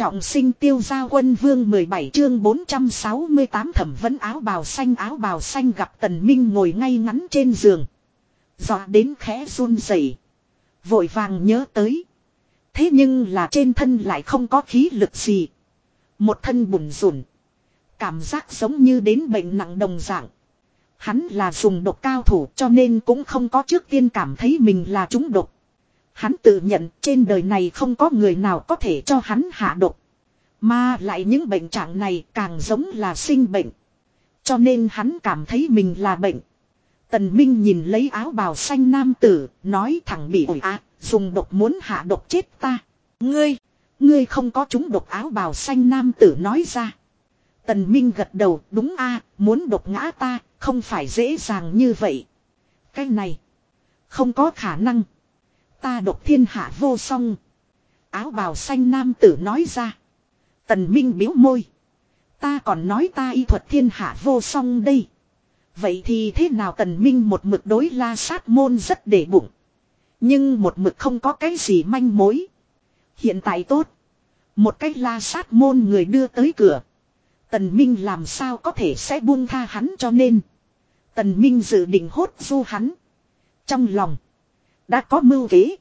Trọng sinh tiêu gia quân vương 17 chương 468 thẩm vấn áo bào xanh áo bào xanh gặp tần minh ngồi ngay ngắn trên giường. Dọa đến khẽ run rẩy, Vội vàng nhớ tới. Thế nhưng là trên thân lại không có khí lực gì. Một thân bùn rủn. Cảm giác giống như đến bệnh nặng đồng dạng. Hắn là dùng độc cao thủ cho nên cũng không có trước tiên cảm thấy mình là trúng độc. Hắn tự nhận trên đời này không có người nào có thể cho hắn hạ độc. Mà lại những bệnh trạng này càng giống là sinh bệnh. Cho nên hắn cảm thấy mình là bệnh. Tần Minh nhìn lấy áo bào xanh nam tử, nói thẳng bị ổi á, dùng độc muốn hạ độc chết ta. Ngươi, ngươi không có chúng độc áo bào xanh nam tử nói ra. Tần Minh gật đầu, đúng a, muốn độc ngã ta, không phải dễ dàng như vậy. Cái này, không có khả năng. Ta độc thiên hạ vô song. Áo bào xanh nam tử nói ra. Tần Minh biếu môi. Ta còn nói ta y thuật thiên hạ vô song đây. Vậy thì thế nào tần minh một mực đối la sát môn rất để bụng. Nhưng một mực không có cái gì manh mối. Hiện tại tốt. Một cách la sát môn người đưa tới cửa. Tần Minh làm sao có thể sẽ buông tha hắn cho nên. Tần Minh dự định hốt du hắn. Trong lòng. Đã có mưu kế.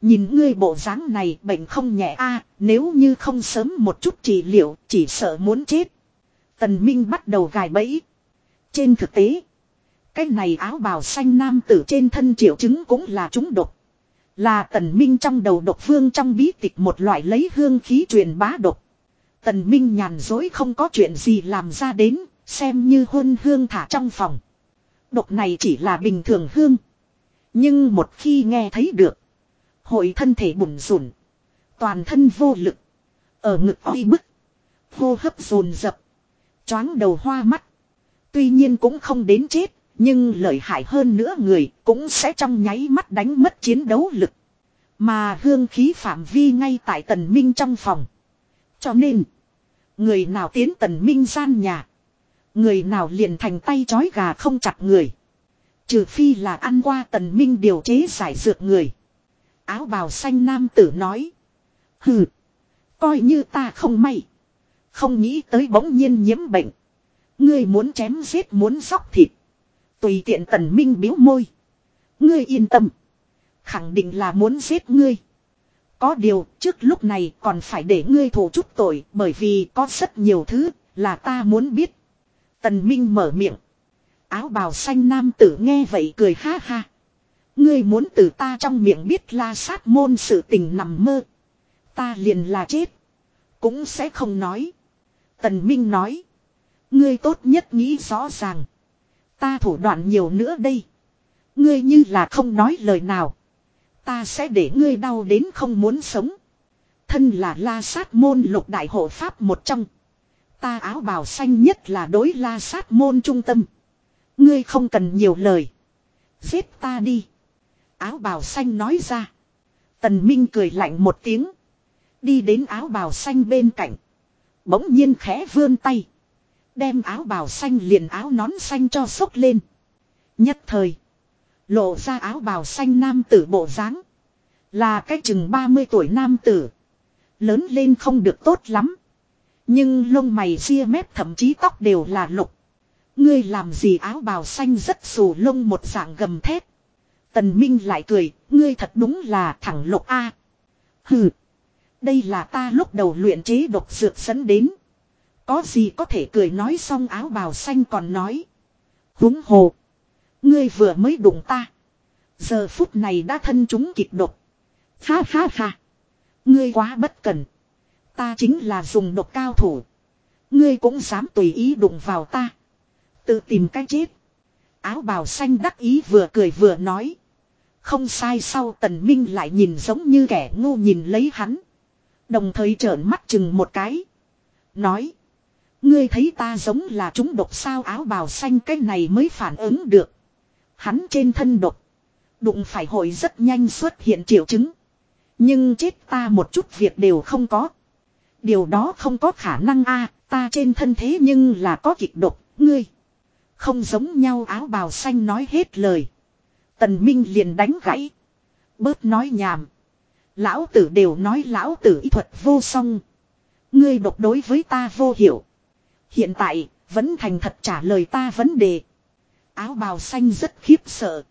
Nhìn ngươi bộ dáng này bệnh không nhẹ a nếu như không sớm một chút trị liệu chỉ sợ muốn chết. Tần Minh bắt đầu gài bẫy. Trên thực tế. Cái này áo bào xanh nam tử trên thân triệu chứng cũng là chúng độc. Là tần minh trong đầu độc vương trong bí tịch một loại lấy hương khí truyền bá độc. Tần minh nhàn dối không có chuyện gì làm ra đến, xem như hôn hương thả trong phòng. Độc này chỉ là bình thường hương. Nhưng một khi nghe thấy được. Hội thân thể bùn rủn. Toàn thân vô lực. Ở ngực oi bức. Hô hấp rồn dập choáng đầu hoa mắt. Tuy nhiên cũng không đến chết. Nhưng lợi hại hơn nữa người cũng sẽ trong nháy mắt đánh mất chiến đấu lực. Mà hương khí phạm vi ngay tại tần minh trong phòng. Cho nên. Người nào tiến tần minh gian nhà. Người nào liền thành tay chói gà không chặt người. Trừ phi là ăn qua tần minh điều chế giải dược người. Áo bào xanh nam tử nói. Hừ. Coi như ta không may. Không nghĩ tới bỗng nhiên nhiễm bệnh. Ngươi muốn chém giết muốn sóc thịt. Tùy tiện tần minh biếu môi. Ngươi yên tâm. Khẳng định là muốn giết ngươi. Có điều, trước lúc này còn phải để ngươi thổ chút tội, bởi vì có rất nhiều thứ là ta muốn biết. Tần Minh mở miệng. Áo bào xanh nam tử nghe vậy cười ha ha. Ngươi muốn từ ta trong miệng biết la sát môn sự tình nằm mơ. Ta liền là chết. Cũng sẽ không nói. Tần Minh nói. Ngươi tốt nhất nghĩ rõ ràng. Ta thủ đoạn nhiều nữa đây. Ngươi như là không nói lời nào. Ta sẽ để ngươi đau đến không muốn sống. Thân là la sát môn lục đại hộ pháp một trong. Ta áo bào xanh nhất là đối la sát môn trung tâm. Ngươi không cần nhiều lời. Giết ta đi. Áo bào xanh nói ra. Tần Minh cười lạnh một tiếng. Đi đến áo bào xanh bên cạnh. Bỗng nhiên khẽ vươn tay. Đem áo bào xanh liền áo nón xanh cho sốc lên. Nhất thời. Lộ ra áo bào xanh nam tử bộ dáng Là cái chừng 30 tuổi nam tử. Lớn lên không được tốt lắm. Nhưng lông mày ria mép thậm chí tóc đều là lục. Ngươi làm gì áo bào xanh rất xù lông một dạng gầm thép. Tần Minh lại cười, ngươi thật đúng là thẳng lục A. Hừ. Đây là ta lúc đầu luyện chế độc dược dẫn đến. Có gì có thể cười nói xong áo bào xanh còn nói. Húng hồ. Ngươi vừa mới đụng ta. Giờ phút này đã thân chúng kịch độc. Ha ha ha. Ngươi quá bất cần. Ta chính là dùng độc cao thủ. Ngươi cũng dám tùy ý đụng vào ta. Tự tìm cách chết. Áo bào xanh đắc ý vừa cười vừa nói. Không sai sau tần minh lại nhìn giống như kẻ ngu nhìn lấy hắn. Đồng thời trợn mắt chừng một cái. Nói. Ngươi thấy ta giống là chúng độc sao áo bào xanh cái này mới phản ứng được. Hắn trên thân độc. Đụng phải hội rất nhanh xuất hiện triệu chứng. Nhưng chết ta một chút việc đều không có. Điều đó không có khả năng a ta trên thân thế nhưng là có kịch độc, ngươi. Không giống nhau áo bào xanh nói hết lời. Tần Minh liền đánh gãy. Bớt nói nhảm. Lão tử đều nói lão tử y thuật vô song. Ngươi độc đối với ta vô hiểu. Hiện tại, vẫn thành thật trả lời ta vấn đề. Áo bào xanh rất khiếp sợ.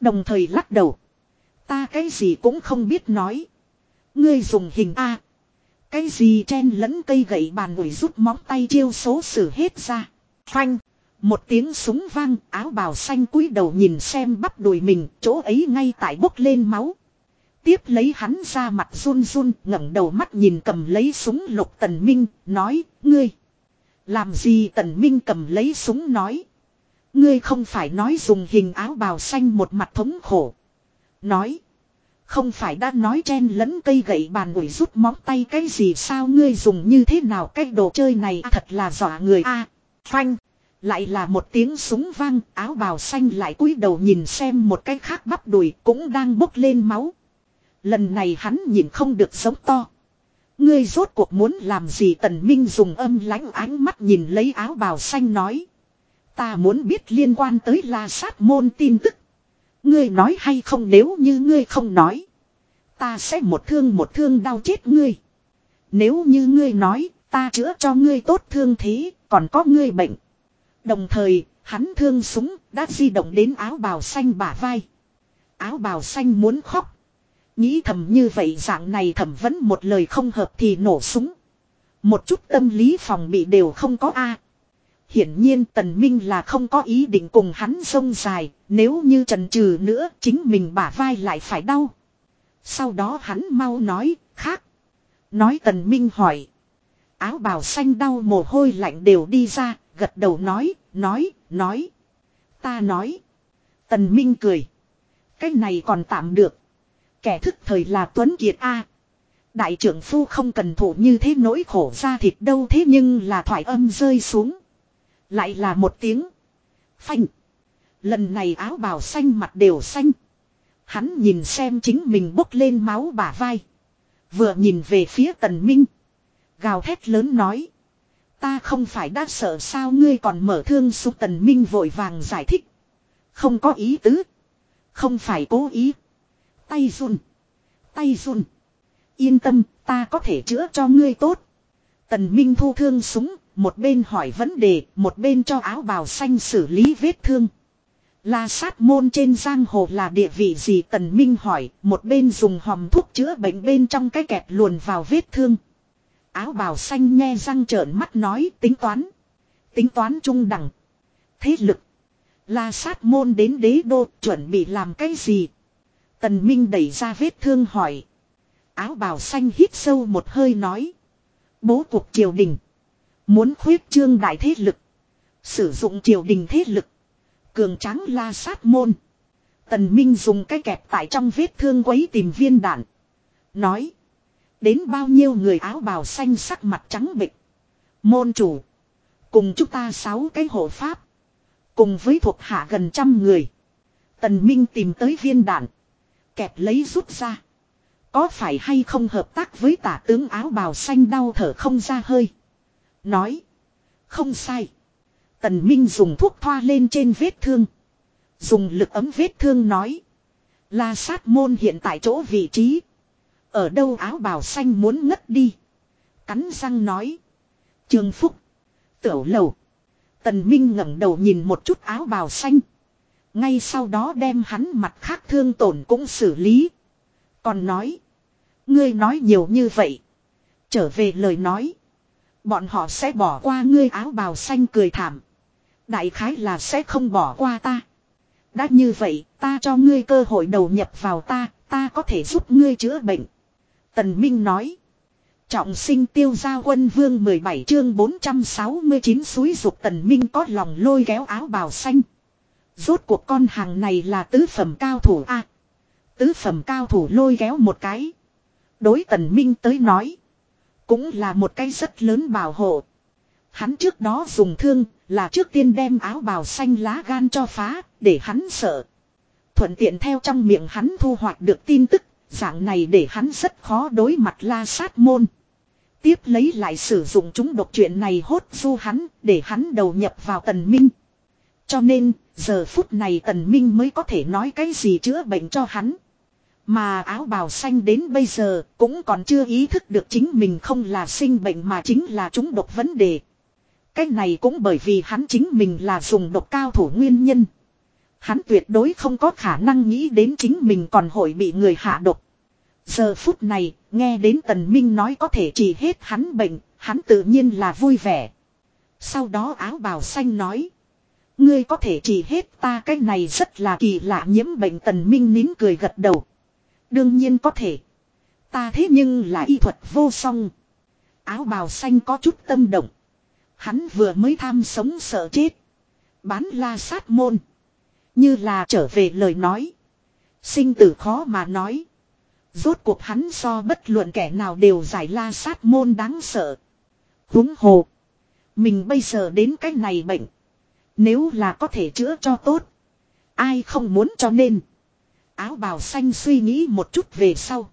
Đồng thời lắc đầu. Ta cái gì cũng không biết nói. Ngươi dùng hình A. Cái gì chen lẫn cây gậy bàn ủi rút móng tay chiêu số xử hết ra. Phanh. Một tiếng súng vang, áo bào xanh cúi đầu nhìn xem bắp đùi mình, chỗ ấy ngay tại bốc lên máu. Tiếp lấy hắn ra mặt run run, ngẩng đầu mắt nhìn cầm lấy súng lục tần minh, nói, ngươi. Làm gì tần minh cầm lấy súng nói. Ngươi không phải nói dùng hình áo bào xanh một mặt thống khổ. Nói. Không phải đã nói chen lẫn cây gậy bàn ủi rút móng tay cái gì sao ngươi dùng như thế nào cái đồ chơi này à, thật là dọa người a Phanh. Lại là một tiếng súng vang áo bào xanh lại cúi đầu nhìn xem một cái khác bắp đùi cũng đang bốc lên máu. Lần này hắn nhìn không được sống to. Ngươi rốt cuộc muốn làm gì tần minh dùng âm lãnh ánh mắt nhìn lấy áo bào xanh nói. Ta muốn biết liên quan tới la sát môn tin tức. Ngươi nói hay không nếu như ngươi không nói. Ta sẽ một thương một thương đau chết ngươi. Nếu như ngươi nói, ta chữa cho ngươi tốt thương thế, còn có ngươi bệnh. Đồng thời, hắn thương súng, đã di động đến áo bào xanh bả vai. Áo bào xanh muốn khóc. Nghĩ thầm như vậy dạng này thẩm vẫn một lời không hợp thì nổ súng. Một chút tâm lý phòng bị đều không có A. Hiển nhiên tần minh là không có ý định cùng hắn sông dài, nếu như trần trừ nữa chính mình bả vai lại phải đau. Sau đó hắn mau nói, khác. Nói tần minh hỏi. Áo bào xanh đau mồ hôi lạnh đều đi ra, gật đầu nói, nói, nói. Ta nói. Tần minh cười. Cái này còn tạm được. Kẻ thức thời là Tuấn Kiệt A. Đại trưởng phu không cần thủ như thế nỗi khổ ra thịt đâu thế nhưng là thoại âm rơi xuống. Lại là một tiếng. Phanh. Lần này áo bào xanh mặt đều xanh. Hắn nhìn xem chính mình bốc lên máu bả vai. Vừa nhìn về phía tần minh. Gào thét lớn nói. Ta không phải đã sợ sao ngươi còn mở thương xúc tần minh vội vàng giải thích. Không có ý tứ. Không phải cố ý. Tay run. Tay run. Yên tâm, ta có thể chữa cho ngươi tốt. Tần Minh thu thương súng, một bên hỏi vấn đề, một bên cho áo bào xanh xử lý vết thương. La sát môn trên giang hồ là địa vị gì Tần Minh hỏi, một bên dùng hòm thuốc chữa bệnh bên trong cái kẹp luồn vào vết thương. Áo bào xanh nghe răng trợn mắt nói tính toán. Tính toán trung đẳng. Thế lực. La sát môn đến đế đô chuẩn bị làm cái gì? Tần Minh đẩy ra vết thương hỏi. Áo bào xanh hít sâu một hơi nói. Bố cuộc triều đình. Muốn khuyết trương đại thế lực. Sử dụng triều đình thế lực. Cường tráng la sát môn. Tần Minh dùng cái kẹp tại trong vết thương quấy tìm viên đạn. Nói. Đến bao nhiêu người áo bào xanh sắc mặt trắng bịch. Môn chủ. Cùng chúng ta sáu cái hộ pháp. Cùng với thuộc hạ gần trăm người. Tần Minh tìm tới viên đạn. Kẹp lấy rút ra. Có phải hay không hợp tác với tả tướng áo bào xanh đau thở không ra hơi. Nói. Không sai. Tần Minh dùng thuốc thoa lên trên vết thương. Dùng lực ấm vết thương nói. La sát môn hiện tại chỗ vị trí. Ở đâu áo bào xanh muốn ngất đi. Cắn răng nói. Trường Phúc. Tiểu lầu. Tần Minh ngẩng đầu nhìn một chút áo bào xanh. Ngay sau đó đem hắn mặt khác thương tổn cũng xử lý. Còn nói. Ngươi nói nhiều như vậy. Trở về lời nói. Bọn họ sẽ bỏ qua ngươi áo bào xanh cười thảm. Đại khái là sẽ không bỏ qua ta. Đã như vậy, ta cho ngươi cơ hội đầu nhập vào ta, ta có thể giúp ngươi chữa bệnh. Tần Minh nói. Trọng sinh tiêu gia quân vương 17 chương 469 suối dục tần Minh có lòng lôi kéo áo bào xanh. Rốt cuộc con hàng này là tứ phẩm cao thủ a Tứ phẩm cao thủ lôi kéo một cái. Đối tần Minh tới nói. Cũng là một cái rất lớn bảo hộ. Hắn trước đó dùng thương là trước tiên đem áo bào xanh lá gan cho phá, để hắn sợ. Thuận tiện theo trong miệng hắn thu hoạch được tin tức. Dạng này để hắn rất khó đối mặt la sát môn. Tiếp lấy lại sử dụng chúng độc chuyện này hốt du hắn để hắn đầu nhập vào tần minh. Cho nên, giờ phút này tần minh mới có thể nói cái gì chữa bệnh cho hắn. Mà áo bào xanh đến bây giờ cũng còn chưa ý thức được chính mình không là sinh bệnh mà chính là chúng độc vấn đề. Cái này cũng bởi vì hắn chính mình là dùng độc cao thủ nguyên nhân. Hắn tuyệt đối không có khả năng nghĩ đến chính mình còn hội bị người hạ độc. Giờ phút này, nghe đến Tần Minh nói có thể trị hết hắn bệnh, hắn tự nhiên là vui vẻ. Sau đó áo bào xanh nói. Ngươi có thể trị hết ta cái này rất là kỳ lạ nhiễm bệnh Tần Minh nín cười gật đầu. Đương nhiên có thể. Ta thế nhưng là y thuật vô song. Áo bào xanh có chút tâm động. Hắn vừa mới tham sống sợ chết. Bán la sát môn. Như là trở về lời nói. Sinh tử khó mà nói. Rốt cuộc hắn so bất luận kẻ nào đều giải la sát môn đáng sợ. Húng hồ. Mình bây giờ đến cái này bệnh. Nếu là có thể chữa cho tốt. Ai không muốn cho nên. Áo bào xanh suy nghĩ một chút về sau.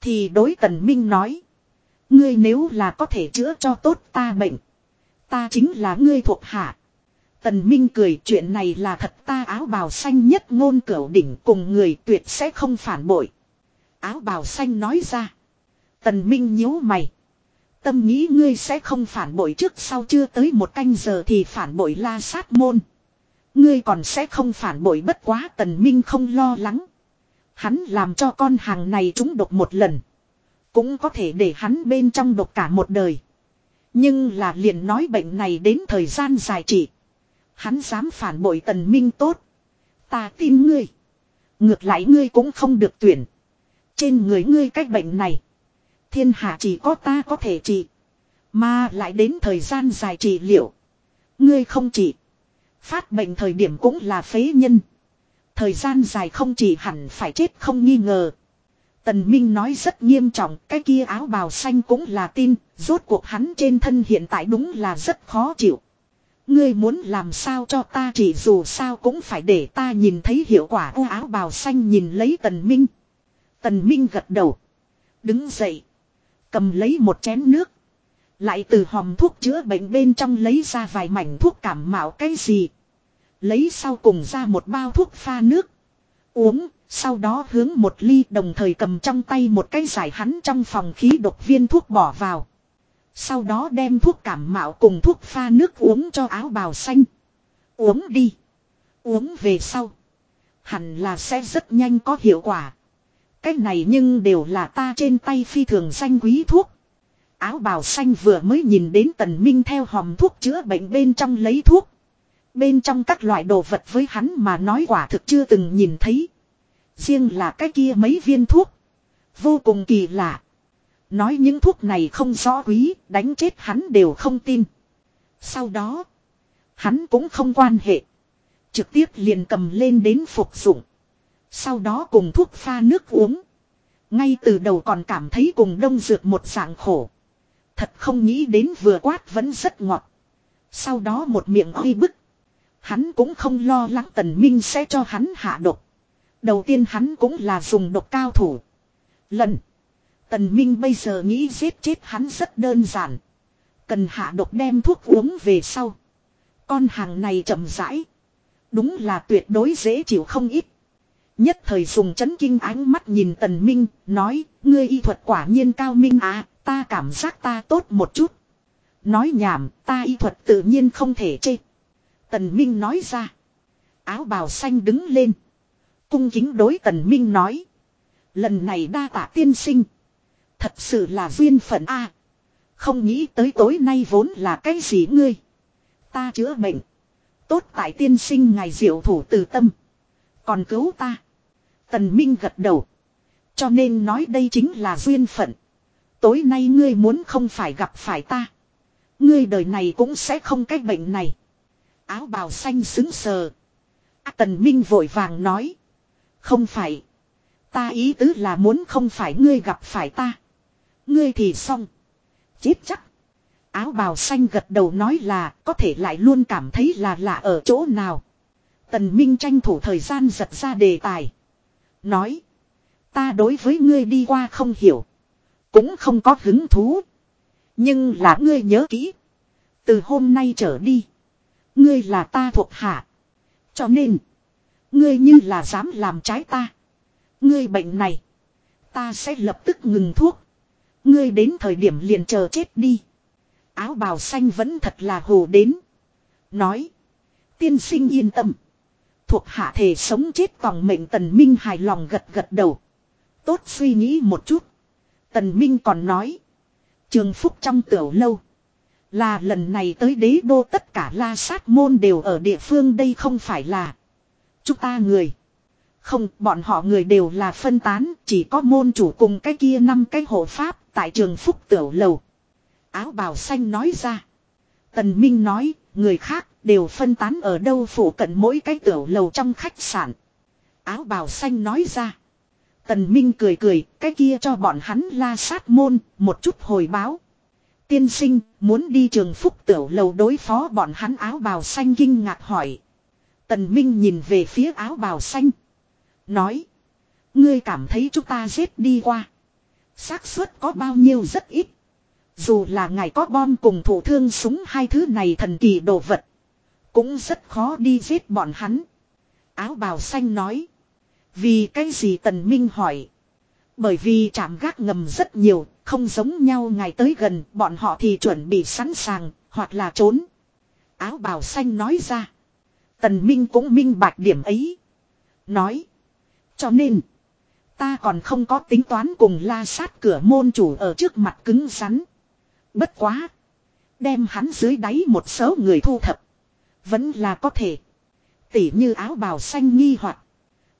Thì đối tần minh nói. Ngươi nếu là có thể chữa cho tốt ta bệnh. Ta chính là ngươi thuộc hạ. Tần Minh cười, chuyện này là thật, ta áo bào xanh nhất ngôn cửu đỉnh cùng người tuyệt sẽ không phản bội. Áo bào xanh nói ra. Tần Minh nhíu mày. Tâm nghĩ ngươi sẽ không phản bội trước sau chưa tới một canh giờ thì phản bội la sát môn. Ngươi còn sẽ không phản bội bất quá tần minh không lo lắng. Hắn làm cho con hàng này trúng độc một lần. Cũng có thể để hắn bên trong độc cả một đời. Nhưng là liền nói bệnh này đến thời gian dài trị. Hắn dám phản bội tần minh tốt. Ta tin ngươi. Ngược lại ngươi cũng không được tuyển. Trên người ngươi cách bệnh này. Thiên hạ chỉ có ta có thể trị. Mà lại đến thời gian dài trị liệu. Ngươi không trị. Phát bệnh thời điểm cũng là phế nhân. Thời gian dài không chỉ hẳn phải chết không nghi ngờ. Tần Minh nói rất nghiêm trọng, cái kia áo bào xanh cũng là tin, rốt cuộc hắn trên thân hiện tại đúng là rất khó chịu. Ngươi muốn làm sao cho ta chỉ dù sao cũng phải để ta nhìn thấy hiệu quả u áo bào xanh nhìn lấy tần minh. Tần minh gật đầu. Đứng dậy. Cầm lấy một chén nước. Lại từ hòm thuốc chữa bệnh bên trong lấy ra vài mảnh thuốc cảm mạo cái gì. Lấy sau cùng ra một bao thuốc pha nước. Uống, sau đó hướng một ly đồng thời cầm trong tay một cái giải hắn trong phòng khí độc viên thuốc bỏ vào. Sau đó đem thuốc cảm mạo cùng thuốc pha nước uống cho áo bào xanh. Uống đi. Uống về sau. Hẳn là sẽ rất nhanh có hiệu quả. Cái này nhưng đều là ta trên tay phi thường danh quý thuốc. Áo bào xanh vừa mới nhìn đến tần minh theo hòm thuốc chữa bệnh bên trong lấy thuốc. Bên trong các loại đồ vật với hắn mà nói quả thực chưa từng nhìn thấy. Riêng là cái kia mấy viên thuốc. Vô cùng kỳ lạ. Nói những thuốc này không rõ quý, đánh chết hắn đều không tin. Sau đó, hắn cũng không quan hệ. Trực tiếp liền cầm lên đến phục dụng. Sau đó cùng thuốc pha nước uống. Ngay từ đầu còn cảm thấy cùng đông dược một dạng khổ. Thật không nghĩ đến vừa quát vẫn rất ngọt. Sau đó một miệng huy bức. Hắn cũng không lo lắng tần minh sẽ cho hắn hạ độc. Đầu tiên hắn cũng là dùng độc cao thủ. Lần. Tần Minh bây giờ nghĩ giết chết hắn rất đơn giản. Cần hạ độc đem thuốc uống về sau. Con hàng này chậm rãi. Đúng là tuyệt đối dễ chịu không ít. Nhất thời dùng chấn kinh ánh mắt nhìn Tần Minh, nói, ngươi y thuật quả nhiên cao minh à, ta cảm giác ta tốt một chút. Nói nhảm, ta y thuật tự nhiên không thể chê. Tần Minh nói ra. Áo bào xanh đứng lên. Cung kính đối Tần Minh nói. Lần này đa tạ tiên sinh. Thật sự là duyên phận a. không nghĩ tới tối nay vốn là cái gì ngươi. Ta chữa bệnh. Tốt tại tiên sinh ngài diệu thủ từ tâm. Còn cứu ta. Tần Minh gật đầu. Cho nên nói đây chính là duyên phận. Tối nay ngươi muốn không phải gặp phải ta. Ngươi đời này cũng sẽ không cách bệnh này. Áo bào xanh xứng sờ. tần Minh vội vàng nói. Không phải. Ta ý tứ là muốn không phải ngươi gặp phải ta. Ngươi thì xong. Chết chắc. Áo bào xanh gật đầu nói là, có thể lại luôn cảm thấy là lạ ở chỗ nào. Tần Minh tranh thủ thời gian giật ra đề tài. Nói. Ta đối với ngươi đi qua không hiểu. Cũng không có hứng thú. Nhưng là ngươi nhớ kỹ. Từ hôm nay trở đi. Ngươi là ta thuộc hạ. Cho nên. Ngươi như là dám làm trái ta. Ngươi bệnh này. Ta sẽ lập tức ngừng thuốc. Ngươi đến thời điểm liền chờ chết đi. Áo bào xanh vẫn thật là hồ đến. Nói. Tiên sinh yên tâm. Thuộc hạ thể sống chết tòng mệnh tần minh hài lòng gật gật đầu. Tốt suy nghĩ một chút. Tần minh còn nói. Trường phúc trong tiểu lâu. Là lần này tới đế đô tất cả la sát môn đều ở địa phương đây không phải là. Chúng ta người. Không, bọn họ người đều là phân tán, chỉ có môn chủ cùng cái kia năm cái hộ pháp tại trường phúc tiểu lầu. Áo bào xanh nói ra. Tần Minh nói, người khác đều phân tán ở đâu phủ cận mỗi cái tiểu lầu trong khách sạn. Áo bào xanh nói ra. Tần Minh cười cười, cái kia cho bọn hắn la sát môn, một chút hồi báo. Tiên sinh, muốn đi trường phúc tiểu lầu đối phó bọn hắn áo bào xanh kinh ngạc hỏi. Tần Minh nhìn về phía áo bào xanh. Nói. Ngươi cảm thấy chúng ta giết đi qua xác suất có bao nhiêu rất ít. Dù là ngài có bom cùng thủ thương súng hai thứ này thần kỳ đồ vật. Cũng rất khó đi giết bọn hắn. Áo bào xanh nói. Vì cái gì tần minh hỏi. Bởi vì chạm gác ngầm rất nhiều, không giống nhau ngày tới gần, bọn họ thì chuẩn bị sẵn sàng, hoặc là trốn. Áo bào xanh nói ra. Tần Minh cũng minh bạch điểm ấy. Nói. Cho nên. Ta còn không có tính toán cùng la sát cửa môn chủ ở trước mặt cứng rắn. Bất quá. Đem hắn dưới đáy một số người thu thập. Vẫn là có thể. Tỉ như áo bào xanh nghi hoặc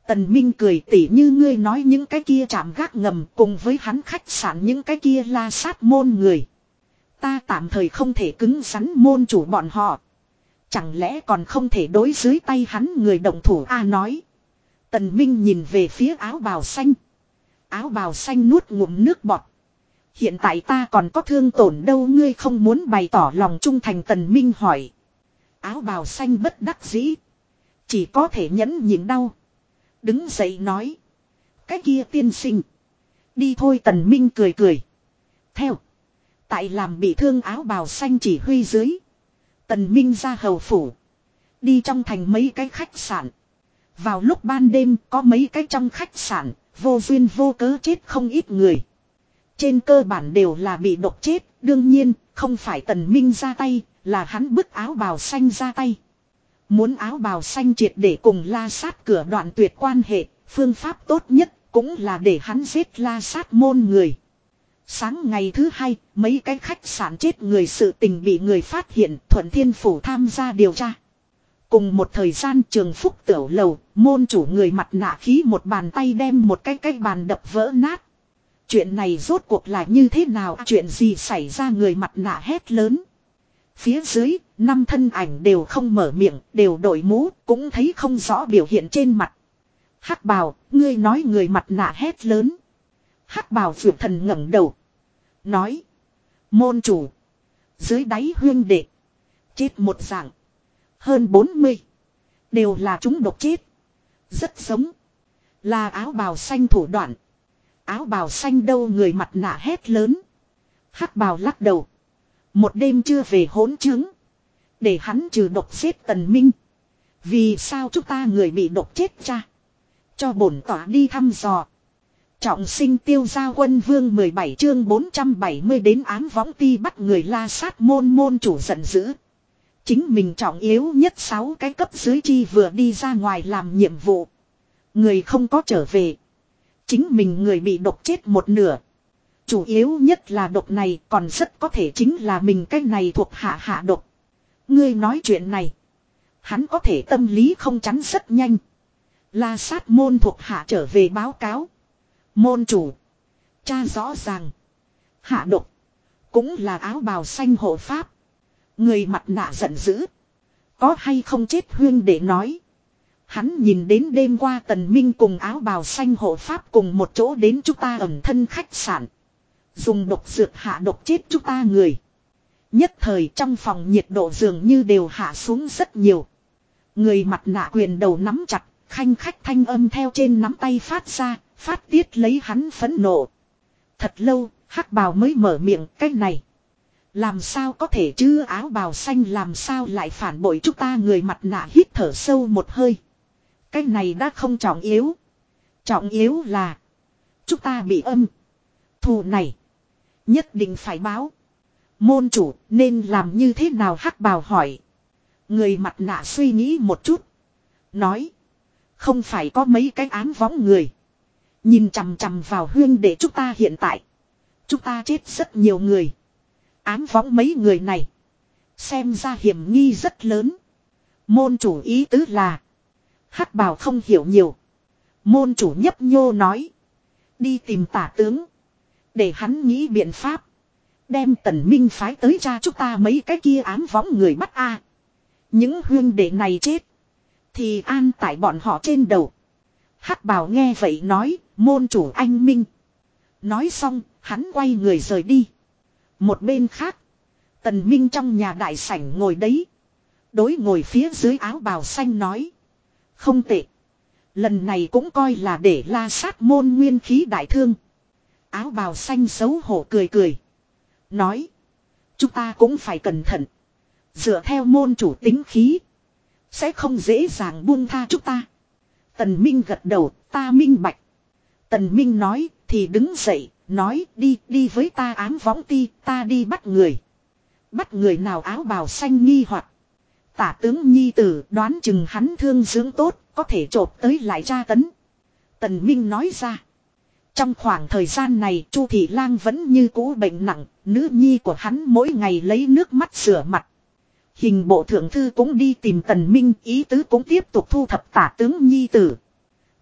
Tần Minh cười tỉ như ngươi nói những cái kia chạm gác ngầm cùng với hắn khách sạn những cái kia la sát môn người. Ta tạm thời không thể cứng rắn môn chủ bọn họ. Chẳng lẽ còn không thể đối dưới tay hắn người đồng thủ A nói. Tần Minh nhìn về phía áo bào xanh. Áo bào xanh nuốt ngụm nước bọt. Hiện tại ta còn có thương tổn đâu, ngươi không muốn bày tỏ lòng trung thành, Tần Minh hỏi. Áo bào xanh bất đắc dĩ. Chỉ có thể nhẫn nhịn đau. Đứng dậy nói. Cái kia tiên sinh. Đi thôi, Tần Minh cười cười. Theo. Tại làm bị thương áo bào xanh chỉ huy dưới. Tần Minh ra hầu phủ. Đi trong thành mấy cái khách sạn. Vào lúc ban đêm có mấy cái trong khách sạn, vô duyên vô cớ chết không ít người. Trên cơ bản đều là bị độc chết, đương nhiên, không phải tần minh ra tay, là hắn bức áo bào xanh ra tay. Muốn áo bào xanh triệt để cùng la sát cửa đoạn tuyệt quan hệ, phương pháp tốt nhất cũng là để hắn giết la sát môn người. Sáng ngày thứ hai, mấy cái khách sạn chết người sự tình bị người phát hiện thuận thiên phủ tham gia điều tra. Cùng một thời gian trường phúc tiểu lầu, môn chủ người mặt nạ khí một bàn tay đem một cái cái bàn đập vỡ nát. Chuyện này rốt cuộc là như thế nào, chuyện gì xảy ra người mặt nạ hét lớn. Phía dưới, năm thân ảnh đều không mở miệng, đều đổi mũ, cũng thấy không rõ biểu hiện trên mặt. hắc bào, ngươi nói người mặt nạ hét lớn. hắc bào vượt thần ngẩng đầu. Nói. Môn chủ. Dưới đáy huyên đệ. Chết một dạng. Hơn 40. Đều là chúng độc chết. Rất sống. Là áo bào xanh thủ đoạn. Áo bào xanh đâu người mặt nạ hét lớn. hắc bào lắc đầu. Một đêm chưa về hỗn chứng. Để hắn trừ độc giết tần minh. Vì sao chúng ta người bị độc chết cha? Cho bổn tỏa đi thăm dò. Trọng sinh tiêu gia quân vương 17 chương 470 đến án võng ti bắt người la sát môn môn chủ giận dữ. Chính mình trọng yếu nhất 6 cái cấp dưới chi vừa đi ra ngoài làm nhiệm vụ. Người không có trở về. Chính mình người bị độc chết một nửa. Chủ yếu nhất là độc này, còn rất có thể chính là mình cái này thuộc hạ hạ độc. Ngươi nói chuyện này. Hắn có thể tâm lý không chắn rất nhanh. La sát môn thuộc hạ trở về báo cáo. Môn chủ. Cha rõ ràng. Hạ độc. Cũng là áo bào xanh hộ pháp. Người mặt nạ giận dữ. Có hay không chết huyên để nói. Hắn nhìn đến đêm qua tần minh cùng áo bào xanh hộ pháp cùng một chỗ đến chúng ta ẩn thân khách sạn. Dùng độc dược hạ độc chết chúng ta người. Nhất thời trong phòng nhiệt độ dường như đều hạ xuống rất nhiều. Người mặt nạ quyền đầu nắm chặt, khanh khách thanh âm theo trên nắm tay phát ra, phát tiết lấy hắn phẫn nộ. Thật lâu, hắc bào mới mở miệng cái này. Làm sao có thể chứ áo bào xanh làm sao lại phản bội chúng ta người mặt nạ hít thở sâu một hơi. Cái này đã không trọng yếu. Trọng yếu là. Chúng ta bị âm. Thù này. Nhất định phải báo. Môn chủ, nên làm như thế nào hắc bào hỏi. Người mặt nạ suy nghĩ một chút. Nói. Không phải có mấy cái án võng người. Nhìn chằm chằm vào huyên để chúng ta hiện tại. Chúng ta chết rất nhiều người. Ám võng mấy người này. Xem ra hiểm nghi rất lớn. Môn chủ ý tứ là. hắc bảo không hiểu nhiều. Môn chủ nhấp nhô nói. Đi tìm tả tướng. Để hắn nghĩ biện pháp. Đem tần minh phái tới cha chúng ta mấy cái kia ám võng người bắt a Những huyên đệ này chết. Thì an tại bọn họ trên đầu. hắc bảo nghe vậy nói. Môn chủ anh minh. Nói xong, hắn quay người rời đi. Một bên khác. Tần minh trong nhà đại sảnh ngồi đấy. Đối ngồi phía dưới áo bào xanh nói. Không tệ. Lần này cũng coi là để la sát môn nguyên khí đại thương. Áo bào xanh xấu hổ cười cười. Nói. Chúng ta cũng phải cẩn thận. Dựa theo môn chủ tính khí. Sẽ không dễ dàng buông tha chúng ta. Tần Minh gật đầu, ta minh bạch. Tần Minh nói, thì đứng dậy, nói, đi, đi với ta ám võng ti, ta đi bắt người. Bắt người nào áo bào xanh nghi hoặc Tả tướng nhi tử đoán chừng hắn thương dưỡng tốt, có thể trộp tới lại tra tấn. Tần Minh nói ra. Trong khoảng thời gian này Chu Thị Lang vẫn như cũ bệnh nặng, nữ nhi của hắn mỗi ngày lấy nước mắt rửa mặt. Hình bộ thượng thư cũng đi tìm Tần Minh, ý tứ cũng tiếp tục thu thập tả tướng nhi tử.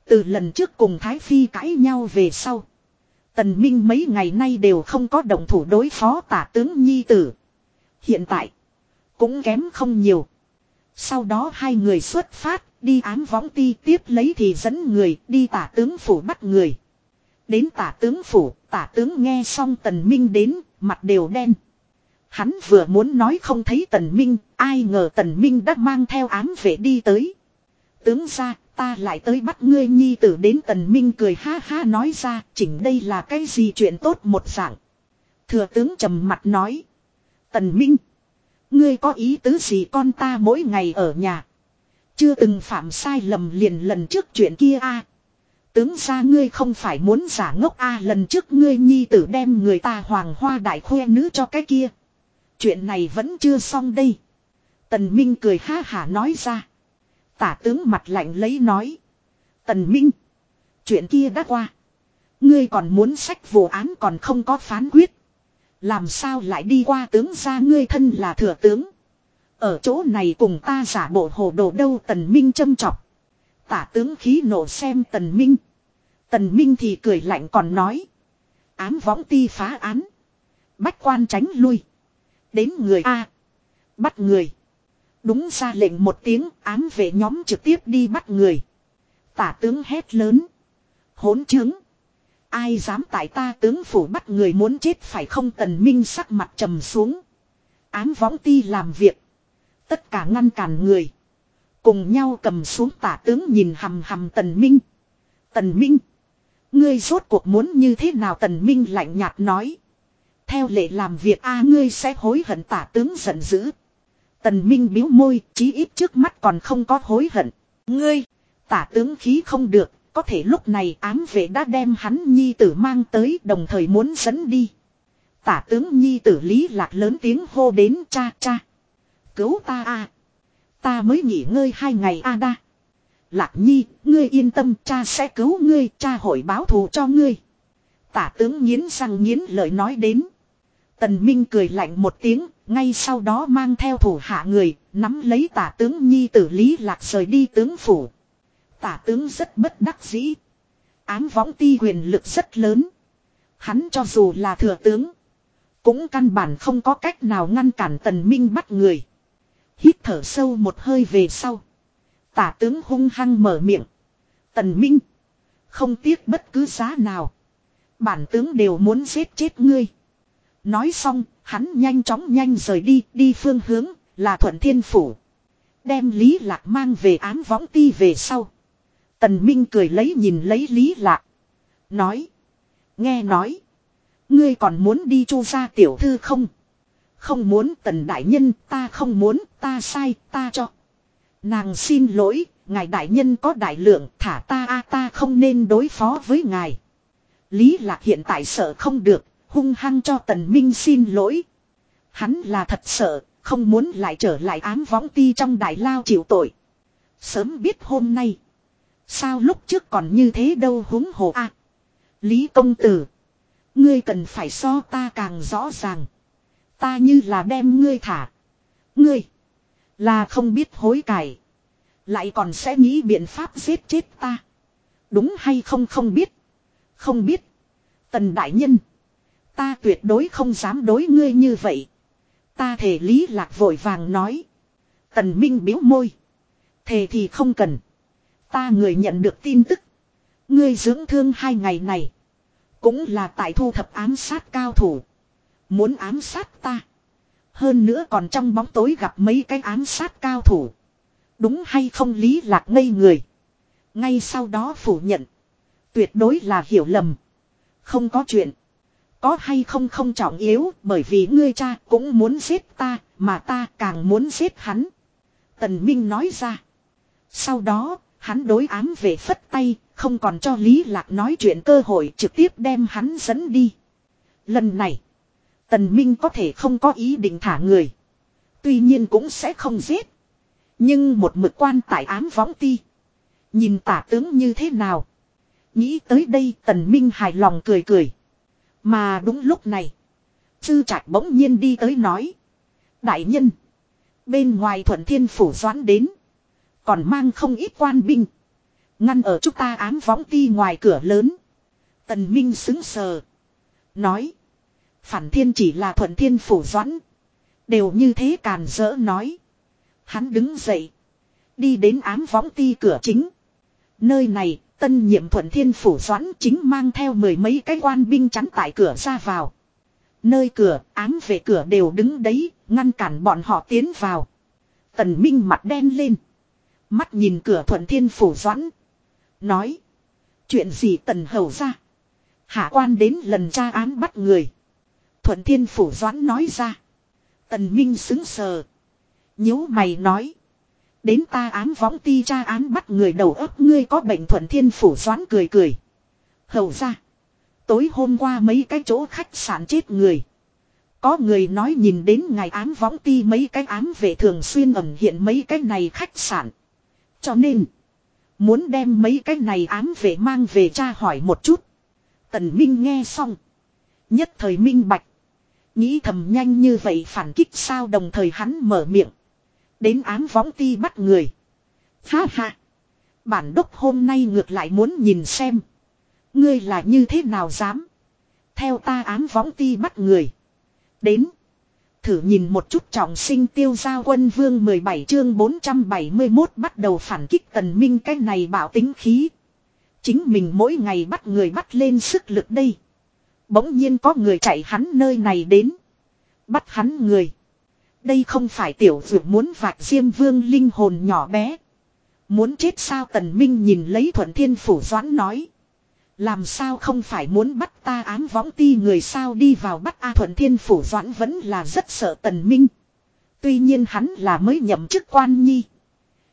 Từ lần trước cùng Thái Phi cãi nhau về sau. Tần Minh mấy ngày nay đều không có động thủ đối phó tả tướng nhi tử. Hiện tại, cũng kém không nhiều. Sau đó hai người xuất phát, đi ám võng ti tiếp lấy thì dẫn người đi tả tướng phủ bắt người. Đến tả tướng phủ, tả tướng nghe xong tần minh đến, mặt đều đen. Hắn vừa muốn nói không thấy tần minh, ai ngờ tần minh đã mang theo ám vệ đi tới. Tướng ra, ta lại tới bắt ngươi nhi tử đến tần minh cười ha ha nói ra, chỉnh đây là cái gì chuyện tốt một dạng. Thừa tướng trầm mặt nói. Tần minh. Ngươi có ý tứ gì con ta mỗi ngày ở nhà. Chưa từng phạm sai lầm liền lần trước chuyện kia a Tướng ra ngươi không phải muốn giả ngốc a lần trước ngươi nhi tử đem người ta hoàng hoa đại khoe nữ cho cái kia. Chuyện này vẫn chưa xong đây. Tần Minh cười ha hả nói ra. Tả tướng mặt lạnh lấy nói. Tần Minh. Chuyện kia đã qua. Ngươi còn muốn sách vụ án còn không có phán quyết. Làm sao lại đi qua tướng ra ngươi thân là thừa tướng. Ở chỗ này cùng ta giả bộ hồ đồ đâu tần minh châm chọc. Tả tướng khí nổ xem tần minh. Tần minh thì cười lạnh còn nói. Ám võng ti phá án. Bách quan tránh lui. Đến người A. Bắt người. Đúng ra lệnh một tiếng, ám về nhóm trực tiếp đi bắt người. Tả tướng hét lớn. Hỗn chứng. Ai dám tại ta tướng phủ bắt người muốn chết phải không tần minh sắc mặt trầm xuống. Ám võng ti làm việc. Tất cả ngăn cản người. Cùng nhau cầm xuống tả tướng nhìn hầm hầm tần minh. Tần minh. Ngươi rốt cuộc muốn như thế nào tần minh lạnh nhạt nói. Theo lệ làm việc, a, ngươi sẽ hối hận tả tướng giận dữ. Tần minh biếu môi chí ít trước mắt còn không có hối hận. Ngươi. Tả tướng khí không được có thể lúc này ám vệ đã đem hắn nhi tử mang tới đồng thời muốn dẫn đi. Tả tướng nhi tử lý lạc lớn tiếng hô đến cha cha. Cứu ta a Ta mới nghỉ ngơi hai ngày a đa. Lạc nhi, ngươi yên tâm cha sẽ cứu ngươi, cha hội báo thù cho ngươi. Tả tướng nghiến răng nghiến lời nói đến. Tần Minh cười lạnh một tiếng, ngay sau đó mang theo thủ hạ người, nắm lấy tả tướng nhi tử lý lạc rời đi tướng phủ. Tả tướng rất bất đắc dĩ. Ám võng ti quyền lực rất lớn. Hắn cho dù là thừa tướng. Cũng căn bản không có cách nào ngăn cản tần minh bắt người. Hít thở sâu một hơi về sau. Tả tướng hung hăng mở miệng. Tần minh. Không tiếc bất cứ giá nào. Bản tướng đều muốn giết chết ngươi. Nói xong, hắn nhanh chóng nhanh rời đi, đi phương hướng, là thuận thiên phủ. Đem Lý Lạc mang về ám võng ti về sau. Tần Minh cười lấy nhìn lấy Lý Lạc. Nói. Nghe nói. Ngươi còn muốn đi chu gia tiểu thư không? Không muốn tần đại nhân ta không muốn ta sai ta cho. Nàng xin lỗi, ngài đại nhân có đại lượng thả ta a ta không nên đối phó với ngài. Lý Lạc hiện tại sợ không được, hung hăng cho Tần Minh xin lỗi. Hắn là thật sợ, không muốn lại trở lại ám võng ti trong đại lao chịu tội. Sớm biết hôm nay. Sao lúc trước còn như thế đâu húng hồ a Lý công tử. Ngươi cần phải so ta càng rõ ràng. Ta như là đem ngươi thả. Ngươi. Là không biết hối cải. Lại còn sẽ nghĩ biện pháp giết chết ta. Đúng hay không không biết. Không biết. Tần đại nhân. Ta tuyệt đối không dám đối ngươi như vậy. Ta thể lý lạc vội vàng nói. Tần Minh biếu môi. Thề thì không cần. Ta người nhận được tin tức. Ngươi dưỡng thương hai ngày này. Cũng là tại thu thập ám sát cao thủ. Muốn ám sát ta. Hơn nữa còn trong bóng tối gặp mấy cái ám sát cao thủ. Đúng hay không lý lạc ngây người. Ngay sau đó phủ nhận. Tuyệt đối là hiểu lầm. Không có chuyện. Có hay không không trọng yếu, bởi vì ngươi cha cũng muốn giết ta, mà ta càng muốn giết hắn. Tần Minh nói ra. Sau đó, hắn đối ám về phất tay, không còn cho Lý Lạc nói chuyện cơ hội trực tiếp đem hắn dẫn đi. Lần này. Tần Minh có thể không có ý định thả người. Tuy nhiên cũng sẽ không giết. Nhưng một mực quan tại ám võng ti. Nhìn tả tướng như thế nào. Nghĩ tới đây, tần minh hài lòng cười cười. Mà đúng lúc này. Sư trạch bỗng nhiên đi tới nói. Đại nhân. Bên ngoài thuận thiên phủ doãn đến. Còn mang không ít quan binh. Ngăn ở chúng ta ám võng ti ngoài cửa lớn. Tần Minh xứng sờ. Nói. Phản thiên chỉ là thuận thiên phủ doãn. Đều như thế càn dỡ nói. Hắn đứng dậy. Đi đến ám võng ti cửa chính. Nơi này, tân nhiệm thuận thiên phủ doãn chính mang theo mười mấy cái quan binh chắn tại cửa ra vào. Nơi cửa, ám về cửa đều đứng đấy, ngăn cản bọn họ tiến vào. Tần Minh mặt đen lên. Mắt nhìn cửa thuận thiên phủ doãn. Nói. Chuyện gì tần hầu ra. Hạ quan đến lần tra án bắt người. Thuận thiên phủ doãn nói ra. Tần Minh xứng sờ nhíu mày nói. Đến ta ám võng ti tra án bắt người đầu ấp, ngươi có bệnh thuận thiên phủ doán cười cười. Hầu ra. Tối hôm qua mấy cái chỗ khách sạn chết người. Có người nói nhìn đến ngày ám võng ti mấy cái ám về thường xuyên ẩn hiện mấy cái này khách sạn. Cho nên. Muốn đem mấy cái này ám về mang về tra hỏi một chút. Tần Minh nghe xong. Nhất thời minh bạch. Nghĩ thầm nhanh như vậy phản kích sao đồng thời hắn mở miệng. Đến ám võng ti bắt người. Ha ha. Bản đốc hôm nay ngược lại muốn nhìn xem. Ngươi là như thế nào dám. Theo ta ám võng ti bắt người. Đến. Thử nhìn một chút trọng sinh tiêu gia quân vương 17 chương 471 bắt đầu phản kích tần minh cái này bảo tính khí. Chính mình mỗi ngày bắt người bắt lên sức lực đây. Bỗng nhiên có người chạy hắn nơi này đến. Bắt hắn người. Đây không phải tiểu dược muốn vạch diêm vương linh hồn nhỏ bé. Muốn chết sao tần minh nhìn lấy thuận thiên phủ doãn nói. Làm sao không phải muốn bắt ta ám võng ti người sao đi vào bắt A thuận thiên phủ doãn vẫn là rất sợ tần minh. Tuy nhiên hắn là mới nhậm chức quan nhi.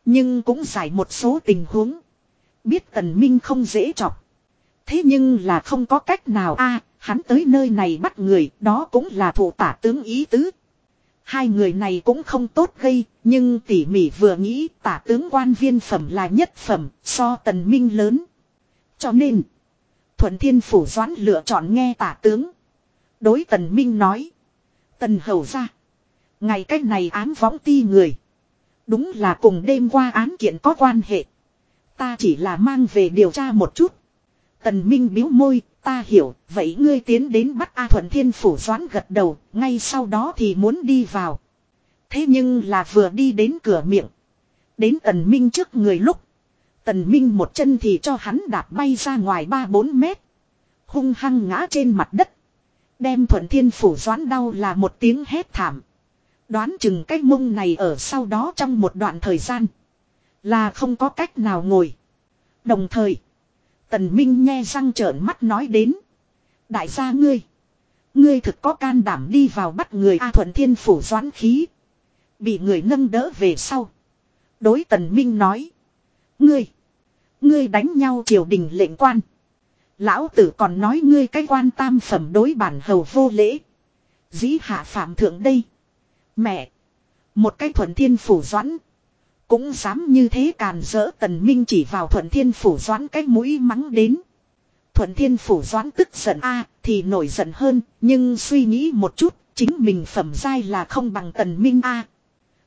Nhưng cũng giải một số tình huống. Biết tần minh không dễ chọc. Thế nhưng là không có cách nào a à, hắn tới nơi này bắt người, đó cũng là thủ tả tướng ý tứ. Hai người này cũng không tốt gây, nhưng tỉ mỉ vừa nghĩ tả tướng quan viên phẩm là nhất phẩm, so tần minh lớn. Cho nên, Thuận Thiên Phủ Doãn lựa chọn nghe tả tướng. Đối tần minh nói. Tần hầu ra. Ngày cách này án võng ti người. Đúng là cùng đêm qua án kiện có quan hệ. Ta chỉ là mang về điều tra một chút. Tần Minh biếu môi, ta hiểu, vậy ngươi tiến đến bắt A Thuận Thiên Phủ Doãn gật đầu, ngay sau đó thì muốn đi vào. Thế nhưng là vừa đi đến cửa miệng. Đến Tần Minh trước người lúc. Tần Minh một chân thì cho hắn đạp bay ra ngoài 3-4 mét. Hung hăng ngã trên mặt đất. Đem Thuận Thiên Phủ Doãn đau là một tiếng hét thảm. Đoán chừng cái mông này ở sau đó trong một đoạn thời gian. Là không có cách nào ngồi. Đồng thời. Tần Minh nghe răng trợn mắt nói đến. Đại gia ngươi. Ngươi thực có can đảm đi vào bắt người A Thuận Thiên Phủ doãn khí. Bị người nâng đỡ về sau. Đối Tần Minh nói. Ngươi. Ngươi đánh nhau triều đình lệnh quan. Lão tử còn nói ngươi cái quan tam phẩm đối bản hầu vô lễ. Dĩ hạ phạm thượng đây. Mẹ. Một cái thuận thiên phủ doãn. Cũng dám như thế càn rỡ tần minh chỉ vào thuận thiên phủ doãn cái mũi mắng đến. Thuận thiên phủ doãn tức giận a, thì nổi giận hơn. Nhưng suy nghĩ một chút. Chính mình phẩm giai là không bằng tần minh a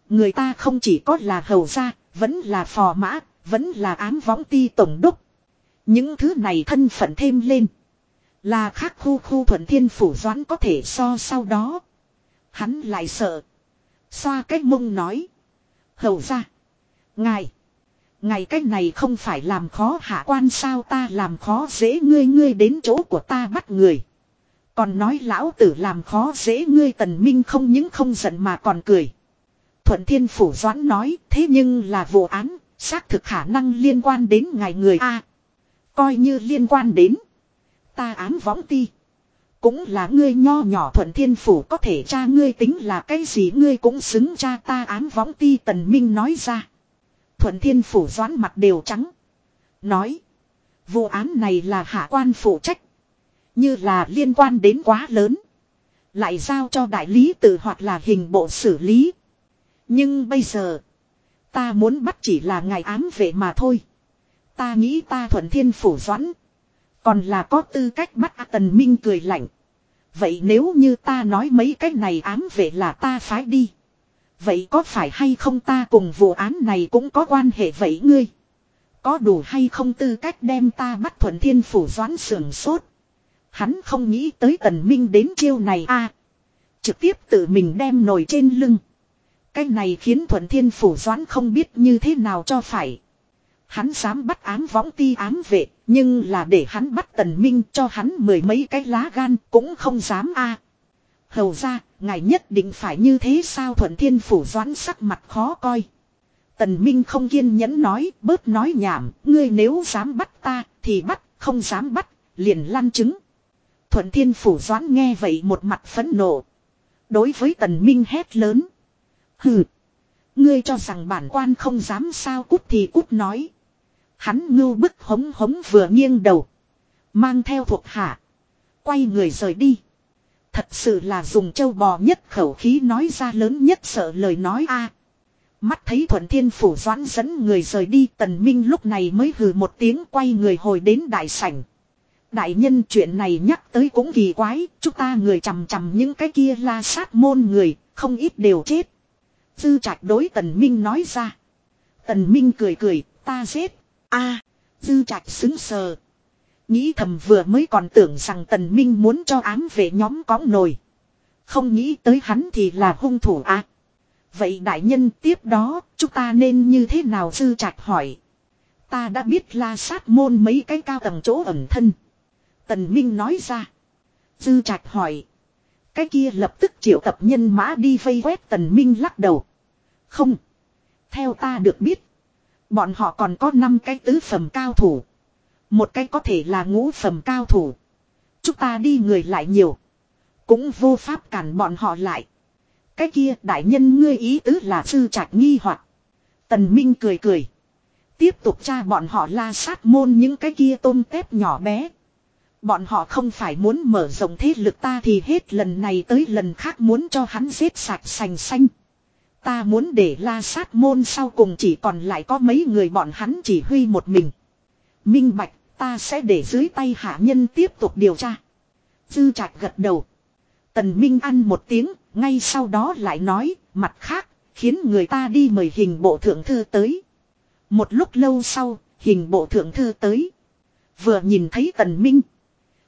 Người ta không chỉ có là hầu gia. Vẫn là phò mã. Vẫn là ám võng ti tổng đốc. Những thứ này thân phận thêm lên. Là khác khu khu thuận thiên phủ doãn có thể so sau đó. Hắn lại sợ. Xoa cách mông nói. Hầu ra. Ngài. Ngài cách này không phải làm khó hạ quan sao ta làm khó dễ ngươi ngươi đến chỗ của ta bắt người. Còn nói lão tử làm khó dễ ngươi tần minh không những không giận mà còn cười. Thuận thiên phủ doãn nói thế nhưng là vụ án, xác thực khả năng liên quan đến ngài người A. Coi như liên quan đến. Ta án võng ti. Cũng là ngươi nho nhỏ thuận thiên phủ có thể cha ngươi tính là cái gì ngươi cũng xứng cha ta án võng ti tần minh nói ra. Thuận thiên phủ doãn mặt đều trắng. Nói. Vụ án này là hạ quan phụ trách. Như là liên quan đến quá lớn. Lại giao cho đại lý tự hoặc là hình bộ xử lý. Nhưng bây giờ. Ta muốn bắt chỉ là ngài ám vệ mà thôi. Ta nghĩ ta thuận thiên phủ doãn. Còn là có tư cách bắt A Tần Minh cười lạnh. Vậy nếu như ta nói mấy cái này ám vệ là ta phái đi. Vậy có phải hay không ta cùng vụ án này cũng có quan hệ vậy ngươi? Có đủ hay không tư cách đem ta bắt thuận thiên phủ doãn sưởng sốt? Hắn không nghĩ tới tần minh đến chiêu này a Trực tiếp tự mình đem nồi trên lưng. Cái này khiến thuận thiên phủ doãn không biết như thế nào cho phải. Hắn dám bắt ám võng ti ám vệ, nhưng là để hắn bắt tần minh cho hắn mười mấy cái lá gan cũng không dám a. Hầu ra, ngài nhất định phải như thế sao thuận thiên phủ doãn sắc mặt khó coi. Tần Minh không kiên nhẫn nói, bớt nói nhảm, ngươi nếu dám bắt ta, thì bắt, không dám bắt, liền lăn chứng. Thuận thiên phủ doãn nghe vậy một mặt phẫn nộ. Đối với tần Minh hét lớn. Hừ, ngươi cho rằng bản quan không dám sao cút thì cút nói. Hắn ngưu bức hống hống vừa nghiêng đầu. Mang theo thuộc hạ. Quay người rời đi. Thật sự là dùng châu bò nhất khẩu khí nói ra lớn nhất sợ lời nói a. Mắt thấy thuận thiên phủ doãn dẫn người rời đi tần minh lúc này mới hừ một tiếng quay người hồi đến đại sảnh. Đại nhân chuyện này nhắc tới cũng kỳ quái, chúng ta người chằm chằm những cái kia la sát môn người, không ít đều chết. Dư trạch đối tần minh nói ra. Tần minh cười cười, ta giết a dư trạch xứng sờ. Nghĩ thầm vừa mới còn tưởng rằng tần minh muốn cho ám về nhóm cõng nồi. Không nghĩ tới hắn thì là hung thủ a Vậy đại nhân tiếp đó, chúng ta nên như thế nào sư trạch hỏi. Ta đã biết la sát môn mấy cái cao tầng chỗ ẩn thân. Tần Minh nói ra. Dư trạch hỏi. Cái kia lập tức triệu tập nhân mã đi vây quét tần Minh lắc đầu. Không. Theo ta được biết. Bọn họ còn có 5 cái tứ phẩm cao thủ. Một cái có thể là ngũ phẩm cao thủ. Chúng ta đi người lại nhiều. Cũng vô pháp cản bọn họ lại. Cái kia đại nhân ngươi ý tứ là sư trạch nghi hoặc Tần Minh cười cười. Tiếp tục tra bọn họ la sát môn những cái kia tôm tép nhỏ bé. Bọn họ không phải muốn mở rộng thế lực ta thì hết lần này tới lần khác muốn cho hắn giết sạch sành xanh. Ta muốn để la sát môn sau cùng chỉ còn lại có mấy người bọn hắn chỉ huy một mình. Minh bạch, ta sẽ để dưới tay hạ nhân tiếp tục điều tra. Dư trạch gật đầu. Tần Minh ăn một tiếng, ngay sau đó lại nói, mặt khác, khiến người ta đi mời hình bộ thượng thư tới. Một lúc lâu sau, hình bộ thượng thư tới. Vừa nhìn thấy tần minh.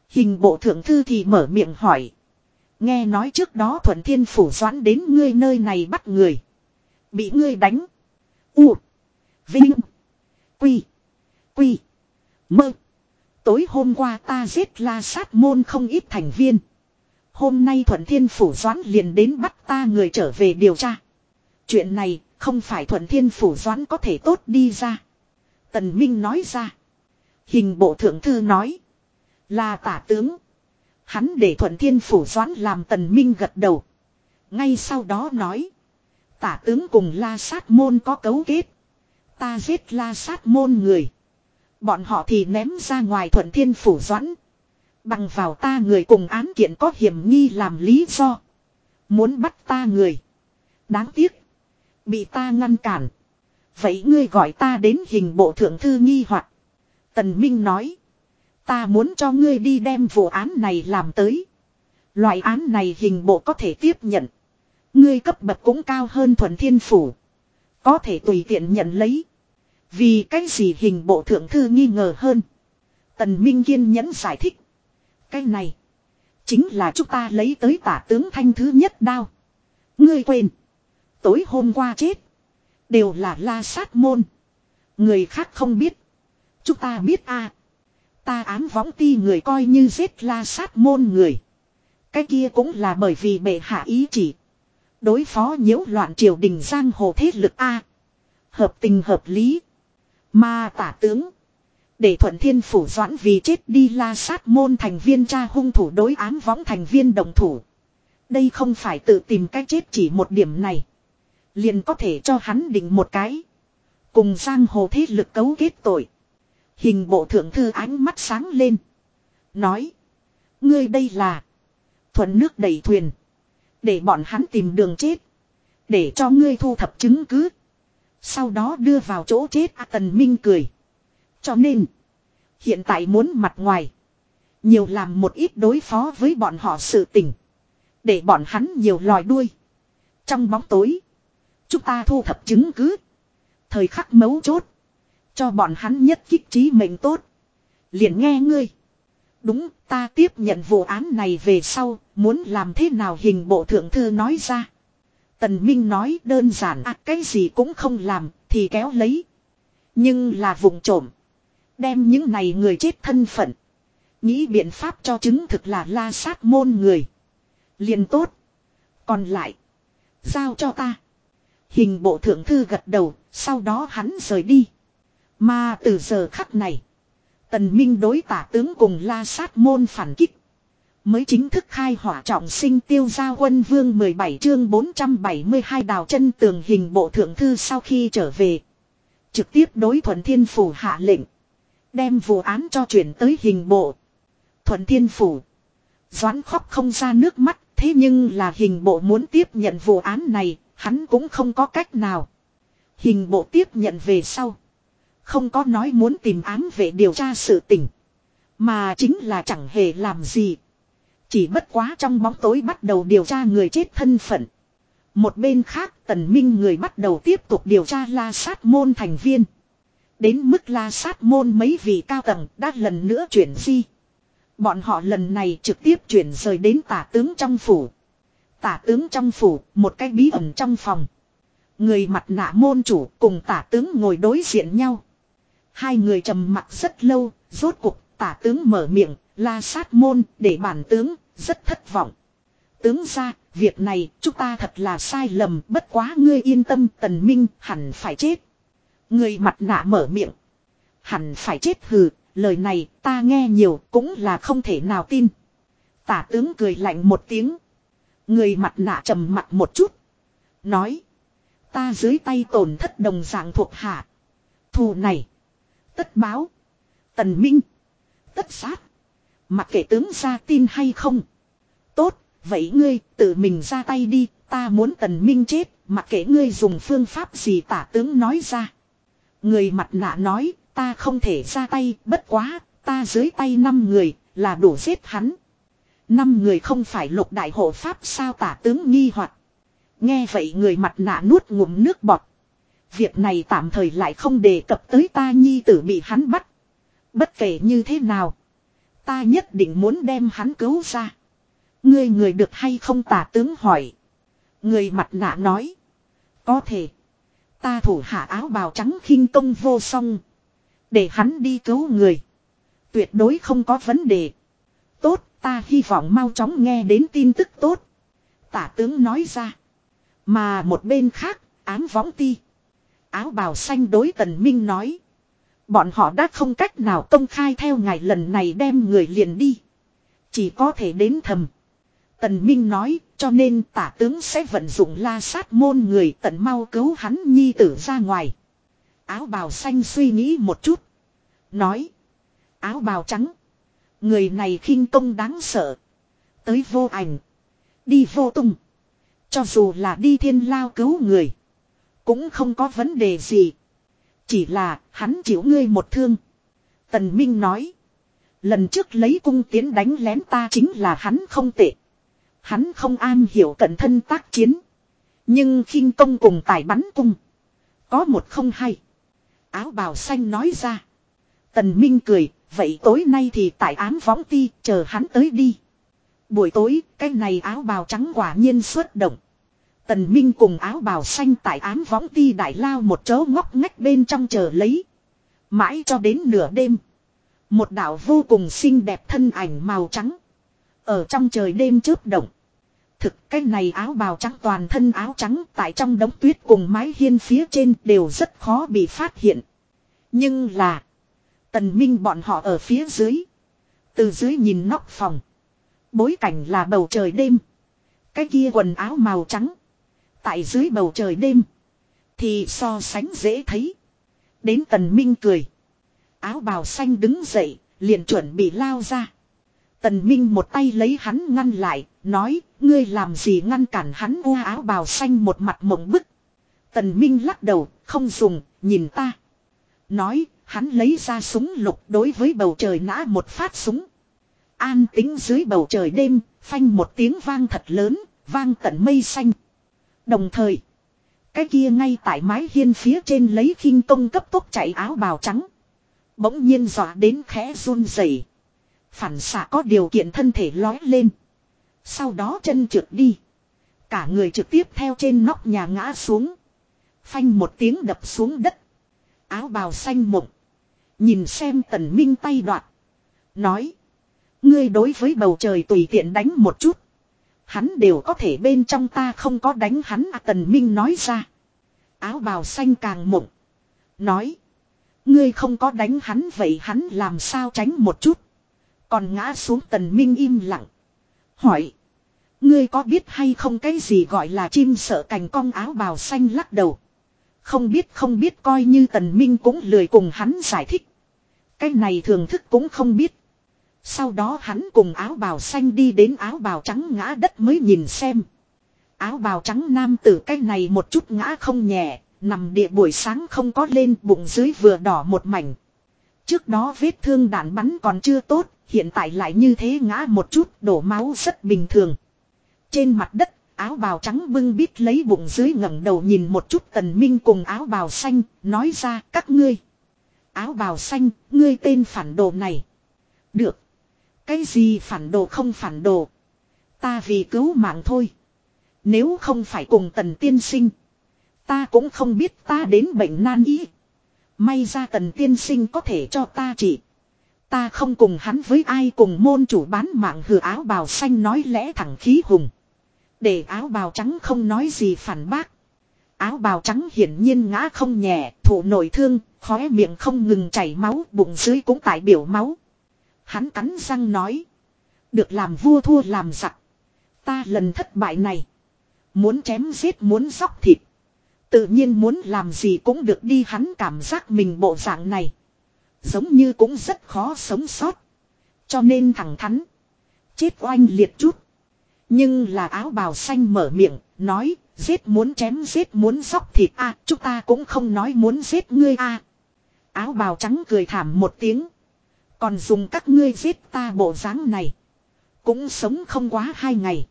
Hình bộ thượng thư thì mở miệng hỏi. Nghe nói trước đó thuận thiên phủ doãn đến ngươi nơi này bắt người. Bị ngươi đánh. U. Vinh. Quy. Quy. Mơ. Tối hôm qua ta giết la sát môn không ít thành viên. Hôm nay thuận thiên phủ doãn liền đến bắt ta người trở về điều tra. Chuyện này không phải thuận thiên phủ doãn có thể tốt đi ra. Tần Minh nói ra. Hình bộ thượng thư nói. Là tả tướng. Hắn để thuận thiên phủ doãn làm tần minh gật đầu. Ngay sau đó nói. Tả tướng cùng la sát môn có cấu kết. Ta giết la sát môn người. Bọn họ thì ném ra ngoài thuận thiên phủ doãn. Bằng vào ta người cùng án kiện có hiểm nghi làm lý do. Muốn bắt ta người. Đáng tiếc. Bị ta ngăn cản. Vậy ngươi gọi ta đến hình bộ thượng thư nghi hoặc Tần Minh nói. Ta muốn cho ngươi đi đem vụ án này làm tới. Loại án này hình bộ có thể tiếp nhận. Ngươi cấp bậc cũng cao hơn thuần thiên phủ. Có thể tùy tiện nhận lấy. Vì cái gì hình bộ thượng thư nghi ngờ hơn. Tần Minh kiên nhẫn giải thích. Cái này. Chính là chúng ta lấy tới tả tướng thanh thứ nhất đao. Ngươi quên. Tối hôm qua chết. Đều là la sát môn. Người khác không biết. Chúng ta biết a Ta ám võng ti người coi như giết la sát môn người. Cái kia cũng là bởi vì bệ hạ ý chỉ. Đối phó nhiễu loạn triều đình giang hồ thế lực A. Hợp tình hợp lý. Mà tả tướng. Để thuận thiên phủ doãn vì chết đi la sát môn thành viên cha hung thủ đối ám võng thành viên đồng thủ. Đây không phải tự tìm cách chết chỉ một điểm này. Liền có thể cho hắn định một cái. Cùng giang hồ thế lực cấu kết tội. Hình bộ thượng thư ánh mắt sáng lên. Nói. Ngươi đây là. Thuận nước đầy thuyền. Để bọn hắn tìm đường chết. Để cho ngươi thu thập chứng cứ. Sau đó đưa vào chỗ chết, A Tần Minh cười. Cho nên. Hiện tại muốn mặt ngoài. Nhiều làm một ít đối phó với bọn họ sự tình. Để bọn hắn nhiều lòi đuôi. Trong bóng tối. Chúng ta thu thập chứng cứ. Thời khắc mấu chốt. Cho bọn hắn nhất kích trí mệnh tốt. Liền nghe ngươi. Đúng, ta tiếp nhận vụ án này về sau. Muốn làm thế nào hình bộ thượng thư nói ra. Tần Minh nói đơn giản à cái gì cũng không làm, thì kéo lấy. Nhưng là vùng trộm. Đem những này người chết thân phận. Nghĩ biện pháp cho chứng thực là la sát môn người. liền tốt. Còn lại. Giao cho ta. Hình bộ thượng thư gật đầu. Sau đó hắn rời đi. Mà từ giờ khắc này. Tần Minh đối tả tướng cùng la sát môn phản kích. Mới chính thức khai hỏa trọng sinh tiêu gia quân vương 17 chương 472 đào chân tường hình bộ thượng thư sau khi trở về. Trực tiếp đối thuận thiên phủ hạ lệnh. Đem vụ án cho chuyển tới hình bộ. Thuận thiên phủ. Doãn khóc không ra nước mắt. Thế nhưng là hình bộ muốn tiếp nhận vụ án này. Hắn cũng không có cách nào. Hình bộ tiếp nhận về sau. Không có nói muốn tìm án về điều tra sự tình. Mà chính là chẳng hề làm gì. Chỉ bất quá trong bóng tối bắt đầu điều tra người chết thân phận. Một bên khác tần minh người bắt đầu tiếp tục điều tra la sát môn thành viên. Đến mức la sát môn mấy vị cao tầng đã lần nữa chuyển di. Bọn họ lần này trực tiếp chuyển rời đến tả tướng trong phủ. Tả tướng trong phủ, một cái bí ẩn trong phòng. Người mặt nạ môn chủ cùng tả tướng ngồi đối diện nhau. Hai người trầm mặt rất lâu, rốt cục tả tướng mở miệng, la sát môn để bản tướng, rất thất vọng. Tướng ra, việc này chúng ta thật là sai lầm, bất quá ngươi yên tâm tần minh hẳn phải chết. Người mặt nạ mở miệng. Hẳn phải chết hừ, lời này ta nghe nhiều cũng là không thể nào tin. Tả tướng cười lạnh một tiếng. Người mặt nạ trầm mặt một chút. Nói. Ta dưới tay tổn thất đồng dạng thuộc hạ. Thù này. Tất báo. Tần Minh. Tất sát. Mặc kệ tướng ra tin hay không. Tốt, vậy ngươi tự mình ra tay đi, ta muốn tần minh chết, mặc kệ ngươi dùng phương pháp gì tả tướng nói ra. Người mặt nạ nói, ta không thể ra tay, bất quá, ta dưới tay năm người, là đủ giết hắn. Năm người không phải lục đại hộ pháp sao tả tướng nghi hoặc Nghe vậy người mặt nạ nuốt ngụm nước bọt. Việc này tạm thời lại không đề cập tới ta nhi tử bị hắn bắt. Bất kể như thế nào. Ta nhất định muốn đem hắn cứu ra. Ngươi người được hay không tả tướng hỏi. Người mặt nạ nói. Có thể. Ta thủ hạ áo bào trắng khinh công vô song. Để hắn đi cứu người. Tuyệt đối không có vấn đề. Tốt, ta hy vọng mau chóng nghe đến tin tức tốt. Tả tướng nói ra. Mà một bên khác, ám võng ti. Áo bào xanh đối tần minh nói. Bọn họ đã không cách nào công khai theo ngài lần này đem người liền đi. Chỉ có thể đến thầm. Tần Minh nói, cho nên tả tướng sẽ vận dụng la sát môn người tận mau cứu hắn nhi tử ra ngoài. Áo bào xanh suy nghĩ một chút. Nói. Áo bào trắng. Người này khinh công đáng sợ. Tới vô ảnh. Đi vô tung. Cho dù là đi thiên lao cứu người. Cũng không có vấn đề gì. Chỉ là hắn chịu ngươi một thương. Tần Minh nói. Lần trước lấy cung tiến đánh lén ta chính là hắn không tệ. Hắn không an hiểu cận thân tác chiến. Nhưng khinh công cùng tài bắn cung. Có một không hay. Áo bào xanh nói ra. Tần Minh cười, vậy tối nay thì tại ám võng ti, chờ hắn tới đi. Buổi tối, cái này áo bào trắng quả nhiên xuất động. Tần Minh cùng áo bào xanh tại ám võng ti đại lao một chỗ ngóc ngách bên trong chờ lấy. Mãi cho đến nửa đêm. Một đạo vô cùng xinh đẹp thân ảnh màu trắng. Ở trong trời đêm chớp động. Thực cái này áo bào trắng toàn thân áo trắng tại trong đống tuyết cùng mái hiên phía trên đều rất khó bị phát hiện. Nhưng là. Tần Minh bọn họ ở phía dưới. Từ dưới nhìn nóc phòng. Bối cảnh là bầu trời đêm. Cái kia quần áo màu trắng. Tại dưới bầu trời đêm. Thì so sánh dễ thấy. Đến tần minh cười. Áo bào xanh đứng dậy. Liền chuẩn bị lao ra. Tần minh một tay lấy hắn ngăn lại. Nói ngươi làm gì ngăn cản hắn u áo bào xanh một mặt mộng bức. Tần minh lắc đầu. Không dùng. Nhìn ta. Nói hắn lấy ra súng lục đối với bầu trời nã một phát súng. An tính dưới bầu trời đêm, phanh một tiếng vang thật lớn, vang tận mây xanh. Đồng thời, cái kia ngay tại mái hiên phía trên lấy khinh công cấp tốc chạy áo bào trắng. Bỗng nhiên dọa đến khẽ run rẩy Phản xạ có điều kiện thân thể lói lên. Sau đó chân trượt đi. Cả người trực tiếp theo trên nóc nhà ngã xuống. Phanh một tiếng đập xuống đất. Áo bào xanh mộng. Nhìn xem tần minh tay đoạt, Nói. Ngươi đối với bầu trời tùy tiện đánh một chút. Hắn đều có thể bên trong ta không có đánh hắn à tần minh nói ra. Áo bào xanh càng mộng. Nói. Ngươi không có đánh hắn vậy hắn làm sao tránh một chút. Còn ngã xuống tần minh im lặng. Hỏi. Ngươi có biết hay không cái gì gọi là chim sợ cành cong áo bào xanh lắc đầu. Không biết không biết, coi như tần minh cũng lười cùng hắn giải thích. Cái này thường thức cũng không biết. Sau đó hắn cùng áo bào xanh đi đến áo bào trắng ngã đất mới nhìn xem. Áo bào trắng nam tử cái này một chút ngã không nhẹ, nằm địa buổi sáng không có lên bụng dưới vừa đỏ một mảnh. Trước đó vết thương đạn bắn còn chưa tốt, hiện tại lại như thế ngã một chút đổ máu rất bình thường. Trên mặt đất, áo bào trắng bưng bít lấy bụng dưới ngẩng đầu nhìn một chút tần minh cùng áo bào xanh, nói ra các ngươi. Áo bào xanh, ngươi tên phản đồ này. Được. Cái gì phản đồ không phản đồ. Ta vì cứu mạng thôi. Nếu không phải cùng tần tiên sinh. Ta cũng không biết ta đến bệnh nan y. May ra tần tiên sinh có thể cho ta trị. Ta không cùng hắn với ai cùng môn chủ bán mạng hừa áo bào xanh nói lẽ thẳng khí hùng. Để áo bào trắng không nói gì phản bác. Áo bào trắng hiển nhiên ngã không nhẹ, thủ nổi thương, khóe miệng không ngừng chảy máu, bụng dưới cũng tại biểu máu. Hắn cắn răng nói. Được làm vua thua làm giặc. Ta lần thất bại này. Muốn chém giết muốn sóc thịt. Tự nhiên muốn làm gì cũng được đi hắn cảm giác mình bộ dạng này. Giống như cũng rất khó sống sót. Cho nên thẳng thắn. Chết oanh liệt chút. Nhưng là áo bào xanh mở miệng, nói, giết muốn chém giết muốn sóc thịt a chúng ta cũng không nói muốn giết ngươi a Áo bào trắng cười thảm một tiếng. Còn dùng các ngươi giết ta bộ dáng này. Cũng sống không quá hai ngày.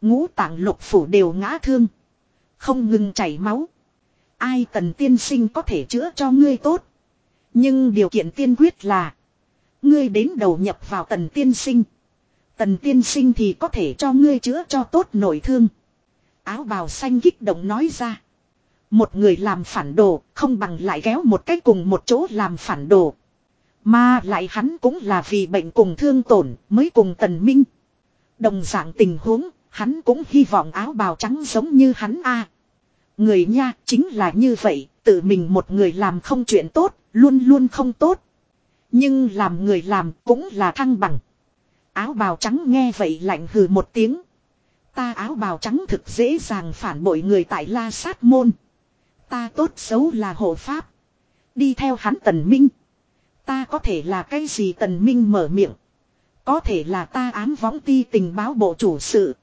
Ngũ tạng lục phủ đều ngã thương. Không ngừng chảy máu. Ai tần tiên sinh có thể chữa cho ngươi tốt. Nhưng điều kiện tiên quyết là. Ngươi đến đầu nhập vào tần tiên sinh. Tần tiên sinh thì có thể cho ngươi chữa cho tốt nội thương. Áo bào xanh kích động nói ra. Một người làm phản đồ, không bằng lại kéo một cách cùng một chỗ làm phản đồ. Mà lại hắn cũng là vì bệnh cùng thương tổn mới cùng tần minh. Đồng dạng tình huống, hắn cũng hy vọng áo bào trắng giống như hắn a. Người nha chính là như vậy, tự mình một người làm không chuyện tốt, luôn luôn không tốt. Nhưng làm người làm cũng là thăng bằng. Áo bào trắng nghe vậy lạnh hừ một tiếng. Ta áo bào trắng thực dễ dàng phản bội người tại la sát môn. Ta tốt xấu là hộ pháp. Đi theo hắn tần minh. Ta có thể là cái gì tần minh mở miệng. Có thể là ta án võng ti tình báo bộ chủ sự.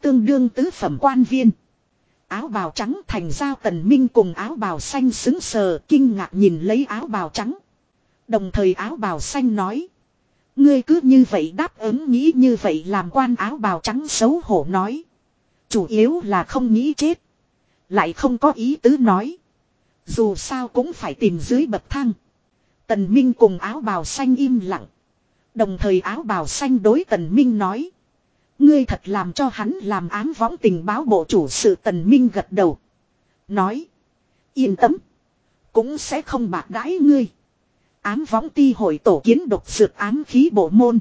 Tương đương tứ phẩm quan viên. Áo bào trắng thành giao tần minh cùng áo bào xanh xứng sờ, kinh ngạc nhìn lấy áo bào trắng. Đồng thời áo bào xanh nói. Ngươi cứ như vậy đáp ứng nghĩ như vậy làm quan áo bào trắng xấu hổ nói. Chủ yếu là không nghĩ chết. Lại không có ý tứ nói. Dù sao cũng phải tìm dưới bậc thang. Tần Minh cùng áo bào xanh im lặng. Đồng thời áo bào xanh đối Tần Minh nói. Ngươi thật làm cho hắn làm ám võng tình báo bộ chủ sự Tần Minh gật đầu. Nói. Yên tâm. Cũng sẽ không bạc đãi ngươi. Ám võng ti hội tổ kiến độc dược ám khí bộ môn.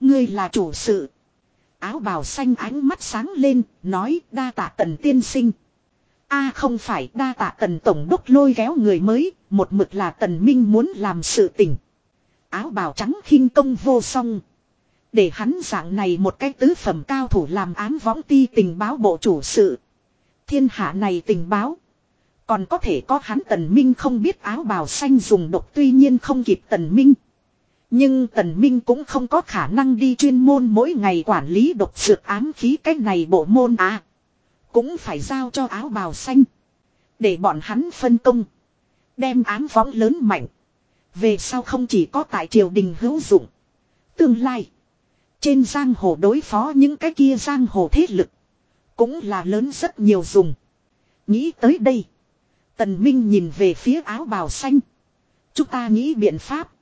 Ngươi là chủ sự. Áo bào xanh ánh mắt sáng lên, nói đa tạ tần tiên sinh. a không phải đa tạ tần tổng đốc lôi kéo người mới, một mực là tần minh muốn làm sự tình. Áo bào trắng khinh công vô song. Để hắn dạng này một cái tứ phẩm cao thủ làm án võng ti tình báo bộ chủ sự. Thiên hạ này tình báo. Còn có thể có hắn tần minh không biết áo bào xanh dùng độc tuy nhiên không kịp tần minh. Nhưng tần minh cũng không có khả năng đi chuyên môn mỗi ngày quản lý độc dược ám khí cách này bộ môn à. Cũng phải giao cho áo bào xanh. Để bọn hắn phân công. Đem ám võng lớn mạnh. Về sau không chỉ có tại triều đình hữu dụng. Tương lai. Trên giang hồ đối phó những cái kia giang hồ thế lực. Cũng là lớn rất nhiều dùng. Nghĩ tới đây. Tần Minh nhìn về phía áo bào xanh. Chúng ta nghĩ biện pháp.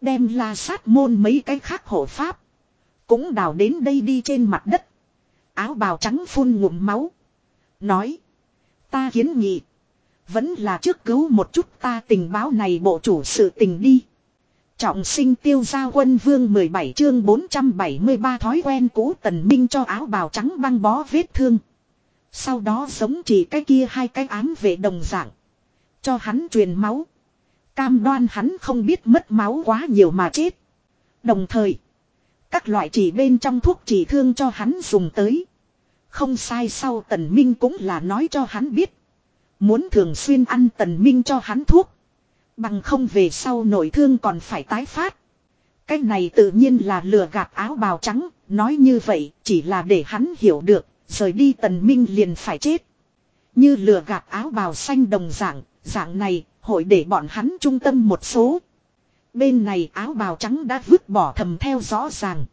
Đem la sát môn mấy cái khác hộ pháp. Cũng đào đến đây đi trên mặt đất. Áo bào trắng phun ngụm máu. Nói. Ta kiến nghị. Vẫn là trước cứu một chút ta tình báo này bộ chủ sự tình đi. Trọng sinh tiêu gia quân vương 17 chương 473 thói quen cũ tần minh cho áo bào trắng băng bó vết thương. Sau đó giống chỉ cái kia hai cái ám vệ đồng dạng. Cho hắn truyền máu. Cam đoan hắn không biết mất máu quá nhiều mà chết. Đồng thời. Các loại chỉ bên trong thuốc chỉ thương cho hắn dùng tới. Không sai sau tần minh cũng là nói cho hắn biết. Muốn thường xuyên ăn tần minh cho hắn thuốc. Bằng không về sau nổi thương còn phải tái phát. Cái này tự nhiên là lừa gạt áo bào trắng, nói như vậy chỉ là để hắn hiểu được, rời đi tần minh liền phải chết. Như lừa gạt áo bào xanh đồng dạng, dạng này, hội để bọn hắn trung tâm một số. Bên này áo bào trắng đã vứt bỏ thầm theo rõ ràng.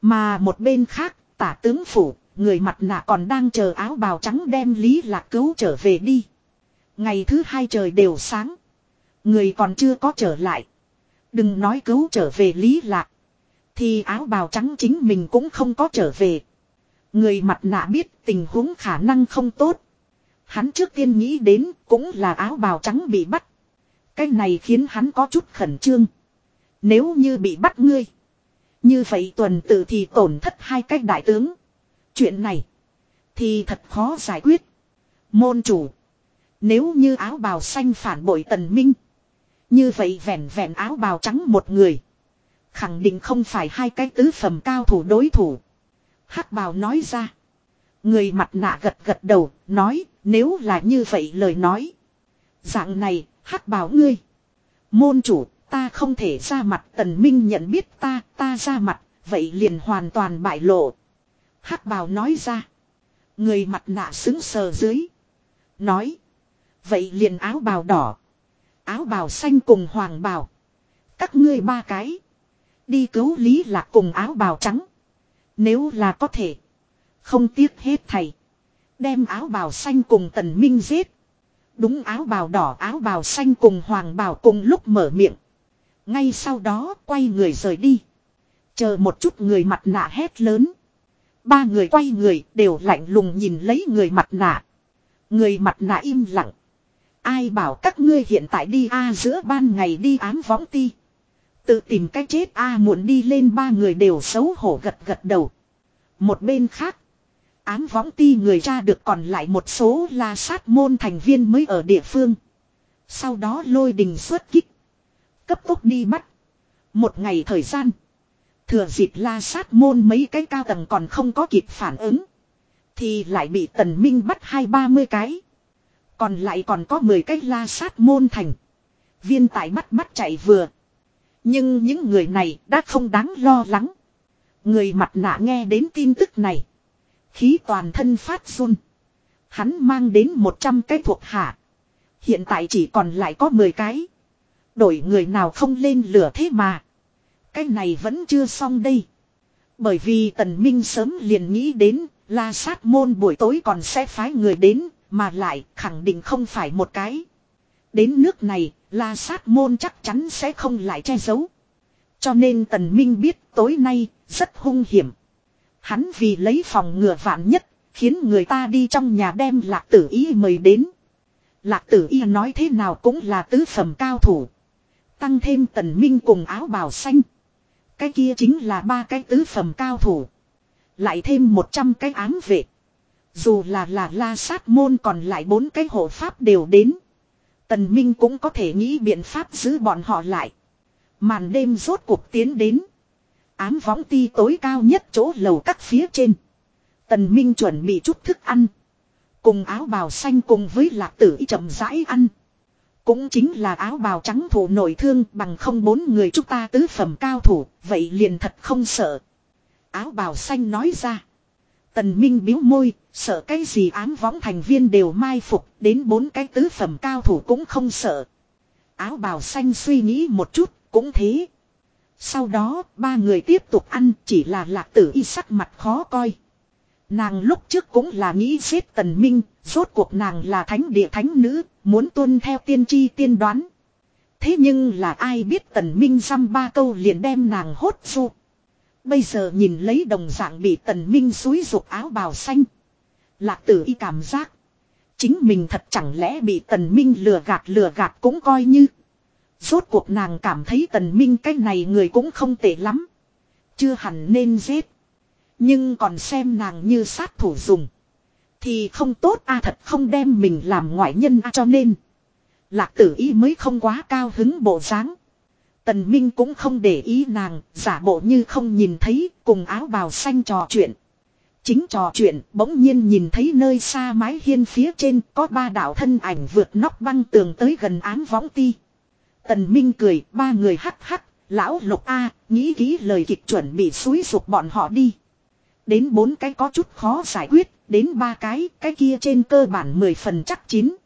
Mà một bên khác, tả tướng phủ, người mặt nạ còn đang chờ áo bào trắng đem Lý Lạc cứu trở về đi. Ngày thứ hai trời đều sáng. Người còn chưa có trở lại. Đừng nói cứu trở về Lý Lạc. Thì áo bào trắng chính mình cũng không có trở về. Người mặt nạ biết tình huống khả năng không tốt. Hắn trước tiên nghĩ đến cũng là áo bào trắng bị bắt. Cái này khiến hắn có chút khẩn trương. Nếu như bị bắt ngươi. Như vậy tuần tự thì tổn thất hai cách đại tướng. Chuyện này. Thì thật khó giải quyết. Môn chủ. Nếu như áo bào xanh phản bội tần minh. Như vậy vẹn vẹn áo bào trắng một người. Khẳng định không phải hai cái tứ phẩm cao thủ đối thủ. hắc bào nói ra. Người mặt nạ gật gật đầu, nói, nếu là như vậy lời nói. Dạng này, hắc bào ngươi. Môn chủ, ta không thể ra mặt tần minh nhận biết ta, ta ra mặt, vậy liền hoàn toàn bại lộ. hắc bào nói ra. Người mặt nạ xứng sờ dưới. Nói. Vậy liền áo bào đỏ. Áo bào xanh cùng hoàng bào. Các ngươi ba cái. Đi cứu lý lạc cùng áo bào trắng. Nếu là có thể. Không tiếc hết thầy. Đem áo bào xanh cùng tần minh giết. Đúng áo bào đỏ, áo bào xanh cùng hoàng bào cùng lúc mở miệng. Ngay sau đó quay người rời đi. Chờ một chút người mặt nạ hét lớn. Ba người quay người đều lạnh lùng nhìn lấy người mặt nạ. Người mặt nạ im lặng. Ai bảo các ngươi hiện tại đi a giữa ban ngày đi ám võng ti. Tự tìm cách chết a muộn đi lên ba người đều xấu hổ gật gật đầu. Một bên khác. Ám võng ti người ra được còn lại một số la sát môn thành viên mới ở địa phương. Sau đó lôi đình xuất kích. Cấp tốc đi bắt. Một ngày thời gian. Thừa dịp la sát môn mấy cái cao tầng còn không có kịp phản ứng. Thì lại bị tần minh bắt hai ba mươi cái. Còn lại còn có 10 cái la sát môn thành. Viên tại bắt bắt chạy vừa. Nhưng những người này đã không đáng lo lắng. Người mặt nạ nghe đến tin tức này. Khí toàn thân phát run. Hắn mang đến 100 cái thuộc hạ. Hiện tại chỉ còn lại có 10 cái. Đổi người nào không lên lửa thế mà. Cái này vẫn chưa xong đây. Bởi vì tần minh sớm liền nghĩ đến, la sát môn buổi tối còn sẽ phái người đến mà lại khẳng định không phải một cái. Đến nước này, la sát môn chắc chắn sẽ không lại che giấu. Cho nên tần minh biết tối nay rất hung hiểm. Hắn vì lấy phòng ngừa vạn nhất, khiến người ta đi trong nhà đem lạc tử y mời đến. Lạc tử y nói thế nào cũng là tứ phẩm cao thủ. Tăng thêm tần minh cùng áo bào xanh. Cái kia chính là ba cái tứ phẩm cao thủ. Lại thêm 100 cái ám vệ. Dù là là la sát môn còn lại bốn cái hộ pháp đều đến. Tần Minh cũng có thể nghĩ biện pháp giữ bọn họ lại. Màn đêm rốt cuộc tiến đến. Ám võng ti tối cao nhất chỗ lầu các phía trên. Tần Minh chuẩn bị chút thức ăn. Cùng áo bào xanh cùng với lạc tử chậm rãi ăn. Cũng chính là áo bào trắng thủ nổi thương bằng không bốn người chúng ta tứ phẩm cao thủ, vậy liền thật không sợ. Áo bào xanh nói ra. Tần Minh biếu môi, sợ cái gì ám võng thành viên đều mai phục, đến bốn cái tứ phẩm cao thủ cũng không sợ. Áo bào xanh suy nghĩ một chút, cũng thế. Sau đó, ba người tiếp tục ăn, chỉ là lạc tử y sắc mặt khó coi. Nàng lúc trước cũng là nghĩ giết tần minh, rốt cuộc nàng là thánh địa thánh nữ, muốn tuân theo tiên tri tiên đoán. Thế nhưng là ai biết tần minh xăm ba câu liền đem nàng hốt du. Bây giờ nhìn lấy đồng dạng bị tần minh suối dục áo bào xanh. Lạc tử y cảm giác. Chính mình thật chẳng lẽ bị tần minh lừa gạt lừa gạt cũng coi như. Rốt cuộc nàng cảm thấy tần minh cái này người cũng không tệ lắm. Chưa hẳn nên giết. Nhưng còn xem nàng như sát thủ dùng. Thì không tốt a à, thật không đem mình làm ngoại nhân a à, cho nên. Lạc tử y mới không quá cao hứng bộ dáng. Tần Minh cũng không để ý nàng, giả bộ như không nhìn thấy, cùng áo bào xanh trò chuyện. Chính trò chuyện, bỗng nhiên nhìn thấy nơi xa mái hiên phía trên có ba đạo thân ảnh vượt nóc băng tường tới gần án võng ti. Tần Minh cười, ba người hắc hắc, lão lục A, nghĩ kỹ lời kịch chuẩn bị xúi dục bọn họ đi. Đến bốn cái có chút khó giải quyết, đến ba cái, cái kia trên cơ bản mười phần chắc chín.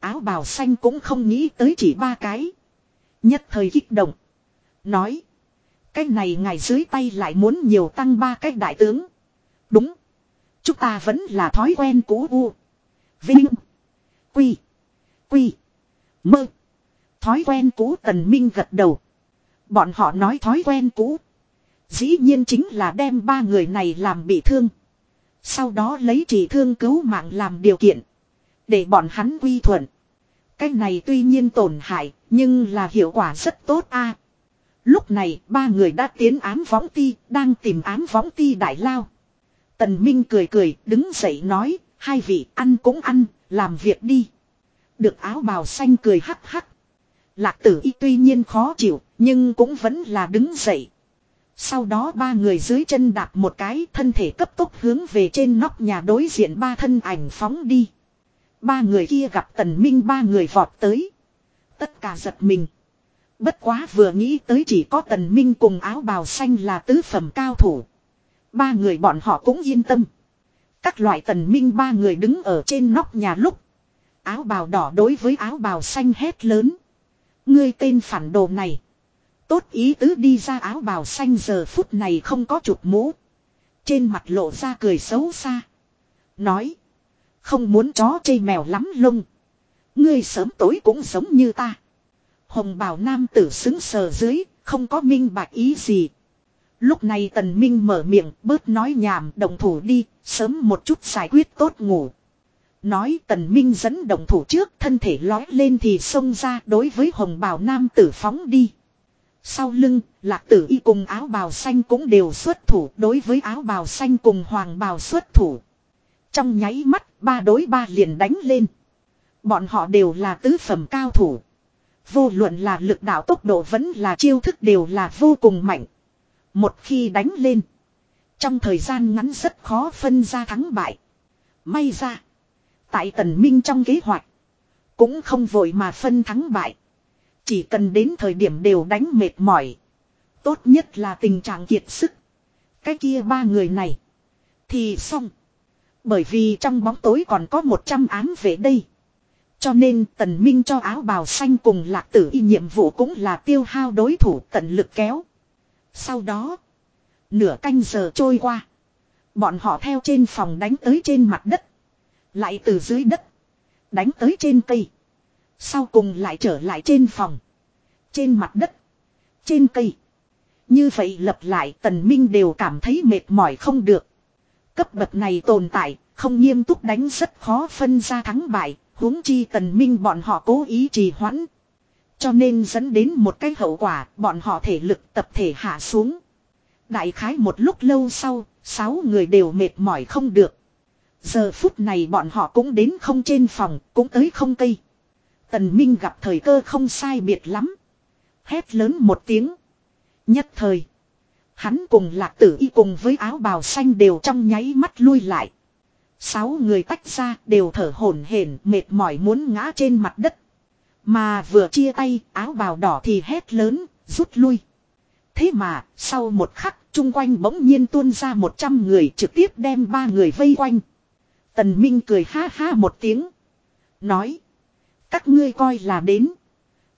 Áo bào xanh cũng không nghĩ tới chỉ ba cái. Nhất thời kích động. Nói. Cái này ngài dưới tay lại muốn nhiều tăng ba cái đại tướng. Đúng. Chúng ta vẫn là thói quen cũ u. Vinh. Quy. Quy. Mơ. Thói quen cũ tần minh gật đầu. Bọn họ nói thói quen cũ. Dĩ nhiên chính là đem ba người này làm bị thương. Sau đó lấy chỉ thương cứu mạng làm điều kiện. Để bọn hắn quy thuận. Cái này tuy nhiên tổn hại, nhưng là hiệu quả rất tốt a. Lúc này, ba người đã tiến ám võng ti, đang tìm ám võng ti đại lao. Tần Minh cười cười, đứng dậy nói, hai vị ăn cũng ăn, làm việc đi. Được áo bào xanh cười hắc hắc. Lạc tử y tuy nhiên khó chịu, nhưng cũng vẫn là đứng dậy. Sau đó ba người dưới chân đạp một cái thân thể cấp tốc hướng về trên nóc nhà đối diện ba thân ảnh phóng đi. Ba người kia gặp tần minh ba người vọt tới. Tất cả giật mình. Bất quá vừa nghĩ tới chỉ có tần minh cùng áo bào xanh là tứ phẩm cao thủ. Ba người bọn họ cũng yên tâm. Các loại tần minh ba người đứng ở trên nóc nhà lúc. Áo bào đỏ đối với áo bào xanh hét lớn. Ngươi tên phản đồ này. Tốt ý tứ đi ra áo bào xanh giờ phút này không có chụp mũ. Trên mặt lộ ra cười xấu xa. Nói. Không muốn chó chê mèo lắm lông. Ngươi sớm tối cũng giống như ta. Hồng bào nam tử xứng sờ dưới, không có minh bạch ý gì. Lúc này tần minh mở miệng, bớt nói nhảm, đồng thủ đi, sớm một chút giải quyết tốt ngủ. Nói tần minh dẫn đồng thủ trước, thân thể lói lên thì xông ra đối với hồng bào nam tử phóng đi. Sau lưng, lạc tử y cùng áo bào xanh cũng đều xuất thủ đối với áo bào xanh cùng hoàng bào xuất thủ. Trong nháy mắt, ba đối ba liền đánh lên. Bọn họ đều là tứ phẩm cao thủ. Vô luận là lực đạo tốc độ vẫn là chiêu thức đều là vô cùng mạnh. Một khi đánh lên. Trong thời gian ngắn rất khó phân ra thắng bại. May ra. Tại tần minh trong kế hoạch. Cũng không vội mà phân thắng bại. Chỉ cần đến thời điểm đều đánh mệt mỏi. Tốt nhất là tình trạng kiệt sức. Cái kia ba người này. Thì xong. Bởi vì trong bóng tối còn có 100 ám về đây. Cho nên tần minh cho áo bào xanh cùng lạc tử y nhiệm vụ cũng là tiêu hao đối thủ tận lực kéo. Sau đó. Nửa canh giờ trôi qua. Bọn họ theo trên phòng đánh tới trên mặt đất. Lại từ dưới đất. Đánh tới trên cây. Sau cùng lại trở lại trên phòng. Trên mặt đất. Trên cây. Như vậy lập lại tần minh đều cảm thấy mệt mỏi không được. Cấp bậc này tồn tại, không nghiêm túc đánh rất khó phân ra thắng bại, huống chi tần minh bọn họ cố ý trì hoãn. Cho nên dẫn đến một cái hậu quả, bọn họ thể lực tập thể hạ xuống. Đại khái một lúc lâu sau, sáu người đều mệt mỏi không được. Giờ phút này bọn họ cũng đến không trên phòng, cũng tới không cây. Tần Minh gặp thời cơ không sai biệt lắm. Hét lớn một tiếng. Nhất thời. Hắn cùng lạc tử y cùng với áo bào xanh đều trong nháy mắt lui lại. Sáu người tách ra đều thở hổn hển mệt mỏi muốn ngã trên mặt đất. Mà vừa chia tay áo bào đỏ thì hét lớn, rút lui. Thế mà, sau một khắc, chung quanh bỗng nhiên tuôn ra một trăm người trực tiếp đem ba người vây quanh. Tần Minh cười ha ha một tiếng. Nói. Các ngươi coi là đến.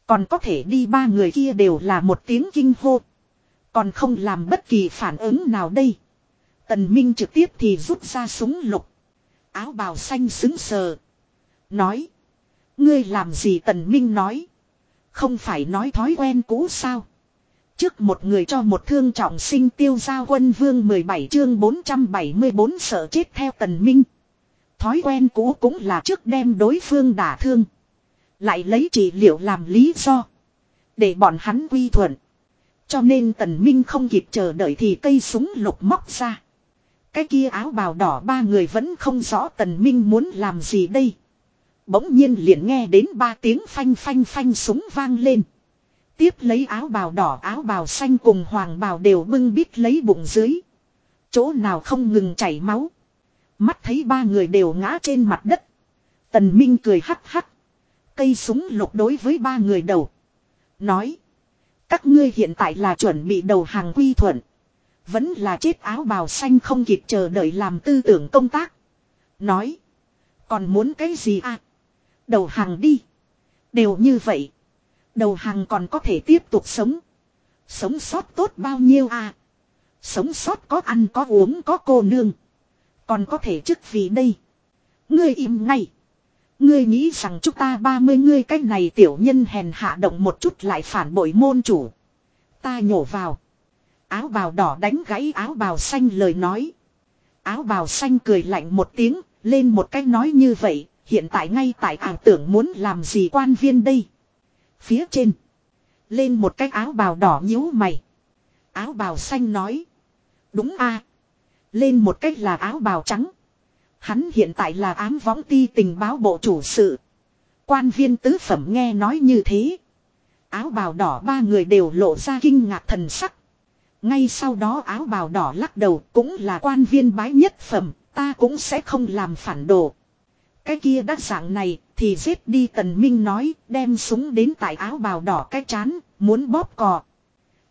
Còn có thể đi ba người kia đều là một tiếng kinh hô. Còn không làm bất kỳ phản ứng nào đây. Tần Minh trực tiếp thì rút ra súng lục. Áo bào xanh xứng sờ. Nói. Ngươi làm gì Tần Minh nói. Không phải nói thói quen cũ sao. Trước một người cho một thương trọng sinh tiêu giao quân vương 17 chương 474 sợ chết theo Tần Minh. Thói quen cũ cũng là trước đem đối phương đả thương. Lại lấy trị liệu làm lý do. Để bọn hắn quy thuận. Cho nên tần minh không kịp chờ đợi thì cây súng lục móc ra. Cái kia áo bào đỏ ba người vẫn không rõ tần minh muốn làm gì đây. Bỗng nhiên liền nghe đến ba tiếng phanh phanh phanh súng vang lên. Tiếp lấy áo bào đỏ, áo bào xanh cùng hoàng bào đều bưng bít lấy bụng dưới. Chỗ nào không ngừng chảy máu. Mắt thấy ba người đều ngã trên mặt đất. Tần Minh cười hắc hắc. Cây súng lục đối với ba người đầu. Nói. Các ngươi hiện tại là chuẩn bị đầu hàng quy thuận. Vẫn là chết áo bào xanh không kịp chờ đợi làm tư tưởng công tác. Nói. Còn muốn cái gì à? Đầu hàng đi. Đều như vậy. Đầu hàng còn có thể tiếp tục sống. Sống sót tốt bao nhiêu à? Sống sót có ăn có uống có cô nương. Còn có thể chức vì đây. Ngươi im ngay. Ngươi nghĩ rằng chúng ta ba mươi ngươi cái này tiểu nhân hèn hạ động một chút lại phản bội môn chủ. Ta nhổ vào. Áo bào đỏ đánh gãy áo bào xanh lời nói. Áo bào xanh cười lạnh một tiếng, lên một cách nói như vậy, hiện tại ngay tại ảo tưởng muốn làm gì quan viên đây. Phía trên. Lên một cách áo bào đỏ nhíu mày. Áo bào xanh nói. Đúng a Lên một cách là áo bào trắng. Hắn hiện tại là ám võng ti tình báo bộ chủ sự. Quan viên tứ phẩm nghe nói như thế. Áo bào đỏ ba người đều lộ ra kinh ngạc thần sắc. Ngay sau đó áo bào đỏ lắc đầu cũng là quan viên bái nhất phẩm, ta cũng sẽ không làm phản đồ. Cái kia đắc dạng này thì giết đi tần minh nói đem súng đến tại áo bào đỏ cái chán, muốn bóp cò.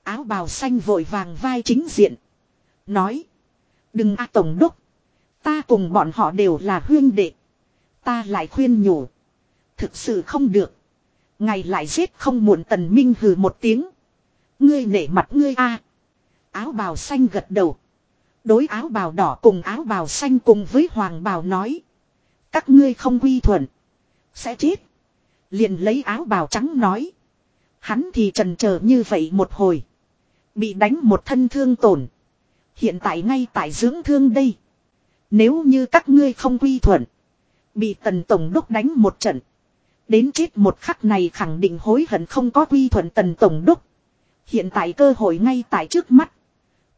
Áo bào xanh vội vàng vai chính diện. Nói. Đừng a tổng đốc. Ta cùng bọn họ đều là huyên đệ. Ta lại khuyên nhủ. Thực sự không được. Ngày lại giết không muộn tần minh hừ một tiếng. Ngươi nể mặt ngươi a. Áo bào xanh gật đầu. Đối áo bào đỏ cùng áo bào xanh cùng với hoàng bào nói. Các ngươi không quy thuận. Sẽ chết. Liền lấy áo bào trắng nói. Hắn thì trần chờ như vậy một hồi. Bị đánh một thân thương tổn. Hiện tại ngay tại dưỡng thương đây. Nếu như các ngươi không quy thuận. Bị tần tổng đốc đánh một trận. Đến chết một khắc này khẳng định hối hận không có quy thuận tần tổng đốc. Hiện tại cơ hội ngay tại trước mắt.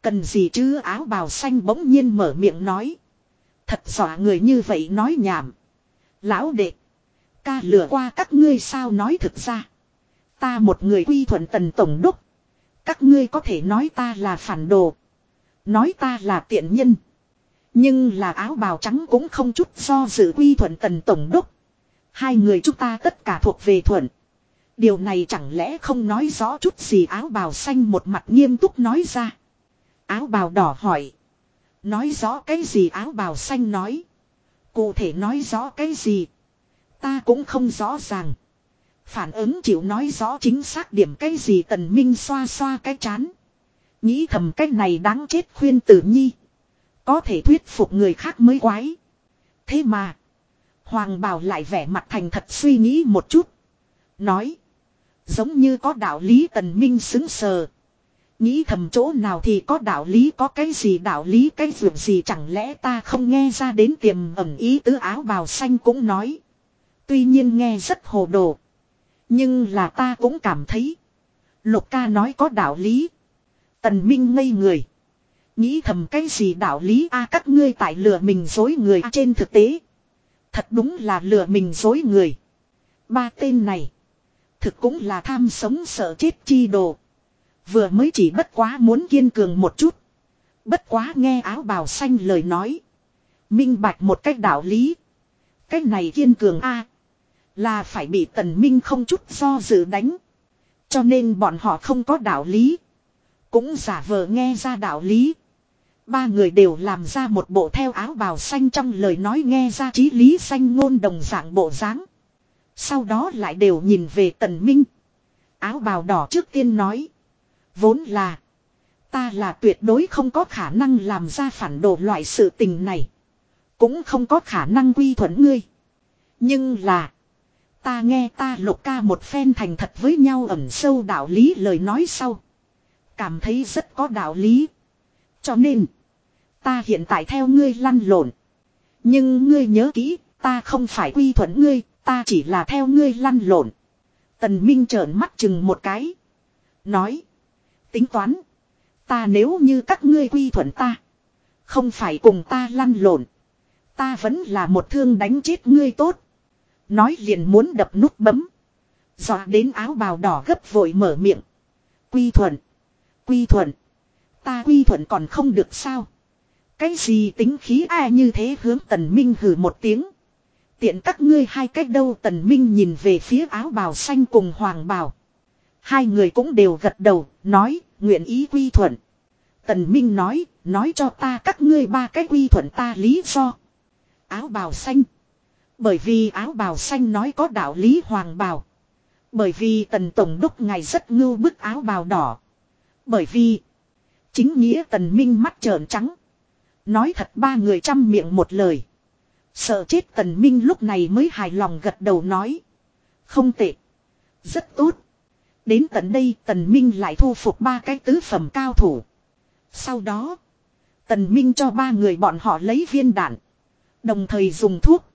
Cần gì chứ áo bào xanh bỗng nhiên mở miệng nói. Thật dọa người như vậy nói nhảm. Lão đệ. Ca lừa qua các ngươi sao nói thực ra. Ta một người quy thuận tần tổng đốc. Các ngươi có thể nói ta là phản đồ. Nói ta là tiện nhân. Nhưng là áo bào trắng cũng không chút do dự quy thuận tần tổng đốc. Hai người chúng ta tất cả thuộc về thuận. Điều này chẳng lẽ không nói rõ chút gì áo bào xanh một mặt nghiêm túc nói ra. Áo bào đỏ hỏi. Nói rõ cái gì áo bào xanh nói. Cụ thể nói rõ cái gì. Ta cũng không rõ ràng. Phản ứng chịu nói rõ chính xác điểm cái gì tần minh xoa xoa cái chán. Nghĩ thầm cái này đáng chết khuyên tử nhi. Có thể thuyết phục người khác mới quái. Thế mà. Hoàng Bảo lại vẻ mặt thành thật suy nghĩ một chút. Nói. Giống như có đạo lý tần minh xứng sờ. Nghĩ thầm chỗ nào thì có đạo lý có cái gì đạo lý cái dường gì chẳng lẽ ta không nghe ra đến tiềm ẩn ý tứ áo bào xanh cũng nói. Tuy nhiên nghe rất hồ đồ. Nhưng là ta cũng cảm thấy. Lục ca nói có đạo lý. Tần Minh ngây người. Nghĩ thầm cái gì đạo lý a các ngươi tại lừa mình dối người à, trên thực tế. Thật đúng là lừa mình dối người. Ba tên này. Thực cũng là tham sống sợ chết chi đồ. Vừa mới chỉ bất quá muốn kiên cường một chút. Bất quá nghe áo bào xanh lời nói. Minh bạch một cách đạo lý. Cách này kiên cường a Là phải bị tần minh không chút do dự đánh. Cho nên bọn họ không có đạo lý. Cũng giả vờ nghe ra đạo lý. Ba người đều làm ra một bộ theo áo bào xanh trong lời nói nghe ra trí lý xanh ngôn đồng dạng bộ dáng. Sau đó lại đều nhìn về tần minh. Áo bào đỏ trước tiên nói. Vốn là. Ta là tuyệt đối không có khả năng làm ra phản đồ loại sự tình này. Cũng không có khả năng quy thuận ngươi. Nhưng là. Ta nghe ta lục ca một phen thành thật với nhau ẩn sâu đạo lý lời nói sau. Cảm thấy rất có đạo lý. Cho nên. Ta hiện tại theo ngươi lăn lộn. Nhưng ngươi nhớ kỹ, ta không phải quy thuận ngươi, ta chỉ là theo ngươi lăn lộn. Tần Minh trợn mắt chừng một cái. Nói. Tính toán. Ta nếu như các ngươi quy thuận ta. Không phải cùng ta lăn lộn. Ta vẫn là một thương đánh chết ngươi tốt. Nói liền muốn đập nút bấm. Dọa đến áo bào đỏ gấp vội mở miệng. Quy thuận. Quy thuận. Ta quy thuận còn không được sao. Cái gì tính khí ai như thế hướng tần minh hừ một tiếng. Tiện các ngươi hai cách đâu tần minh nhìn về phía áo bào xanh cùng hoàng bào. Hai người cũng đều gật đầu, nói, nguyện ý quy thuận. Tần minh nói, nói cho ta các ngươi ba cái quy thuận ta lý do. Áo bào xanh. Bởi vì áo bào xanh nói có đạo lý hoàng bào. Bởi vì tần tổng đốc ngài rất ngưu bức áo bào đỏ. Bởi vì chính nghĩa tần minh mắt trợn trắng. Nói thật ba người trăm miệng một lời. Sợ chết tần minh lúc này mới hài lòng gật đầu nói. Không tệ. Rất tốt. Đến tận đây tần minh lại thu phục ba cái tứ phẩm cao thủ. Sau đó. Tần minh cho ba người bọn họ lấy viên đạn. Đồng thời dùng thuốc.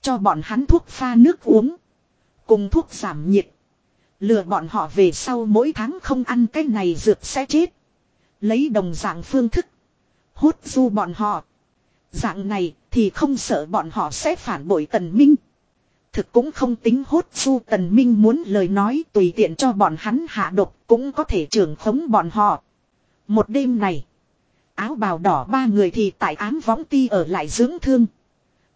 Cho bọn hắn thuốc pha nước uống. Cùng thuốc giảm nhiệt. Lừa bọn họ về sau mỗi tháng không ăn cái này dược sẽ chết. Lấy đồng dạng phương thức. Hốt du bọn họ. Dạng này thì không sợ bọn họ sẽ phản bội tần minh. Thực cũng không tính hốt su tần minh muốn lời nói tùy tiện cho bọn hắn hạ độc cũng có thể trưởng khống bọn họ. Một đêm này. Áo bào đỏ ba người thì tại ám võng ti ở lại dưỡng thương.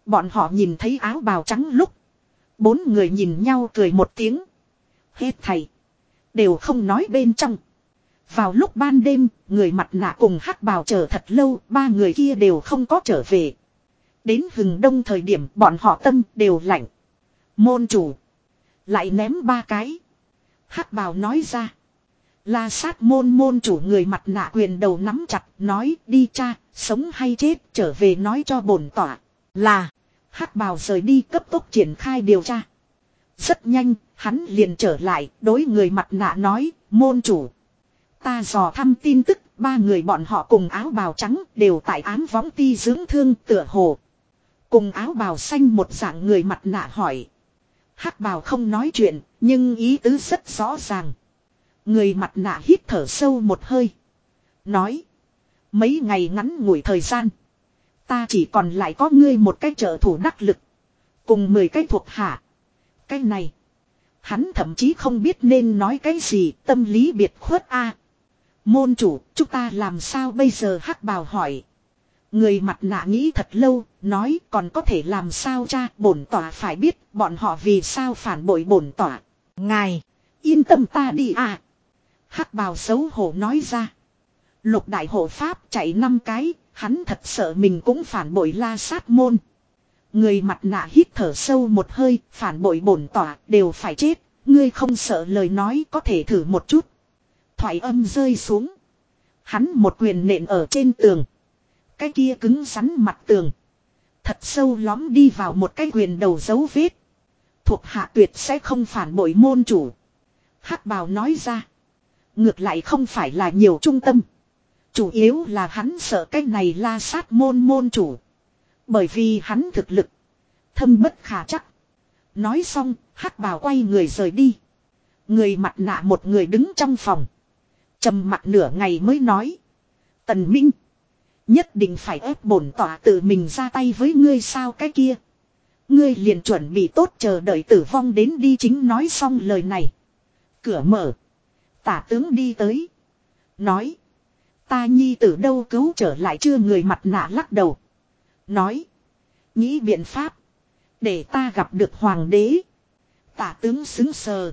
Bọn họ nhìn thấy áo bào trắng lúc. Bốn người nhìn nhau cười một tiếng. Hết thầy. Đều không nói bên trong. Vào lúc ban đêm, người mặt nạ cùng hắc bào chờ thật lâu, ba người kia đều không có trở về. Đến hừng đông thời điểm bọn họ tâm đều lạnh. Môn chủ. Lại ném ba cái. hắc bào nói ra. La sát môn môn chủ người mặt nạ quyền đầu nắm chặt nói đi cha, sống hay chết trở về nói cho bổn tỏa. Là, hắc bào rời đi cấp tốc triển khai điều tra. Rất nhanh, hắn liền trở lại, đối người mặt nạ nói, môn chủ. Ta dò thăm tin tức, ba người bọn họ cùng áo bào trắng đều tại án võng ti dưỡng thương tựa hồ. Cùng áo bào xanh một dạng người mặt nạ hỏi hắc bào không nói chuyện, nhưng ý tứ rất rõ ràng. Người mặt nạ hít thở sâu một hơi. Nói. Mấy ngày ngắn ngủi thời gian. Ta chỉ còn lại có ngươi một cái trợ thủ đắc lực. Cùng mười cái thuộc hạ. Cái này. Hắn thậm chí không biết nên nói cái gì tâm lý biệt khuất a Môn chủ, chúng ta làm sao bây giờ hắc bào hỏi. Người mặt nạ nghĩ thật lâu, nói còn có thể làm sao cha, bổn tỏa phải biết bọn họ vì sao phản bội bổn tỏa. Ngài, Yên tâm ta đi à. hắc bào xấu hổ nói ra. Lục đại hộ pháp chạy năm cái, hắn thật sợ mình cũng phản bội la sát môn. Người mặt nạ hít thở sâu một hơi, phản bội bổn tỏa, đều phải chết. Ngươi không sợ lời nói có thể thử một chút. Thoại âm rơi xuống. Hắn một quyền nện ở trên tường. Cái kia cứng rắn mặt tường. Thật sâu lóm đi vào một cái quyền đầu dấu vết. Thuộc hạ tuyệt sẽ không phản bội môn chủ. hắc bào nói ra. Ngược lại không phải là nhiều trung tâm. Chủ yếu là hắn sợ cái này la sát môn môn chủ. Bởi vì hắn thực lực. Thâm bất khả chắc. Nói xong, hắc bào quay người rời đi. Người mặt nạ một người đứng trong phòng. trầm mặt nửa ngày mới nói. Tần Minh. Nhất định phải ép bổn tỏa tự mình ra tay với ngươi sao cái kia. Ngươi liền chuẩn bị tốt chờ đợi tử vong đến đi chính nói xong lời này. Cửa mở. Tả tướng đi tới. Nói. Ta nhi tử đâu cứu trở lại chưa người mặt nạ lắc đầu. Nói. Nghĩ biện pháp. Để ta gặp được hoàng đế. Tả tướng xứng sờ.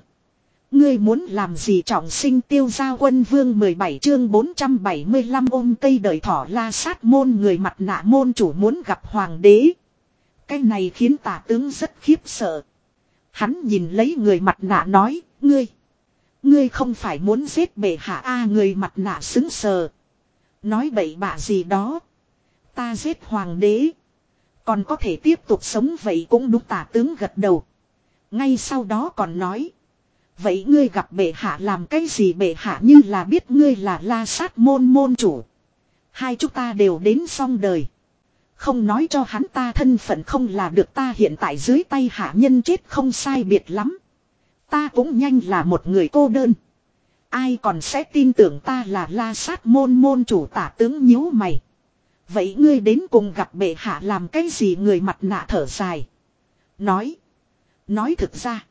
Ngươi muốn làm gì trọng sinh tiêu giao quân vương 17 chương 475 ôm cây đời thỏ la sát môn người mặt nạ môn chủ muốn gặp hoàng đế. Cái này khiến tả tướng rất khiếp sợ. Hắn nhìn lấy người mặt nạ nói, ngươi. Ngươi không phải muốn giết bệ hạ A người mặt nạ xứng sờ. Nói bậy bạ gì đó. Ta giết hoàng đế. Còn có thể tiếp tục sống vậy cũng đúng tả tướng gật đầu. Ngay sau đó còn nói. Vậy ngươi gặp bệ hạ làm cái gì bệ hạ như là biết ngươi là la sát môn môn chủ. Hai chúng ta đều đến xong đời. Không nói cho hắn ta thân phận không là được ta hiện tại dưới tay hạ nhân chết không sai biệt lắm. Ta cũng nhanh là một người cô đơn. Ai còn sẽ tin tưởng ta là la sát môn môn chủ tả tướng nhíu mày. Vậy ngươi đến cùng gặp bệ hạ làm cái gì người mặt nạ thở dài. Nói. Nói thực ra.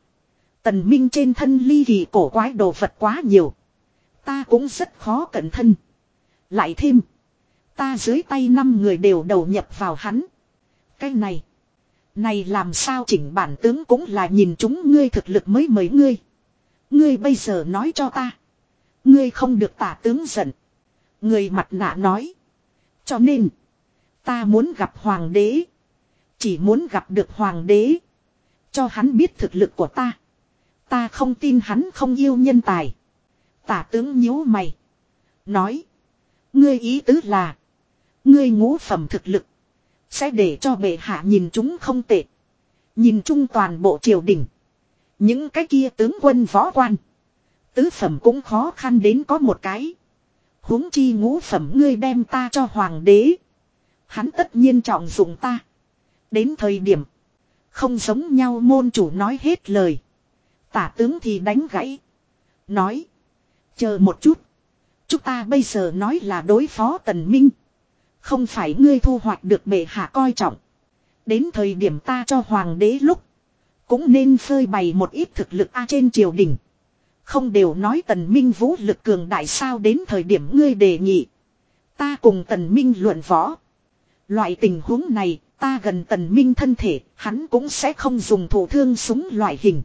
Tần Minh trên thân ly kỳ cổ quái đồ vật quá nhiều. Ta cũng rất khó cẩn thân. Lại thêm. Ta dưới tay năm người đều đầu nhập vào hắn. Cái này. Này làm sao chỉnh bản tướng cũng là nhìn chúng ngươi thực lực mới mấy ngươi. Ngươi bây giờ nói cho ta. Ngươi không được tả tướng giận. Người mặt nạ nói. Cho nên. Ta muốn gặp hoàng đế. Chỉ muốn gặp được hoàng đế. Cho hắn biết thực lực của ta. Ta không tin hắn không yêu nhân tài. Tả tướng nhíu mày. Nói. Ngươi ý tứ là. Ngươi ngũ phẩm thực lực. Sẽ để cho bệ hạ nhìn chúng không tệ. Nhìn chung toàn bộ triều đình. Những cái kia tướng quân võ quan. Tứ phẩm cũng khó khăn đến có một cái. huống chi ngũ phẩm ngươi đem ta cho hoàng đế. Hắn tất nhiên trọng dụng ta. Đến thời điểm. Không giống nhau môn chủ nói hết lời. Tả tướng thì đánh gãy. Nói. Chờ một chút. Chúng ta bây giờ nói là đối phó tần minh. Không phải ngươi thu hoạch được bệ hạ coi trọng. Đến thời điểm ta cho hoàng đế lúc. Cũng nên phơi bày một ít thực lực A trên triều đình. Không đều nói tần minh vũ lực cường đại sao đến thời điểm ngươi đề nghị. Ta cùng tần minh luận võ. Loại tình huống này, ta gần tần minh thân thể, hắn cũng sẽ không dùng thủ thương súng loại hình.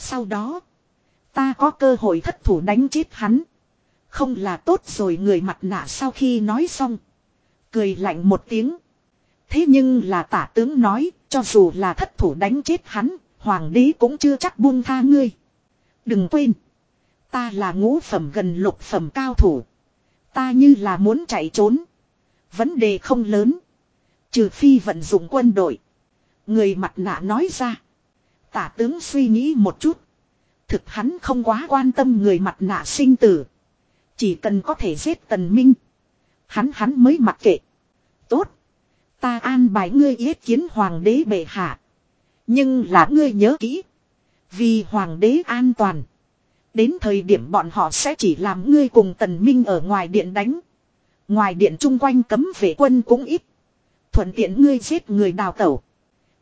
Sau đó, ta có cơ hội thất thủ đánh chết hắn. Không là tốt rồi người mặt nạ sau khi nói xong. Cười lạnh một tiếng. Thế nhưng là tả tướng nói, cho dù là thất thủ đánh chết hắn, hoàng đế cũng chưa chắc buông tha ngươi. Đừng quên. Ta là ngũ phẩm gần lục phẩm cao thủ. Ta như là muốn chạy trốn. Vấn đề không lớn. Trừ phi vận dụng quân đội. Người mặt nạ nói ra. Tả tướng suy nghĩ một chút. Thực hắn không quá quan tâm người mặt nạ sinh tử. Chỉ cần có thể giết tần minh. Hắn hắn mới mặc kệ. Tốt. Ta an bài ngươi yết kiến hoàng đế bệ hạ. Nhưng là ngươi nhớ kỹ. Vì hoàng đế an toàn. Đến thời điểm bọn họ sẽ chỉ làm ngươi cùng tần minh ở ngoài điện đánh. Ngoài điện chung quanh cấm vệ quân cũng ít. Thuận tiện ngươi giết người đào tẩu.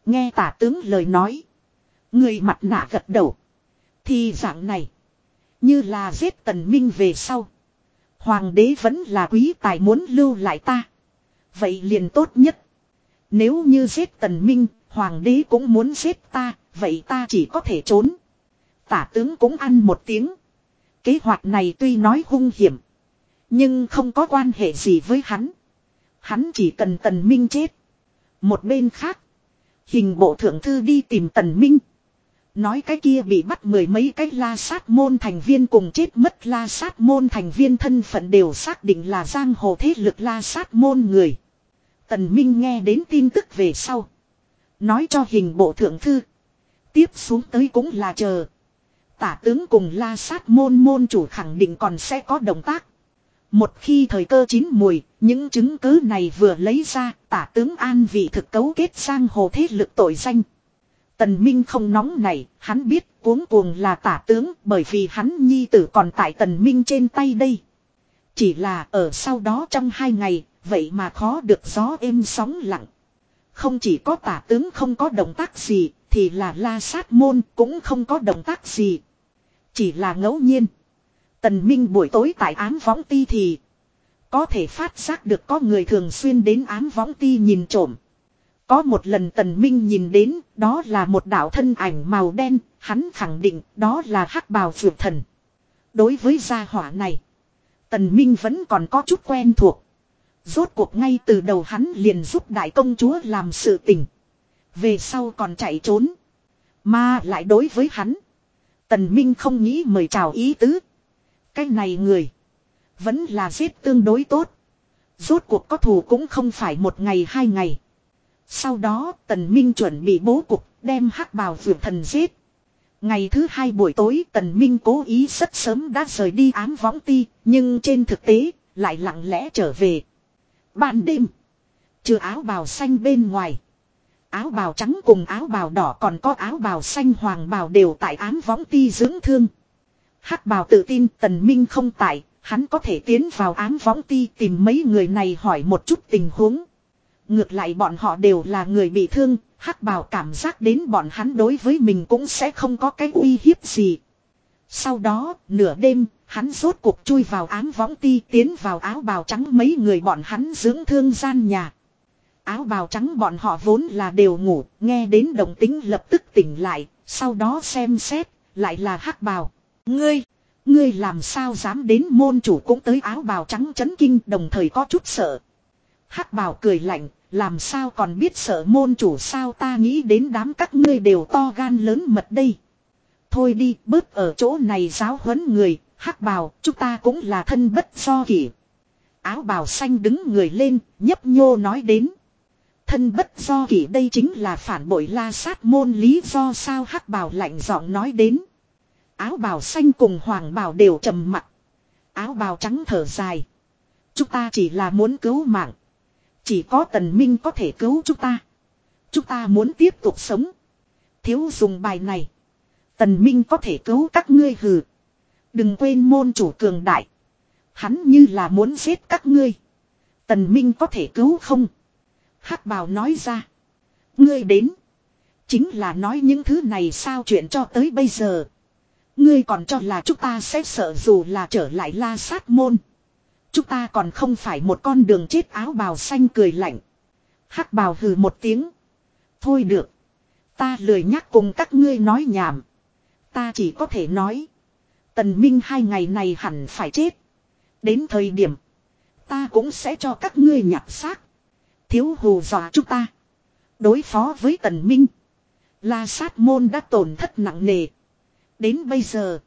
Nghe tả tướng lời nói. Người mặt nạ gật đầu. Thì dạng này. Như là giết tần minh về sau. Hoàng đế vẫn là quý tài muốn lưu lại ta. Vậy liền tốt nhất. Nếu như giết tần minh, hoàng đế cũng muốn giết ta, vậy ta chỉ có thể trốn. Tả tướng cũng ăn một tiếng. Kế hoạch này tuy nói hung hiểm. Nhưng không có quan hệ gì với hắn. Hắn chỉ cần tần minh chết. Một bên khác. Hình bộ thượng thư đi tìm tần minh. Nói cái kia bị bắt mười mấy cái la sát môn thành viên cùng chết mất la sát môn thành viên thân phận đều xác định là giang hồ thế lực la sát môn người. Tần Minh nghe đến tin tức về sau. Nói cho hình bộ thượng thư. Tiếp xuống tới cũng là chờ. Tả tướng cùng la sát môn môn chủ khẳng định còn sẽ có động tác. Một khi thời cơ chín mùi, những chứng cứ này vừa lấy ra, tả tướng an vị thực cấu kết sang hồ thế lực tội danh. Tần Minh không nóng này, hắn biết cuống cuồng là tả tướng bởi vì hắn nhi tử còn tại tần Minh trên tay đây. Chỉ là ở sau đó trong hai ngày, vậy mà khó được gió êm sóng lặng. Không chỉ có tả tướng không có động tác gì, thì là la sát môn cũng không có động tác gì. Chỉ là ngẫu nhiên. Tần Minh buổi tối tại ám võng ti thì có thể phát giác được có người thường xuyên đến ám võng ti nhìn trộm. Có một lần Tần Minh nhìn đến, đó là một đạo thân ảnh màu đen, hắn khẳng định đó là hắc bào phượng thần. Đối với gia hỏa này, Tần Minh vẫn còn có chút quen thuộc. Rốt cuộc ngay từ đầu hắn liền giúp đại công chúa làm sự tình. Về sau còn chạy trốn. Mà lại đối với hắn. Tần Minh không nghĩ mời chào ý tứ. Cái này người. Vẫn là giết tương đối tốt. Rốt cuộc có thù cũng không phải một ngày hai ngày. Sau đó Tần Minh chuẩn bị bố cục đem hắc bào vượt thần giết. Ngày thứ hai buổi tối Tần Minh cố ý rất sớm đã rời đi ám võng ti. Nhưng trên thực tế lại lặng lẽ trở về. Ban đêm. Trừ áo bào xanh bên ngoài. Áo bào trắng cùng áo bào đỏ còn có áo bào xanh hoàng bào đều tại ám võng ti dưỡng thương. hắc bào tự tin tần minh không tại, hắn có thể tiến vào ám võng ti tìm mấy người này hỏi một chút tình huống. Ngược lại bọn họ đều là người bị thương, hắc bào cảm giác đến bọn hắn đối với mình cũng sẽ không có cái uy hiếp gì. Sau đó, nửa đêm, hắn rốt cuộc chui vào ám võng ti tiến vào áo bào trắng mấy người bọn hắn dưỡng thương gian nhà. Áo bào trắng bọn họ vốn là đều ngủ, nghe đến đồng tính lập tức tỉnh lại, sau đó xem xét, lại là hắc bào. Ngươi, ngươi làm sao dám đến môn chủ cũng tới áo bào trắng chấn kinh đồng thời có chút sợ hắc bào cười lạnh, làm sao còn biết sợ môn chủ sao ta nghĩ đến đám các ngươi đều to gan lớn mật đây. Thôi đi, bớt ở chỗ này giáo huấn người, hắc bào, chúng ta cũng là thân bất do kỷ. Áo bào xanh đứng người lên, nhấp nhô nói đến. Thân bất do kỷ đây chính là phản bội la sát môn lý do sao hắc bào lạnh giọng nói đến. Áo bào xanh cùng hoàng bào đều trầm mặc. Áo bào trắng thở dài. Chúng ta chỉ là muốn cứu mạng. Chỉ có tần minh có thể cứu chúng ta. Chúng ta muốn tiếp tục sống. Thiếu dùng bài này. Tần minh có thể cứu các ngươi hừ. Đừng quên môn chủ cường đại. Hắn như là muốn giết các ngươi. Tần minh có thể cứu không? hắc bào nói ra. Ngươi đến. Chính là nói những thứ này sao chuyện cho tới bây giờ. Ngươi còn cho là chúng ta sẽ sợ dù là trở lại la sát môn. Chúng ta còn không phải một con đường chết áo bào xanh cười lạnh. hắc bào hừ một tiếng. Thôi được. Ta lười nhắc cùng các ngươi nói nhảm. Ta chỉ có thể nói. Tần Minh hai ngày này hẳn phải chết. Đến thời điểm. Ta cũng sẽ cho các ngươi nhặt xác. Thiếu hù dọa chúng ta. Đối phó với tần minh. La sát môn đã tổn thất nặng nề. Đến bây giờ.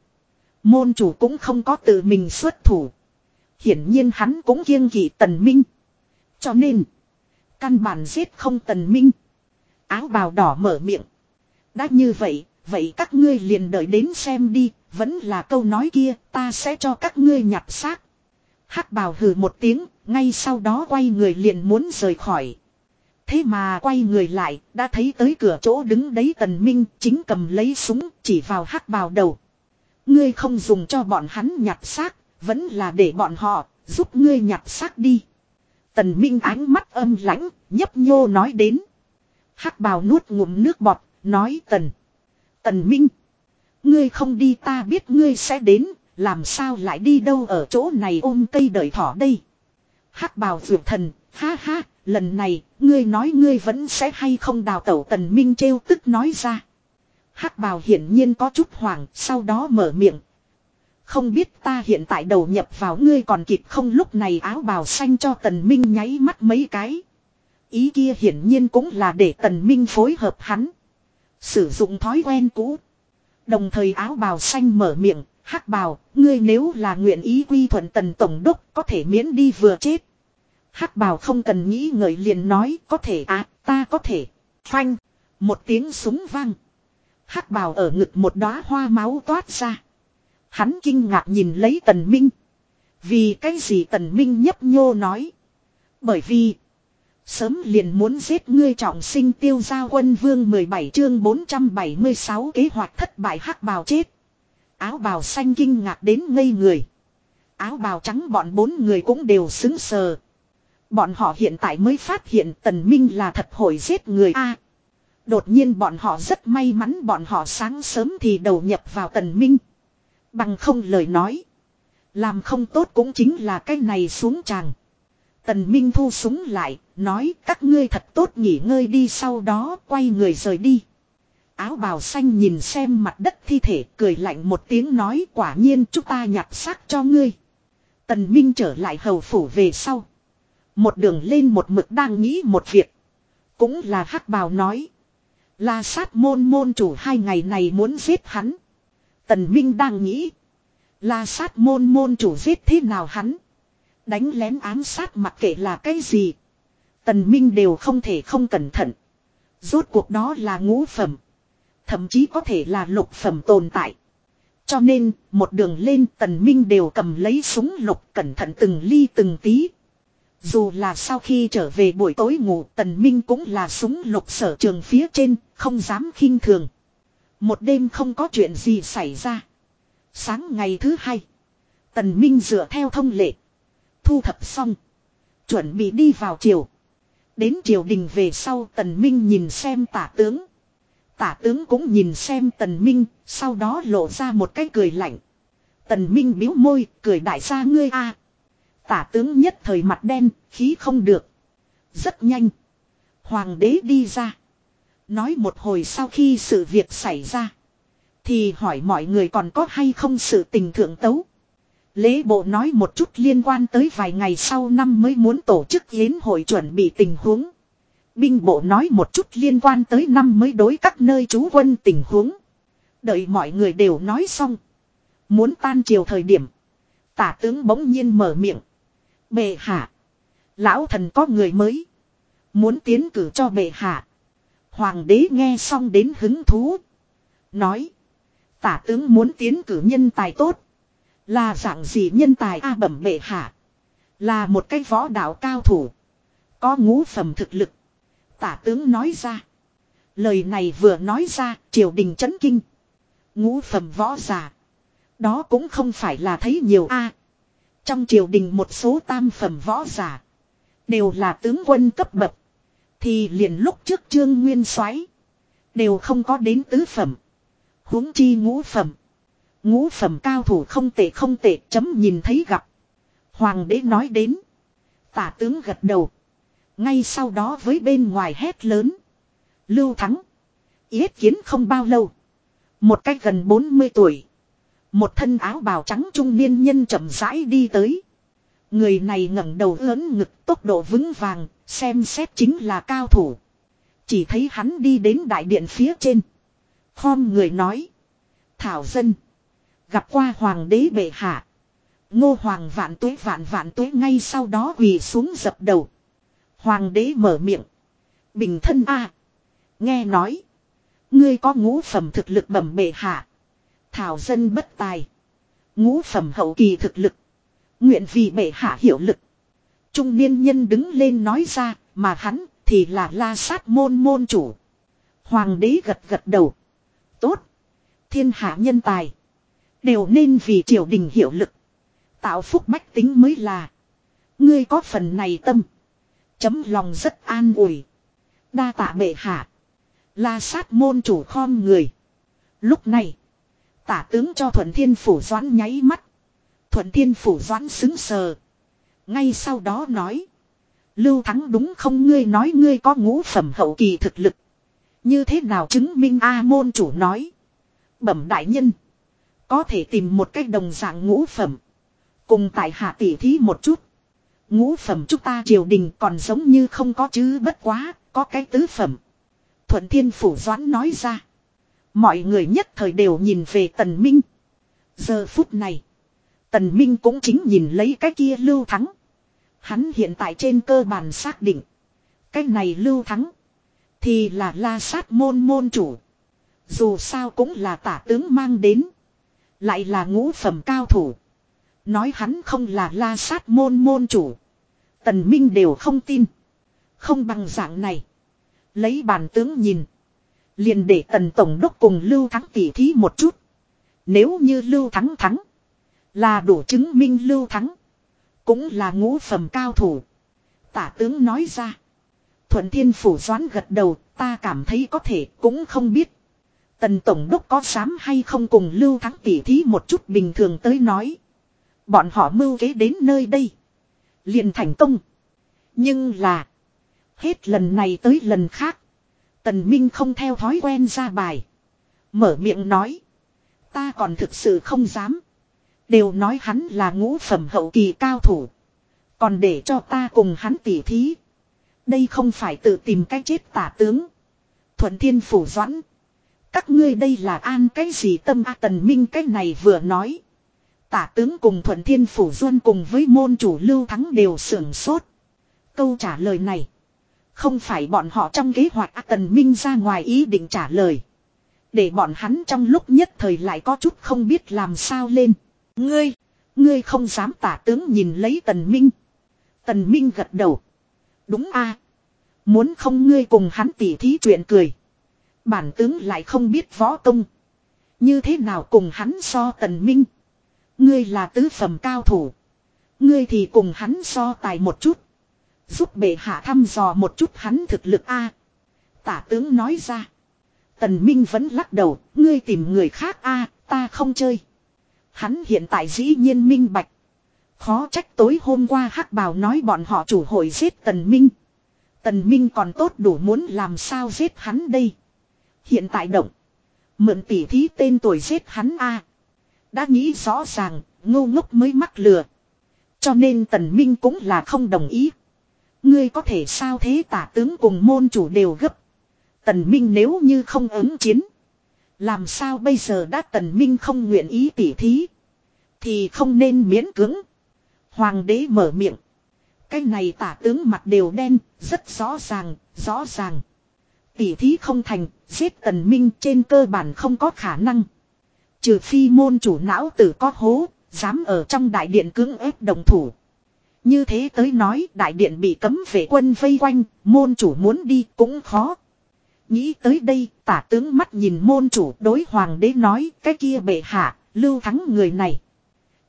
Môn chủ cũng không có tự mình xuất thủ. Hiển nhiên hắn cũng kiêng kỵ tần minh. Cho nên. Căn bản giết không tần minh. Áo bào đỏ mở miệng. Đã như vậy. Vậy các ngươi liền đợi đến xem đi. Vẫn là câu nói kia. Ta sẽ cho các ngươi nhặt xác. hắc bào hừ một tiếng. Ngay sau đó quay người liền muốn rời khỏi. Thế mà quay người lại, đã thấy tới cửa chỗ đứng đấy tần minh chính cầm lấy súng chỉ vào hắc bào đầu. Ngươi không dùng cho bọn hắn nhặt xác, vẫn là để bọn họ giúp ngươi nhặt xác đi. Tần minh ánh mắt âm lãnh, nhấp nhô nói đến. hắc bào nuốt ngụm nước bọt, nói tần. Tần minh. Ngươi không đi ta biết ngươi sẽ đến, làm sao lại đi đâu ở chỗ này ôm cây đợi thỏ đây hắc bào vượt thần, ha ha, lần này, ngươi nói ngươi vẫn sẽ hay không đào tẩu tần minh trêu tức nói ra. hắc bào hiển nhiên có chút hoảng, sau đó mở miệng. Không biết ta hiện tại đầu nhập vào ngươi còn kịp không lúc này áo bào xanh cho tần minh nháy mắt mấy cái. Ý kia hiển nhiên cũng là để tần minh phối hợp hắn. Sử dụng thói quen cũ. Đồng thời áo bào xanh mở miệng, hắc bào, ngươi nếu là nguyện ý quy thuận tần tổng đốc có thể miễn đi vừa chết. hắc bào không cần nghĩ ngợi liền nói có thể à, ta có thể. Phanh, một tiếng súng vang. hắc bào ở ngực một đóa hoa máu toát ra. Hắn kinh ngạc nhìn lấy tần minh. Vì cái gì tần minh nhấp nhô nói. Bởi vì. Sớm liền muốn giết ngươi trọng sinh tiêu giao quân vương 17 chương 476 kế hoạch thất bại hắc bào chết. Áo bào xanh kinh ngạc đến ngây người. Áo bào trắng bọn bốn người cũng đều xứng sờ. Bọn họ hiện tại mới phát hiện tần minh là thật hội giết người A. đột nhiên bọn họ rất may mắn bọn họ sáng sớm thì đầu nhập vào tần minh. Bằng không lời nói. Làm không tốt cũng chính là cái này xuống tràng. Tần Minh thu súng lại, nói các ngươi thật tốt nghỉ ngơi đi sau đó quay người rời đi. Áo bào xanh nhìn xem mặt đất thi thể cười lạnh một tiếng nói quả nhiên chúng ta nhặt xác cho ngươi. Tần Minh trở lại hầu phủ về sau. Một đường lên một mực đang nghĩ một việc. Cũng là hắc bào nói. La sát môn môn chủ hai ngày này muốn giết hắn. Tần Minh đang nghĩ. là sát môn môn chủ giết thế nào hắn. Đánh lén ám sát mặc kệ là cái gì. Tần Minh đều không thể không cẩn thận. Rốt cuộc đó là ngũ phẩm. Thậm chí có thể là lục phẩm tồn tại. Cho nên, một đường lên tần minh đều cầm lấy súng lục cẩn thận từng ly từng tí. Dù là sau khi trở về buổi tối ngủ tần minh cũng là súng lục sở trường phía trên, không dám khinh thường. Một đêm không có chuyện gì xảy ra. Sáng ngày thứ hai, tần minh dựa theo thông lệ. Thu thập xong. Chuẩn bị đi vào triều. Đến triều đình về sau tần minh nhìn xem tả tướng. Tả tướng cũng nhìn xem tần minh, sau đó lộ ra một cái cười lạnh. Tần minh biếu môi, cười đại gia ngươi a. Tả tướng nhất thời mặt đen, khí không được. Rất nhanh. Hoàng đế đi ra. Nói một hồi sau khi sự việc xảy ra. Thì hỏi mọi người còn có hay không sự tình thượng tấu. Lễ bộ nói một chút liên quan tới vài ngày sau năm mới muốn tổ chức yến hội chuẩn bị tình huống. Binh bộ nói một chút liên quan tới năm mới đối các nơi trú quân tình huống. Đợi mọi người đều nói xong. Muốn tan chiều thời điểm. Tả tướng bỗng nhiên mở miệng. Bệ hạ. Lão thần có người mới. Muốn tiến cử cho bệ hạ. Hoàng đế nghe xong đến hứng thú. Nói. Tả tướng muốn tiến cử nhân tài tốt. Là dạng gì nhân tài a bẩm bệ hạ. Là một cái võ đạo cao thủ. Có ngũ phẩm thực lực. Tả tướng nói ra. Lời này vừa nói ra, triều đình chấn kinh. Ngũ phẩm võ giả. Đó cũng không phải là thấy nhiều a. trong triều đình một số tam phẩm võ giả. Đều là tướng quân cấp bậc. Thì liền lúc trước trương nguyên soái Đều không có đến tứ phẩm huống chi ngũ phẩm. Ngũ phẩm cao thủ không tệ không tệ, chấm nhìn thấy gặp. Hoàng đế nói đến. Tả tướng gật đầu. Ngay sau đó với bên ngoài hét lớn. Lưu thắng. Yết kiến không bao lâu. Một cách gần 40 tuổi. Một thân áo bào trắng trung niên nhân chậm rãi đi tới. Người này ngẩng đầu lớn ngực tốc độ vững vàng, xem xét chính là cao thủ. Chỉ thấy hắn đi đến đại điện phía trên. Khom người nói. Thảo dân. Gặp qua hoàng đế bệ hạ. Ngô hoàng vạn tuế vạn vạn tuế ngay sau đó quỳ xuống dập đầu. Hoàng đế mở miệng. Bình thân a Nghe nói. Ngươi có ngũ phẩm thực lực bẩm bệ hạ. Thảo dân bất tài. Ngũ phẩm hậu kỳ thực lực. Nguyện vì bệ hạ hiệu lực. Trung niên nhân đứng lên nói ra, mà hắn thì là la sát môn môn chủ. Hoàng đế gật gật đầu. Tốt. Thiên hạ nhân tài. Đều nên vì triều đình hiệu lực. Tạo phúc bách tính mới là. Ngươi có phần này tâm. Chấm lòng rất an ủi. Đa tạ bệ hạ. La sát môn chủ khom người. Lúc này. Tả tướng cho Thuận Thiên Phủ Doãn nháy mắt. Thuận Thiên Phủ Doãn xứng sờ. Ngay sau đó nói. Lưu Thắng đúng không ngươi nói ngươi có ngũ phẩm hậu kỳ thực lực. Như thế nào chứng minh A môn chủ nói. Bẩm đại nhân. Có thể tìm một cách đồng dạng ngũ phẩm. Cùng tại hạ tỷ thí một chút. Ngũ phẩm chúng ta triều đình còn giống như không có chứ bất quá, có cái tứ phẩm. Thuận thiên phủ doãn nói ra. Mọi người nhất thời đều nhìn về tần minh. Giờ phút này. Tần minh cũng chính nhìn lấy cái kia lưu thắng. Hắn hiện tại trên cơ bản xác định. Cái này lưu thắng. Thì là la sát môn môn chủ. Dù sao cũng là tả tướng mang đến. Lại là ngũ phẩm cao thủ. Nói hắn không là la sát môn môn chủ. Tần Minh đều không tin. Không bằng dạng này. Lấy bàn tướng nhìn. Liền để tần tổng đốc cùng Lưu Thắng tỉ thí một chút. Nếu như Lưu Thắng thắng. Là đủ chứng minh Lưu Thắng. Cũng là ngũ phẩm cao thủ. Tả tướng nói ra. Thuận thiên phủ doán gật đầu. Ta cảm thấy có thể, cũng không biết. Tần tổng đốc có dám hay không cùng Lưu Thắng tỉ thí một chút bình thường tới nói. Bọn họ mưu kế đến nơi đây. liền thành công. Nhưng là. Hết lần này tới lần khác. Tần Minh không theo thói quen ra bài. Mở miệng nói. Ta còn thực sự không dám. Đều nói hắn là ngũ phẩm hậu kỳ cao thủ. Còn để cho ta cùng hắn tỉ thí. Đây không phải tự tìm cách chết tả tướng. Thuận thiên phủ doãn. Các ngươi đây là an cái gì tâm a tần minh cái này vừa nói. Tả tướng cùng thuận thiên phủ duân cùng với môn chủ lưu thắng đều sưởng sốt. Câu trả lời này. Không phải bọn họ trong kế hoạch A tần minh ra ngoài ý định trả lời. Để bọn hắn trong lúc nhất thời lại có chút không biết làm sao lên. Ngươi, ngươi không dám tả tướng nhìn lấy tần minh. Tần minh gật đầu. Đúng a Muốn không ngươi cùng hắn tỉ thí chuyện cười. Bản tướng lại không biết võ công. Như thế nào cùng hắn so tần minh. Ngươi là tứ phẩm cao thủ. Ngươi thì cùng hắn so tài một chút. Giúp bệ hạ thăm dò một chút hắn thực lực a Tả tướng nói ra. Tần Minh vẫn lắc đầu, ngươi tìm người khác a ta không chơi. Hắn hiện tại dĩ nhiên minh bạch. Khó trách tối hôm qua hắc bào nói bọn họ chủ hội giết Tần Minh. Tần Minh còn tốt đủ muốn làm sao giết hắn đây. Hiện tại động. Mượn tỉ thí tên tuổi giết hắn a Đã nghĩ rõ ràng, ngu ngốc mới mắc lừa. Cho nên Tần Minh cũng là không đồng ý. Ngươi có thể sao thế tả tướng cùng môn chủ đều gấp. Tần Minh nếu như không ứng chiến. Làm sao bây giờ đã Tần Minh không nguyện ý tỉ thí. Thì không nên miễn cưỡng. Hoàng đế mở miệng. Cái này tả tướng mặt đều đen, rất rõ ràng, rõ ràng. Tỉ thí không thành, giết Tần Minh trên cơ bản không có khả năng. Trừ phi môn chủ não tử có hố, dám ở trong đại điện cưỡng ép đồng thủ. Như thế tới nói đại điện bị cấm vệ quân vây quanh, môn chủ muốn đi cũng khó. Nghĩ tới đây tả tướng mắt nhìn môn chủ đối hoàng đế nói cái kia bệ hạ, lưu thắng người này.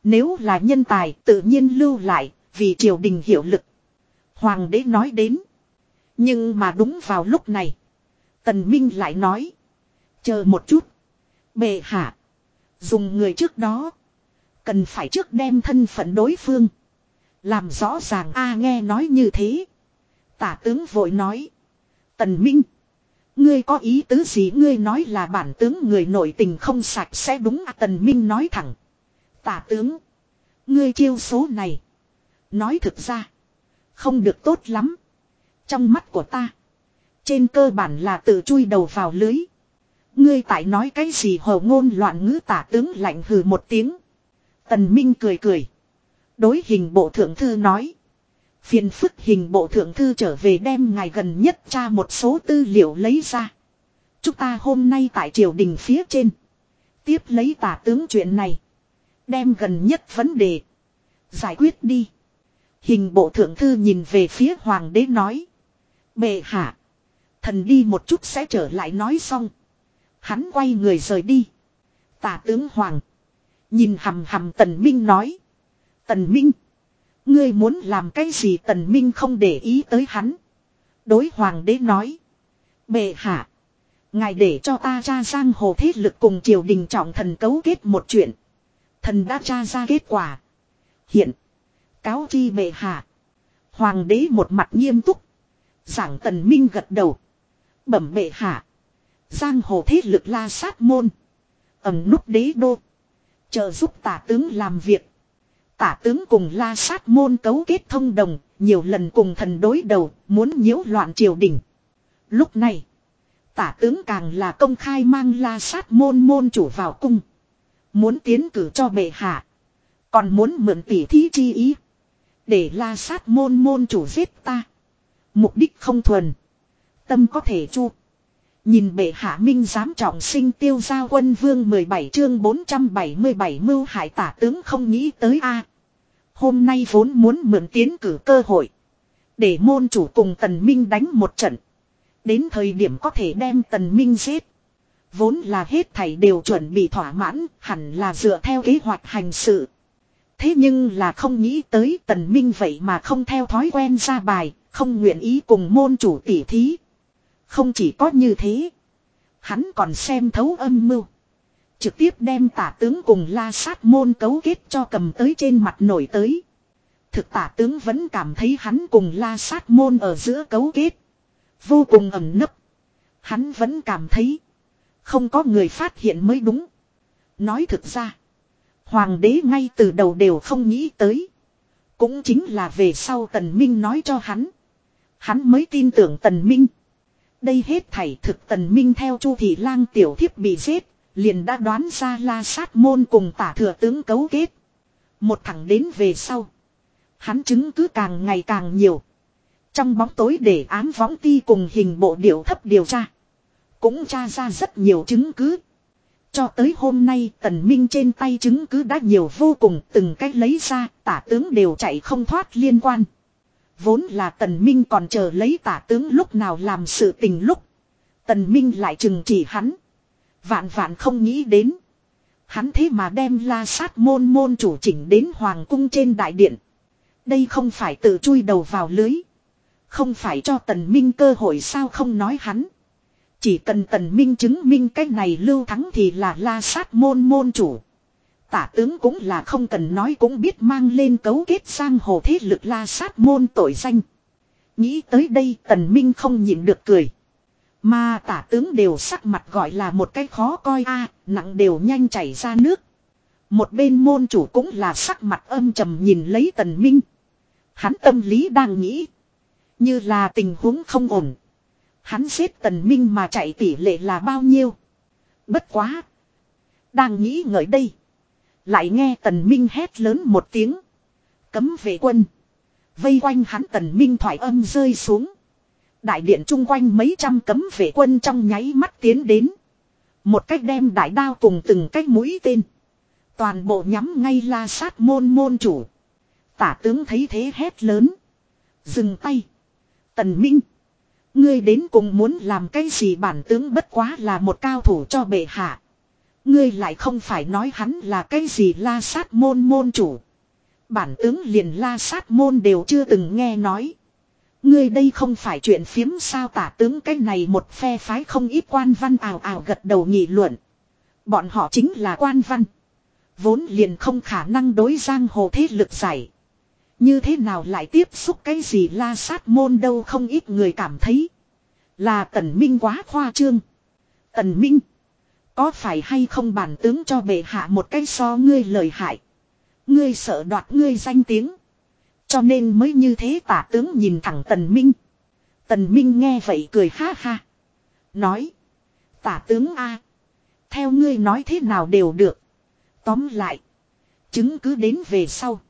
Nếu là nhân tài tự nhiên lưu lại, vì triều đình hiệu lực. Hoàng đế nói đến. Nhưng mà đúng vào lúc này. Tần Minh lại nói. Chờ một chút. Bệ hạ. Dùng người trước đó. Cần phải trước đem thân phận đối phương. Làm rõ ràng a nghe nói như thế. Tả tướng vội nói. Tần Minh. Ngươi có ý tứ gì ngươi nói là bản tướng người nội tình không sạch sẽ đúng à Tần Minh nói thẳng. Tả tướng. Ngươi chiêu số này. Nói thực ra. Không được tốt lắm. Trong mắt của ta. Trên cơ bản là tự chui đầu vào lưới. Ngươi tại nói cái gì hồ ngôn loạn ngữ tả tướng lạnh hừ một tiếng. Tần Minh cười cười. Đối hình bộ thượng thư nói. Phiền phức hình bộ thượng thư trở về đem ngài gần nhất tra một số tư liệu lấy ra. Chúng ta hôm nay tại triều đình phía trên. Tiếp lấy tả tướng chuyện này. Đem gần nhất vấn đề. Giải quyết đi. Hình bộ thượng thư nhìn về phía hoàng đế nói. Bệ hạ. Thần đi một chút sẽ trở lại nói xong. Hắn quay người rời đi. Tả tướng hoàng. Nhìn hầm hầm tần minh nói. Tần Minh. Ngươi muốn làm cái gì Tần Minh không để ý tới hắn. Đối hoàng đế nói. Bệ hạ. Ngài để cho ta ra giang hồ thế lực cùng triều đình trọng thần cấu kết một chuyện. Thần đã tra ra kết quả. Hiện. Cáo chi bệ hạ. Hoàng đế một mặt nghiêm túc. Giảng tần minh gật đầu. Bẩm bệ hạ. Giang hồ thế lực la sát môn. Ẩm nút đế đô. chờ giúp tả tướng làm việc. Tả tướng cùng la sát môn cấu kết thông đồng, nhiều lần cùng thần đối đầu, muốn nhiễu loạn triều đình. Lúc này, tả tướng càng là công khai mang la sát môn môn chủ vào cung. Muốn tiến cử cho bệ hạ. Còn muốn mượn tỷ thí chi ý. Để la sát môn môn chủ giết ta. Mục đích không thuần. Tâm có thể chu. Nhìn bệ hạ minh dám trọng sinh tiêu gia quân vương 17 chương 477 mưu hại tả tướng không nghĩ tới a Hôm nay vốn muốn mượn tiến cử cơ hội. Để môn chủ cùng tần minh đánh một trận. Đến thời điểm có thể đem tần minh giết. Vốn là hết thảy đều chuẩn bị thỏa mãn, hẳn là dựa theo kế hoạch hành sự. Thế nhưng là không nghĩ tới tần minh vậy mà không theo thói quen ra bài, không nguyện ý cùng môn chủ tỉ thí. Không chỉ có như thế. Hắn còn xem thấu âm mưu. Trực tiếp đem tả tướng cùng la sát môn cấu kết cho cầm tới trên mặt nổi tới. Thực tả tướng vẫn cảm thấy hắn cùng la sát môn ở giữa cấu kết. Vô cùng ẩn nấp. Hắn vẫn cảm thấy. Không có người phát hiện mới đúng. Nói thực ra. Hoàng đế ngay từ đầu đều không nghĩ tới. Cũng chính là về sau tần minh nói cho hắn. Hắn mới tin tưởng tần minh. Đây hết thảy thực tần minh theo chu thị lang tiểu thiếp bị giết. Liền đã đoán ra la sát môn cùng tả thừa tướng cấu kết. Một thằng đến về sau. Hắn chứng cứ càng ngày càng nhiều. Trong bóng tối để án võng ti cùng hình bộ điệu thấp điều tra. Cũng tra ra rất nhiều chứng cứ. Cho tới hôm nay, tần minh trên tay chứng cứ đã nhiều vô cùng, từng cách lấy ra, tả tướng đều chạy không thoát liên quan. Vốn là tần minh còn chờ lấy tả tướng lúc nào làm sự tình lúc. Tần minh lại chừng chỉ hắn. Vạn vạn không nghĩ đến. Hắn thế mà đem la sát môn môn chủ chỉnh đến hoàng cung trên đại điện. Đây không phải tự chui đầu vào lưới. Không phải cho tần minh cơ hội sao không nói hắn. Chỉ cần tần minh chứng minh cái này lưu thắng thì là la sát môn môn chủ. Tả tướng cũng là không cần nói cũng biết mang lên cấu kết sang hồ thế lực la sát môn tội danh. Nghĩ tới đây tần minh không nhịn được cười. Mà tả tướng đều sắc mặt gọi là một cái khó coi a, nặng đều nhanh chảy ra nước. Một bên môn chủ cũng là sắc mặt âm trầm nhìn lấy tần minh. Hắn tâm lý đang nghĩ. Như là tình huống không ổn. Hắn giết tần minh mà chạy tỷ lệ là bao nhiêu. Bất quá. Đang nghĩ ngợi đây. Lại nghe tần minh hét lớn một tiếng. Cấm vệ quân. Vây quanh hắn tần minh thoải âm rơi xuống. Đại điện chung quanh mấy trăm cấm vệ quân trong nháy mắt tiến đến. Một cách đem đại đao cùng từng cách mũi tên. Toàn bộ nhắm ngay la sát môn môn chủ. Tả tướng thấy thế hét lớn. Dừng tay. Tần Minh. Ngươi đến cùng muốn làm cái gì bản tướng bất quá là một cao thủ cho bệ hạ. Ngươi lại không phải nói hắn là cái gì la sát môn môn chủ. Bản tướng liền la sát môn đều chưa từng nghe nói. Ngươi đây không phải chuyện phiếm sao tả tướng cái này một phe phái không ít quan văn ảo ảo gật đầu nghị luận. Bọn họ chính là quan văn. Vốn liền không khả năng đối giang hồ thế lực giải. Như thế nào lại tiếp xúc cái gì la sát môn đâu không ít người cảm thấy. Là tần minh quá khoa trương. Tần minh. Có phải hay không bản tướng cho bệ hạ một cái so ngươi lời hại. Ngươi sợ đoạt ngươi danh tiếng. Cho nên mới như thế tả tướng nhìn thẳng tần minh. Tần minh nghe vậy cười ha ha. Nói. Tả tướng A. Theo ngươi nói thế nào đều được. Tóm lại. Chứng cứ đến về sau.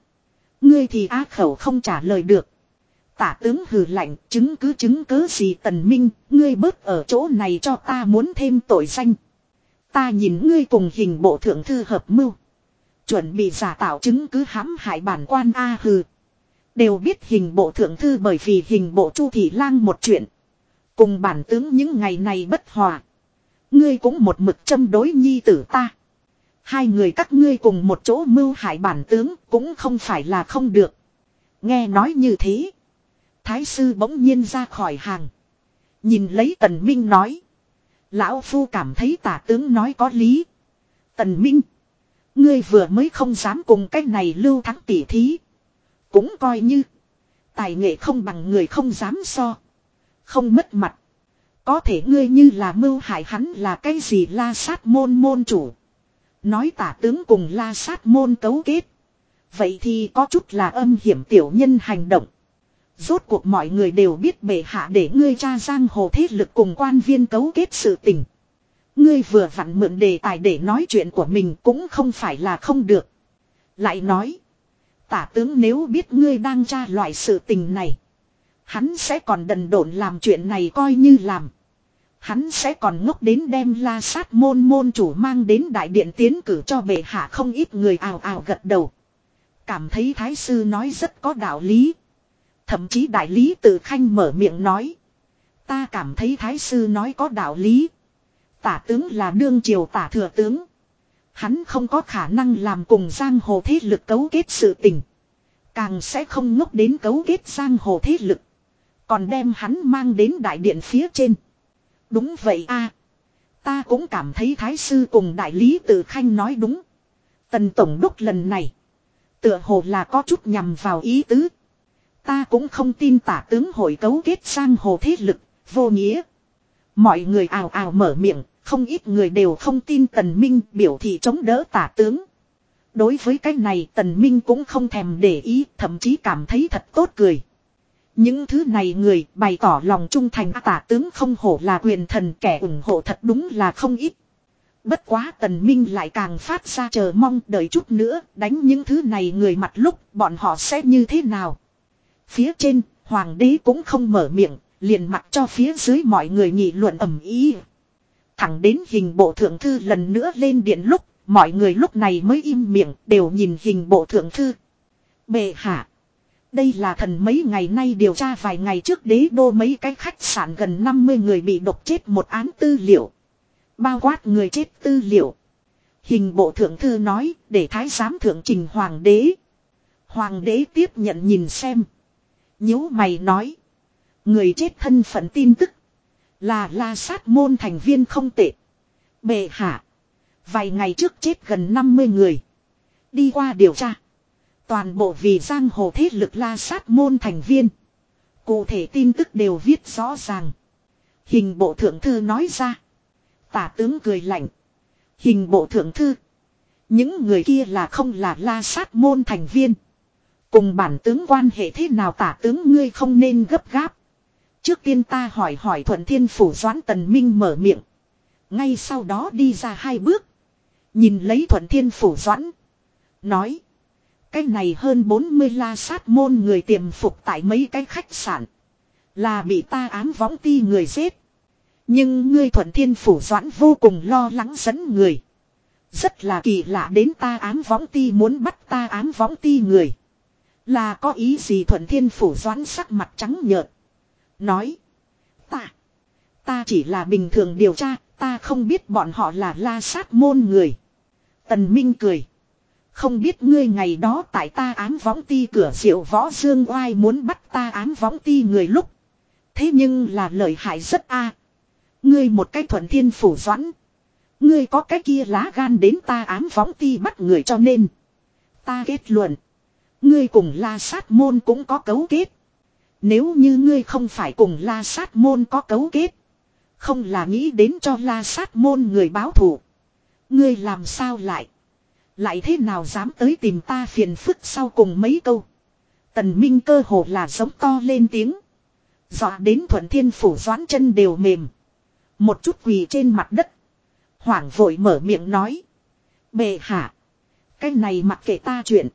Ngươi thì á khẩu không trả lời được. Tả tướng hừ lạnh, chứng cứ chứng cứ gì tần minh, ngươi bớt ở chỗ này cho ta muốn thêm tội danh. Ta nhìn ngươi cùng hình bộ thượng thư hợp mưu. Chuẩn bị giả tạo chứng cứ hãm hại bản quan A hừ. Đều biết hình bộ thượng thư bởi vì hình bộ chu thị lang một chuyện. Cùng bản tướng những ngày này bất hòa. Ngươi cũng một mực châm đối nhi tử ta. Hai người các ngươi cùng một chỗ mưu hại bản tướng cũng không phải là không được. Nghe nói như thế. Thái sư bỗng nhiên ra khỏi hàng. Nhìn lấy tần minh nói. Lão Phu cảm thấy tả tướng nói có lý. Tần minh. Ngươi vừa mới không dám cùng cách này lưu thắng tỉ thí. Cũng coi như. Tài nghệ không bằng người không dám so. Không mất mặt. Có thể ngươi như là mưu hại hắn là cái gì la sát môn môn chủ. Nói tả tướng cùng la sát môn cấu kết. Vậy thì có chút là âm hiểm tiểu nhân hành động. Rốt cuộc mọi người đều biết bệ hạ để ngươi cha giang hồ thế lực cùng quan viên cấu kết sự tình. Ngươi vừa vặn mượn đề tài để nói chuyện của mình cũng không phải là không được. Lại nói. Tả tướng nếu biết ngươi đang tra loại sự tình này. Hắn sẽ còn đần độn làm chuyện này coi như làm. Hắn sẽ còn ngốc đến đem la sát môn môn chủ mang đến đại điện tiến cử cho bệ hạ không ít người ào ào gật đầu. Cảm thấy thái sư nói rất có đạo lý. Thậm chí đại lý tự khanh mở miệng nói. Ta cảm thấy thái sư nói có đạo lý. Tả tướng là đương triều tả thừa tướng. Hắn không có khả năng làm cùng giang hồ thế lực cấu kết sự tình. Càng sẽ không ngốc đến cấu kết giang hồ thế lực. Còn đem hắn mang đến đại điện phía trên. Đúng vậy a Ta cũng cảm thấy thái sư cùng đại lý tử khanh nói đúng. Tần tổng đốc lần này. Tựa hồ là có chút nhằm vào ý tứ. Ta cũng không tin tả tướng hội cấu kết sang hồ thế lực, vô nghĩa. Mọi người ào ào mở miệng, không ít người đều không tin tần minh biểu thị chống đỡ tả tướng. Đối với cái này tần minh cũng không thèm để ý, thậm chí cảm thấy thật tốt cười. Những thứ này người bày tỏ lòng trung thành tả tướng không hổ là quyền thần kẻ ủng hộ thật đúng là không ít. Bất quá tần minh lại càng phát ra chờ mong đợi chút nữa đánh những thứ này người mặt lúc bọn họ sẽ như thế nào. Phía trên, hoàng đế cũng không mở miệng, liền mặt cho phía dưới mọi người nghị luận ầm ý. Thẳng đến hình bộ thượng thư lần nữa lên điện lúc, mọi người lúc này mới im miệng, đều nhìn hình bộ thượng thư. Bệ hạ. Đây là thần mấy ngày nay điều tra vài ngày trước đế đô mấy cái khách sạn gần 50 người bị độc chết một án tư liệu. Bao quát người chết tư liệu. Hình bộ thượng thư nói để thái giám thượng trình hoàng đế. Hoàng đế tiếp nhận nhìn xem nhíu mày nói. Người chết thân phận tin tức. Là la sát môn thành viên không tệ. Bệ hạ. Vài ngày trước chết gần 50 người. Đi qua điều tra. Toàn bộ vì giang hồ thế lực la sát môn thành viên. Cụ thể tin tức đều viết rõ ràng. Hình bộ thượng thư nói ra. Tả tướng cười lạnh. Hình bộ thượng thư. Những người kia là không là la sát môn thành viên. Cùng bản tướng quan hệ thế nào tả tướng ngươi không nên gấp gáp. Trước tiên ta hỏi hỏi thuận thiên phủ doãn tần minh mở miệng. Ngay sau đó đi ra hai bước. Nhìn lấy thuận thiên phủ doãn. Nói. Cái này hơn 40 la sát môn người tiềm phục tại mấy cái khách sạn. Là bị ta ám võng ti người giết. Nhưng ngươi thuận thiên phủ doãn vô cùng lo lắng dẫn người. Rất là kỳ lạ đến ta ám võng ti muốn bắt ta ám võng ti người. Là có ý gì thuận thiên phủ doãn sắc mặt trắng nhợt. Nói. Ta. Ta chỉ là bình thường điều tra. Ta không biết bọn họ là la sát môn người. Tần Minh cười. Không biết ngươi ngày đó tại ta ám võng ti cửa diệu võ dương oai muốn bắt ta ám võng ti người lúc. Thế nhưng là lợi hại rất a. Ngươi một cái thuận thiên phủ doãn. Ngươi có cái kia lá gan đến ta ám võng ti bắt người cho nên. Ta kết luận. Ngươi cùng la sát môn cũng có cấu kết. Nếu như ngươi không phải cùng la sát môn có cấu kết. Không là nghĩ đến cho la sát môn người báo thù. Ngươi làm sao lại. Lại thế nào dám tới tìm ta phiền phức sau cùng mấy câu. Tần Minh cơ hồ là giống to lên tiếng. Dọa đến thuận thiên phủ doán chân đều mềm. Một chút quỳ trên mặt đất. Hoảng vội mở miệng nói. Bệ hạ. Cái này mặc kệ ta chuyện.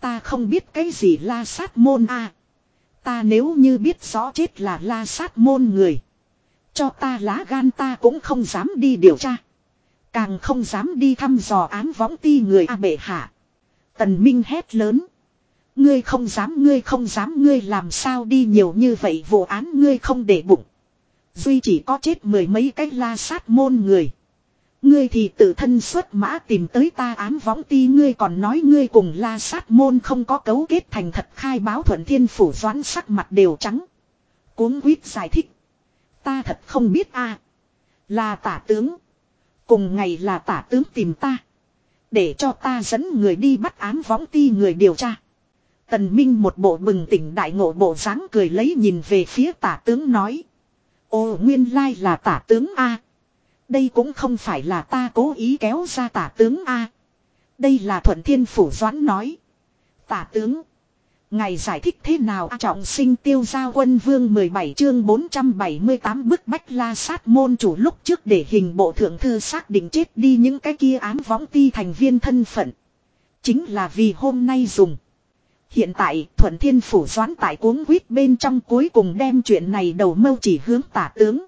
Ta không biết cái gì la sát môn a. Ta nếu như biết rõ chết là la sát môn người. Cho ta lá gan ta cũng không dám đi điều tra. Càng không dám đi thăm dò án võng ti người a bệ hạ. Tần Minh hét lớn. Ngươi không dám, ngươi không dám, ngươi làm sao đi nhiều như vậy, vụ án ngươi không để bụng. Duy chỉ có chết mười mấy cái la sát môn người. Ngươi thì tự thân xuất mã tìm tới ta ám võng ti, ngươi còn nói ngươi cùng la sát môn không có cấu kết thành thật khai báo thuận thiên phủ doãn sắc mặt đều trắng. Cuốn quýt giải thích. Ta thật không biết a Là tả tướng. Cùng ngày là tả tướng tìm ta. Để cho ta dẫn người đi bắt ám võng ti người điều tra. Tần Minh một bộ bừng tỉnh đại ngộ bộ dáng cười lấy nhìn về phía tả tướng nói. Ồ, nguyên lai là tả tướng A. Đây cũng không phải là ta cố ý kéo ra tả tướng A. Đây là thuận thiên phủ doãn nói. Tả tướng. Ngài giải thích thế nào A trọng sinh tiêu giao quân vương 17 chương 478 bức bách la sát môn chủ lúc trước để hình bộ thượng thư xác định chết đi những cái kia ám võng ti thành viên thân phận. Chính là vì hôm nay dùng. Hiện tại, thuận thiên phủ doãn tại cuốn quýt bên trong cuối cùng đem chuyện này đầu mâu chỉ hướng tả tướng.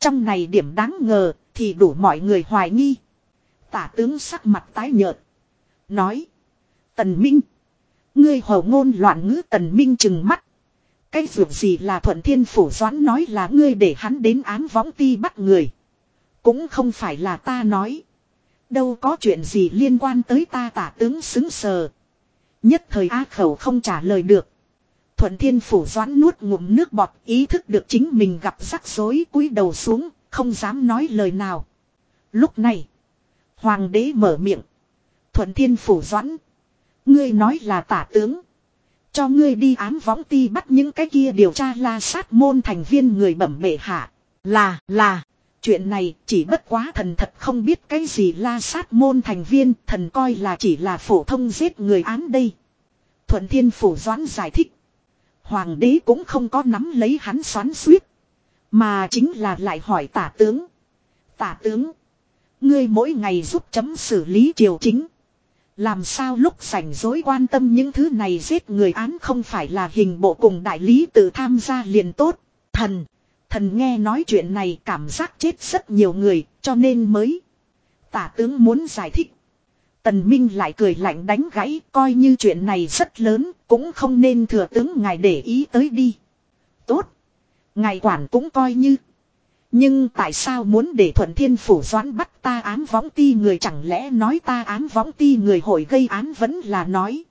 Trong này điểm đáng ngờ, thì đủ mọi người hoài nghi. Tả tướng sắc mặt tái nhợt. Nói. Tần Minh. Ngươi hồ ngôn loạn ngữ Tần Minh chừng mắt. Cái việc gì là thuận thiên phủ doãn nói là ngươi để hắn đến án võng ti bắt người. Cũng không phải là ta nói. Đâu có chuyện gì liên quan tới ta tả tướng xứng sờ. Nhất thời A khẩu không trả lời được. Thuận thiên phủ doãn nuốt ngụm nước bọt ý thức được chính mình gặp rắc rối cúi đầu xuống, không dám nói lời nào. Lúc này, hoàng đế mở miệng. Thuận thiên phủ doãn. Ngươi nói là tả tướng. Cho ngươi đi ám võng ti bắt những cái kia điều tra la sát môn thành viên người bẩm bệ hạ. Là, là. Chuyện này chỉ bất quá thần thật không biết cái gì la sát môn thành viên thần coi là chỉ là phổ thông giết người án đây. Thuận thiên phủ doãn giải thích. Hoàng đế cũng không có nắm lấy hắn xoắn suýt. Mà chính là lại hỏi tả tướng. Tả tướng. Ngươi mỗi ngày giúp chấm xử lý triều chính. Làm sao lúc rảnh rối quan tâm những thứ này giết người án không phải là hình bộ cùng đại lý tự tham gia liền tốt. Thần. Thần nghe nói chuyện này cảm giác chết rất nhiều người, cho nên mới. Tả tướng muốn giải thích. Tần Minh lại cười lạnh đánh gãy, coi như chuyện này rất lớn, cũng không nên thừa tướng ngài để ý tới đi. Tốt. Ngài quản cũng coi như. Nhưng tại sao muốn để thuận thiên phủ doãn bắt ta ám võng ti người chẳng lẽ nói ta ám võng ti người hội gây án vẫn là nói.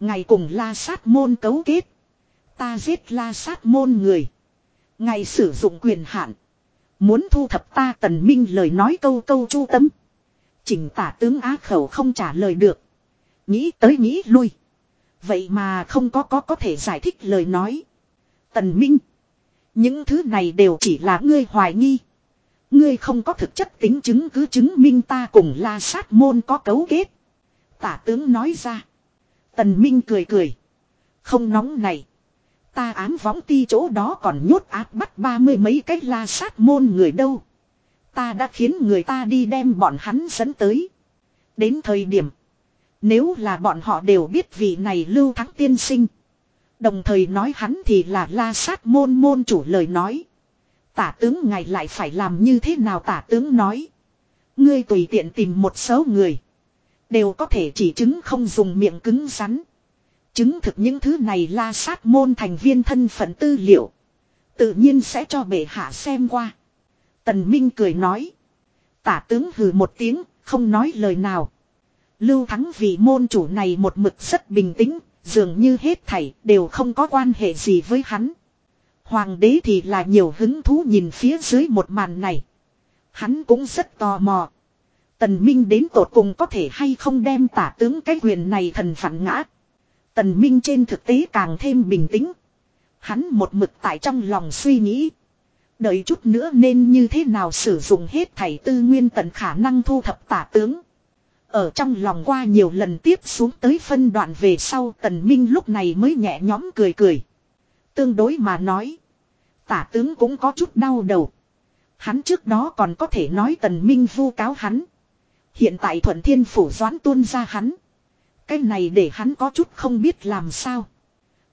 Ngài cùng la sát môn cấu kết. Ta giết la sát môn người. Ngài sử dụng quyền hạn. Muốn thu thập ta tần minh lời nói câu câu chu tâm. Chỉnh tả tướng á khẩu không trả lời được. Nghĩ tới nghĩ lui. Vậy mà không có có có thể giải thích lời nói. Tần minh. Những thứ này đều chỉ là ngươi hoài nghi. Ngươi không có thực chất tính chứng cứ chứng minh ta cùng la sát môn có cấu kết. Tả tướng nói ra. Tần Minh cười cười. Không nóng này. Ta ám võng ti chỗ đó còn nhốt áp bắt ba mươi mấy cái la sát môn người đâu. Ta đã khiến người ta đi đem bọn hắn dẫn tới. Đến thời điểm. Nếu là bọn họ đều biết vị này lưu thắng tiên sinh. Đồng thời nói hắn thì là la sát môn môn chủ lời nói. Tả tướng ngài lại phải làm như thế nào tả tướng nói. Ngươi tùy tiện tìm một số người. Đều có thể chỉ chứng không dùng miệng cứng rắn. Chứng thực những thứ này la sát môn thành viên thân phận tư liệu. Tự nhiên sẽ cho bệ hạ xem qua. Tần Minh cười nói. Tả tướng hừ một tiếng, không nói lời nào. Lưu Thắng vì môn chủ này một mực rất bình tĩnh, dường như hết thảy đều không có quan hệ gì với hắn. Hoàng đế thì là nhiều hứng thú nhìn phía dưới một màn này. Hắn cũng rất tò mò. Tần Minh đến tột cùng có thể hay không đem tả tướng cái quyền này thần phản ngã. Tần Minh trên thực tế càng thêm bình tĩnh. Hắn một mực tại trong lòng suy nghĩ. Đợi chút nữa nên như thế nào sử dụng hết thảy tư nguyên tận khả năng thu thập tả tướng. Ở trong lòng qua nhiều lần tiếp xuống tới phân đoạn về sau, tần minh lúc này mới nhẹ nhõm cười cười. Tương đối mà nói. Tả tướng cũng có chút đau đầu. Hắn trước đó còn có thể nói tần minh vu cáo hắn. Hiện tại thuận thiên phủ doãn tuôn ra hắn. Cái này để hắn có chút không biết làm sao.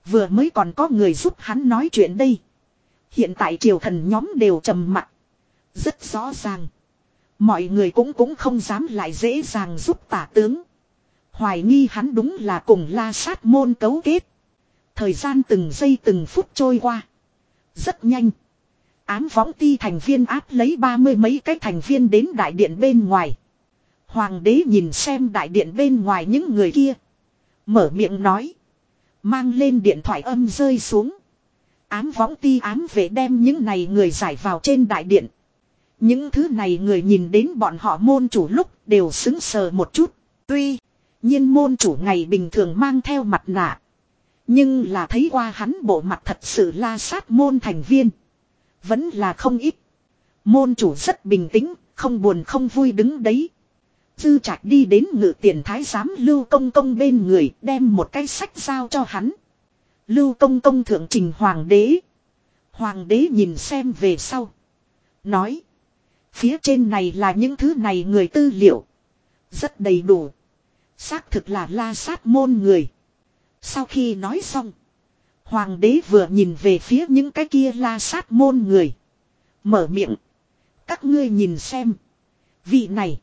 Vừa mới còn có người giúp hắn nói chuyện đây. Hiện tại triều thần nhóm đều trầm mặt. Rất rõ ràng. Mọi người cũng cũng không dám lại dễ dàng giúp tả tướng. Hoài nghi hắn đúng là cùng la sát môn cấu kết. Thời gian từng giây từng phút trôi qua. Rất nhanh. Ám võng ti thành viên áp lấy ba mươi mấy cái thành viên đến đại điện bên ngoài. Hoàng đế nhìn xem đại điện bên ngoài những người kia. Mở miệng nói. Mang lên điện thoại âm rơi xuống. Ám võng ti ám vệ đem những này người giải vào trên đại điện. Những thứ này người nhìn đến bọn họ môn chủ lúc đều xứng sờ một chút. Tuy nhiên môn chủ ngày bình thường mang theo mặt nạ. Nhưng là thấy qua hắn bộ mặt thật sự la sát môn thành viên. Vẫn là không ít. Môn chủ rất bình tĩnh, không buồn không vui đứng đấy. Dư trạch đi đến ngự tiền thái giám Lưu Công Công bên người đem một cái sách giao cho hắn. Lưu Công Công thượng trình hoàng đế. Hoàng đế nhìn xem về sau. Nói. Phía trên này là những thứ này người tư liệu. Rất đầy đủ. Xác thực là la sát môn người. Sau khi nói xong. Hoàng đế vừa nhìn về phía những cái kia la sát môn người. Mở miệng. Các ngươi nhìn xem. Vị này.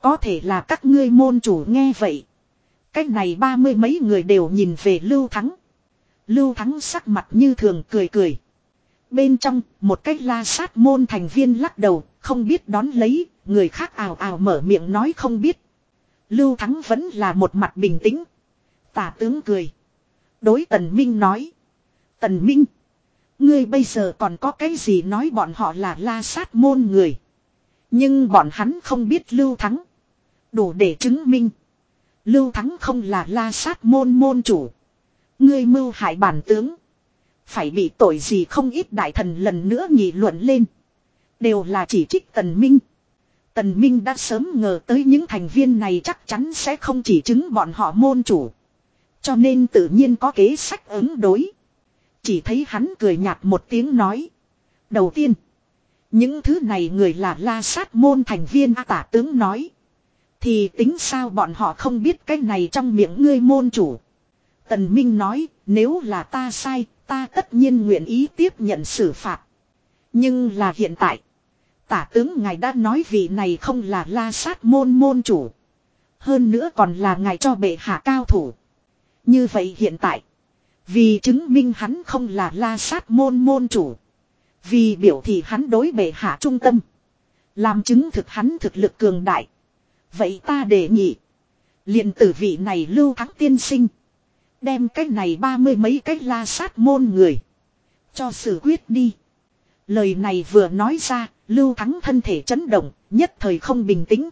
Có thể là các ngươi môn chủ nghe vậy. Cách này ba mươi mấy người đều nhìn về Lưu Thắng. Lưu Thắng sắc mặt như thường cười cười. Bên trong, một cách la sát môn thành viên lắc đầu, không biết đón lấy, người khác ào ào mở miệng nói không biết. Lưu Thắng vẫn là một mặt bình tĩnh. Tả tướng cười. Đối Tần Minh nói. Tần Minh. Ngươi bây giờ còn có cái gì nói bọn họ là la sát môn người. Nhưng bọn hắn không biết Lưu Thắng. Đủ để chứng minh. Lưu Thắng không là la sát môn môn chủ. Ngươi mưu hại bản tướng. Phải bị tội gì không ít đại thần lần nữa nghị luận lên. Đều là chỉ trích Tần Minh. Tần Minh đã sớm ngờ tới những thành viên này chắc chắn sẽ không chỉ chứng bọn họ môn chủ. Cho nên tự nhiên có kế sách ứng đối. Chỉ thấy hắn cười nhạt một tiếng nói. Đầu tiên. Những thứ này người là la sát môn thành viên A tả tướng nói. Thì tính sao bọn họ không biết cái này trong miệng ngươi môn chủ. Tần Minh nói, nếu là ta sai, ta tất nhiên nguyện ý tiếp nhận xử phạt. Nhưng là hiện tại. Tả tướng ngài đã nói vị này không là la sát môn môn chủ. Hơn nữa còn là ngài cho bệ hạ cao thủ. Như vậy hiện tại. Vì chứng minh hắn không là la sát môn môn chủ. Vì biểu thị hắn đối bệ hạ trung tâm. Làm chứng thực hắn thực lực cường đại. Vậy ta đề nghị. liền tử vị này lưu thắng tiên sinh. Đem cái này ba mươi mấy cái la sát môn người. Cho xử quyết đi. Lời này vừa nói ra, Lưu Thắng thân thể chấn động, nhất thời không bình tĩnh.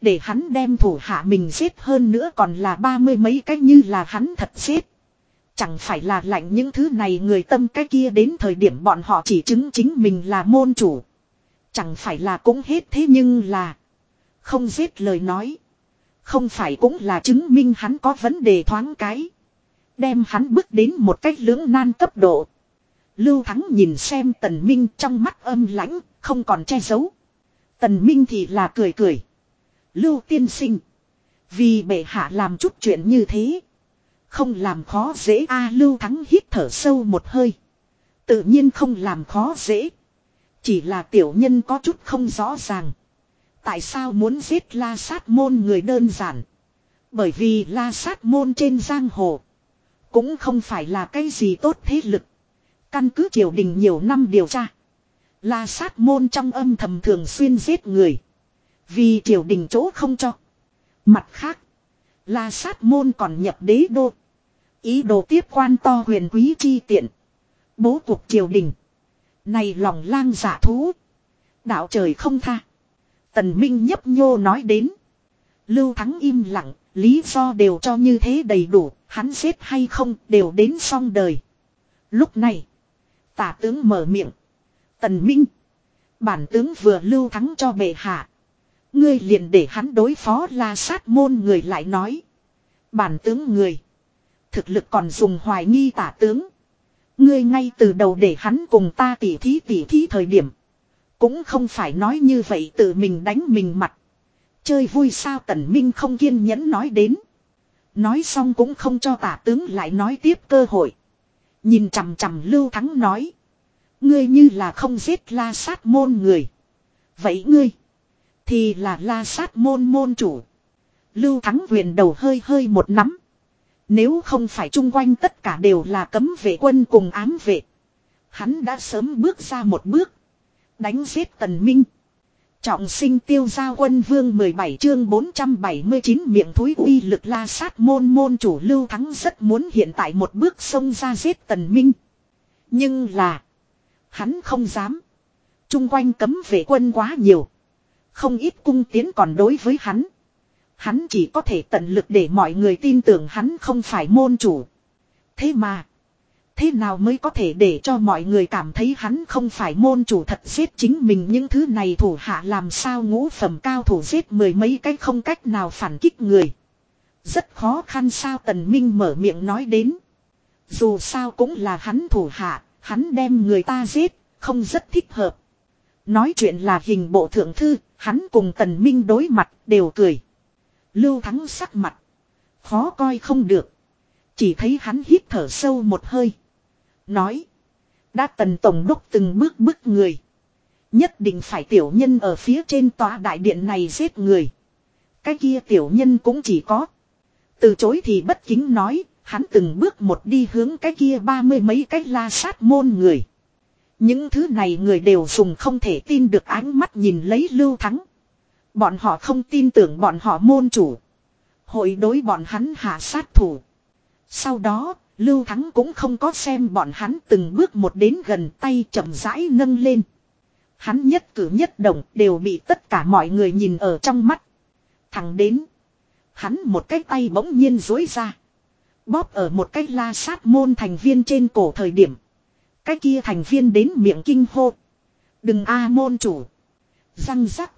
Để hắn đem thủ hạ mình giết hơn nữa còn là ba mươi mấy cái như là hắn thật giết. Chẳng phải là lạnh những thứ này người tâm cái kia đến thời điểm bọn họ chỉ chứng chính mình là môn chủ. Chẳng phải là cũng hết thế nhưng là. Không giết lời nói. Không phải cũng là chứng minh hắn có vấn đề thoáng cái. Đem hắn bước đến một cách lưỡng nan cấp độ. Lưu Thắng nhìn xem Tần Minh trong mắt âm lãnh, không còn che giấu. Tần Minh thì là cười cười. Lưu tiên sinh. Vì bệ hạ làm chút chuyện như thế. Không làm khó dễ a à, Lưu Thắng hít thở sâu một hơi. Tự nhiên không làm khó dễ. Chỉ là tiểu nhân có chút không rõ ràng. Tại sao muốn giết la sát môn người đơn giản. Bởi vì la sát môn trên giang hồ. Cũng không phải là cái gì tốt thế lực. Căn cứ triều đình nhiều năm điều tra. La sát môn trong âm thầm thường xuyên giết người. Vì triều đình chỗ không cho. Mặt khác. La sát môn còn nhập đế đô. Ý đồ tiếp quan to huyền quý chi tiện. Bố cuộc triều đình. Này lòng lang giả thú. Đạo trời không tha. Tần Minh nhấp nhô nói đến. Lưu Thắng im lặng, lý do đều cho như thế đầy đủ, hắn xếp hay không đều đến xong đời. Lúc này, tả tướng mở miệng. Tần Minh, bản tướng vừa lưu thắng cho bệ hạ. Ngươi liền để hắn đối phó la sát môn người lại nói. Bản tướng người, thực lực còn dùng hoài nghi tả tướng. Ngươi ngay từ đầu để hắn cùng ta tỉ thí tỉ thí thời điểm. Cũng không phải nói như vậy tự mình đánh mình mặt. Chơi vui sao tần minh không kiên nhẫn nói đến. Nói xong cũng không cho tả tướng lại nói tiếp cơ hội. Nhìn chằm chằm Lưu Thắng nói. Ngươi như là không giết la sát môn người. Vậy ngươi. Thì là la sát môn môn chủ. Lưu Thắng huyền đầu hơi hơi một nắm. Nếu không phải chung quanh tất cả đều là cấm vệ quân cùng ám vệ. Hắn đã sớm bước ra một bước. Đánh giết tần minh. Trọng sinh tiêu gia quân vương 17 chương 479 miệng thúi uy lực la sát môn môn chủ lưu thắng rất muốn hiện tại một bước xông ra giết tần minh. Nhưng là. Hắn không dám. Trung quanh cấm vệ quân quá nhiều. Không ít cung tiến còn đối với hắn. Hắn chỉ có thể tận lực để mọi người tin tưởng hắn không phải môn chủ. Thế mà. Thế nào mới có thể để cho mọi người cảm thấy hắn không phải môn chủ thật giết chính mình những thứ này thủ hạ làm sao ngũ phẩm cao thủ giết mười mấy cái không cách nào phản kích người. Rất khó khăn sao tần minh mở miệng nói đến. Dù sao cũng là hắn thủ hạ, hắn đem người ta giết, không rất thích hợp. Nói chuyện là hình bộ thượng thư, hắn cùng tần minh đối mặt đều cười. Lưu thắng sắc mặt. Khó coi không được. Chỉ thấy hắn hít thở sâu một hơi. Nói. Đã tần tổng đốc từng bước bước người. Nhất định phải tiểu nhân ở phía trên tòa đại điện này giết người. Cái kia tiểu nhân cũng chỉ có. Từ chối thì bất kính nói. Hắn từng bước một đi hướng cái kia ba mươi mấy cách la sát môn người. Những thứ này người đều dùng không thể tin được ánh mắt nhìn lấy lưu thắng. Bọn họ không tin tưởng bọn họ môn chủ. Hội đối bọn hắn hạ sát thủ. Sau đó, Lưu Thắng cũng không có xem bọn hắn từng bước một đến gần tay chậm rãi nâng lên. Hắn nhất cử nhất động đều bị tất cả mọi người nhìn ở trong mắt. Thẳng đến. Hắn một cái tay bỗng nhiên dối ra. Bóp ở một cái la sát môn thành viên trên cổ thời điểm. Cái kia thành viên đến miệng kinh hô. Đừng a môn chủ. Răng rắc.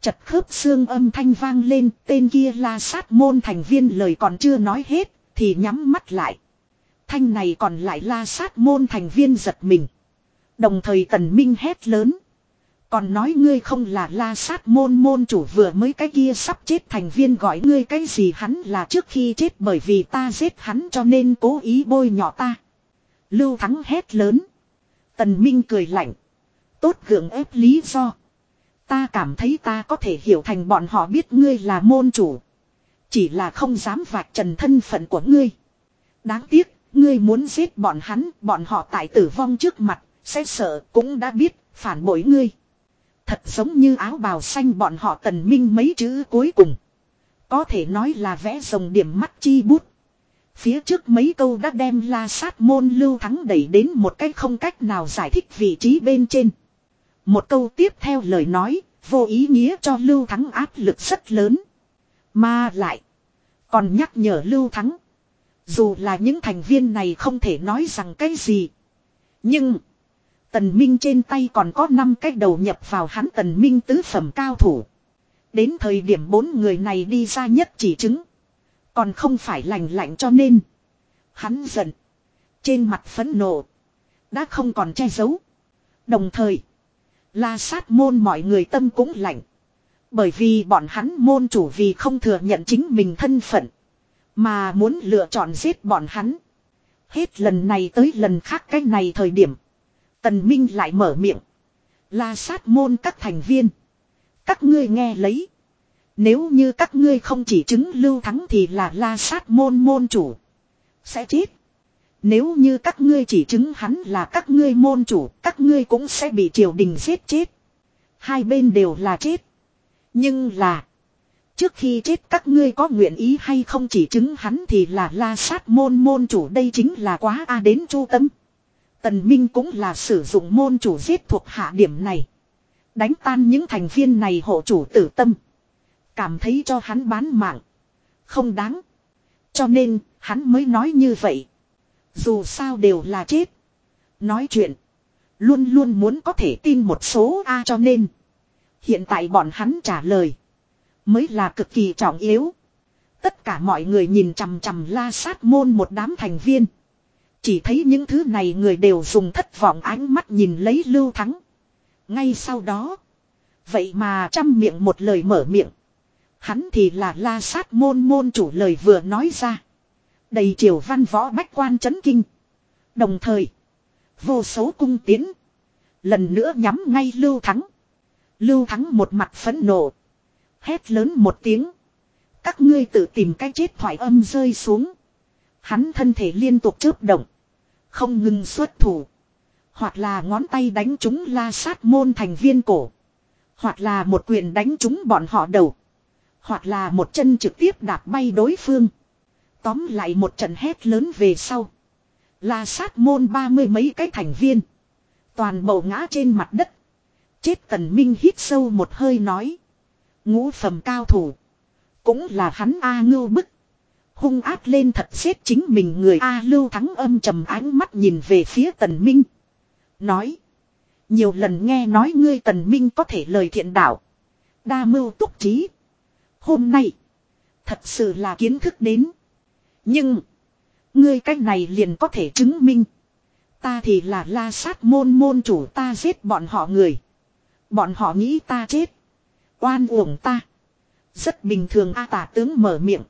Chật khớp xương âm thanh vang lên, tên kia la sát môn thành viên lời còn chưa nói hết thì nhắm mắt lại. Thanh này còn lại la sát môn thành viên giật mình. Đồng thời tần minh hét lớn. Còn nói ngươi không là la sát môn môn chủ vừa mới cái kia sắp chết thành viên gọi ngươi cái gì hắn là trước khi chết bởi vì ta giết hắn cho nên cố ý bôi nhỏ ta. Lưu Thắng hét lớn. Tần Minh cười lạnh. Tốt gượng ép lý do. Ta cảm thấy ta có thể hiểu thành bọn họ biết ngươi là môn chủ. Chỉ là không dám vạch trần thân phận của ngươi. Đáng tiếc, ngươi muốn giết bọn hắn, bọn họ tại tử vong trước mặt, sẽ sợ cũng đã biết, phản bội ngươi. Thật giống như áo bào xanh bọn họ tần minh mấy chữ cuối cùng. Có thể nói là vẽ rồng điểm mắt chi bút. Phía trước mấy câu đã đem la sát môn lưu thắng đẩy đến một cách không cách nào giải thích vị trí bên trên. Một câu tiếp theo lời nói, vô ý nghĩa cho lưu thắng áp lực rất lớn. Mà lại, còn nhắc nhở lưu thắng. Dù là những thành viên này không thể nói rằng cái gì. Nhưng, tần minh trên tay còn có 5 cái đầu nhập vào hắn tần minh tứ phẩm cao thủ. Đến thời điểm bốn người này đi ra nhất chỉ chứng. Còn không phải lành lạnh cho nên. Hắn giận. Trên mặt phẫn nộ. Đã không còn che giấu. Đồng thời. La sát môn mọi người tâm cũng lạnh. Bởi vì bọn hắn môn chủ vì không thừa nhận chính mình thân phận. Mà muốn lựa chọn giết bọn hắn. Hết lần này tới lần khác cái này thời điểm. Tần Minh lại mở miệng. La sát môn các thành viên. Các ngươi nghe lấy. Nếu như các ngươi không chỉ chứng lưu thắng thì là la sát môn môn chủ. Sẽ chết. Nếu như các ngươi chỉ chứng hắn là các ngươi môn chủ, các ngươi cũng sẽ bị triều đình giết chết. Hai bên đều là chết. Nhưng là. Trước khi chết các ngươi có nguyện ý hay không chỉ chứng hắn thì là la sát môn môn chủ đây chính là quá a đến chu tâm. Tần Minh cũng là sử dụng môn chủ giết thuộc hạ điểm này. Đánh tan những thành viên này hộ chủ tử tâm. Cảm thấy cho hắn bán mạng. Không đáng. Cho nên, hắn mới nói như vậy. Dù sao đều là chết. Nói chuyện. Luôn luôn muốn có thể tin một số A cho nên. Hiện tại bọn hắn trả lời. Mới là cực kỳ trọng yếu. Tất cả mọi người nhìn chằm chằm la sát môn một đám thành viên. Chỉ thấy những thứ này người đều dùng thất vọng ánh mắt nhìn lấy lưu thắng. Ngay sau đó. Vậy mà trăm miệng một lời mở miệng. Hắn thì là la sát môn môn chủ lời vừa nói ra. Đầy triều văn võ bách quan chấn kinh. Đồng thời. Vô số cung tiến. Lần nữa nhắm ngay Lưu Thắng. Lưu Thắng một mặt phẫn nộ. Hét lớn một tiếng. Các ngươi tự tìm cách chết thoải âm rơi xuống. Hắn thân thể liên tục chớp động. Không ngừng xuất thủ. Hoặc là ngón tay đánh chúng la sát môn thành viên cổ. Hoặc là một quyền đánh chúng bọn họ đầu. Hoặc là một chân trực tiếp đạp bay đối phương. Tóm lại một trận hét lớn về sau. La sát môn ba mươi mấy cái thành viên. Toàn bộ ngã trên mặt đất. Chết tần minh hít sâu một hơi nói. Ngũ phẩm cao thủ. Cũng là hắn A ngưu bức. Hung ác lên thật xếp chính mình người A lưu thắng âm trầm ánh mắt nhìn về phía tần minh. Nói. Nhiều lần nghe nói ngươi tần minh có thể lời thiện đạo. Đa mưu túc trí. Hôm nay. Thật sự là kiến thức đến. Nhưng. Ngươi cách này liền có thể chứng minh. Ta thì là la sát môn môn chủ ta giết bọn họ người. Bọn họ nghĩ ta chết. Oan uổng ta. Rất bình thường A tả tướng mở miệng.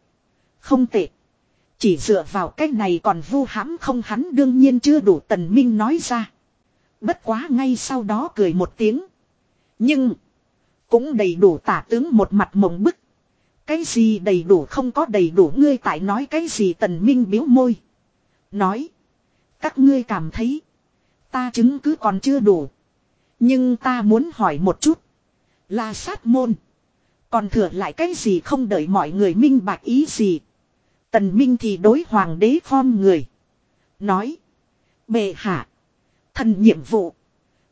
Không tệ. Chỉ dựa vào cách này còn vu hãm không hắn đương nhiên chưa đủ tần minh nói ra. Bất quá ngay sau đó cười một tiếng. Nhưng. Cũng đầy đủ tả tướng một mặt mộng bức. Cái gì đầy đủ không có đầy đủ ngươi tại nói cái gì tần minh biếu môi. Nói. Các ngươi cảm thấy. Ta chứng cứ còn chưa đủ. Nhưng ta muốn hỏi một chút. Là sát môn. Còn thừa lại cái gì không đợi mọi người minh bạch ý gì. Tần Minh thì đối hoàng đế phong người. Nói. Bệ hạ. Thần nhiệm vụ.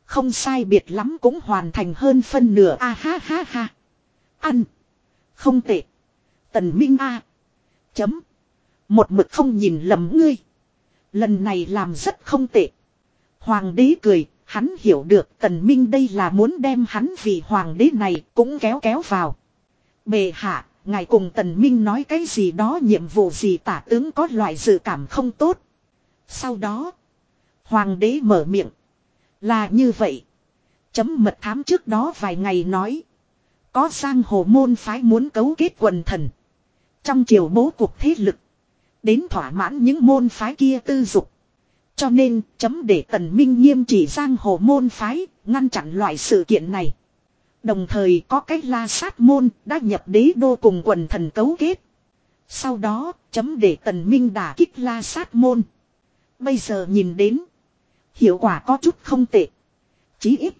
Không sai biệt lắm cũng hoàn thành hơn phân nửa a ha ha ha. Ăn. Không tệ. Tần Minh a. Chấm. Một mực không nhìn lầm ngươi. Lần này làm rất không tệ. Hoàng đế cười, hắn hiểu được tần minh đây là muốn đem hắn vì hoàng đế này cũng kéo kéo vào. Bề hạ, ngài cùng tần minh nói cái gì đó nhiệm vụ gì tả tướng có loại dự cảm không tốt. Sau đó, hoàng đế mở miệng. Là như vậy. Chấm mật thám trước đó vài ngày nói. Có sang hồ môn phái muốn cấu kết quần thần. Trong triều bố cục thế lực. Đến thỏa mãn những môn phái kia tư dục. Cho nên, chấm để tần minh nghiêm chỉ giang hồ môn phái, ngăn chặn loại sự kiện này. Đồng thời có cách la sát môn đã nhập đế đô cùng quần thần cấu kết. Sau đó, chấm để tần minh đả kích la sát môn. Bây giờ nhìn đến, hiệu quả có chút không tệ. Chí ít,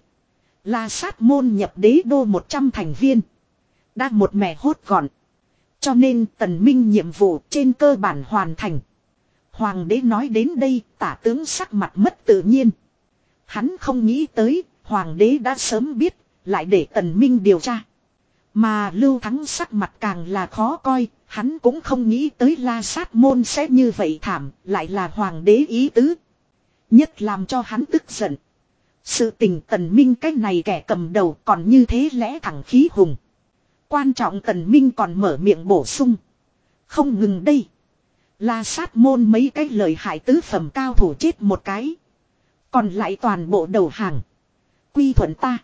la sát môn nhập đế đô 100 thành viên. Đang một mẻ hốt gọn. Cho nên tần minh nhiệm vụ trên cơ bản hoàn thành. Hoàng đế nói đến đây tả tướng sắc mặt mất tự nhiên. Hắn không nghĩ tới, hoàng đế đã sớm biết, lại để tần minh điều tra. Mà lưu thắng sắc mặt càng là khó coi, hắn cũng không nghĩ tới la sát môn sẽ như vậy thảm, lại là hoàng đế ý tứ. Nhất làm cho hắn tức giận. Sự tình tần minh cái này kẻ cầm đầu còn như thế lẽ thẳng khí hùng. Quan trọng tần minh còn mở miệng bổ sung. Không ngừng đây. La sát môn mấy cái lời hại tứ phẩm cao thủ chết một cái. Còn lại toàn bộ đầu hàng. Quy thuận ta.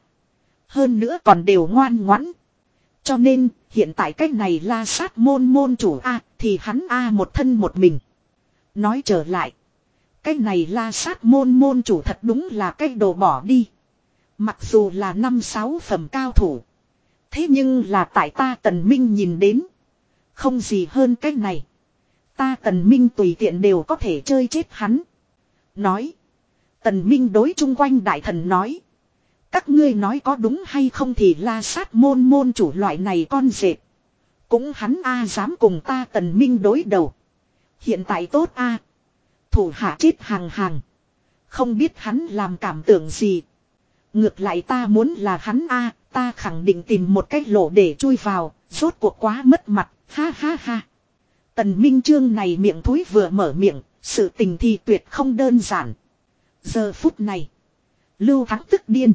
Hơn nữa còn đều ngoan ngoãn. Cho nên, hiện tại cách này la sát môn môn chủ A, thì hắn A một thân một mình. Nói trở lại. cách này la sát môn môn chủ thật đúng là cách đồ bỏ đi. Mặc dù là năm sáu phẩm cao thủ. Thế nhưng là tại ta tần minh nhìn đến. Không gì hơn cách này. Ta tần minh tùy tiện đều có thể chơi chết hắn. Nói. Tần minh đối chung quanh đại thần nói. Các ngươi nói có đúng hay không thì la sát môn môn chủ loại này con dệt. Cũng hắn A dám cùng ta tần minh đối đầu. Hiện tại tốt A. Thủ hạ chết hàng hàng. Không biết hắn làm cảm tưởng gì. Ngược lại ta muốn là hắn A, ta khẳng định tìm một cách lỗ để chui vào, rốt cuộc quá mất mặt, ha ha ha. Tần Minh Trương này miệng thối vừa mở miệng, sự tình thì tuyệt không đơn giản. Giờ phút này, Lưu Thắng tức điên.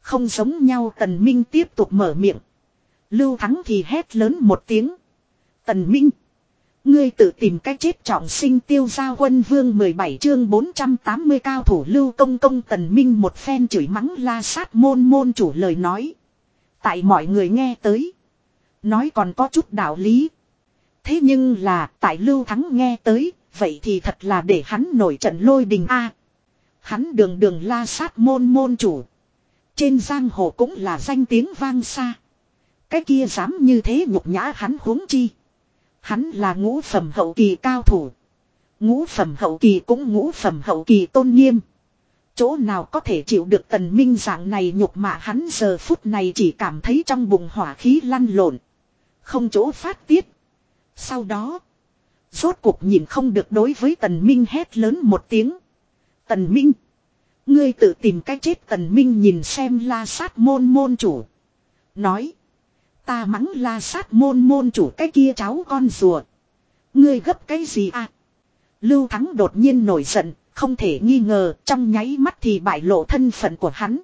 Không giống nhau Tần Minh tiếp tục mở miệng. Lưu Thắng thì hét lớn một tiếng. Tần Minh. Ngươi tự tìm cách chết trọng sinh tiêu gia quân vương 17 chương 480 cao thủ lưu công công tần minh một phen chửi mắng la sát môn môn chủ lời nói. Tại mọi người nghe tới. Nói còn có chút đạo lý. Thế nhưng là tại lưu thắng nghe tới, vậy thì thật là để hắn nổi trận lôi đình A. hắn đường đường la sát môn môn chủ. Trên giang hồ cũng là danh tiếng vang xa. Cái kia dám như thế nhục nhã hắn huống chi. Hắn là ngũ phẩm hậu kỳ cao thủ. Ngũ phẩm hậu kỳ cũng ngũ phẩm hậu kỳ tôn nghiêm. Chỗ nào có thể chịu được tần minh dạng này nhục mạ hắn giờ phút này chỉ cảm thấy trong bụng hỏa khí lăn lộn. Không chỗ phát tiết. Sau đó. Rốt cuộc nhìn không được đối với tần minh hét lớn một tiếng. Tần minh. Ngươi tự tìm cách chết tần minh nhìn xem la sát môn môn chủ. Nói. Ta mắng la sát môn môn chủ cái kia cháu con rùa. Ngươi gấp cái gì à? Lưu Thắng đột nhiên nổi giận, không thể nghi ngờ trong nháy mắt thì bại lộ thân phận của hắn.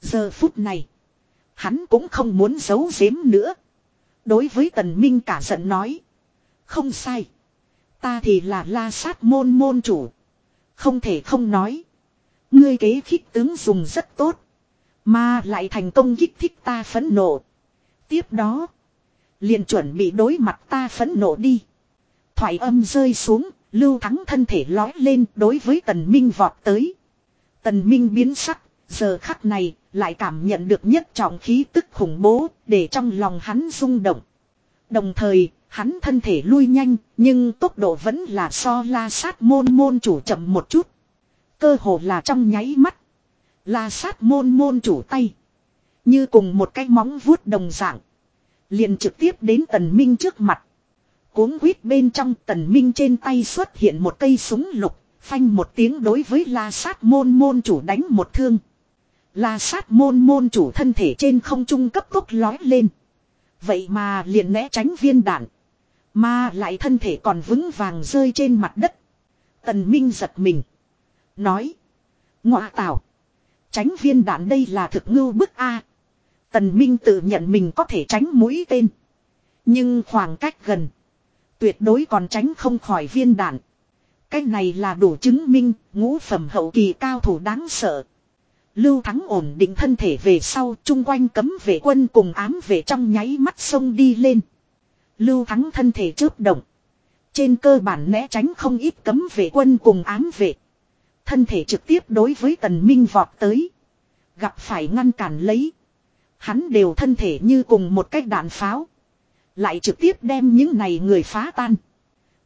Giờ phút này, hắn cũng không muốn giấu giếm nữa. Đối với Tần Minh cả giận nói. Không sai. Ta thì là la sát môn môn chủ. Không thể không nói. Ngươi kế khích tướng dùng rất tốt. Mà lại thành công kích thích ta phẫn nộ. Tiếp đó. liền chuẩn bị đối mặt ta phẫn nộ đi. Thoại âm rơi xuống. Lưu thắng thân thể lói lên đối với tần minh vọt tới. Tần minh biến sắc. Giờ khắc này lại cảm nhận được nhất trọng khí tức khủng bố để trong lòng hắn rung động. Đồng thời hắn thân thể lui nhanh, nhưng tốc độ vẫn là so la sát môn môn chủ chậm một chút. Cơ hồ là trong nháy mắt. La sát môn môn chủ tay. Như cùng một cái móng vuốt đồng dạng. Liền trực tiếp đến tần minh trước mặt. Cuốn quýt bên trong tần minh trên tay xuất hiện một cây súng lục. Phanh một tiếng đối với la sát môn môn chủ đánh một thương. La sát môn môn chủ thân thể trên không trung cấp tốc lói lên. Vậy mà liền né tránh viên đạn. Mà lại thân thể còn vững vàng rơi trên mặt đất. Tần Minh giật mình. Nói. Ngọa tạo. Tránh viên đạn đây là thực ngưu bức A. Tần Minh tự nhận mình có thể tránh mũi tên. Nhưng khoảng cách gần. Tuyệt đối còn tránh không khỏi viên đạn. Cái này là đủ chứng minh ngũ phẩm hậu kỳ cao thủ đáng sợ. Lưu Thắng ổn định thân thể về sau, chung quanh cấm vệ quân cùng ám vệ trong nháy mắt sông đi lên. Lưu Thắng thân thể chớp động. Trên cơ bản né tránh không ít cấm vệ quân cùng ám vệ. Thân thể trực tiếp đối với tần minh vọt tới. Gặp phải ngăn cản lấy. Hắn đều thân thể như cùng một cách đạn pháo. Lại trực tiếp đem những này người phá tan.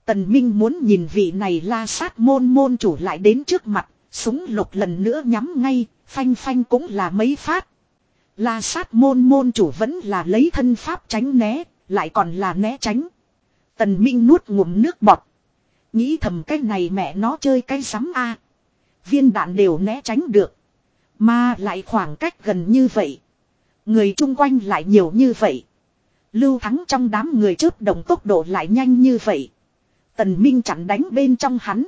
Tần Minh muốn nhìn vị này la sát môn môn chủ lại đến trước mặt. Súng lục lần nữa nhắm ngay. Phanh phanh cũng là mấy phát. La sát môn môn chủ vẫn là lấy thân pháp tránh né. Lại còn là né tránh. Tần Minh nuốt ngụm nước bọt. Nghĩ thầm cái này mẹ nó chơi cái sắm a Viên đạn đều né tránh được. Mà lại khoảng cách gần như vậy. Người chung quanh lại nhiều như vậy. Lưu thắng trong đám người chớp động tốc độ lại nhanh như vậy. Tần Minh chặn đánh bên trong hắn.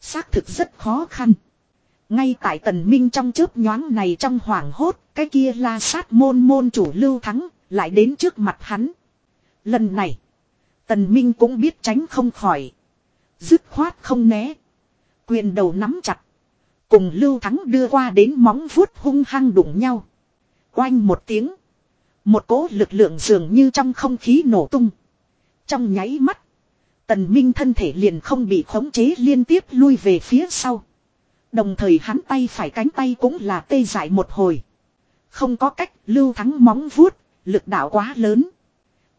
Xác thực rất khó khăn. Ngay tại tần Minh trong chớp nhoáng này trong hoảng hốt, cái kia la sát môn môn chủ lưu thắng, lại đến trước mặt hắn. Lần này, tần Minh cũng biết tránh không khỏi. Dứt khoát không né. Quyền đầu nắm chặt. Cùng Lưu Thắng đưa qua đến móng vuốt hung hăng đụng nhau. Oanh một tiếng. Một cỗ lực lượng dường như trong không khí nổ tung. Trong nháy mắt. Tần Minh thân thể liền không bị khống chế liên tiếp lui về phía sau. Đồng thời hắn tay phải cánh tay cũng là tê dại một hồi. Không có cách lưu thắng móng vuốt, lực đạo quá lớn.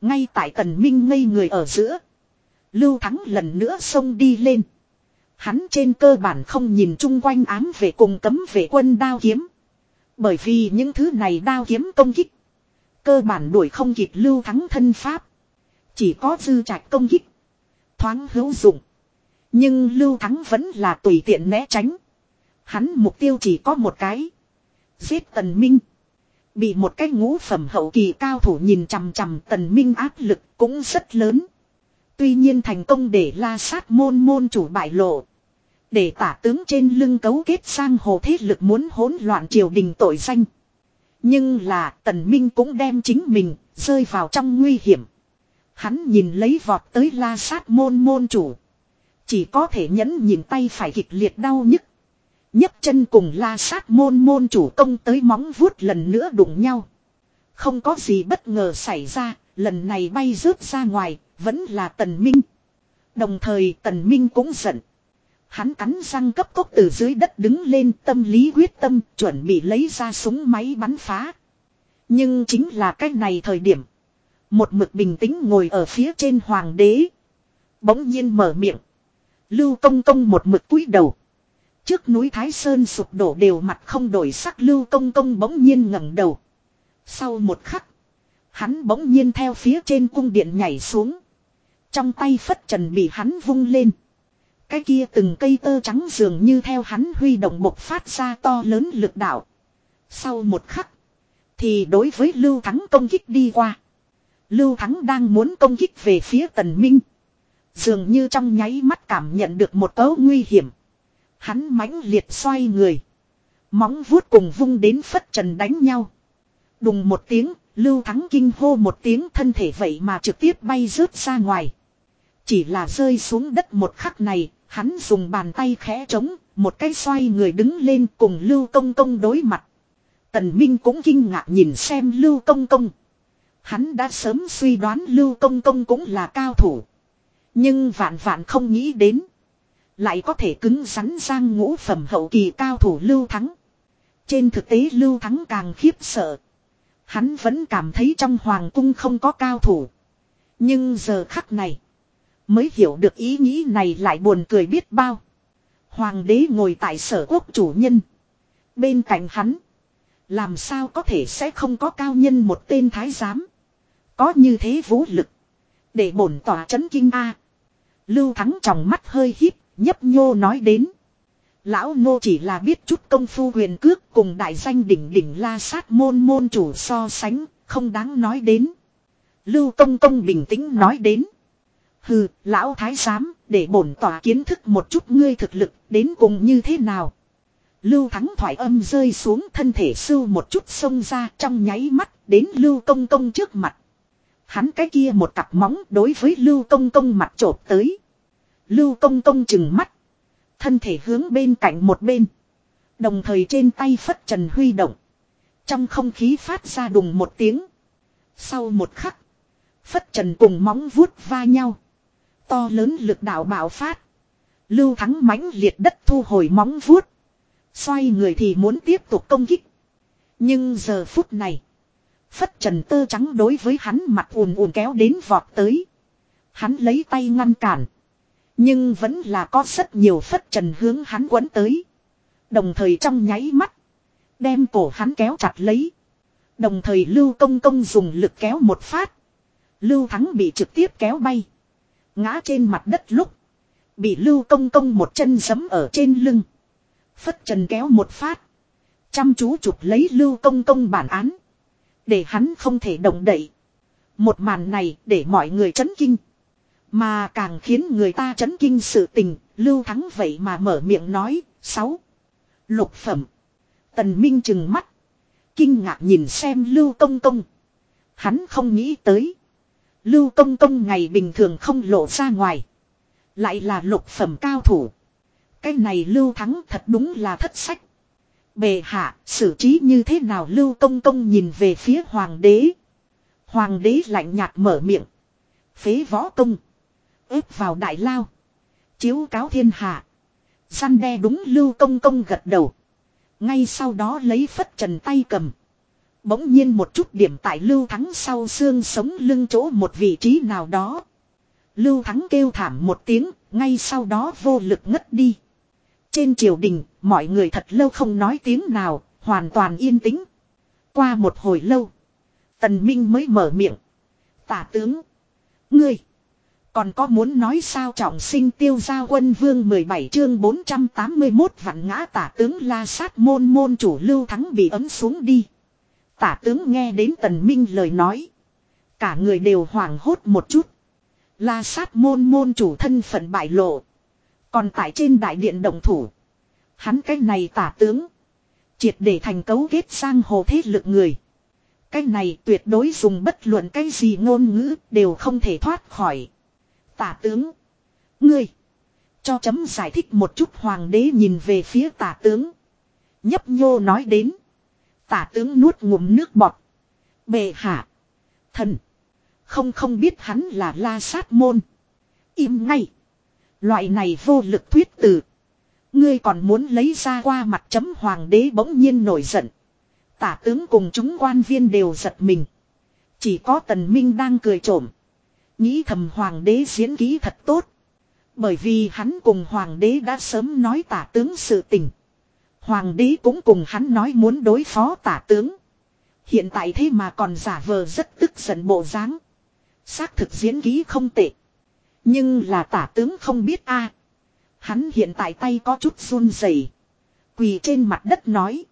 Ngay tại tần minh ngây người ở giữa. Lưu thắng lần nữa xông đi lên. Hắn trên cơ bản không nhìn chung quanh ám về cùng cấm về quân đao kiếm. Bởi vì những thứ này đao kiếm công kích. Cơ bản đuổi không kịp lưu thắng thân pháp. Chỉ có dư trạch công kích. Thoáng hữu dụng. Nhưng lưu thắng vẫn là tùy tiện né tránh. Hắn mục tiêu chỉ có một cái. Giết tần minh. Bị một cái ngũ phẩm hậu kỳ cao thủ nhìn chằm chằm tần minh áp lực cũng rất lớn. Tuy nhiên thành công để la sát môn môn chủ bại lộ. Để tả tướng trên lưng cấu kết sang hồ thế lực muốn hỗn loạn triều đình tội danh. Nhưng là tần minh cũng đem chính mình rơi vào trong nguy hiểm. Hắn nhìn lấy vọt tới la sát môn môn chủ. Chỉ có thể nhẫn nhìn tay phải kịch liệt đau nhức nhấc chân cùng la sát môn môn chủ công tới móng vuốt lần nữa đụng nhau. Không có gì bất ngờ xảy ra, lần này bay rớt ra ngoài, vẫn là tần minh. Đồng thời tần minh cũng giận. Hắn cắn răng cấp cốc từ dưới đất đứng lên tâm lý quyết tâm chuẩn bị lấy ra súng máy bắn phá. Nhưng chính là cái này thời điểm. Một mực bình tĩnh ngồi ở phía trên hoàng đế. Bỗng nhiên mở miệng. Lưu công công một mực cúi đầu. Trước núi Thái Sơn sụp đổ đều mặt không đổi sắc Lưu công công bỗng nhiên ngẩng đầu. Sau một khắc. Hắn bỗng nhiên theo phía trên cung điện nhảy xuống. Trong tay phất trần bị hắn vung lên. Cái kia từng cây tơ trắng dường như theo hắn huy động bộc phát ra to lớn lực đạo. Sau một khắc. Thì đối với Lưu Thắng công kích đi qua. Lưu Thắng đang muốn công kích về phía Tần Minh. Dường như trong nháy mắt cảm nhận được một cấu nguy hiểm. Hắn mãnh liệt xoay người. Móng vuốt cùng vung đến phất trần đánh nhau. Đùng một tiếng, Lưu Thắng kinh hô một tiếng thân thể vậy mà trực tiếp bay rớt ra ngoài. Chỉ là rơi xuống đất một khắc này, hắn dùng bàn tay khẽ trống, một cái xoay người đứng lên cùng Lưu Công Công đối mặt. Tần Minh cũng kinh ngạc nhìn xem Lưu Công Công. Hắn đã sớm suy đoán Lưu Công Công cũng là cao thủ. Nhưng vạn vạn không nghĩ đến. Lại có thể cứng rắn giang ngũ phẩm hậu kỳ cao thủ Lưu Thắng. Trên thực tế Lưu Thắng càng khiếp sợ. Hắn vẫn cảm thấy trong hoàng cung không có cao thủ. Nhưng giờ khắc này. Mới hiểu được ý nghĩ này lại buồn cười biết bao. Hoàng đế ngồi tại sở quốc chủ nhân. Bên cạnh hắn. Làm sao có thể sẽ không có cao nhân một tên thái giám. Có như thế vũ lực. Để bổn tỏa chấn kinh A. Lưu Thắng trong mắt hơi híp, nhấp nhô nói đến. Lão Ngô chỉ là biết chút công phu huyền cước cùng đại danh đỉnh đỉnh la sát môn môn chủ so sánh, không đáng nói đến. Lưu Công Công bình tĩnh nói đến. Hừ, lão thái giám, để bổn tỏa kiến thức một chút ngươi thực lực, đến cùng như thế nào. Lưu Thắng thoại âm rơi xuống thân thể sưu một chút xông ra trong nháy mắt, đến Lưu Công Công trước mặt. Hắn cái kia một cặp móng đối với Lưu Công Công mặt trộp tới. Lưu Công Công chừng mắt. Thân thể hướng bên cạnh một bên. Đồng thời trên tay phất trần huy động. Trong không khí phát ra đùng một tiếng. Sau một khắc. Phất trần cùng móng vuốt va nhau. To lớn lực đạo bạo phát. Lưu thắng mãnh liệt đất thu hồi móng vuốt. Xoay người thì muốn tiếp tục công kích. Nhưng giờ phút này. Phất trần tơ trắng đối với hắn mặt ùn ùn kéo đến vọt tới. Hắn lấy tay ngăn cản. Nhưng vẫn là có rất nhiều phất trần hướng hắn quấn tới. Đồng thời trong nháy mắt. Đem cổ hắn kéo chặt lấy. Đồng thời Lưu Công Công dùng lực kéo một phát. Lưu Thắng bị trực tiếp kéo bay. Ngã trên mặt đất lúc. Bị Lưu Công Công một chân giấm ở trên lưng. Phất trần kéo một phát. Chăm chú chụp lấy Lưu Công Công bản án. Để hắn không thể động đậy. Một màn này để mọi người chấn kinh. Mà càng khiến người ta chấn kinh sự tình, Lưu Thắng vậy mà mở miệng nói, sáu Lục phẩm. Tần Minh chừng mắt. Kinh ngạc nhìn xem Lưu Công Công. Hắn không nghĩ tới. Lưu Công Công ngày bình thường không lộ ra ngoài. Lại là lục phẩm cao thủ. Cái này Lưu Thắng thật đúng là thất sách. Bề hạ, xử trí như thế nào Lưu Công Công nhìn về phía Hoàng đế. Hoàng đế lạnh nhạt mở miệng. Phế võ công ép vào đại lao. Chiếu cáo thiên hạ. Săn đe đúng lưu công công gật đầu. Ngay sau đó lấy phất trần tay cầm. Bỗng nhiên một chút điểm tại lưu thắng sau xương sống lưng chỗ một vị trí nào đó. Lưu thắng kêu thảm một tiếng, ngay sau đó vô lực ngất đi. Trên triều đình, mọi người thật lâu không nói tiếng nào, hoàn toàn yên tĩnh. Qua một hồi lâu, tần minh mới mở miệng. Tả tướng, ngươi, còn có muốn nói sao trọng sinh tiêu gia quân vương 17 chương 481 vạn ngã tả tướng la sát môn môn chủ lưu thắng bị ấm xuống đi. Tả tướng nghe đến tần minh lời nói. Cả người đều hoảng hốt một chút. La sát môn môn chủ thân phận bại lộ. Còn tại trên đại điện động thủ. Hắn cái này tả tướng. Triệt để thành cấu kết sang hồ thế lực người. Cái này tuyệt đối dùng bất luận cái gì ngôn ngữ đều không thể thoát khỏi. Tả tướng. Ngươi. Cho chấm giải thích một chút hoàng đế nhìn về phía tả tướng. Nhấp nhô nói đến. Tả tướng nuốt ngụm nước bọt. Bệ hạ. Thần. Không không biết hắn là la sát môn. Im ngay. Loại này vô lực thuyết từ. Ngươi còn muốn lấy ra qua mặt chấm hoàng đế bỗng nhiên nổi giận. Tả tướng cùng chúng quan viên đều giật mình. Chỉ có tần minh đang cười trộm. Nghĩ thầm hoàng đế diễn ký thật tốt. Bởi vì hắn cùng hoàng đế đã sớm nói tả tướng sự tình. Hoàng đế cũng cùng hắn nói muốn đối phó tả tướng. Hiện tại thế mà còn giả vờ rất tức giận bộ dáng. Xác thực diễn ký không tệ. Nhưng là tả tướng không biết a. Hắn hiện tại tay có chút run rẩy, Quỳ trên mặt đất nói.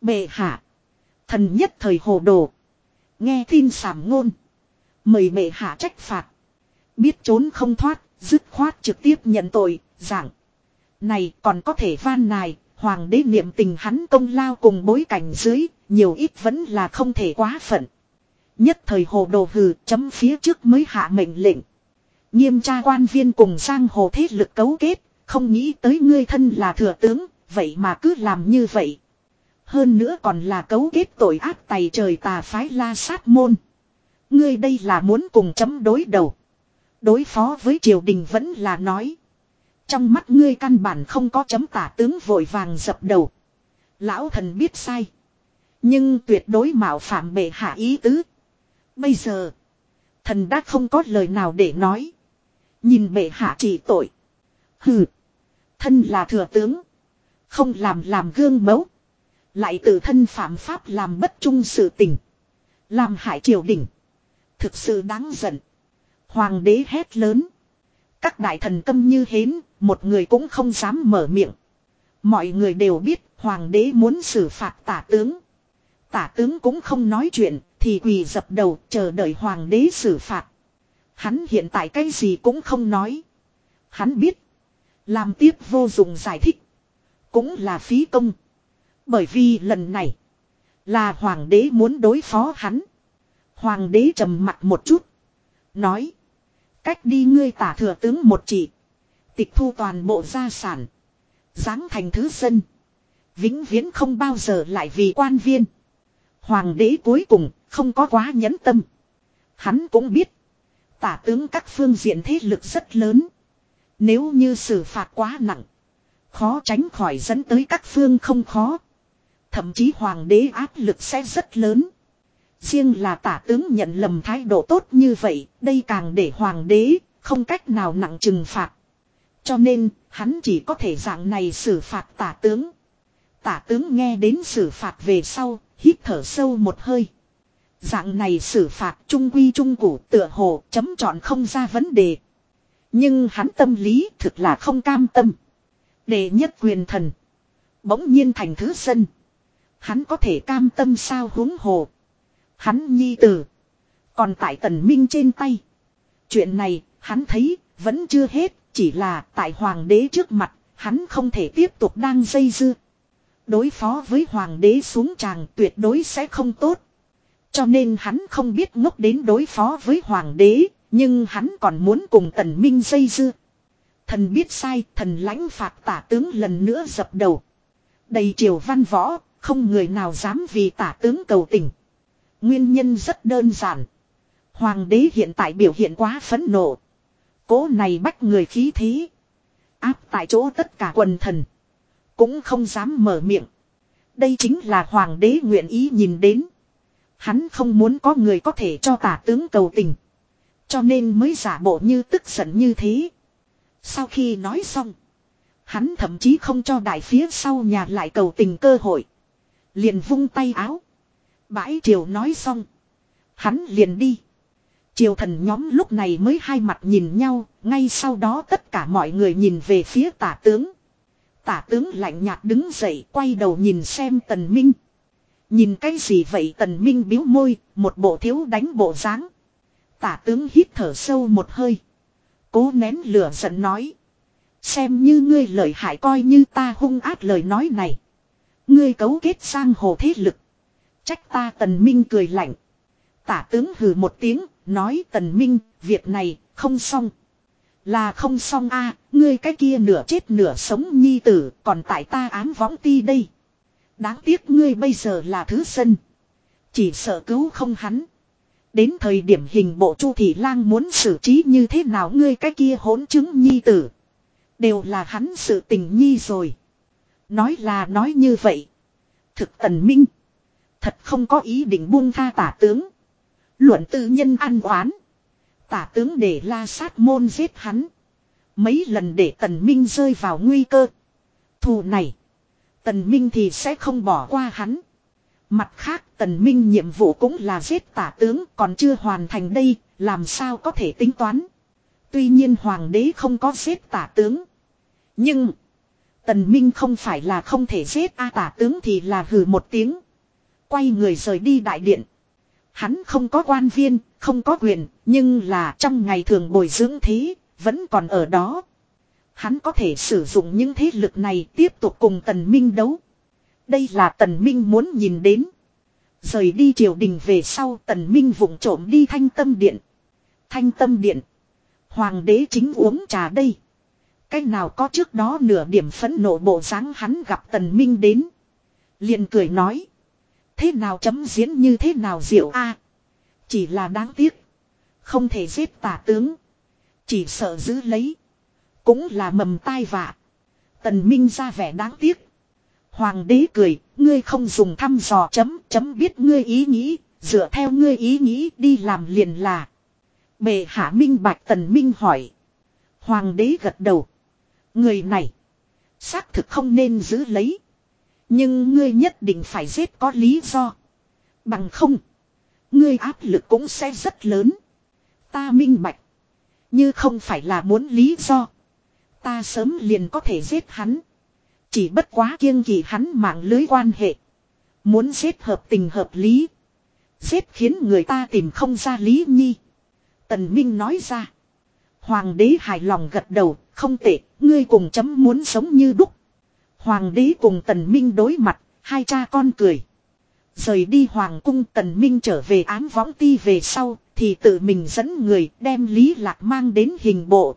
Bệ hạ. Thần nhất thời hồ đồ. Nghe tin sảm ngôn. Mời bệ hạ trách phạt. Biết trốn không thoát, Dứt khoát trực tiếp nhận tội, giảng. Này còn có thể van nài, hoàng đế niệm tình hắn công lao cùng bối cảnh dưới, nhiều ít vẫn là không thể quá phận. Nhất thời hồ đồ hừ chấm phía trước mới hạ mệnh lệnh. Nghiêm tra quan viên cùng sang hồ thế lực cấu kết, không nghĩ tới ngươi thân là thừa tướng, vậy mà cứ làm như vậy. Hơn nữa còn là cấu kết tội ác tày trời tà phái la sát môn. Ngươi đây là muốn cùng chấm đối đầu. Đối phó với triều đình vẫn là nói. Trong mắt ngươi căn bản không có chấm tả tướng vội vàng dập đầu. Lão thần biết sai. Nhưng tuyệt đối mạo phạm bệ hạ ý tứ. Bây giờ. Thần đã không có lời nào để nói. Nhìn bệ hạ chỉ tội. Hừ. Thân là thừa tướng. Không làm làm gương mẫu. Lại tự thân phạm pháp làm bất trung sự tình. Làm hại triều đình. Thực sự đáng giận. Hoàng đế hét lớn. Các đại thần câm như hến, một người cũng không dám mở miệng. Mọi người đều biết hoàng đế muốn xử phạt tả tướng. Tả tướng cũng không nói chuyện, thì quỳ dập đầu chờ đợi hoàng đế xử phạt. Hắn hiện tại cái gì cũng không nói. Hắn biết. Làm tiếp vô dụng giải thích. Cũng là phí công. Bởi vì lần này. Là hoàng đế muốn đối phó hắn. Hoàng đế trầm mặt một chút. Nói. Cách đi ngươi tả thừa tướng một chỉ. Tịch thu toàn bộ gia sản. Giáng thành thứ dân. Vĩnh viễn không bao giờ lại vì quan viên. Hoàng đế cuối cùng không có quá nhẫn tâm. Hắn cũng biết. Tả tướng các phương diện thế lực rất lớn. Nếu như xử phạt quá nặng. Khó tránh khỏi dẫn tới các phương không khó. Thậm chí hoàng đế áp lực sẽ rất lớn. Riêng là tả tướng nhận lầm thái độ tốt như vậy, đây càng để hoàng đế, không cách nào nặng trừng phạt. Cho nên, hắn chỉ có thể dạng này xử phạt tả tướng. Tả tướng nghe đến xử phạt về sau, hít thở sâu một hơi. Dạng này xử phạt trung quy trung củ tựa hồ chấm chọn không ra vấn đề. Nhưng hắn tâm lý thực là không cam tâm. Đệ nhất quyền thần. Bỗng nhiên thành thứ dân. Hắn có thể cam tâm sao huống hồ. Hắn nhi tử. Còn tại tần minh trên tay. Chuyện này, hắn thấy, vẫn chưa hết, chỉ là tại hoàng đế trước mặt, hắn không thể tiếp tục đang dây dưa. Đối phó với hoàng đế xuống tràng tuyệt đối sẽ không tốt. Cho nên hắn không biết ngốc đến đối phó với hoàng đế, nhưng hắn còn muốn cùng tần minh dây dưa. Thần biết sai, thần lãnh phạt tả tướng lần nữa dập đầu. Đầy triều văn võ, không người nào dám vì tả tướng cầu tình. Nguyên nhân rất đơn giản. Hoàng đế hiện tại biểu hiện quá phẫn nộ. Cố này bách người khí thí, Áp tại chỗ tất cả quần thần. Cũng không dám mở miệng. Đây chính là hoàng đế nguyện ý nhìn đến. Hắn không muốn có người có thể cho tả tướng cầu tình. Cho nên mới giả bộ như tức giận như thế. Sau khi nói xong. Hắn thậm chí không cho đại phía sau nhà lại cầu tình cơ hội. Liền vung tay áo. Bãi triều nói xong. Hắn liền đi. Triều thần nhóm lúc này mới hai mặt nhìn nhau. Ngay sau đó tất cả mọi người nhìn về phía tả tướng. Tả tướng lạnh nhạt đứng dậy quay đầu nhìn xem tần minh. Nhìn cái gì vậy tần minh biếu môi, một bộ thiếu đánh bộ dáng. Tả tướng hít thở sâu một hơi. Cố nén lửa giận nói. Xem như ngươi lời hại coi như ta hung ác lời nói này. Ngươi cấu kết sang hồ thế lực. Trách ta tần minh cười lạnh. Tả tướng hừ một tiếng, nói tần minh, việc này, không xong. Là không xong a ngươi cái kia nửa chết nửa sống nhi tử, còn tại ta ám võng ti đây. Đáng tiếc ngươi bây giờ là thứ sân. Chỉ sợ cứu không hắn. Đến thời điểm hình bộ chu thị lang muốn xử trí như thế nào ngươi cái kia hỗn chứng nhi tử. Đều là hắn sự tình nhi rồi. Nói là nói như vậy. Thực tần minh. Thật không có ý định buông tha tả tướng. Luận tư nhân ăn oán. Tả tướng để la sát môn giết hắn. Mấy lần để tần minh rơi vào nguy cơ. Thù này. Tần minh thì sẽ không bỏ qua hắn. Mặt khác, tần minh nhiệm vụ cũng là giết tả tướng, còn chưa hoàn thành đây. Làm sao có thể tính toán. Tuy nhiên hoàng đế không có giết tả tướng. Nhưng. Tần minh không phải là không thể giết, a tả tướng thì là hừ một tiếng. Quay người rời đi đại điện. Hắn không có quan viên, không có quyền, nhưng là trong ngày thường bồi dưỡng thế, vẫn còn ở đó. Hắn có thể sử dụng những thế lực này tiếp tục cùng Tần Minh đấu. Đây là Tần Minh muốn nhìn đến. Rời đi triều đình về sau Tần Minh vụng trộm đi thanh tâm điện. Thanh tâm điện. Hoàng đế chính uống trà đây. Cách nào có trước đó nửa điểm phẫn nộ bộ dáng hắn gặp Tần Minh đến. liền cười nói. Thế nào chấm diễn như thế nào diệu a Chỉ là đáng tiếc. Không thể giết tả tướng. Chỉ sợ giữ lấy. Cũng là mầm tai vạ. Tần Minh ra vẻ đáng tiếc. Hoàng đế cười, ngươi không dùng thăm dò chấm, chấm biết ngươi ý nghĩ, dựa theo ngươi ý nghĩ đi làm liền là. Bệ hạ minh bạch tần minh hỏi. Hoàng đế gật đầu. Người này, xác thực không nên giữ lấy. Nhưng ngươi nhất định phải giết có lý do. Bằng không, ngươi áp lực cũng sẽ rất lớn. Ta minh bạch. Như không phải là muốn lý do. Ta sớm liền có thể giết hắn. Chỉ bất quá kiêng kỳ hắn mạng lưới quan hệ. Muốn giết hợp tình hợp lý. Giết khiến người ta tìm không ra lý nhi. Tần Minh nói ra. Hoàng đế hài lòng gật đầu, không tệ, ngươi cùng chấm muốn sống như đúc. Hoàng đế cùng Tần Minh đối mặt, hai cha con cười. Rời đi Hoàng cung Tần Minh trở về ám võng ti về sau, thì tự mình dẫn người đem Lý Lạc mang đến hình bộ.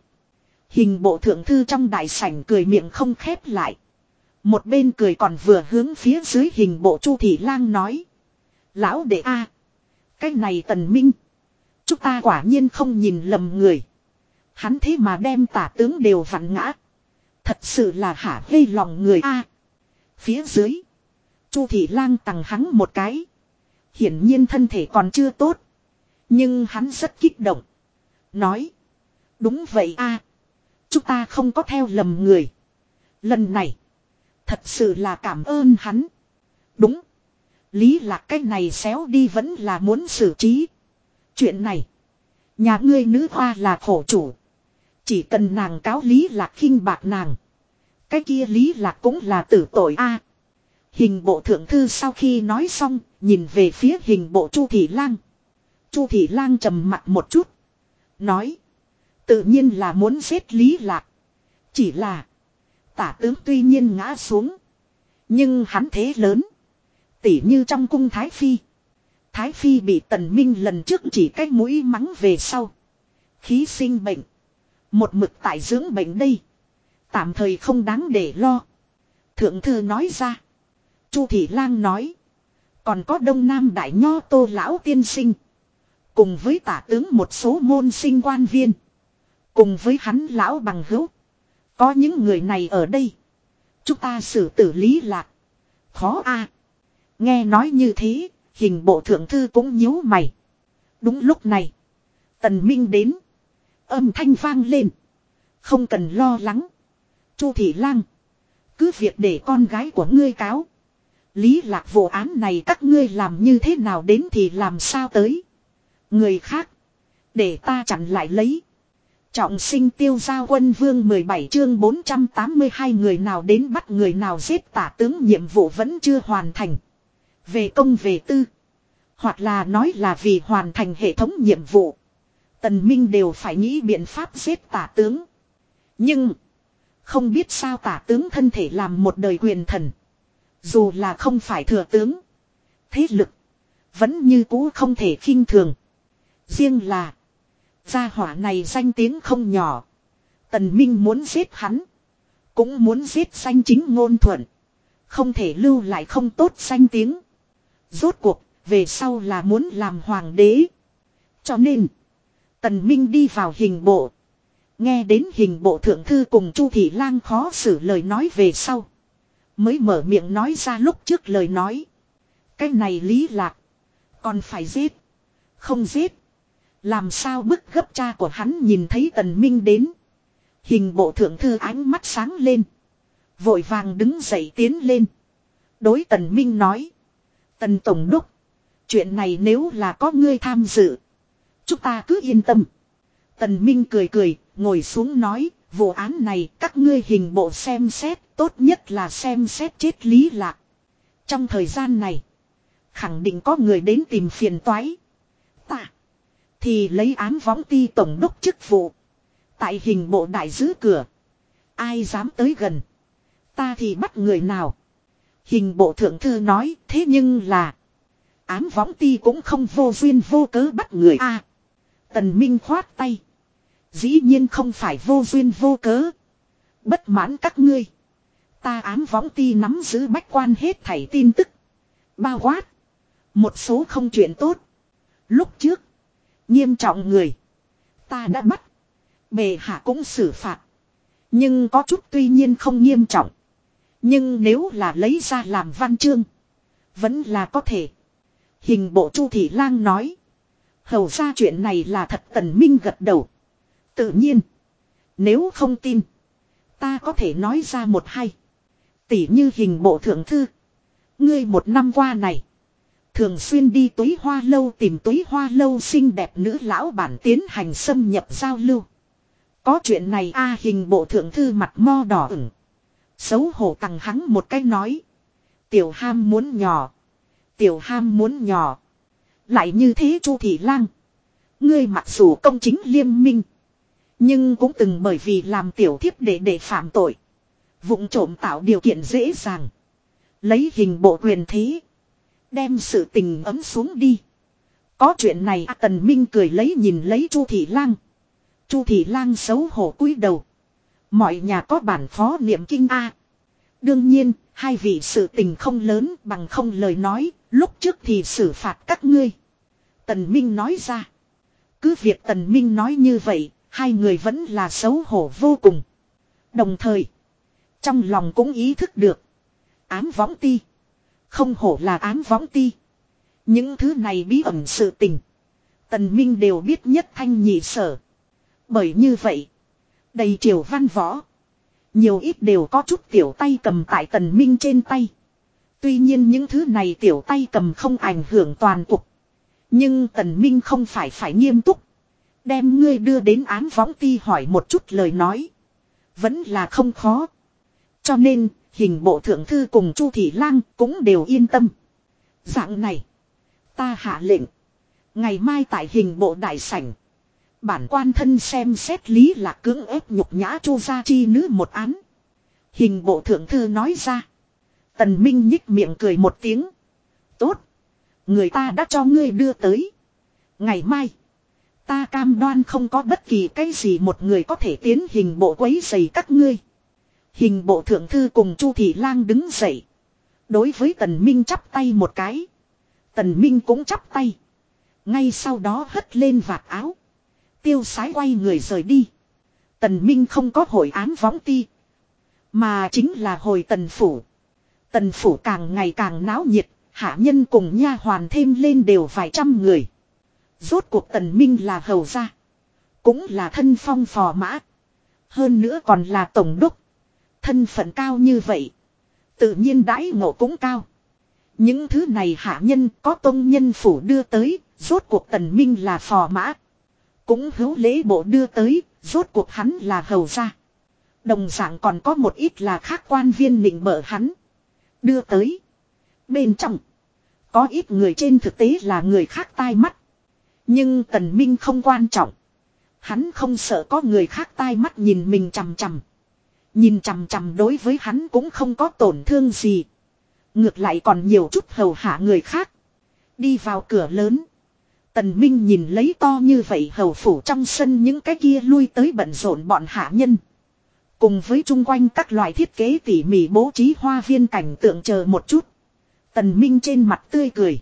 Hình bộ thượng thư trong đại sảnh cười miệng không khép lại. Một bên cười còn vừa hướng phía dưới hình bộ Chu Thị Lang nói. Lão đệ a Cái này tần minh. Chúng ta quả nhiên không nhìn lầm người. Hắn thế mà đem tả tướng đều vặn ngã. Thật sự là hả hê lòng người a Phía dưới. Chu Thị Lang tặng hắn một cái. Hiển nhiên thân thể còn chưa tốt. Nhưng hắn rất kích động. Nói. Đúng vậy a, Chúng ta không có theo lầm người. Lần này. Thật sự là cảm ơn hắn. Đúng. Lý lạc cái này xéo đi vẫn là muốn xử trí. Chuyện này. Nhà ngươi nữ hoa là khổ chủ. Chỉ cần nàng cáo lý lạc khinh bạc nàng. Cái kia lý lạc cũng là tử tội a. hình bộ thượng thư sau khi nói xong, nhìn về phía hình bộ Chu Thị Lang. Chu Thị Lang trầm mặt một chút. Nói. Tự nhiên là muốn giết lý lạc. Chỉ là. Tả tướng tuy nhiên ngã xuống. Nhưng hắn thế lớn. Tỉ như trong cung Thái Phi. Thái Phi bị tần minh lần trước chỉ cách mũi mắng về sau. Khí sinh bệnh. Một mực tại dưỡng bệnh đây. Tạm thời không đáng để lo. Thượng thư nói ra. Chu Thị Lang nói. Còn có Đông Nam Đại Nho Tô Lão Tiên Sinh. Cùng với tả tướng một số môn sinh quan viên. Cùng với hắn lão bằng hữu. Có những người này ở đây. Chúng ta xử tử lý lạc. Khó a Nghe nói như thế, hình bộ thượng thư cũng nhíu mày. Đúng lúc này. Tần Minh đến. Âm thanh vang lên. Không cần lo lắng. Chu Thị Lang. Cứ việc để con gái của ngươi cáo. Lý lạc vụ án này các ngươi làm như thế nào đến thì làm sao tới. Người khác. Để ta chặn lại lấy. Trọng sinh tiêu giao quân vương 17 chương 482 người nào đến bắt người nào giết tả tướng nhiệm vụ vẫn chưa hoàn thành. Về công về tư. Hoặc là nói là vì hoàn thành hệ thống nhiệm vụ. Tần Minh đều phải nghĩ biện pháp giết tả tướng. Nhưng. Không biết sao tả tướng thân thể làm một đời quyền thần. Dù là không phải thừa tướng. Thế lực. Vẫn như cũ không thể khinh thường. Riêng là. Gia hỏa này danh tiếng không nhỏ. Tần Minh muốn giết hắn. Cũng muốn giết danh chính ngôn thuận. Không thể lưu lại không tốt danh tiếng. Rốt cuộc, về sau là muốn làm hoàng đế. Cho nên, Tần Minh đi vào hình bộ. Nghe đến hình bộ thượng thư cùng Chu Thị Lang khó xử lời nói về sau. Mới mở miệng nói ra lúc trước lời nói. Cái này lý lạc. Còn phải giết. Không giết. Làm sao bức gấp cha của hắn nhìn thấy tần minh đến. Hình bộ thượng thư ánh mắt sáng lên. Vội vàng đứng dậy tiến lên. Đối tần minh nói. Tần tổng đốc. Chuyện này nếu là có ngươi tham dự. Chúng ta cứ yên tâm. Tần minh cười cười, ngồi xuống nói. Vụ án này các ngươi hình bộ xem xét. Tốt nhất là xem xét chết lý lạc. Trong thời gian này. Khẳng định có người đến tìm phiền toái. Ta. Thì lấy án võng ti tổng đốc chức vụ. Tại hình bộ đại giữ cửa. Ai dám tới gần. Ta thì bắt người nào. Hình bộ thượng thư nói thế nhưng là. án võng ti cũng không vô duyên vô cớ bắt người a tần Minh khoát tay. Dĩ nhiên không phải vô duyên vô cớ. Bất mãn các ngươi. Ta ám võng ti nắm giữ bách quan hết thảy tin tức. Bao quát. Một số không chuyện tốt. Lúc trước. Nghiêm trọng người. Ta đã bắt. Bề hạ cũng xử phạt. Nhưng có chút tuy nhiên không nghiêm trọng. Nhưng nếu là lấy ra làm văn chương. Vẫn là có thể. Hình bộ chu thị lang nói. Hầu ra chuyện này là thật tần minh gật đầu. Tự nhiên. Nếu không tin. Ta có thể nói ra một hay. Tỷ như hình bộ thượng thư. Ngươi một năm qua này. Thường xuyên đi túi hoa lâu tìm túi hoa lâu xinh đẹp nữ lão bản tiến hành xâm nhập giao lưu. Có chuyện này a, hình bộ thượng thư mặt mo đỏ ửng. Xấu hổ tằng hắn một cái nói. Tiểu ham muốn nhỏ. Tiểu ham muốn nhỏ. Lại như thế chu thị lang. Ngươi mặc dù công chính liêm minh. Nhưng cũng từng bởi vì làm tiểu thiếp để để phạm tội. vụng trộm tạo điều kiện dễ dàng. Lấy hình bộ quyền thế. Đem sự tình ấm xuống đi. Có chuyện này à, Tần Minh cười lấy nhìn lấy Chu Thị Lang. Chu Thị Lang xấu hổ cúi đầu. Mọi nhà có bản phó niệm kinh A. Đương nhiên, hai vị sự tình không lớn bằng không lời nói, lúc trước thì xử phạt các ngươi. Tần Minh nói ra. Cứ việc Tần Minh nói như vậy, hai người vẫn là xấu hổ vô cùng. Đồng thời, trong lòng cũng ý thức được. Ám võng ti. Không hổ là ám võng ti. Những thứ này bí ẩn sự tình. Tần Minh đều biết nhất thanh nhị sở. Bởi như vậy. Đầy triều văn võ. Nhiều ít đều có chút tiểu tay cầm tại tần minh trên tay. Tuy nhiên những thứ này tiểu tay cầm không ảnh hưởng toàn cục. Nhưng tần minh không phải phải nghiêm túc. Đem ngươi đưa đến án võng ti hỏi một chút lời nói. Vẫn là không khó. Cho nên, hình bộ thượng thư cùng Chu Thị Lang cũng đều yên tâm. Dạng này. Ta hạ lệnh. Ngày mai tại hình bộ đại sảnh. Bản quan thân xem xét lý là cưỡng ép nhục nhã chu gia chi nữ một án. Hình bộ thượng thư nói ra. Tần Minh nhích miệng cười một tiếng. Tốt. Người ta đã cho ngươi đưa tới. Ngày mai. Ta cam đoan không có bất kỳ cái gì một người có thể tiến hình bộ quấy dày các ngươi. Hình bộ thượng thư cùng Chu Thị Lang đứng dậy. Đối với Tần Minh chắp tay một cái. Tần Minh cũng chắp tay. Ngay sau đó hất lên vạt áo. Tiêu sái quay người rời đi. Tần Minh không có hội án võng ti. Mà chính là hồi tần phủ. Tần phủ càng ngày càng náo nhiệt. Hạ nhân cùng nha hoàn thêm lên đều vài trăm người. Rốt cuộc tần minh là hầu gia. Cũng là thân phong phò mã. Hơn nữa còn là tổng đốc. Thân phận cao như vậy. Tự nhiên đãi ngộ cũng cao. Những thứ này hạ nhân có tôn nhân phủ đưa tới. Rốt cuộc tần minh là phò mã. Cũng hữu lễ bộ đưa tới. Rốt cuộc hắn là hầu gia. Đồng dạng còn có một ít là khác quan viên nịnh bợ hắn. Đưa tới. Bên trong. Có ít người trên thực tế là người khác tai mắt. Nhưng tần minh không quan trọng. Hắn không sợ có người khác tai mắt nhìn mình chằm chằm. Nhìn chằm chằm đối với hắn cũng không có tổn thương gì. Ngược lại còn nhiều chút hầu hạ người khác. Đi vào cửa lớn. Tần Minh nhìn lấy to như vậy hầu phủ trong sân những cái kia lui tới bận rộn bọn hạ nhân. Cùng với chung quanh các loại thiết kế tỉ mỉ bố trí hoa viên cảnh tượng chờ một chút. Tần Minh trên mặt tươi cười.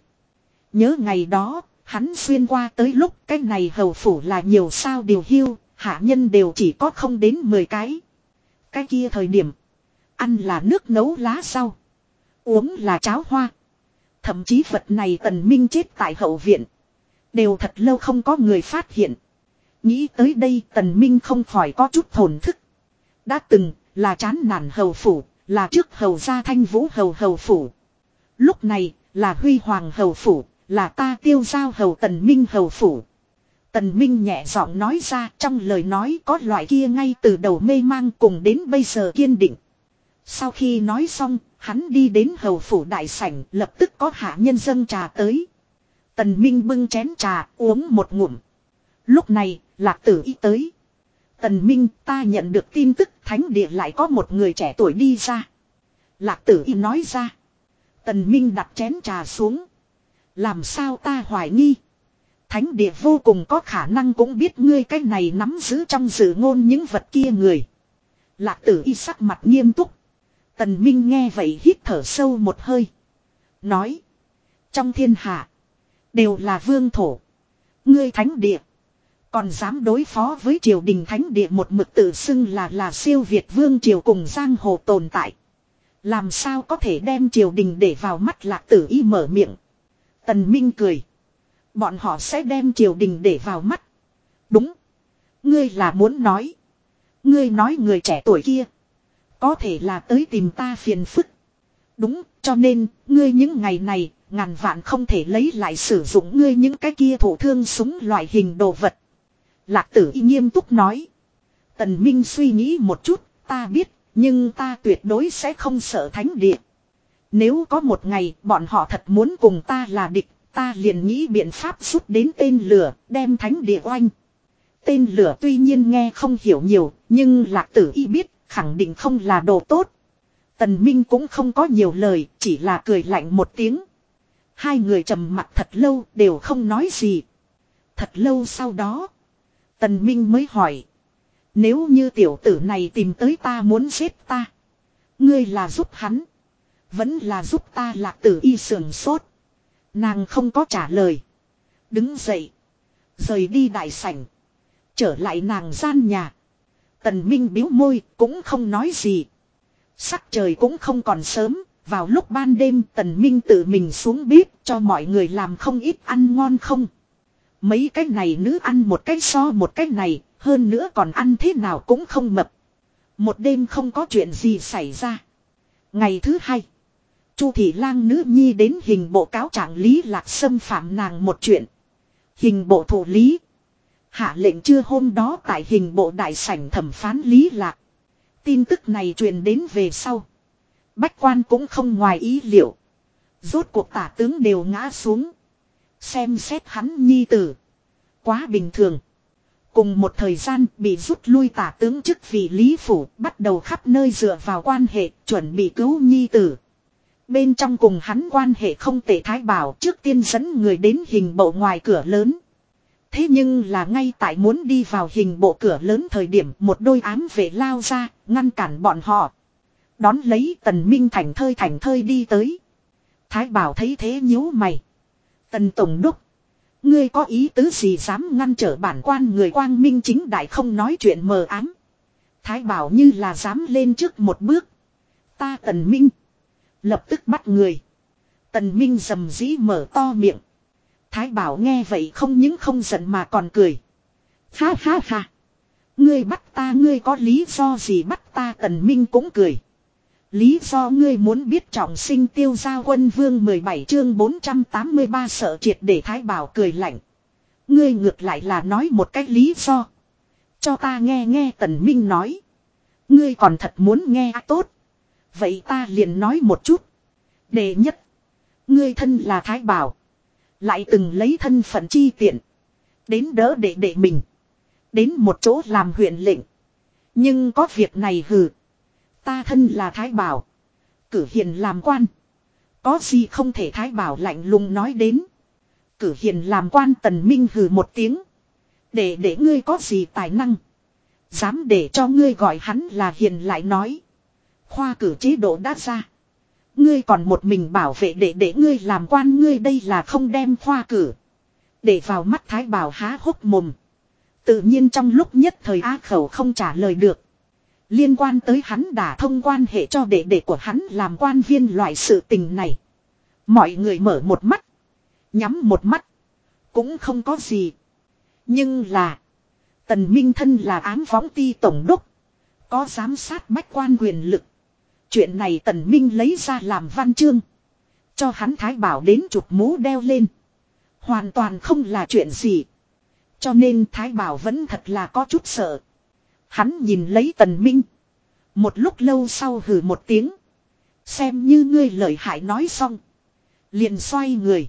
Nhớ ngày đó, hắn xuyên qua tới lúc cái này hầu phủ là nhiều sao điều hưu, hạ nhân đều chỉ có không đến 10 cái. Cái kia thời điểm, ăn là nước nấu lá sau uống là cháo hoa. Thậm chí vật này tần minh chết tại hậu viện. Đều thật lâu không có người phát hiện. Nghĩ tới đây tần minh không khỏi có chút thổn thức. Đã từng là chán nản hầu phủ, là trước hầu gia thanh vũ hầu hầu phủ. Lúc này là huy hoàng hầu phủ, là ta tiêu giao hầu tần minh hầu phủ. Tần Minh nhẹ giọng nói ra trong lời nói có loại kia ngay từ đầu mê mang cùng đến bây giờ kiên định. Sau khi nói xong, hắn đi đến hầu phủ đại sảnh lập tức có hạ nhân dân trà tới. Tần Minh bưng chén trà uống một ngụm. Lúc này, lạc tử y tới. Tần Minh, ta nhận được tin tức, thánh địa lại có một người trẻ tuổi đi ra. Lạc tử y nói ra. Tần Minh đặt chén trà xuống. Làm sao ta hoài nghi. Thánh địa vô cùng có khả năng cũng biết ngươi cái này nắm giữ trong dự ngôn những vật kia người. Lạc tử y sắc mặt nghiêm túc. Tần Minh nghe vậy hít thở sâu một hơi. Nói. Trong thiên hạ. Đều là vương thổ. Ngươi thánh địa. Còn dám đối phó với triều đình thánh địa một mực tự xưng là là siêu Việt vương triều cùng giang hồ tồn tại. Làm sao có thể đem triều đình để vào mắt lạc tử y mở miệng. Tần Minh cười. Bọn họ sẽ đem triều đình để vào mắt. Đúng. Ngươi là muốn nói. Ngươi nói người trẻ tuổi kia. Có thể là tới tìm ta phiền phức. Đúng, cho nên, ngươi những ngày này, ngàn vạn không thể lấy lại sử dụng ngươi những cái kia thủ thương súng loại hình đồ vật. Lạc tử y nghiêm túc nói. Tần Minh suy nghĩ một chút, ta biết, nhưng ta tuyệt đối sẽ không sợ thánh địa. Nếu có một ngày bọn họ thật muốn cùng ta là địch, ta liền nghĩ biện pháp rút đến tên lửa, đem thánh địa oanh. Tên lửa tuy nhiên nghe không hiểu nhiều, nhưng lạc tử y biết, khẳng định không là đồ tốt. Tần Minh cũng không có nhiều lời, chỉ là cười lạnh một tiếng. Hai người trầm mặt thật lâu, đều không nói gì. Thật lâu sau đó, Tần Minh mới hỏi. Nếu như tiểu tử này tìm tới ta muốn giết ta. Ngươi là giúp hắn. Vẫn là giúp ta lạc tử y sườn sốt. Nàng không có trả lời. Đứng dậy. Rời đi đại sảnh. Trở lại nàng gian nhà. Tần Minh biếu môi, cũng không nói gì. Sắc trời cũng không còn sớm. Vào lúc ban đêm Tần Minh tự mình xuống bếp cho mọi người làm không ít ăn ngon không. Mấy cái này nữ ăn một cái so một cái này, hơn nữa còn ăn thế nào cũng không mập. Một đêm không có chuyện gì xảy ra. Ngày thứ hai, Chu thị lang nữ nhi đến hình bộ cáo trạng lý lạc xâm phạm nàng một chuyện. Hình bộ thủ lý. Hạ lệnh chưa hôm đó tại hình bộ đại sảnh thẩm phán lý lạc. Tin tức này truyền đến về sau. Bách quan cũng không ngoài ý liệu. Rốt cuộc tả tướng đều ngã xuống. Xem xét hắn nhi tử. Quá bình thường. Cùng một thời gian bị rút lui tả tướng chức vị Lý Phủ bắt đầu khắp nơi dựa vào quan hệ chuẩn bị cứu nhi tử. Bên trong cùng hắn quan hệ không tệ thái bảo trước tiên dẫn người đến hình bộ ngoài cửa lớn. Thế nhưng là ngay tại muốn đi vào hình bộ cửa lớn thời điểm một đôi ám vệ lao ra, ngăn cản bọn họ. Đón lấy tần minh thành thơi thành thơi đi tới. Thái bảo thấy thế nhíu mày. Tần Tổng Đốc. Ngươi có ý tứ gì dám ngăn trở bản quan người quang minh chính đại không nói chuyện mờ ám. Thái bảo như là dám lên trước một bước. Ta tần minh. Lập tức bắt người. Tần minh dầm dĩ mở to miệng. Thái bảo nghe vậy không những không giận mà còn cười. Ha ha ha. Ngươi bắt ta, ngươi có lý do gì bắt ta tần minh cũng cười. Lý do ngươi muốn biết trọng sinh tiêu giao quân vương 17 chương 483 sợ triệt để thái bảo cười lạnh. Ngươi ngược lại là nói một cách lý do. Cho ta nghe nghe tần minh nói. Ngươi còn thật muốn nghe à, tốt. Vậy ta liền nói một chút. Đệ nhất. Ngươi thân là thái bảo. Lại từng lấy thân phận chi tiện. Đến đỡ đệ đệ mình. Đến một chỗ làm huyện lệnh. Nhưng có việc này hừ. Ta thân là Thái Bảo. Cử hiền làm quan. Có gì không thể Thái Bảo lạnh lùng nói đến. Cử hiền làm quan tần minh hừ một tiếng. Để để ngươi có gì tài năng. Dám để cho ngươi gọi hắn là hiền lại nói. Khoa cử chế độ đã ra. Ngươi còn một mình bảo vệ để để ngươi làm quan ngươi đây là không đem khoa cử. Để vào mắt thái bảo há hốc mồm. Tự nhiên trong lúc nhất thời á khẩu không trả lời được. Liên quan tới hắn đã thông quan hệ cho đệ đệ của hắn làm quan viên loại sự tình này. Mọi người mở một mắt. Nhắm một mắt. Cũng không có gì. Nhưng là. Tần Minh Thân là ám võng ti tổng đốc. Có giám sát bách quan quyền lực. Chuyện này Tần Minh lấy ra làm văn chương. Cho hắn thái bảo đến chụp mũ đeo lên. Hoàn toàn không là chuyện gì. Cho nên thái bảo vẫn thật là có chút sợ. Hắn nhìn lấy tần minh. Một lúc lâu sau hừ một tiếng. Xem như ngươi lợi hại nói xong. Liền xoay người.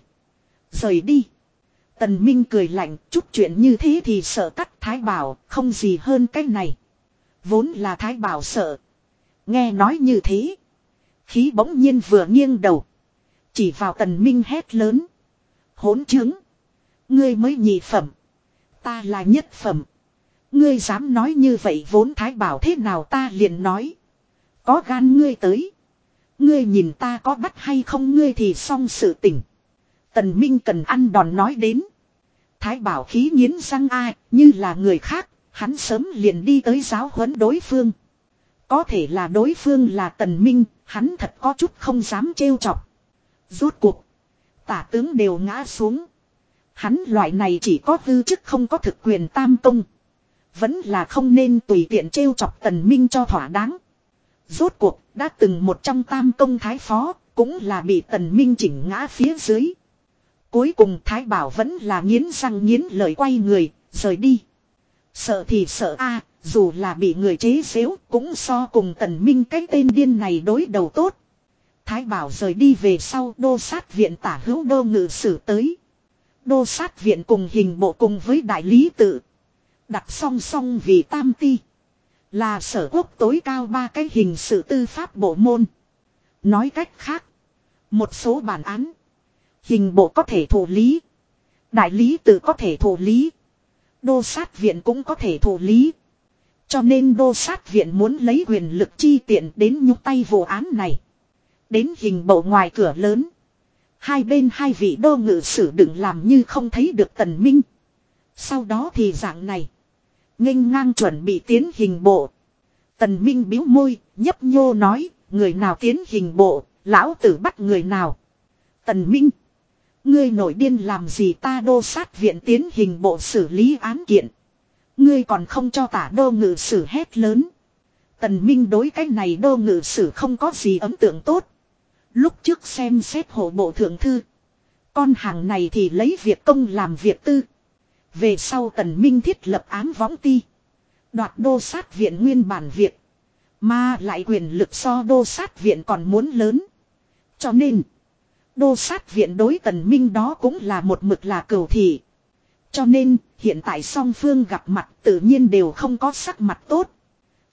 Rời đi. Tần Minh cười lạnh, chút chuyện như thế thì sợ cắt Thái Bảo, không gì hơn cái này. Vốn là Thái Bảo sợ. Nghe nói như thế. Khí bỗng nhiên vừa nghiêng đầu. Chỉ vào Tần Minh hét lớn. Hỗn chứng. Ngươi mới nhị phẩm. Ta là nhất phẩm. Ngươi dám nói như vậy vốn Thái Bảo thế nào ta liền nói. Có gan ngươi tới. Ngươi nhìn ta có bắt hay không ngươi thì xong sự tình. Tần Minh cần ăn đòn nói đến. Thái bảo khí nghiến răng ai, như là người khác, hắn sớm liền đi tới giáo huấn đối phương. Có thể là đối phương là Tần Minh, hắn thật có chút không dám trêu chọc. Rốt cuộc, tả tướng đều ngã xuống. Hắn loại này chỉ có tư chức không có thực quyền tam công. Vẫn là không nên tùy tiện trêu chọc Tần Minh cho thỏa đáng. Rốt cuộc, đã từng một trong tam công thái phó, cũng là bị Tần Minh chỉnh ngã phía dưới. Cuối cùng Thái Bảo vẫn là nghiến răng nghiến lời quay người, rời đi. Sợ thì sợ a dù là bị người chế xếu cũng so cùng tần minh cái tên điên này đối đầu tốt. Thái Bảo rời đi về sau đô sát viện tả hữu đô ngự sử tới. Đô sát viện cùng hình bộ cùng với đại lý tự. Đặt song song vì tam ti. Là sở quốc tối cao ba cái hình sự tư pháp bộ môn. Nói cách khác. Một số bản án. Hình bộ có thể thủ lý. Đại lý tự có thể thủ lý. Đô sát viện cũng có thể thủ lý. Cho nên đô sát viện muốn lấy quyền lực chi tiện đến nhúc tay vụ án này. Đến hình bộ ngoài cửa lớn. Hai bên hai vị đô ngự sử đừng làm như không thấy được tần minh. Sau đó thì dạng này nghênh ngang chuẩn bị tiến hình bộ. Tần minh biếu môi, nhấp nhô nói, người nào tiến hình bộ, lão tử bắt người nào. Tần minh. Ngươi nổi điên làm gì ta đô sát viện tiến hình bộ xử lý án kiện. Ngươi còn không cho tả đô ngự sử hét lớn. Tần Minh đối cái này đô ngự sử không có gì ấn tượng tốt. Lúc trước xem xét hộ bộ thượng thư. Con hàng này thì lấy việc công làm việc tư. Về sau tần Minh thiết lập ám võng ti. Đoạt đô sát viện nguyên bản việc. Mà lại quyền lực so đô sát viện còn muốn lớn. Cho nên. Đô sát viện đối tần minh đó cũng là một mực là cầu thị. Cho nên, hiện tại song phương gặp mặt tự nhiên đều không có sắc mặt tốt.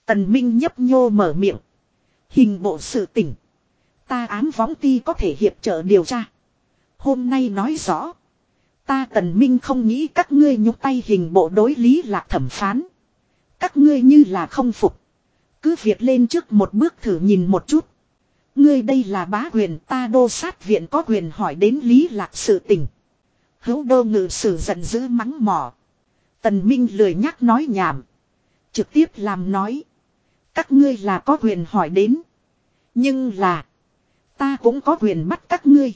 Tần minh nhấp nhô mở miệng. Hình bộ sự tỉnh. Ta ám võng ti có thể hiệp trợ điều tra. Hôm nay nói rõ. Ta tần minh không nghĩ các ngươi nhúc tay hình bộ đối lý lạc thẩm phán. Các ngươi như là không phục. Cứ việc lên trước một bước thử nhìn một chút. Ngươi đây là bá quyền, ta đô sát viện có quyền hỏi đến lý lạc sự tình. Hữu đô ngự sử giận dữ mắng mỏ. Tần Minh lười nhắc nói nhảm. Trực tiếp làm nói. Các ngươi là có quyền hỏi đến. Nhưng là. Ta cũng có quyền bắt các ngươi.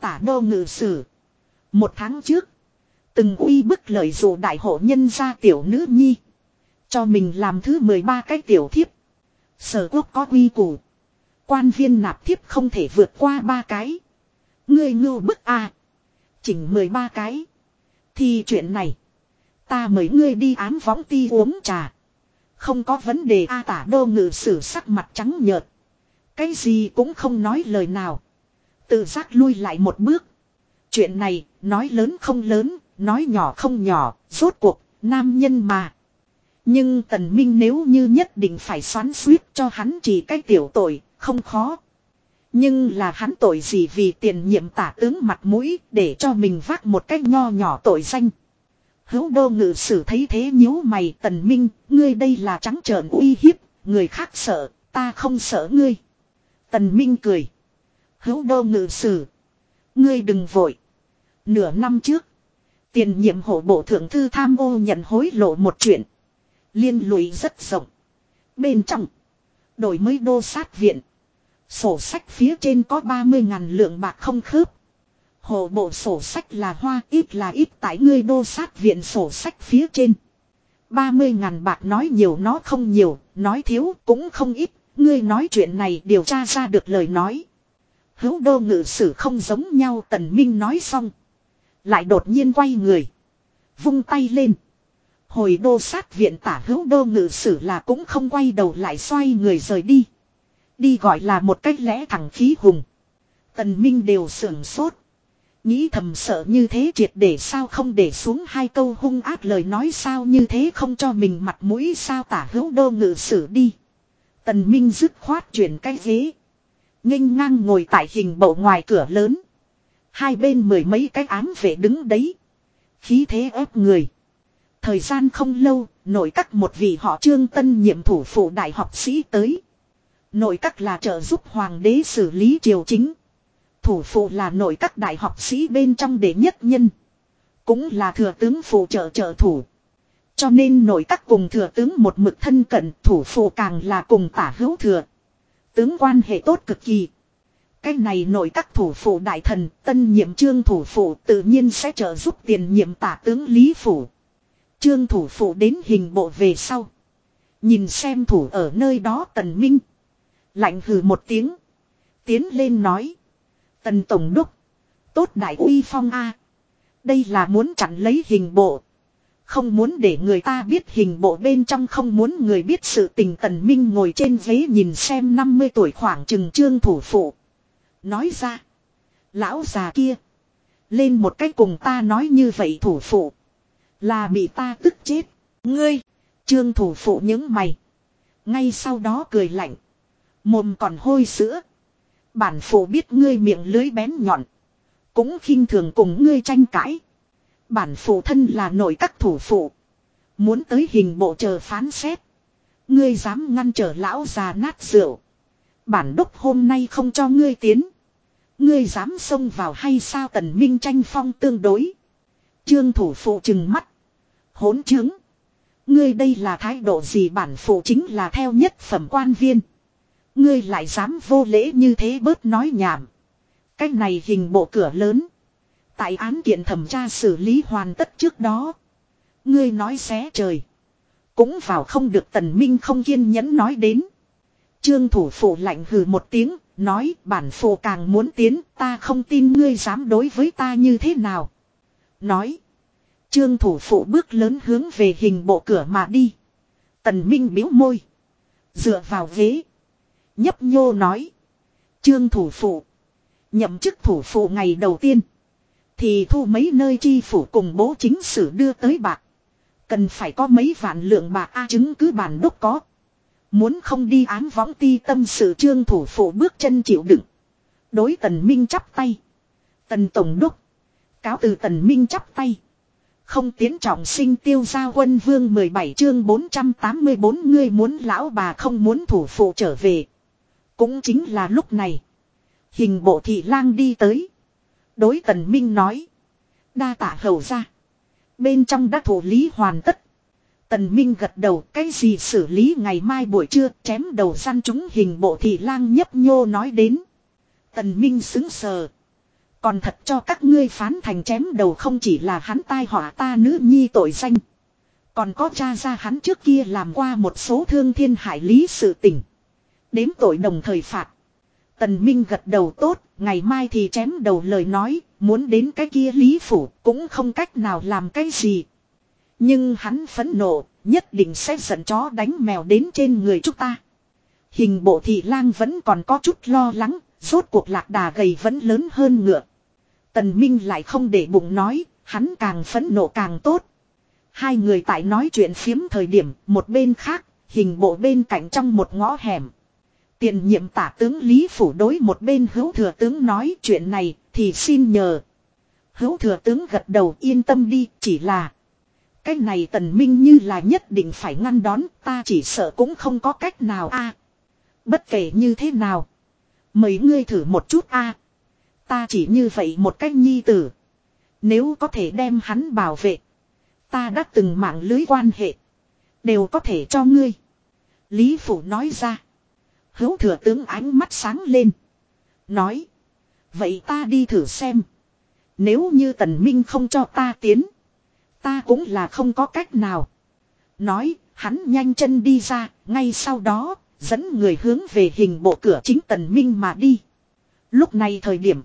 Tả đô ngự sử. Một tháng trước. Từng uy bức lời dụ đại hộ nhân gia tiểu nữ nhi. Cho mình làm thứ 13 cái tiểu thiếp. Sở quốc có uy củ. Quan viên nạp thiếp không thể vượt qua ba cái. Ngươi ngưu bức a Chỉnh 13 cái. Thì chuyện này. Ta mời ngươi đi ám võng ti uống trà. Không có vấn đề a tả đô ngự sử sắc mặt trắng nhợt. Cái gì cũng không nói lời nào. Tự giác lui lại một bước. Chuyện này, nói lớn không lớn, nói nhỏ không nhỏ, rốt cuộc, nam nhân mà. Nhưng tần minh nếu như nhất định phải xoắn suýt cho hắn chỉ cái tiểu tội, không khó. Nhưng là hắn tội gì vì tiền nhiệm tả tướng mặt mũi để cho mình vác một cách nho nhỏ tội danh. Hữu đô ngự sử thấy thế nhíu mày tần minh, ngươi đây là trắng trợn uy hiếp, người khác sợ, ta không sợ ngươi. Tần minh cười. Hữu đô ngự sử. Ngươi đừng vội. Nửa năm trước, tiền nhiệm hộ bộ thượng thư tham ô nhận hối lộ một chuyện. Liên lụy rất rộng. Bên trong, đổi mới đô sát viện. Sổ sách phía trên có 30 ngàn lượng bạc không khớp. Hồ bộ sổ sách là hoa ít là ít tại ngươi đô sát viện sổ sách phía trên. 30 ngàn bạc nói nhiều nó không nhiều, nói thiếu cũng không ít, ngươi nói chuyện này điều tra ra được lời nói. Hữu đô ngự sử không giống nhau tần minh nói xong. Lại đột nhiên quay người. Vung tay lên. Hồi đô sát viện tả hữu đô ngự sử là cũng không quay đầu lại xoay người rời đi. Đi gọi là một cách lẽ thẳng khí hùng. Tần Minh đều sưởng sốt. Nghĩ thầm sợ như thế triệt để sao không để xuống hai câu hung ác lời nói sao như thế không cho mình mặt mũi sao tả hữu đô ngự sử đi. Tần Minh dứt khoát chuyển cái ghế. nghênh ngang ngồi tại hình bộ ngoài cửa lớn. Hai bên mười mấy cái ám vệ đứng đấy. Khí thế ép người. Thời gian không lâu, nội các một vị họ trương tân nhiệm thủ phụ đại học sĩ tới. Nội các là trợ giúp hoàng đế xử lý triều chính. Thủ phụ là nội các đại học sĩ bên trong đệ nhất nhân. Cũng là thừa tướng phụ trợ trợ thủ. Cho nên nội các cùng thừa tướng một mực thân cận thủ phụ càng là cùng tả hữu thừa. Tướng quan hệ tốt cực kỳ. Cái này nội các thủ phủ đại thần, tân nhiệm trương thủ phủ tự nhiên sẽ trợ giúp tiền nhiệm tả tướng Lý Phủ. Trương thủ phủ đến hình bộ về sau. Nhìn xem thủ ở nơi đó tần minh. Lạnh hừ một tiếng. Tiến lên nói. Tần Tổng Đốc. Tốt đại uy phong A. Đây là muốn chặn lấy hình bộ. Không muốn để người ta biết hình bộ bên trong không muốn người biết sự tình tần minh ngồi trên ghế nhìn xem 50 tuổi khoảng chừng trương thủ phụ. Nói ra. Lão già kia. Lên một cách cùng ta nói như vậy thủ phụ. Là bị ta tức chết. Ngươi. Trương thủ phụ những mày. Ngay sau đó cười lạnh. Mồm còn hôi sữa. Bản phụ biết ngươi miệng lưới bén nhọn. Cũng khinh thường cùng ngươi tranh cãi. Bản phụ thân là nội các thủ phụ. Muốn tới hình bộ chờ phán xét. Ngươi dám ngăn trở lão già nát rượu. Bản đốc hôm nay không cho ngươi tiến. Ngươi dám xông vào hay sao tần minh tranh phong tương đối. Trương thủ phụ chừng mắt. Hỗn chứng. Ngươi đây là thái độ gì bản phụ chính là theo nhất phẩm quan viên. Ngươi lại dám vô lễ như thế bớt nói nhảm. Cái này hình bộ cửa lớn. Tại án kiện thẩm tra xử lý hoàn tất trước đó. Ngươi nói xé trời. Cũng vào không được tần minh không kiên nhẫn nói đến. Trương thủ phụ lạnh hừ một tiếng, nói bản phụ càng muốn tiến, ta không tin ngươi dám đối với ta như thế nào. Nói. Trương thủ phụ bước lớn hướng về hình bộ cửa mà đi. Tần Minh biếu môi. Dựa vào ghế. Nhấp nhô nói. Trương thủ phụ. Nhậm chức thủ phụ ngày đầu tiên. Thì thu mấy nơi chi phủ cùng bố chính sử đưa tới bạc. Cần phải có mấy vạn lượng bạc A chứng cứ bản đốc có. Muốn không đi ám võng ti tâm sự trương thủ phủ bước chân chịu đựng. Đối tần minh chắp tay. Tần tổng đốc. Cáo từ tần minh chắp tay. Không tiến trọng sinh tiêu gia quân vương 17 chương 484 ngươi muốn lão bà không muốn thủ phụ trở về. Cũng chính là lúc này. Hình bộ thị lang đi tới. Đối tần minh nói. Đa tạ hầu ra. Bên trong đã thủ lý hoàn tất. Tần Minh gật đầu cái gì xử lý ngày mai buổi trưa chém đầu săn chúng hình bộ thị lang nhấp nhô nói đến. Tần Minh xứng sờ. Còn thật cho các ngươi phán thành chém đầu không chỉ là hắn tai họa ta nữ nhi tội danh. Còn có cha ra hắn trước kia làm qua một số thương thiên hải lý sự tình. Đếm tội đồng thời phạt. Tần Minh gật đầu tốt, ngày mai thì chém đầu lời nói, muốn đến cái kia lý phủ cũng không cách nào làm cái gì. Nhưng hắn phẫn nộ, nhất định sẽ giận chó đánh mèo đến trên người chúng ta. Hình bộ thị lang vẫn còn có chút lo lắng, rốt cuộc lạc đà gầy vẫn lớn hơn ngựa. Tần Minh lại không để bụng nói, hắn càng phẫn nộ càng tốt. Hai người tại nói chuyện phiếm thời điểm, một bên khác, hình bộ bên cạnh trong một ngõ hẻm. Tiền nhiệm tả tướng Lý Phủ đối một bên hữu thừa tướng nói chuyện này thì xin nhờ. Hữu thừa tướng gật đầu yên tâm đi chỉ là. Cái này tần minh như là nhất định phải ngăn đón, ta chỉ sợ cũng không có cách nào a. bất kể như thế nào. Mấy ngươi thử một chút a. Ta chỉ như vậy một cách nhi tử. Nếu có thể đem hắn bảo vệ. Ta đã từng mạng lưới quan hệ. Đều có thể cho ngươi. Lý Phủ nói ra. Hữu thừa tướng ánh mắt sáng lên. Nói. Vậy ta đi thử xem. Nếu như tần minh không cho ta tiến. Ta cũng là không có cách nào. Nói, hắn nhanh chân đi ra, ngay sau đó, dẫn người hướng về hình bộ cửa chính tần minh mà đi. Lúc này thời điểm,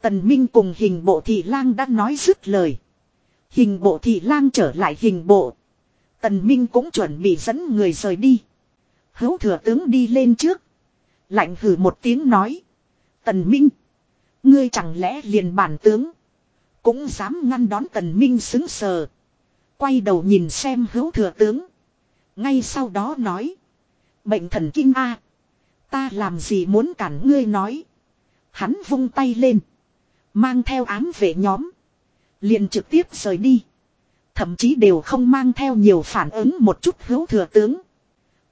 tần minh cùng hình bộ thị lang đã nói dứt lời. Hình bộ thị lang trở lại hình bộ. Tần minh cũng chuẩn bị dẫn người rời đi. Hấu thừa tướng đi lên trước. Lạnh hử một tiếng nói. Tần Minh. Ngươi chẳng lẽ liền bản tướng. Cũng dám ngăn đón tần minh xứng sờ. Quay đầu nhìn xem hữu thừa tướng. Ngay sau đó nói. Bệnh thần kinh A. Ta làm gì muốn cản ngươi nói. Hắn vung tay lên. Mang theo ám vệ nhóm. liền trực tiếp rời đi. Thậm chí đều không mang theo nhiều phản ứng một chút hữu thừa tướng.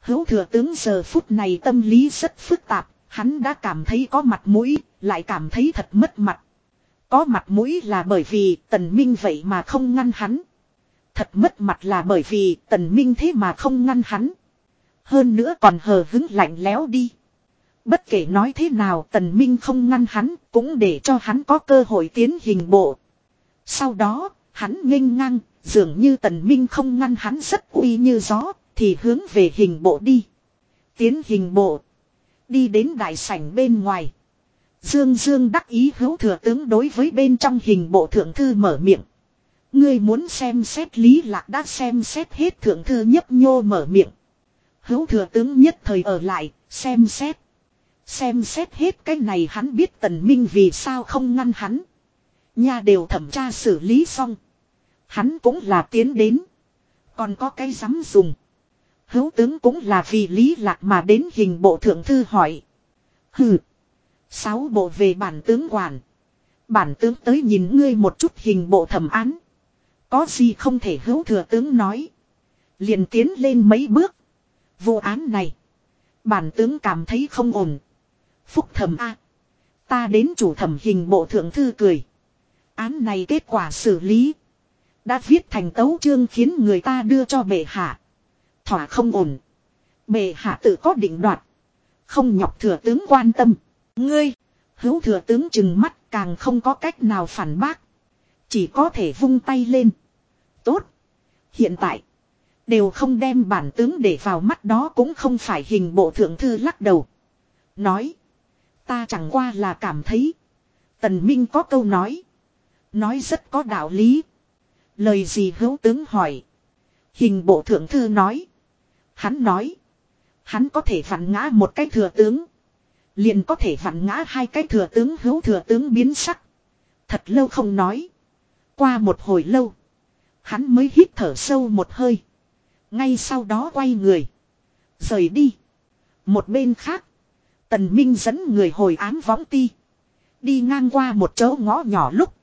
Hữu thừa tướng giờ phút này tâm lý rất phức tạp. Hắn đã cảm thấy có mặt mũi, lại cảm thấy thật mất mặt. Có mặt mũi là bởi vì tần minh vậy mà không ngăn hắn. Thật mất mặt là bởi vì tần minh thế mà không ngăn hắn. Hơn nữa còn hờ hứng lạnh lẽo đi. Bất kể nói thế nào tần minh không ngăn hắn cũng để cho hắn có cơ hội tiến hình bộ. Sau đó, hắn nghênh ngang, dường như tần minh không ngăn hắn rất uy như gió, thì hướng về hình bộ đi. Tiến hình bộ. Đi đến đại sảnh bên ngoài. Dương Dương đắc ý hữu thừa tướng đối với bên trong hình bộ thượng thư mở miệng. Ngươi muốn xem xét lý lạc đã xem xét hết thượng thư nhấp nhô mở miệng. Hữu thừa tướng nhất thời ở lại, xem xét. Xem xét hết cái này hắn biết tần minh vì sao không ngăn hắn. nhà đều thẩm tra xử lý xong. Hắn cũng là tiến đến. Còn có cái dám dùng. Hữu tướng cũng là vì lý lạc mà đến hình bộ thượng thư hỏi. Hừ. Sáu bộ về bản tướng quản. Bản tướng tới nhìn ngươi một chút hình bộ thẩm án. Có gì không thể hữu thừa tướng nói. Liền tiến lên mấy bước. Vụ án này. Bản tướng cảm thấy không ổn. Phúc thẩm A. Ta đến chủ thẩm hình bộ thượng thư cười. Án này kết quả xử lý. Đã viết thành tấu chương khiến người ta đưa cho bệ hạ. Thỏa không ổn. Bệ hạ tự có định đoạt. Không nhọc thừa tướng quan tâm. Ngươi. Hữu thừa tướng chừng mắt, càng không có cách nào phản bác. Chỉ có thể vung tay lên. Tốt. Hiện tại. Đều không đem bản tướng để vào mắt đó cũng không phải hình bộ thượng thư lắc đầu. Nói. Ta chẳng qua là cảm thấy. Tần Minh có câu nói. Nói rất có đạo lý. Lời gì hữu tướng hỏi. Hình bộ thượng thư nói. Hắn nói. Hắn có thể vặn ngã một cái thừa tướng. Liền có thể vặn ngã hai cái thừa tướng hữu thừa tướng biến sắc. Thật lâu không nói. Qua một hồi lâu. Hắn mới hít thở sâu một hơi. Ngay sau đó quay người. Rời đi. Một bên khác. Tần Minh dẫn người hồi án võng ti. Đi ngang qua một chỗ ngõ nhỏ lúc.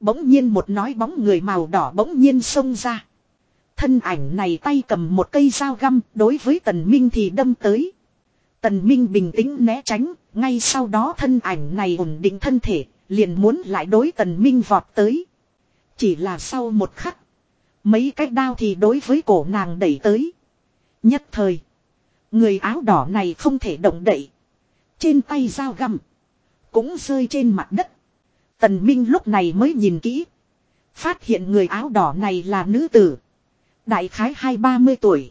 Bỗng nhiên một nói bóng người màu đỏ bỗng nhiên xông ra. Thân ảnh này tay cầm một cây dao găm, đối với tần minh thì đâm tới. Tần minh bình tĩnh né tránh, ngay sau đó thân ảnh này ổn định thân thể, liền muốn lại đối tần minh vọt tới. Chỉ là sau một khắc. Mấy cái đao thì đối với cổ nàng đẩy tới. Nhất thời. Người áo đỏ này không thể động đậy. Trên tay dao găm. Cũng rơi trên mặt đất. Tần Minh lúc này mới nhìn kỹ. Phát hiện người áo đỏ này là nữ tử. Đại khái hai ba mươi tuổi.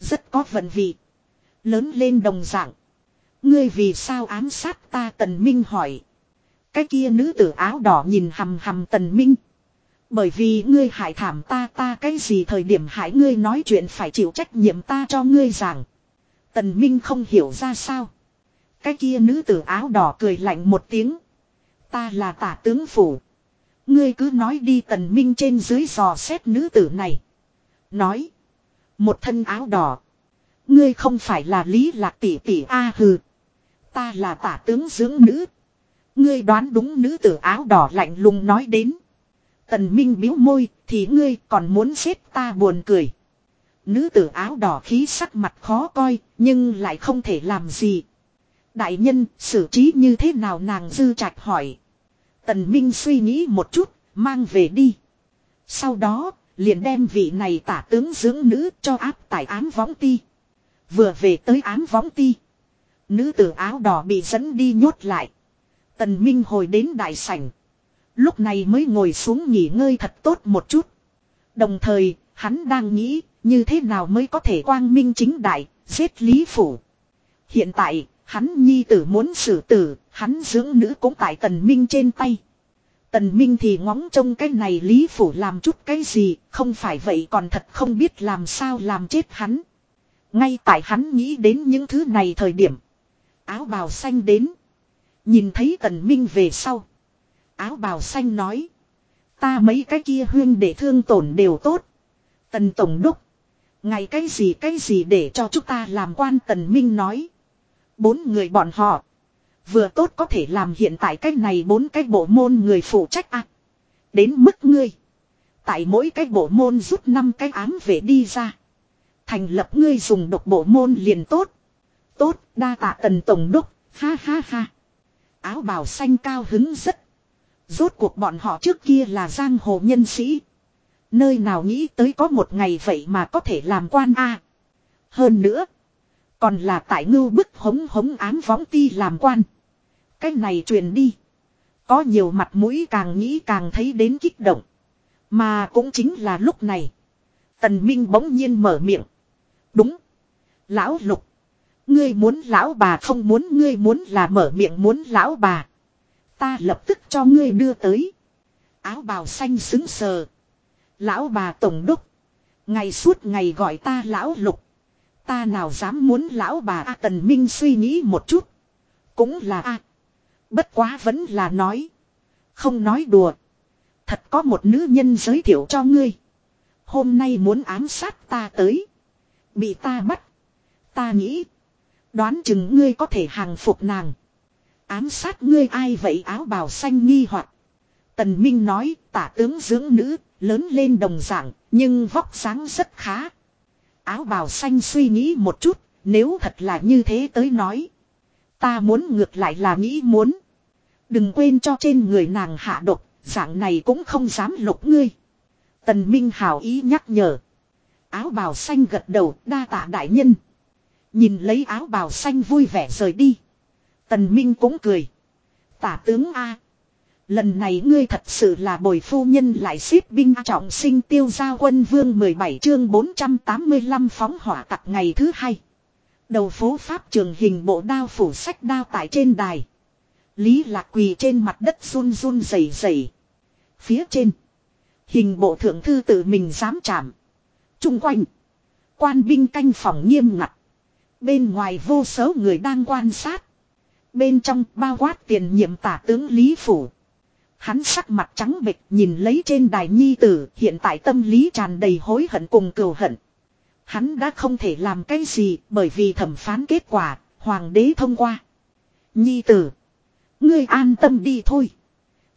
Rất có vận vị. Lớn lên đồng dạng. Ngươi vì sao ám sát ta tần minh hỏi. Cái kia nữ tử áo đỏ nhìn hầm hầm tần minh. Bởi vì ngươi hại thảm ta ta cái gì thời điểm hại ngươi nói chuyện phải chịu trách nhiệm ta cho ngươi rằng. Tần minh không hiểu ra sao. Cái kia nữ tử áo đỏ cười lạnh một tiếng. Ta là tả tướng phủ. Ngươi cứ nói đi tần minh trên dưới dò xét nữ tử này. Nói. Một thân áo đỏ. Ngươi không phải là lý lạc tỷ tỷ a hừ. Ta là tả tướng dưỡng nữ. Ngươi đoán đúng nữ tử áo đỏ lạnh lùng nói đến. Tần Minh biếu môi, thì ngươi còn muốn xếp ta buồn cười. Nữ tử áo đỏ khí sắc mặt khó coi, nhưng lại không thể làm gì. Đại nhân, xử trí như thế nào nàng dư trạch hỏi. Tần Minh suy nghĩ một chút, mang về đi. Sau đó, liền đem vị này tả tướng dưỡng nữ cho áp tại án võng ti. Vừa về tới ám võng ti. Nữ tử áo đỏ bị dẫn đi nhốt lại. Tần Minh hồi đến đại sảnh. Lúc này mới ngồi xuống nghỉ ngơi thật tốt một chút. Đồng thời, hắn đang nghĩ như thế nào mới có thể quang minh chính đại, giết Lý Phủ. Hiện tại, hắn nhi tử muốn xử tử, hắn dưỡng nữ cũng tại tần minh trên tay. Tần Minh thì ngóng trông cái này Lý Phủ làm chút cái gì, không phải vậy còn thật không biết làm sao làm chết hắn. Ngay tại hắn nghĩ đến những thứ này thời điểm. Áo bào xanh đến. Nhìn thấy Tần Minh về sau. Áo bào xanh nói. Ta mấy cái kia huyên để thương tổn đều tốt. Tần Tổng Đốc. Ngày cái gì cái gì để cho chúng ta làm quan Tần Minh nói. Bốn người bọn họ. Vừa tốt có thể làm hiện tại cái này bốn cái bộ môn người phụ trách ạ. Đến mức ngươi. Tại mỗi cái bộ môn rút năm cái ám về đi ra. Thành lập ngươi dùng độc bộ môn liền tốt. Tốt, đa tạ tần tổng đốc, ha ha ha. Áo bào xanh cao hứng rất. Rốt cuộc bọn họ trước kia là giang hồ nhân sĩ. Nơi nào nghĩ tới có một ngày vậy mà có thể làm quan a Hơn nữa. Còn là tại ngưu bức hống hống ám võng ti làm quan. Cái này truyền đi. Có nhiều mặt mũi càng nghĩ càng thấy đến kích động. Mà cũng chính là lúc này. Tần Minh bỗng nhiên mở miệng. Đúng. Lão lục. Ngươi muốn lão bà không muốn, ngươi muốn là mở miệng muốn lão bà. Ta lập tức cho ngươi đưa tới. Áo bào xanh xứng sờ. Lão bà tổng đốc. Ngày suốt ngày gọi ta lão lục. Ta nào dám muốn lão bà A Tần Minh suy nghĩ một chút. Cũng là A. Bất quá vẫn là nói. Không nói đùa. Thật có một nữ nhân giới thiệu cho ngươi. Hôm nay muốn ám sát ta tới. Bị ta bắt. Ta nghĩ. Đoán chừng ngươi có thể hàng phục nàng. Ám sát ngươi ai vậy áo bào xanh nghi hoặc Tần Minh nói tả tướng dưỡng nữ, lớn lên đồng dạng, nhưng vóc sáng rất khá. Áo bào xanh suy nghĩ một chút, nếu thật là như thế tới nói. Ta muốn ngược lại là nghĩ muốn. Đừng quên cho trên người nàng hạ độc, dạng này cũng không dám lục ngươi. Tần Minh hào ý nhắc nhở. Áo bào xanh gật đầu, đa tạ đại nhân. Nhìn lấy áo bào xanh vui vẻ rời đi. Tần Minh cũng cười. Tả tướng A. Lần này ngươi thật sự là bồi phu nhân lại xếp binh trọng sinh tiêu gia quân vương 17 chương 485 phóng hỏa tặc ngày thứ hai. Đầu phố Pháp trường hình bộ đao phủ sách đao tại trên đài. Lý lạc quỳ trên mặt đất run run rẩy rẩy. Phía trên. Hình bộ thượng thư tự mình dám chạm. Trung quanh. Quan binh canh phòng nghiêm ngặt. Bên ngoài vô số người đang quan sát. Bên trong bao quát tiền nhiệm tả tướng Lý Phủ. Hắn sắc mặt trắng bệch nhìn lấy trên đài nhi tử hiện tại tâm lý tràn đầy hối hận cùng cừu hận. Hắn đã không thể làm cái gì bởi vì thẩm phán kết quả, hoàng đế thông qua. Nhi tử. Ngươi an tâm đi thôi.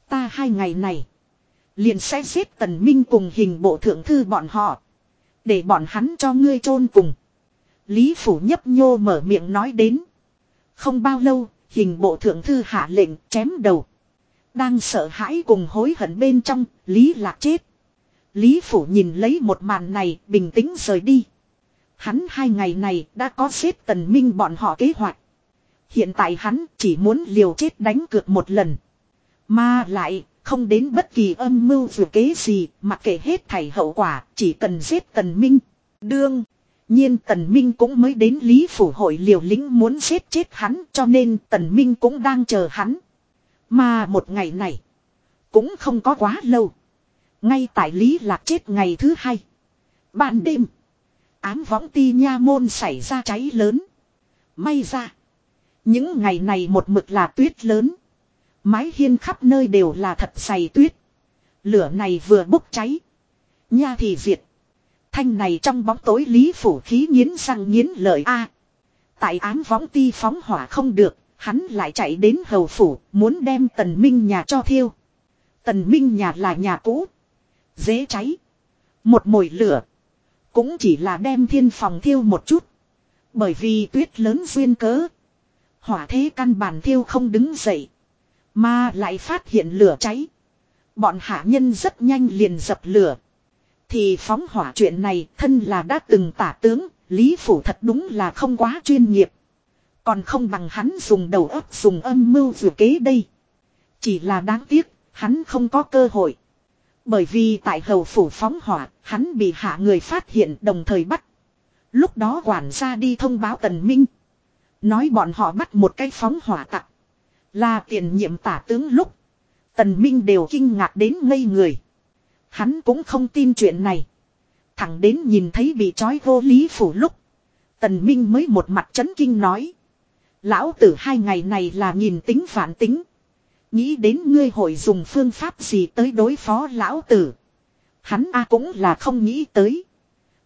Ta hai ngày này. Liền sẽ xếp tần minh cùng hình bộ thượng thư bọn họ. Để bọn hắn cho ngươi chôn cùng. Lý Phủ nhấp nhô mở miệng nói đến. Không bao lâu, hình bộ thượng thư hạ lệnh chém đầu. Đang sợ hãi cùng hối hận bên trong, Lý Lạc chết. Lý Phủ nhìn lấy một màn này, bình tĩnh rời đi. Hắn hai ngày này đã có xếp tần minh bọn họ kế hoạch. Hiện tại hắn chỉ muốn liều chết đánh cược một lần. Mà lại, không đến bất kỳ âm mưu dù kế gì, mặc kệ hết thảy hậu quả, chỉ cần giết tần minh. Đương nhiên Tần Minh cũng mới đến Lý Phủ hội liều lĩnh muốn giết chết hắn cho nên Tần Minh cũng đang chờ hắn. Mà một ngày này cũng không có quá lâu. Ngay tại Lý Lạc chết ngày thứ hai. Ban đêm. Ám võng ti nha môn xảy ra cháy lớn. May ra. Những ngày này một mực là tuyết lớn. Mái hiên khắp nơi đều là thật dày tuyết. Lửa này vừa bốc cháy. Nha thì diệt. Thanh này trong bóng tối lý phủ khí nghiến răng nghiến lợi a. tại án võng ti phóng hỏa không được, hắn lại chạy đến hầu phủ, muốn đem tần minh nhà cho thiêu. Tần minh nhà là nhà cũ. Dễ cháy. Một mồi lửa. Cũng chỉ là đem thiên phòng thiêu một chút. Bởi vì tuyết lớn duyên cớ. Hỏa thế căn bản thiêu không đứng dậy. Mà lại phát hiện lửa cháy. Bọn hạ nhân rất nhanh liền dập lửa. Thì phóng hỏa chuyện này thân là đã từng tả tướng, Lý Phủ thật đúng là không quá chuyên nghiệp. Còn không bằng hắn dùng đầu óc dùng âm mưu vừa kế đây. Chỉ là đáng tiếc, hắn không có cơ hội. Bởi vì tại hầu phủ phóng hỏa, hắn bị hạ người phát hiện đồng thời bắt. Lúc đó quản gia đi thông báo tần minh. Nói bọn họ bắt một cái phóng hỏa tặc. Là tiền nhiệm tả tướng lúc. Tần minh đều kinh ngạc đến ngây người. Hắn cũng không tin chuyện này. Thẳng đến nhìn thấy bị trói vô lý phủ lúc. Tần Minh mới một mặt chấn kinh nói. Lão tử hai ngày này là nhìn tính phản tính. Nghĩ đến ngươi hội dùng phương pháp gì tới đối phó lão tử. Hắn a cũng là không nghĩ tới.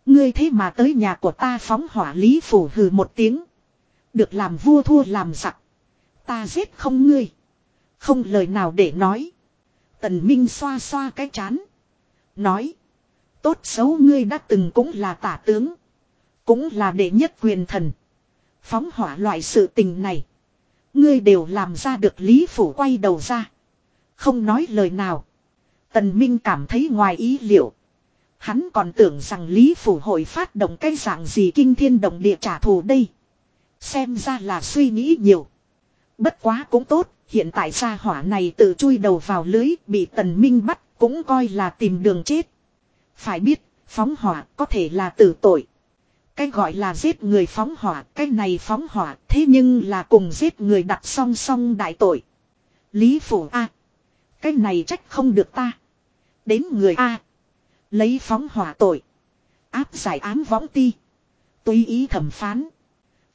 Ngươi thế mà tới nhà của ta phóng hỏa lý phủ hừ một tiếng. Được làm vua thua làm giặc. Ta giết không ngươi. Không lời nào để nói. Tần Minh xoa xoa cái chán. Nói. Tốt xấu ngươi đã từng cũng là tả tướng. Cũng là đệ nhất quyền thần. Phóng hỏa loại sự tình này. Ngươi đều làm ra được Lý Phủ quay đầu ra. Không nói lời nào. Tần Minh cảm thấy ngoài ý liệu. Hắn còn tưởng rằng Lý Phủ hội phát động cái dạng gì kinh thiên động địa trả thù đây. Xem ra là suy nghĩ nhiều. Bất quá cũng tốt, hiện tại gia hỏa này tự chui đầu vào lưới bị tần minh bắt cũng coi là tìm đường chết. Phải biết, phóng hỏa có thể là tử tội. Cái gọi là giết người phóng hỏa, cái này phóng hỏa, thế nhưng là cùng giết người đặt song song đại tội. Lý phủ A. Cái này trách không được ta. Đến người A. Lấy phóng hỏa tội. Áp giải án võng ti. Tùy ý thẩm phán.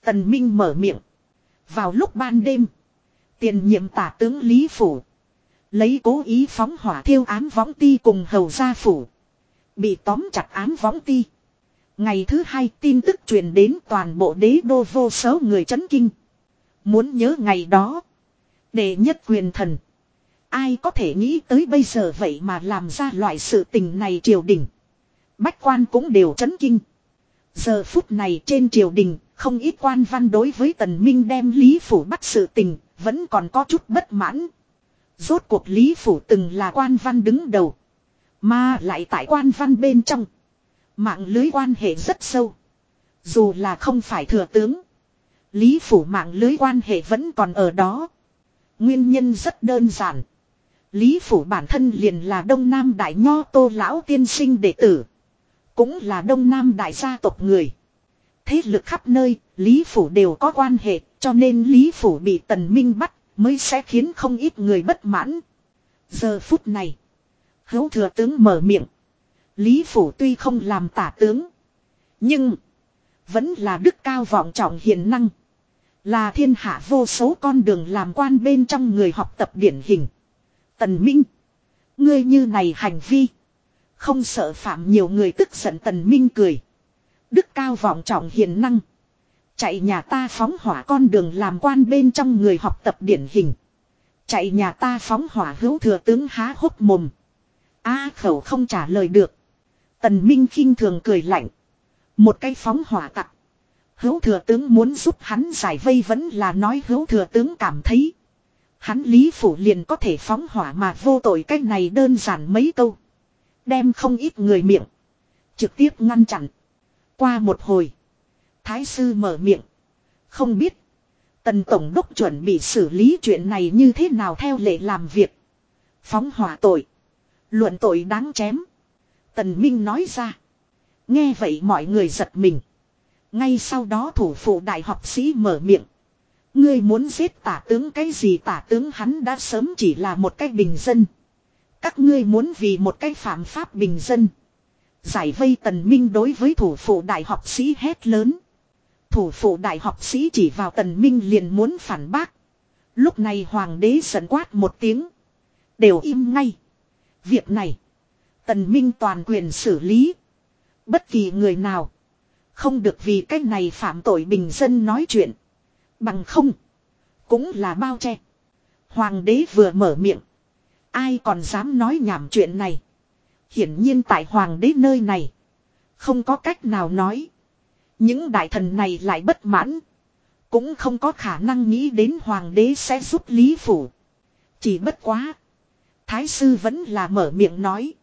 Tần Minh mở miệng. Vào lúc ban đêm. Tiền nhiệm tả tướng Lý Phủ. Lấy cố ý phóng hỏa thiêu án võng ti cùng hầu gia phủ. Bị tóm chặt án võng ti. Ngày thứ hai tin tức truyền đến toàn bộ đế đô vô số người chấn kinh. Muốn nhớ ngày đó. Đệ nhất quyền thần. Ai có thể nghĩ tới bây giờ vậy mà làm ra loại sự tình này triều đình. Bách quan cũng đều chấn kinh. Giờ phút này trên triều đình, không ít quan văn đối với tần minh đem Lý Phủ bắt sự tình, vẫn còn có chút bất mãn. Rốt cuộc Lý Phủ từng là quan văn đứng đầu. Mà lại tại quan văn bên trong. Mạng lưới quan hệ rất sâu. Dù là không phải thừa tướng. Lý Phủ mạng lưới quan hệ vẫn còn ở đó. Nguyên nhân rất đơn giản. Lý Phủ bản thân liền là Đông Nam Đại Nho Tô Lão tiên sinh đệ tử. Cũng là Đông Nam Đại gia tộc người. Thế lực khắp nơi, Lý Phủ đều có quan hệ, cho nên Lý Phủ bị Tần Minh bắt, mới sẽ khiến không ít người bất mãn. Giờ phút này, hữu thừa tướng mở miệng. Lý Phủ tuy không làm tả tướng, nhưng vẫn là đức cao vọng trọng hiền năng. Là thiên hạ vô số con đường làm quan bên trong người học tập điển hình. Tần Minh, ngươi như này hành vi, không sợ phạm nhiều người tức giận Tần Minh cười. Đức cao vọng trọng hiền năng. Chạy nhà ta phóng hỏa con đường làm quan bên trong người học tập điển hình. Chạy nhà ta phóng hỏa hữu thừa tướng há hốc mồm. A khẩu không trả lời được. Tần Minh khinh thường cười lạnh. Một cái phóng hỏa tặc. Hữu thừa tướng muốn giúp hắn giải vây vẫn là nói hữu thừa tướng cảm thấy. Hắn lý phủ liền có thể phóng hỏa mà vô tội cách này đơn giản mấy câu. Đem không ít người miệng. Trực tiếp ngăn chặn. Qua một hồi. Thái sư mở miệng. Không biết. Tần Tổng đốc chuẩn bị xử lý chuyện này như thế nào theo lệ làm việc. Phóng hỏa tội. Luận tội đáng chém. Tần Minh nói ra. Nghe vậy mọi người giật mình. Ngay sau đó thủ phụ đại học sĩ mở miệng. Ngươi muốn giết tả tướng cái gì tả tướng hắn đã sớm chỉ là một cái bình dân. Các ngươi muốn vì một cái phạm pháp bình dân. Giải vây tần minh đối với thủ phụ đại học sĩ hét lớn. Thủ phụ đại học sĩ chỉ vào tần minh liền muốn phản bác. Lúc này hoàng đế giận quát một tiếng. Đều im ngay. Việc này. Tần minh toàn quyền xử lý. Bất kỳ người nào. Không được vì cách này phạm tội bình dân nói chuyện. Bằng không. Cũng là bao che. Hoàng đế vừa mở miệng. Ai còn dám nói nhảm chuyện này. Hiển nhiên tại hoàng đế nơi này. Không có cách nào nói. Những đại thần này lại bất mãn. Cũng không có khả năng nghĩ đến hoàng đế sẽ giúp Lý Phủ. Chỉ bất quá. Thái sư vẫn là mở miệng nói.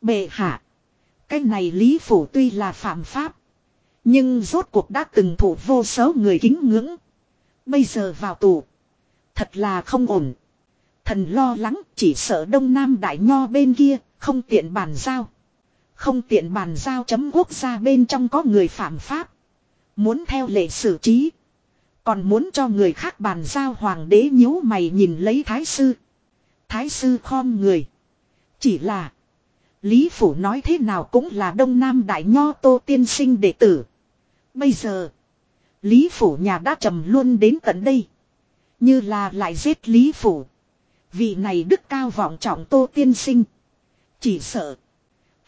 Bệ hạ. Cái này Lý Phủ tuy là phạm pháp. Nhưng rốt cuộc đã từng thủ vô số người kính ngưỡng. Bây giờ vào tù. Thật là không ổn. Thần lo lắng chỉ sợ Đông Nam Đại Nho bên kia không tiện bàn giao. Không tiện bàn giao chấm quốc gia bên trong có người phạm pháp. Muốn theo lệ xử trí. Còn muốn cho người khác bàn giao hoàng đế nhíu mày nhìn lấy thái sư. Thái sư khom người. Chỉ là. Lý Phủ nói thế nào cũng là Đông Nam Đại Nho Tô Tiên Sinh đệ tử. Bây giờ. Lý Phủ nhà đã trầm luôn đến tận đây. Như là lại giết Lý Phủ. Vị này đức cao vọng trọng tô tiên sinh. Chỉ sợ.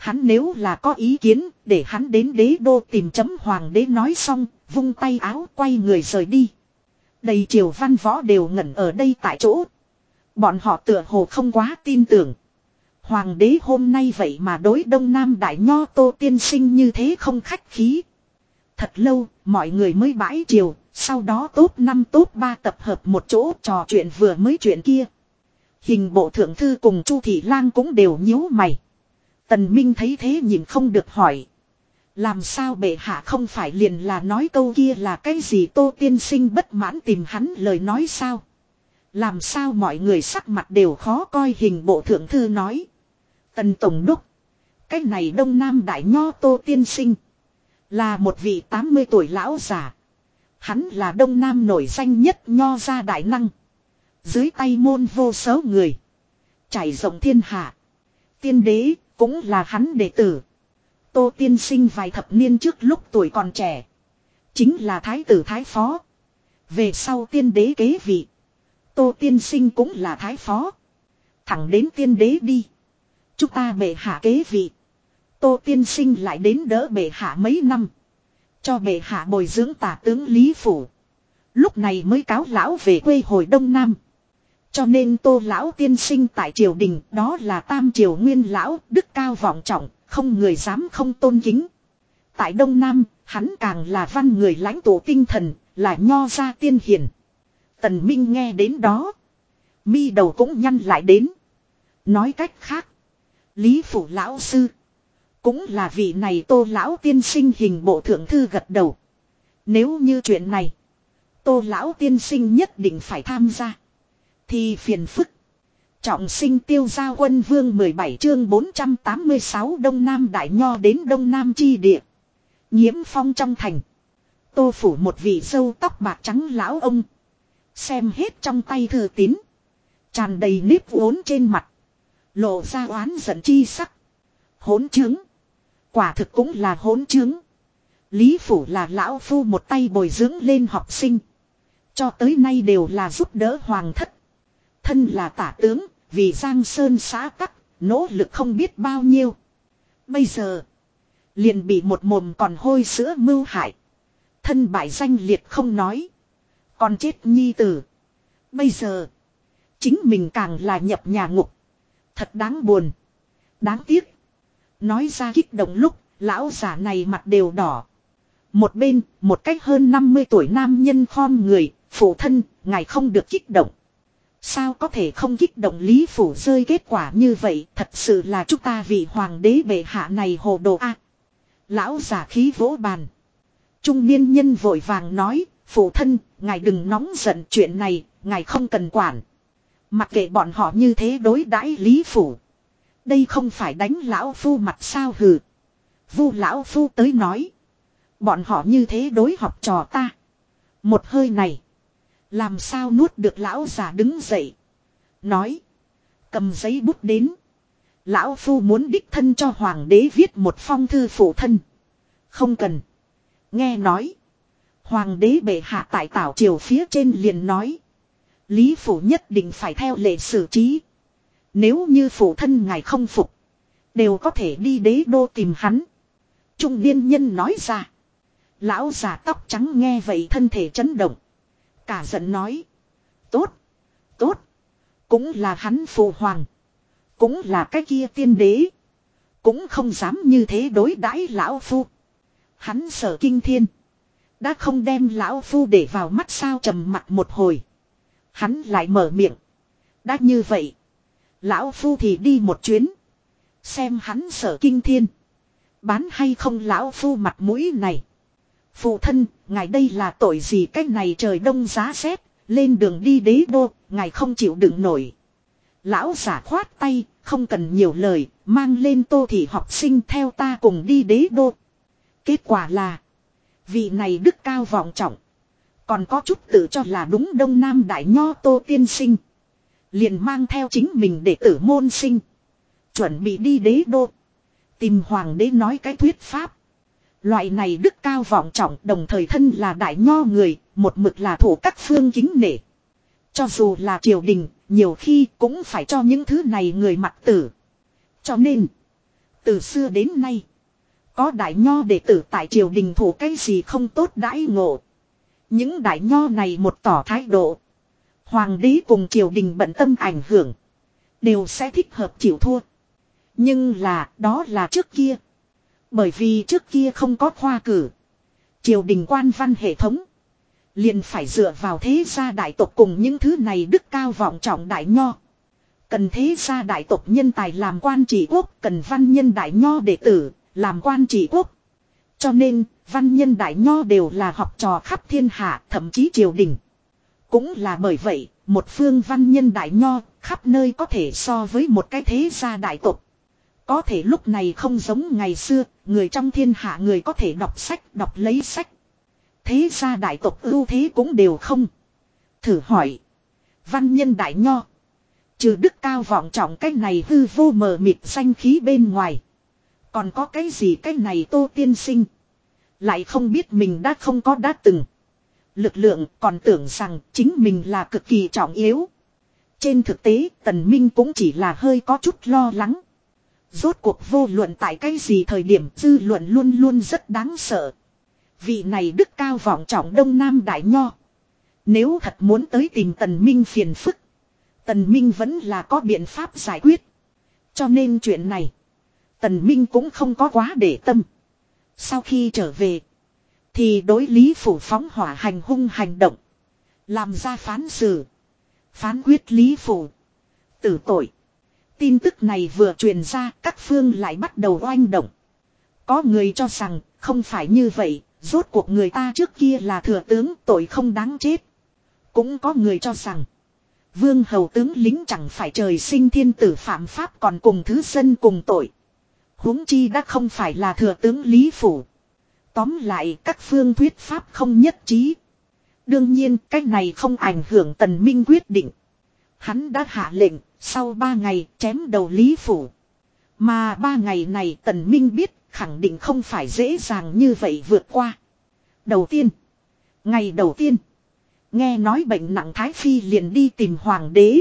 Hắn nếu là có ý kiến để hắn đến đế đô tìm chấm hoàng đế nói xong, vung tay áo quay người rời đi. Đầy triều văn võ đều ngẩn ở đây tại chỗ. Bọn họ tựa hồ không quá tin tưởng. Hoàng đế hôm nay vậy mà đối đông nam đại nho tô tiên sinh như thế không khách khí. Thật lâu, mọi người mới bãi triều, sau đó tốt năm tốt ba tập hợp một chỗ trò chuyện vừa mới chuyện kia. Hình bộ thượng thư cùng Chu Thị Lang cũng đều nhíu mày. Tần Minh thấy thế nhìn không được hỏi. Làm sao bệ hạ không phải liền là nói câu kia là cái gì tô tiên sinh bất mãn tìm hắn lời nói sao. Làm sao mọi người sắc mặt đều khó coi hình bộ thượng thư nói. Tần Tổng Đốc. Cái này Đông Nam Đại Nho Tô Tiên Sinh. Là một vị 80 tuổi lão già. Hắn là Đông Nam nổi danh nhất Nho gia đại năng. Dưới tay môn vô số người. Trải rộng thiên hạ. Tiên đế cũng là hắn đệ tử. Tô Tiên Sinh vài thập niên trước lúc tuổi còn trẻ. Chính là Thái tử Thái Phó. Về sau tiên đế kế vị. Tô Tiên Sinh cũng là Thái Phó. Thẳng đến tiên đế đi. Chúng ta bệ hạ kế vị. Tô tiên sinh lại đến đỡ bệ hạ mấy năm. Cho bệ hạ bồi dưỡng tả tướng Lý Phủ. Lúc này mới cáo lão về quê hồi Đông Nam. Cho nên tô lão tiên sinh tại triều đình đó là tam triều nguyên lão, đức cao vọng trọng, không người dám không tôn kính. Tại Đông Nam, hắn càng là văn người lãnh tụ tinh thần, là nho gia tiên hiền. Tần Minh nghe đến đó. Mi đầu cũng nhăn lại đến. Nói cách khác. Lý Phủ Lão Sư. Cũng là vị này tô lão tiên sinh hình bộ thượng thư gật đầu. Nếu như chuyện này. Tô lão tiên sinh nhất định phải tham gia. Thì phiền phức. Trọng sinh tiêu gia quân vương 17 chương 486 Đông Nam Đại Nho đến Đông Nam Chi Địa. Nhiễm phong trong thành. Tô phủ một vị dâu tóc bạc trắng lão ông. Xem hết trong tay thư tín. Tràn đầy nếp uốn trên mặt. Lộ ra oán giận chi sắc. Hỗn chứng. Quả thực cũng là hỗn chứng. Lý Phủ là lão phu một tay bồi dưỡng lên học sinh. Cho tới nay đều là giúp đỡ hoàng thất. Thân là tả tướng, vì Giang Sơn xã tắc, nỗ lực không biết bao nhiêu. Bây giờ, liền bị một mồm còn hôi sữa mưu hại. Thân bại danh liệt không nói. Còn chết nhi tử. Bây giờ, chính mình càng là nhập nhà ngục. Thật đáng buồn. Đáng tiếc. Nói ra kích động lúc, lão giả này mặt đều đỏ. Một bên, một cách hơn 50 tuổi nam nhân khom người, phụ thân, ngài không được kích động. Sao có thể không kích động lý phủ rơi kết quả như vậy, thật sự là chúng ta vị hoàng đế bệ hạ này hồ đồ a. lão giả khí vỗ bàn. Trung niên nhân vội vàng nói, phụ thân, ngài đừng nóng giận chuyện này, ngài không cần quản. Mặc kệ bọn họ như thế đối đãi lý phủ. Đây không phải đánh lão phu mặt sao hừ. Vu lão phu tới nói. Bọn họ như thế đối học trò ta. Một hơi này. Làm sao nuốt được lão già đứng dậy. Nói. Cầm giấy bút đến. Lão phu muốn đích thân cho hoàng đế viết một phong thư phụ thân. Không cần. Nghe nói. Hoàng đế bệ hạ tại tảo triều phía trên liền nói. Lý phủ nhất định phải theo lệ xử trí. Nếu như phụ thân ngài không phục. Đều có thể đi đế đô tìm hắn. Trung niên nhân nói ra. Lão già tóc trắng nghe vậy thân thể chấn động. Cả giận nói. Tốt. Tốt. Cũng là hắn phù hoàng. Cũng là cái kia tiên đế. Cũng không dám như thế đối đãi lão phu. Hắn sợ kinh thiên. Đã không đem lão phu để vào mắt sao trầm mặt một hồi. Hắn lại mở miệng. Đã như vậy. Lão Phu thì đi một chuyến. Xem hắn sở kinh thiên. Bán hay không lão Phu mặt mũi này. Phụ thân, ngài đây là tội gì cách này trời đông giá rét. Lên đường đi đế đô, ngài không chịu đựng nổi. Lão giả khoát tay, không cần nhiều lời, mang lên tô thị học sinh theo ta cùng đi đế đô. Kết quả là, vị này đức cao vọng trọng. Còn có chút tự cho là đúng đông nam đại nho tô tiên sinh. Liền mang theo chính mình để tử môn sinh. Chuẩn bị đi đế đô. Tìm hoàng đế nói cái thuyết pháp. Loại này đức cao vọng trọng đồng thời thân là đại nho người, một mực là thủ các phương kính nể. Cho dù là triều đình, nhiều khi cũng phải cho những thứ này người mặc tử. Cho nên, từ xưa đến nay, có đại nho đệ tử tại triều đình thủ cái gì không tốt đãi ngộ. Những đại nho này một tỏ thái độ. Hoàng đế cùng triều đình bận tâm ảnh hưởng. Đều sẽ thích hợp chịu thua. Nhưng là, đó là trước kia. Bởi vì trước kia không có khoa cử. Triều đình quan văn hệ thống. Liền phải dựa vào thế gia đại tộc cùng những thứ này đức cao vọng trọng đại nho. Cần thế gia đại tộc nhân tài làm quan trị quốc, cần văn nhân đại nho đệ tử, làm quan trị quốc. Cho nên, văn nhân đại nho đều là học trò khắp thiên hạ, thậm chí triều đình. Cũng là bởi vậy, một phương văn nhân đại nho, khắp nơi có thể so với một cái thế gia đại tộc. Có thể lúc này không giống ngày xưa, người trong thiên hạ người có thể đọc sách, đọc lấy sách. Thế gia đại tộc ưu thế cũng đều không. Thử hỏi. Văn nhân đại nho. Trừ đức cao vọng trọng cái này hư vô mờ mịt xanh khí bên ngoài. Còn có cái gì cái này tô tiên sinh. Lại không biết mình đã không có đã từng. Lực lượng còn tưởng rằng chính mình là cực kỳ trọng yếu. Trên thực tế tần minh cũng chỉ là hơi có chút lo lắng. Rốt cuộc vô luận tại cái gì thời điểm, dư luận luôn luôn rất đáng sợ. Vị này đức cao vọng trọng đông nam đại nho. Nếu thật muốn tới tìm tần minh phiền phức. Tần minh vẫn là có biện pháp giải quyết. Cho nên chuyện này. Tần minh cũng không có quá để tâm. Sau khi trở về. Thì đối lý phủ phóng hỏa hành hung hành động. Làm ra phán xử. Phán quyết lý phủ. Tử tội. Tin tức này vừa truyền ra các phương lại bắt đầu oanh động. Có người cho rằng không phải như vậy, rốt cuộc người ta trước kia là thừa tướng tội không đáng chết. Cũng có người cho rằng vương hầu tướng lính chẳng phải trời sinh thiên tử phạm pháp còn cùng thứ dân cùng tội. huống chi đã không phải là thừa tướng Lý Phủ. Tóm lại các phương thuyết pháp không nhất trí. Đương nhiên cái này không ảnh hưởng tần minh quyết định. Hắn đã hạ lệnh, sau ba ngày chém đầu Lý Phủ. Mà ba ngày này Tần Minh biết khẳng định không phải dễ dàng như vậy vượt qua. Đầu tiên. Ngày đầu tiên. Nghe nói bệnh nặng Thái Phi liền đi tìm Hoàng đế.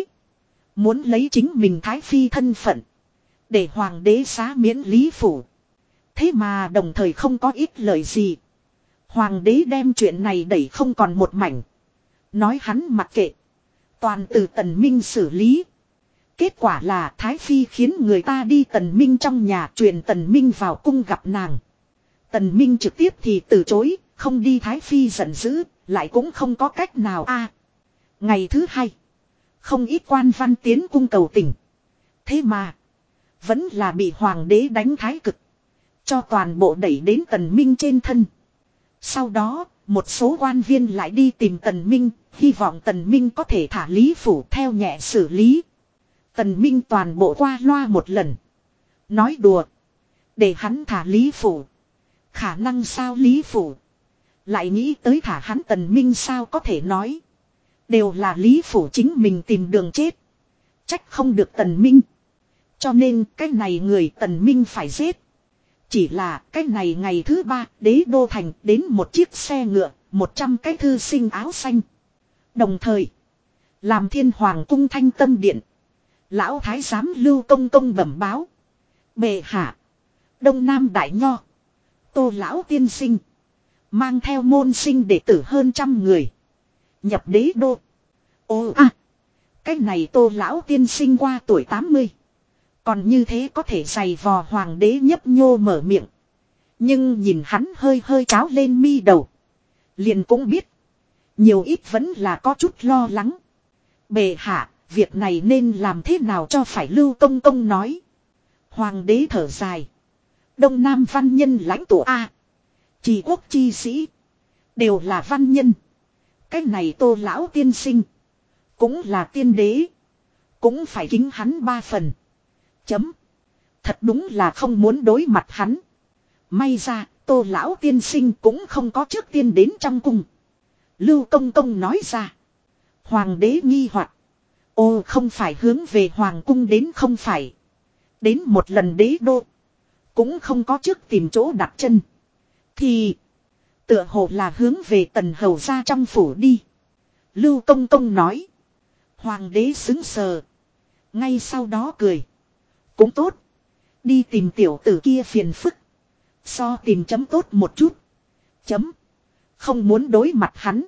Muốn lấy chính mình Thái Phi thân phận. Để Hoàng đế xá miễn Lý Phủ. Thế mà đồng thời không có ít lời gì. Hoàng đế đem chuyện này đẩy không còn một mảnh. Nói hắn mặc kệ. Toàn từ Tần Minh xử lý. Kết quả là Thái Phi khiến người ta đi Tần Minh trong nhà truyền Tần Minh vào cung gặp nàng. Tần Minh trực tiếp thì từ chối, không đi Thái Phi giận dữ, lại cũng không có cách nào a. ngày thứ hai, không ít quan văn tiến cung cầu tình. Thế mà, vẫn là bị hoàng đế đánh thái cực. Cho toàn bộ đẩy đến Tần Minh trên thân. Sau đó, một số quan viên lại đi tìm Tần Minh, hy vọng Tần Minh có thể thả Lý Phủ theo nhẹ xử lý. Tần Minh toàn bộ qua loa một lần. Nói đùa. Để hắn thả Lý Phủ. Khả năng sao Lý Phủ. Lại nghĩ tới thả hắn Tần Minh sao có thể nói. Đều là Lý Phủ chính mình tìm đường chết. Trách không được Tần Minh. Cho nên cái này người Tần Minh phải giết. Chỉ là cái này ngày thứ ba đế đô thành đến một chiếc xe ngựa, một trăm cái thư sinh áo xanh. Đồng thời, làm thiên hoàng cung thanh tâm điện. Lão thái giám lưu công công bẩm báo. Bệ hạ. Đông Nam Đại Nho. Tô lão tiên sinh. Mang theo môn sinh đệ tử hơn trăm người. Nhập đế đô. Ô à. Cái này tô lão tiên sinh qua tuổi 80. Còn như thế có thể giày vò hoàng đế nhấp nhô mở miệng. Nhưng nhìn hắn hơi hơi cháo lên mi đầu. Liền cũng biết. Nhiều ít vẫn là có chút lo lắng. bề hạ, việc này nên làm thế nào cho phải lưu công công nói. Hoàng đế thở dài. Đông Nam văn nhân lãnh tụ A. Chỉ quốc chi sĩ. Đều là văn nhân. Cái này tô lão tiên sinh. Cũng là tiên đế. Cũng phải kính hắn ba phần. Chấm. Thật đúng là không muốn đối mặt hắn. May ra, tô lão tiên sinh cũng không có trước tiên đến trong cung. Lưu công công nói ra. Hoàng đế nghi hoặc Ô, không phải hướng về hoàng cung đến không phải. Đến một lần đế đô. Cũng không có trước tìm chỗ đặt chân. Thì. Tựa hồ là hướng về tần hầu ra trong phủ đi. Lưu công công nói. Hoàng đế xứng sờ. Ngay sau đó cười. Cũng tốt. Đi tìm tiểu tử kia phiền phức. So tìm chấm tốt một chút. Chấm. Không muốn đối mặt hắn.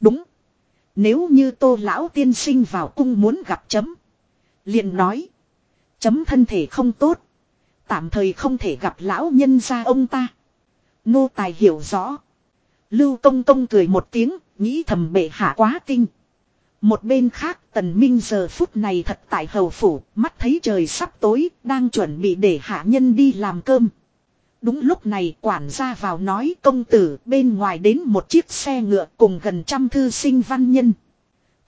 Đúng. Nếu như tô lão tiên sinh vào cung muốn gặp chấm. liền nói. Chấm thân thể không tốt. Tạm thời không thể gặp lão nhân gia ông ta. Nô tài hiểu rõ. Lưu công công cười một tiếng, nghĩ thầm bệ hạ quá kinh. Một bên khác tần minh giờ phút này thật tại hầu phủ, mắt thấy trời sắp tối, đang chuẩn bị để hạ nhân đi làm cơm. Đúng lúc này quản gia vào nói công tử bên ngoài đến một chiếc xe ngựa cùng gần trăm thư sinh văn nhân.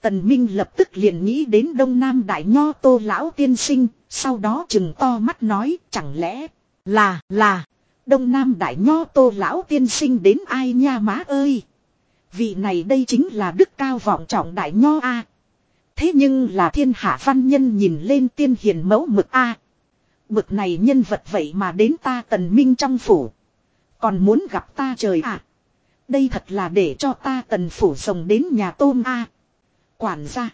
Tần Minh lập tức liền nghĩ đến Đông Nam Đại Nho Tô Lão Tiên Sinh, sau đó chừng to mắt nói chẳng lẽ là là Đông Nam Đại Nho Tô Lão Tiên Sinh đến ai nha má ơi. Vị này đây chính là đức cao vọng trọng Đại Nho A. Thế nhưng là thiên hạ văn nhân nhìn lên tiên hiền mẫu mực A. Bực này nhân vật vậy mà đến ta tần minh trong phủ. Còn muốn gặp ta trời ạ. Đây thật là để cho ta tần phủ rồng đến nhà tôm a. Quản gia.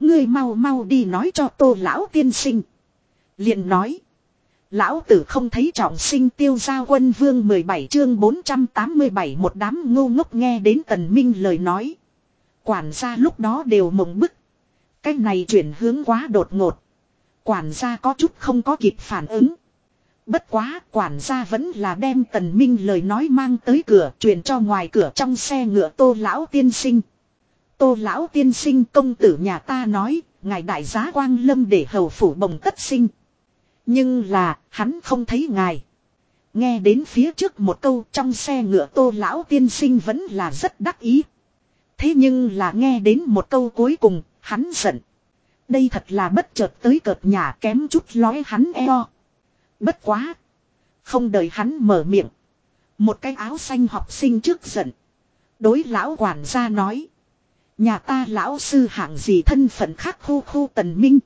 Ngươi mau mau đi nói cho tô lão tiên sinh. liền nói. Lão tử không thấy trọng sinh tiêu gia quân vương 17 chương 487 một đám ngu ngốc nghe đến tần minh lời nói. Quản gia lúc đó đều mộng bức. Cái này chuyển hướng quá đột ngột. Quản gia có chút không có kịp phản ứng. Bất quá quản gia vẫn là đem tần minh lời nói mang tới cửa truyền cho ngoài cửa trong xe ngựa tô lão tiên sinh. Tô lão tiên sinh công tử nhà ta nói, ngài đại giá quang lâm để hầu phủ bồng tất sinh. Nhưng là, hắn không thấy ngài. Nghe đến phía trước một câu trong xe ngựa tô lão tiên sinh vẫn là rất đắc ý. Thế nhưng là nghe đến một câu cuối cùng, hắn giận. Đây thật là bất chợt tới cợt nhà kém chút lói hắn eo. Bất quá. Không đợi hắn mở miệng. Một cái áo xanh học sinh trước giận. Đối lão quản gia nói. Nhà ta lão sư hạng gì thân phận khác khu khu tần minh.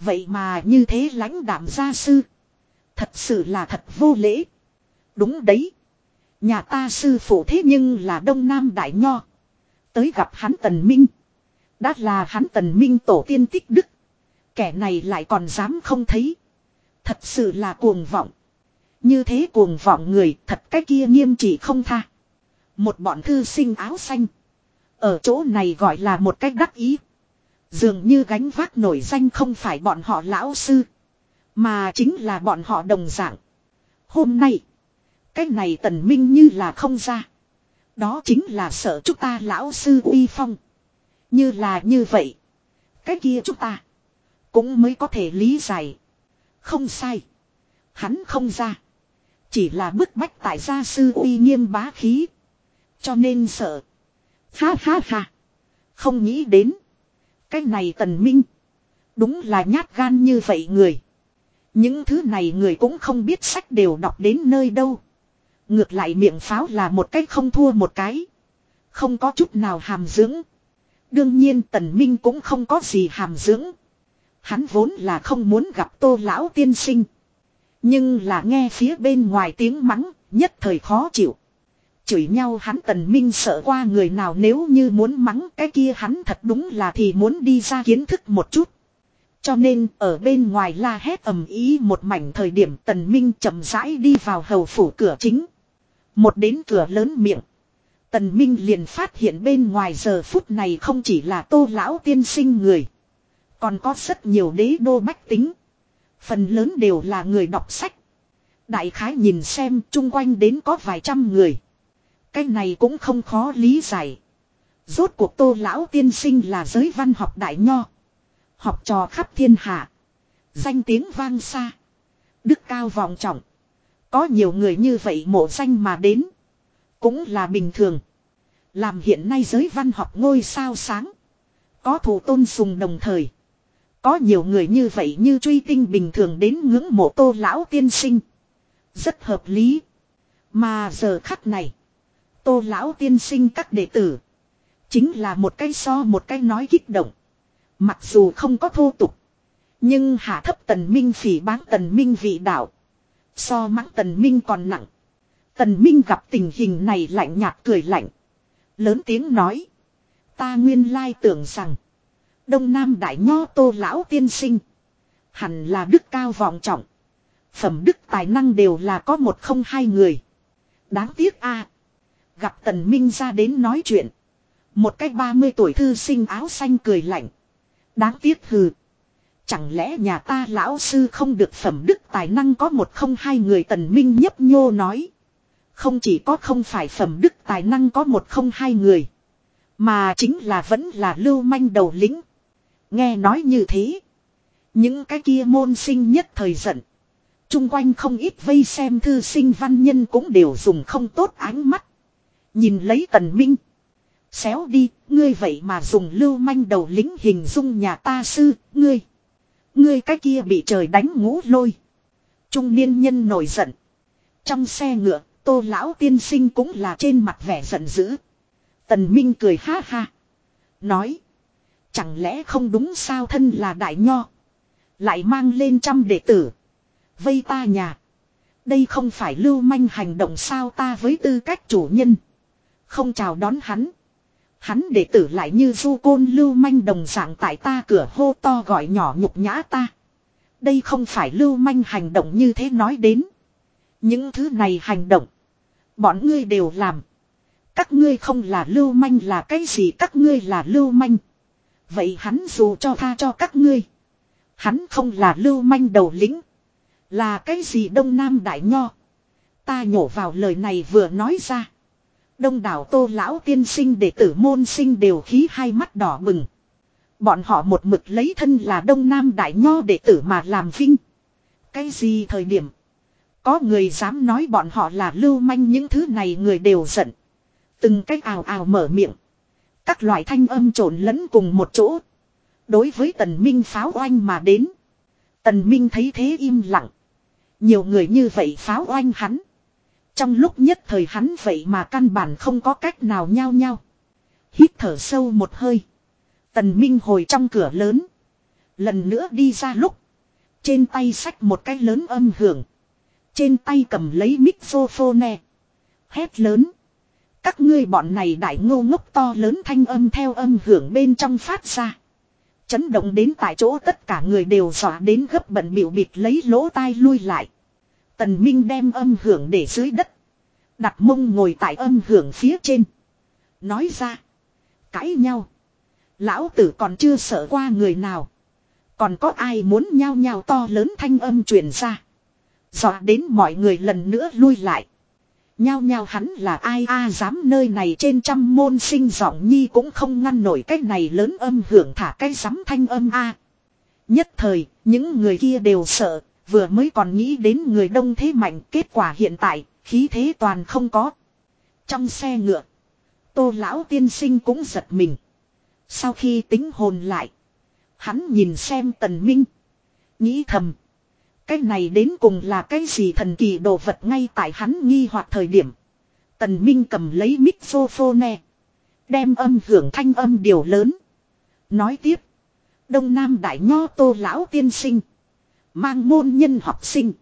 Vậy mà như thế lãnh đạm gia sư. Thật sự là thật vô lễ. Đúng đấy. Nhà ta sư phụ thế nhưng là Đông Nam Đại Nho. Tới gặp hắn tần minh. Đã là hắn tần minh tổ tiên tích đức. Kẻ này lại còn dám không thấy. Thật sự là cuồng vọng. Như thế cuồng vọng người, thật cái kia nghiêm trị không tha. Một bọn thư sinh áo xanh. Ở chỗ này gọi là một cách đắc ý. Dường như gánh vác nổi danh không phải bọn họ lão sư. Mà chính là bọn họ đồng dạng. Hôm nay. Cái này tần minh như là không ra. Đó chính là sợ chúng ta lão sư uy phong. Như là như vậy. Cái kia chúng ta. Cũng mới có thể lý giải. Không sai. Hắn không ra. Chỉ là bức bách tại gia sư uy nghiêm bá khí. Cho nên sợ. Ha ha ha. Không nghĩ đến. Cái này tần minh. Đúng là nhát gan như vậy người. Những thứ này người cũng không biết sách đều đọc đến nơi đâu. Ngược lại miệng pháo là một cách không thua một cái. Không có chút nào hàm dưỡng. Đương nhiên tần minh cũng không có gì hàm dưỡng. Hắn vốn là không muốn gặp tô lão tiên sinh. Nhưng là nghe phía bên ngoài tiếng mắng, nhất thời khó chịu. Chửi nhau hắn tần minh sợ qua người nào nếu như muốn mắng cái kia hắn thật đúng là thì muốn đi ra kiến thức một chút. Cho nên ở bên ngoài la hét ầm ý một mảnh thời điểm tần minh chậm rãi đi vào hầu phủ cửa chính. Một đến cửa lớn miệng. Tần Minh liền phát hiện bên ngoài giờ phút này không chỉ là tô lão tiên sinh người. Còn có rất nhiều đế đô bách tính. Phần lớn đều là người đọc sách. Đại khái nhìn xem, chung quanh đến có vài trăm người. Cái này cũng không khó lý giải. Rốt cuộc tô lão tiên sinh là giới văn học đại nho. Học trò khắp thiên hạ. Danh tiếng vang xa. Đức cao vọng trọng. Có nhiều người như vậy mộ danh mà đến. Cũng là bình thường. Làm hiện nay giới văn học ngôi sao sáng. Có thủ tôn sùng đồng thời. Có nhiều người như vậy như truy tinh bình thường đến ngưỡng mộ tô lão tiên sinh. Rất hợp lý. Mà giờ khắc này. Tô lão tiên sinh các đệ tử. Chính là một cái so một cái nói kích động. Mặc dù không có thô tục. Nhưng hạ thấp tần minh phỉ báng tần minh vị đạo. So mắng tần minh còn nặng. Tần minh gặp tình hình này lạnh nhạt cười lạnh. Lớn tiếng nói. Ta nguyên lai tưởng rằng. Đông Nam Đại Nho Tô Lão Tiên Sinh. Hẳn là đức cao vọng trọng. Phẩm đức tài năng đều là có một không hai người. Đáng tiếc a Gặp Tần Minh ra đến nói chuyện. Một cách 30 tuổi thư sinh áo xanh cười lạnh. Đáng tiếc hừ. Chẳng lẽ nhà ta lão sư không được phẩm đức tài năng có một không hai người tần minh nhấp nhô nói. Không chỉ có không phải phẩm đức tài năng có một không hai người. Mà chính là vẫn là lưu manh đầu lĩnh. Nghe nói như thế. Những cái kia môn sinh nhất thời giận. Trung quanh không ít vây xem thư sinh văn nhân cũng đều dùng không tốt ánh mắt. Nhìn lấy tần minh. Xéo đi, ngươi vậy mà dùng lưu manh đầu lính hình dung nhà ta sư, ngươi. Ngươi cái kia bị trời đánh ngũ lôi. Trung niên nhân nổi giận. Trong xe ngựa, tô lão tiên sinh cũng là trên mặt vẻ giận dữ. Tần Minh cười ha ha. Nói. Chẳng lẽ không đúng sao thân là đại nho. Lại mang lên trăm đệ tử. Vây ta nhà. Đây không phải lưu manh hành động sao ta với tư cách chủ nhân. Không chào đón hắn. Hắn đệ tử lại như du côn lưu manh đồng dạng tại ta cửa hô to gọi nhỏ nhục nhã ta. Đây không phải lưu manh hành động như thế nói đến. Những thứ này hành động. Bọn ngươi đều làm. Các ngươi không là lưu manh là cái gì, các ngươi là lưu manh. Vậy hắn dù cho tha cho các ngươi. Hắn không là lưu manh đầu lĩnh. Là cái gì đông nam đại nho. Ta nhổ vào lời này vừa nói ra. Đông đảo tô lão tiên sinh đệ tử môn sinh đều khí hai mắt đỏ bừng. Bọn họ một mực lấy thân là đông nam đại nho đệ tử mà làm vinh. Cái gì thời điểm. Có người dám nói bọn họ là lưu manh những thứ này người đều giận. Từng cách ào ào mở miệng. Các loại thanh âm trộn lẫn cùng một chỗ. Đối với tần minh pháo oanh mà đến. Tần minh thấy thế im lặng. Nhiều người như vậy pháo oanh hắn. Trong lúc nhất thời hắn vậy mà căn bản không có cách nào nhao nhao. Hít thở sâu một hơi. Tần Minh hồi trong cửa lớn. Lần nữa đi ra lúc. Trên tay sách một cái lớn âm hưởng. Trên tay cầm lấy mixophone. Hét lớn. Các ngươi bọn này đại ngô ngốc to lớn thanh âm theo âm hưởng bên trong phát ra. Chấn động đến tại chỗ tất cả người đều dọa đến gấp bận biểu bịt lấy lỗ tai lui lại. Tần Minh đem âm hưởng để dưới đất. Đặt mông ngồi tại âm hưởng phía trên. Nói ra. Cãi nhau. Lão tử còn chưa sợ qua người nào. Còn có ai muốn nhao nhao to lớn thanh âm truyền ra. Dọa đến mọi người lần nữa lui lại. Nhao nhao hắn là ai a dám nơi này trên trăm môn sinh giọng nhi cũng không ngăn nổi cái này lớn âm hưởng thả cái sắm thanh âm a. Nhất thời, những người kia đều sợ, vừa mới còn nghĩ đến người đông thế mạnh, kết quả hiện tại, khí thế toàn không có. Trong xe ngựa, tô lão tiên sinh cũng giật mình. Sau khi tính hồn lại, hắn nhìn xem tần minh. Nghĩ thầm, cái này đến cùng là cái gì thần kỳ đồ vật ngay tại hắn nghi hoặc thời điểm. Tần minh cầm lấy mixophone, đem âm hưởng thanh âm điều lớn. Nói tiếp, Đông Nam Đại Nho Tô Lão Tiên Sinh. Mang môn nhân học sinh.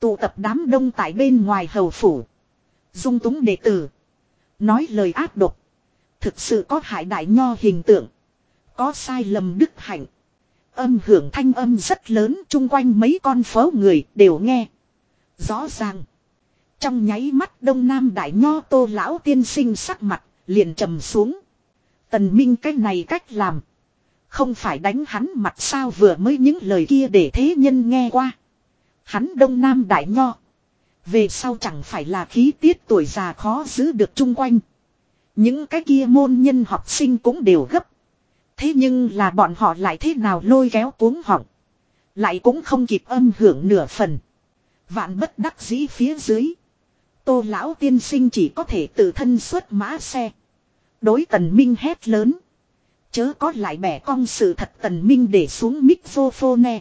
Tụ tập đám đông tại bên ngoài hầu phủ. Dung túng đệ tử. Nói lời ác độc. Thực sự có hại đại nho hình tượng. Có sai lầm đức hạnh. Âm hưởng thanh âm rất lớn chung quanh mấy con phố người đều nghe. Rõ ràng. Trong nháy mắt đông nam đại nho tô lão tiên sinh sắc mặt liền trầm xuống. Tần Minh cách này cách làm. Không phải đánh hắn mặt sao vừa mới những lời kia để thế nhân nghe qua. Hắn đông nam đại nho. Về sau chẳng phải là khí tiết tuổi già khó giữ được chung quanh. Những cái kia môn nhân học sinh cũng đều gấp. Thế nhưng là bọn họ lại thế nào lôi kéo cuống họng. Lại cũng không kịp âm hưởng nửa phần. Vạn bất đắc dĩ phía dưới. Tô lão tiên sinh chỉ có thể tự thân xuất mã xe. Đối tần minh hét lớn. Chớ có lại bẻ cong sự thật tần minh để xuống microphone.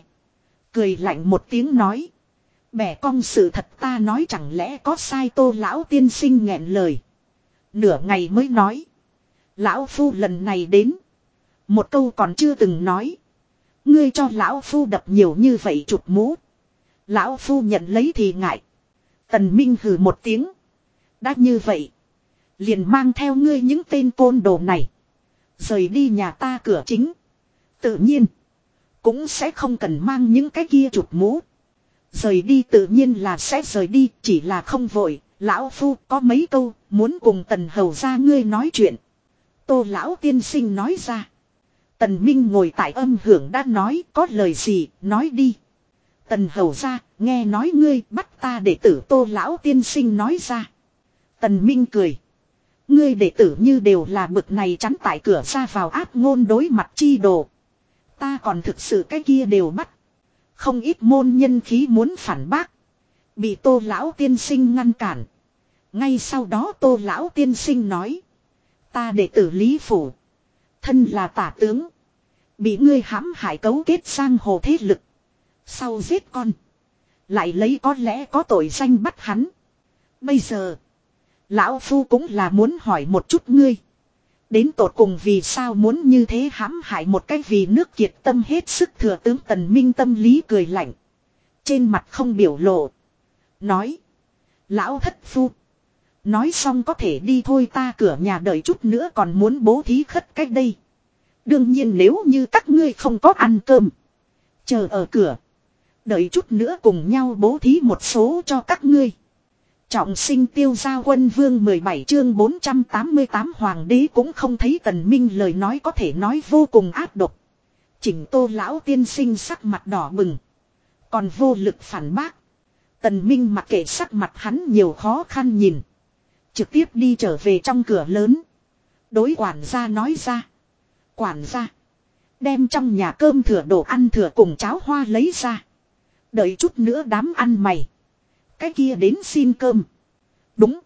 Cười lạnh một tiếng nói. Bẻ cong sự thật ta nói chẳng lẽ có sai tô lão tiên sinh nghẹn lời. Nửa ngày mới nói. Lão phu lần này đến. Một câu còn chưa từng nói. Ngươi cho lão phu đập nhiều như vậy chụp mũ. Lão phu nhận lấy thì ngại. Tần Minh hừ một tiếng. Đã như vậy. Liền mang theo ngươi những tên côn đồ này. Rời đi nhà ta cửa chính. Tự nhiên. Cũng sẽ không cần mang những cái kia chụp mũ. Rời đi tự nhiên là sẽ rời đi, chỉ là không vội, lão phu có mấy câu, muốn cùng tần hầu ra ngươi nói chuyện. Tô lão tiên sinh nói ra. Tần Minh ngồi tại âm hưởng đã nói có lời gì, nói đi. Tần hầu ra, nghe nói ngươi bắt ta để tử tô lão tiên sinh nói ra. Tần Minh cười. Ngươi đệ tử như đều là bực này chắn tại cửa ra vào áp ngôn đối mặt chi đồ. Ta còn thực sự cái kia đều bắt. Không ít môn nhân khí muốn phản bác. Bị tô lão tiên sinh ngăn cản. Ngay sau đó tô lão tiên sinh nói. Ta đệ tử Lý Phủ. Thân là tả tướng. Bị ngươi hãm hại cấu kết sang hồ thế lực. Sau giết con. Lại lấy có lẽ có tội danh bắt hắn. Bây giờ. Lão Phu cũng là muốn hỏi một chút ngươi. Đến tột cùng vì sao muốn như thế hãm hại một cái vì nước kiệt tâm hết sức thừa tướng tần minh tâm lý cười lạnh. Trên mặt không biểu lộ. Nói. Lão thất phu. Nói xong có thể đi thôi ta cửa nhà đợi chút nữa còn muốn bố thí khất cách đây. Đương nhiên nếu như các ngươi không có ăn cơm. Chờ ở cửa. Đợi chút nữa cùng nhau bố thí một số cho các ngươi. Trọng sinh tiêu gia quân vương 17 chương 488 hoàng đế cũng không thấy tần minh lời nói có thể nói vô cùng áp độc. Chỉnh tô lão tiên sinh sắc mặt đỏ bừng. Còn vô lực phản bác. Tần minh mặc kệ sắc mặt hắn nhiều khó khăn nhìn. Trực tiếp đi trở về trong cửa lớn. Đối quản gia nói ra. Quản gia. Đem trong nhà cơm thừa đồ ăn thừa cùng cháo hoa lấy ra. Đợi chút nữa đám ăn mày. Cái kia đến xin cơm. Đúng.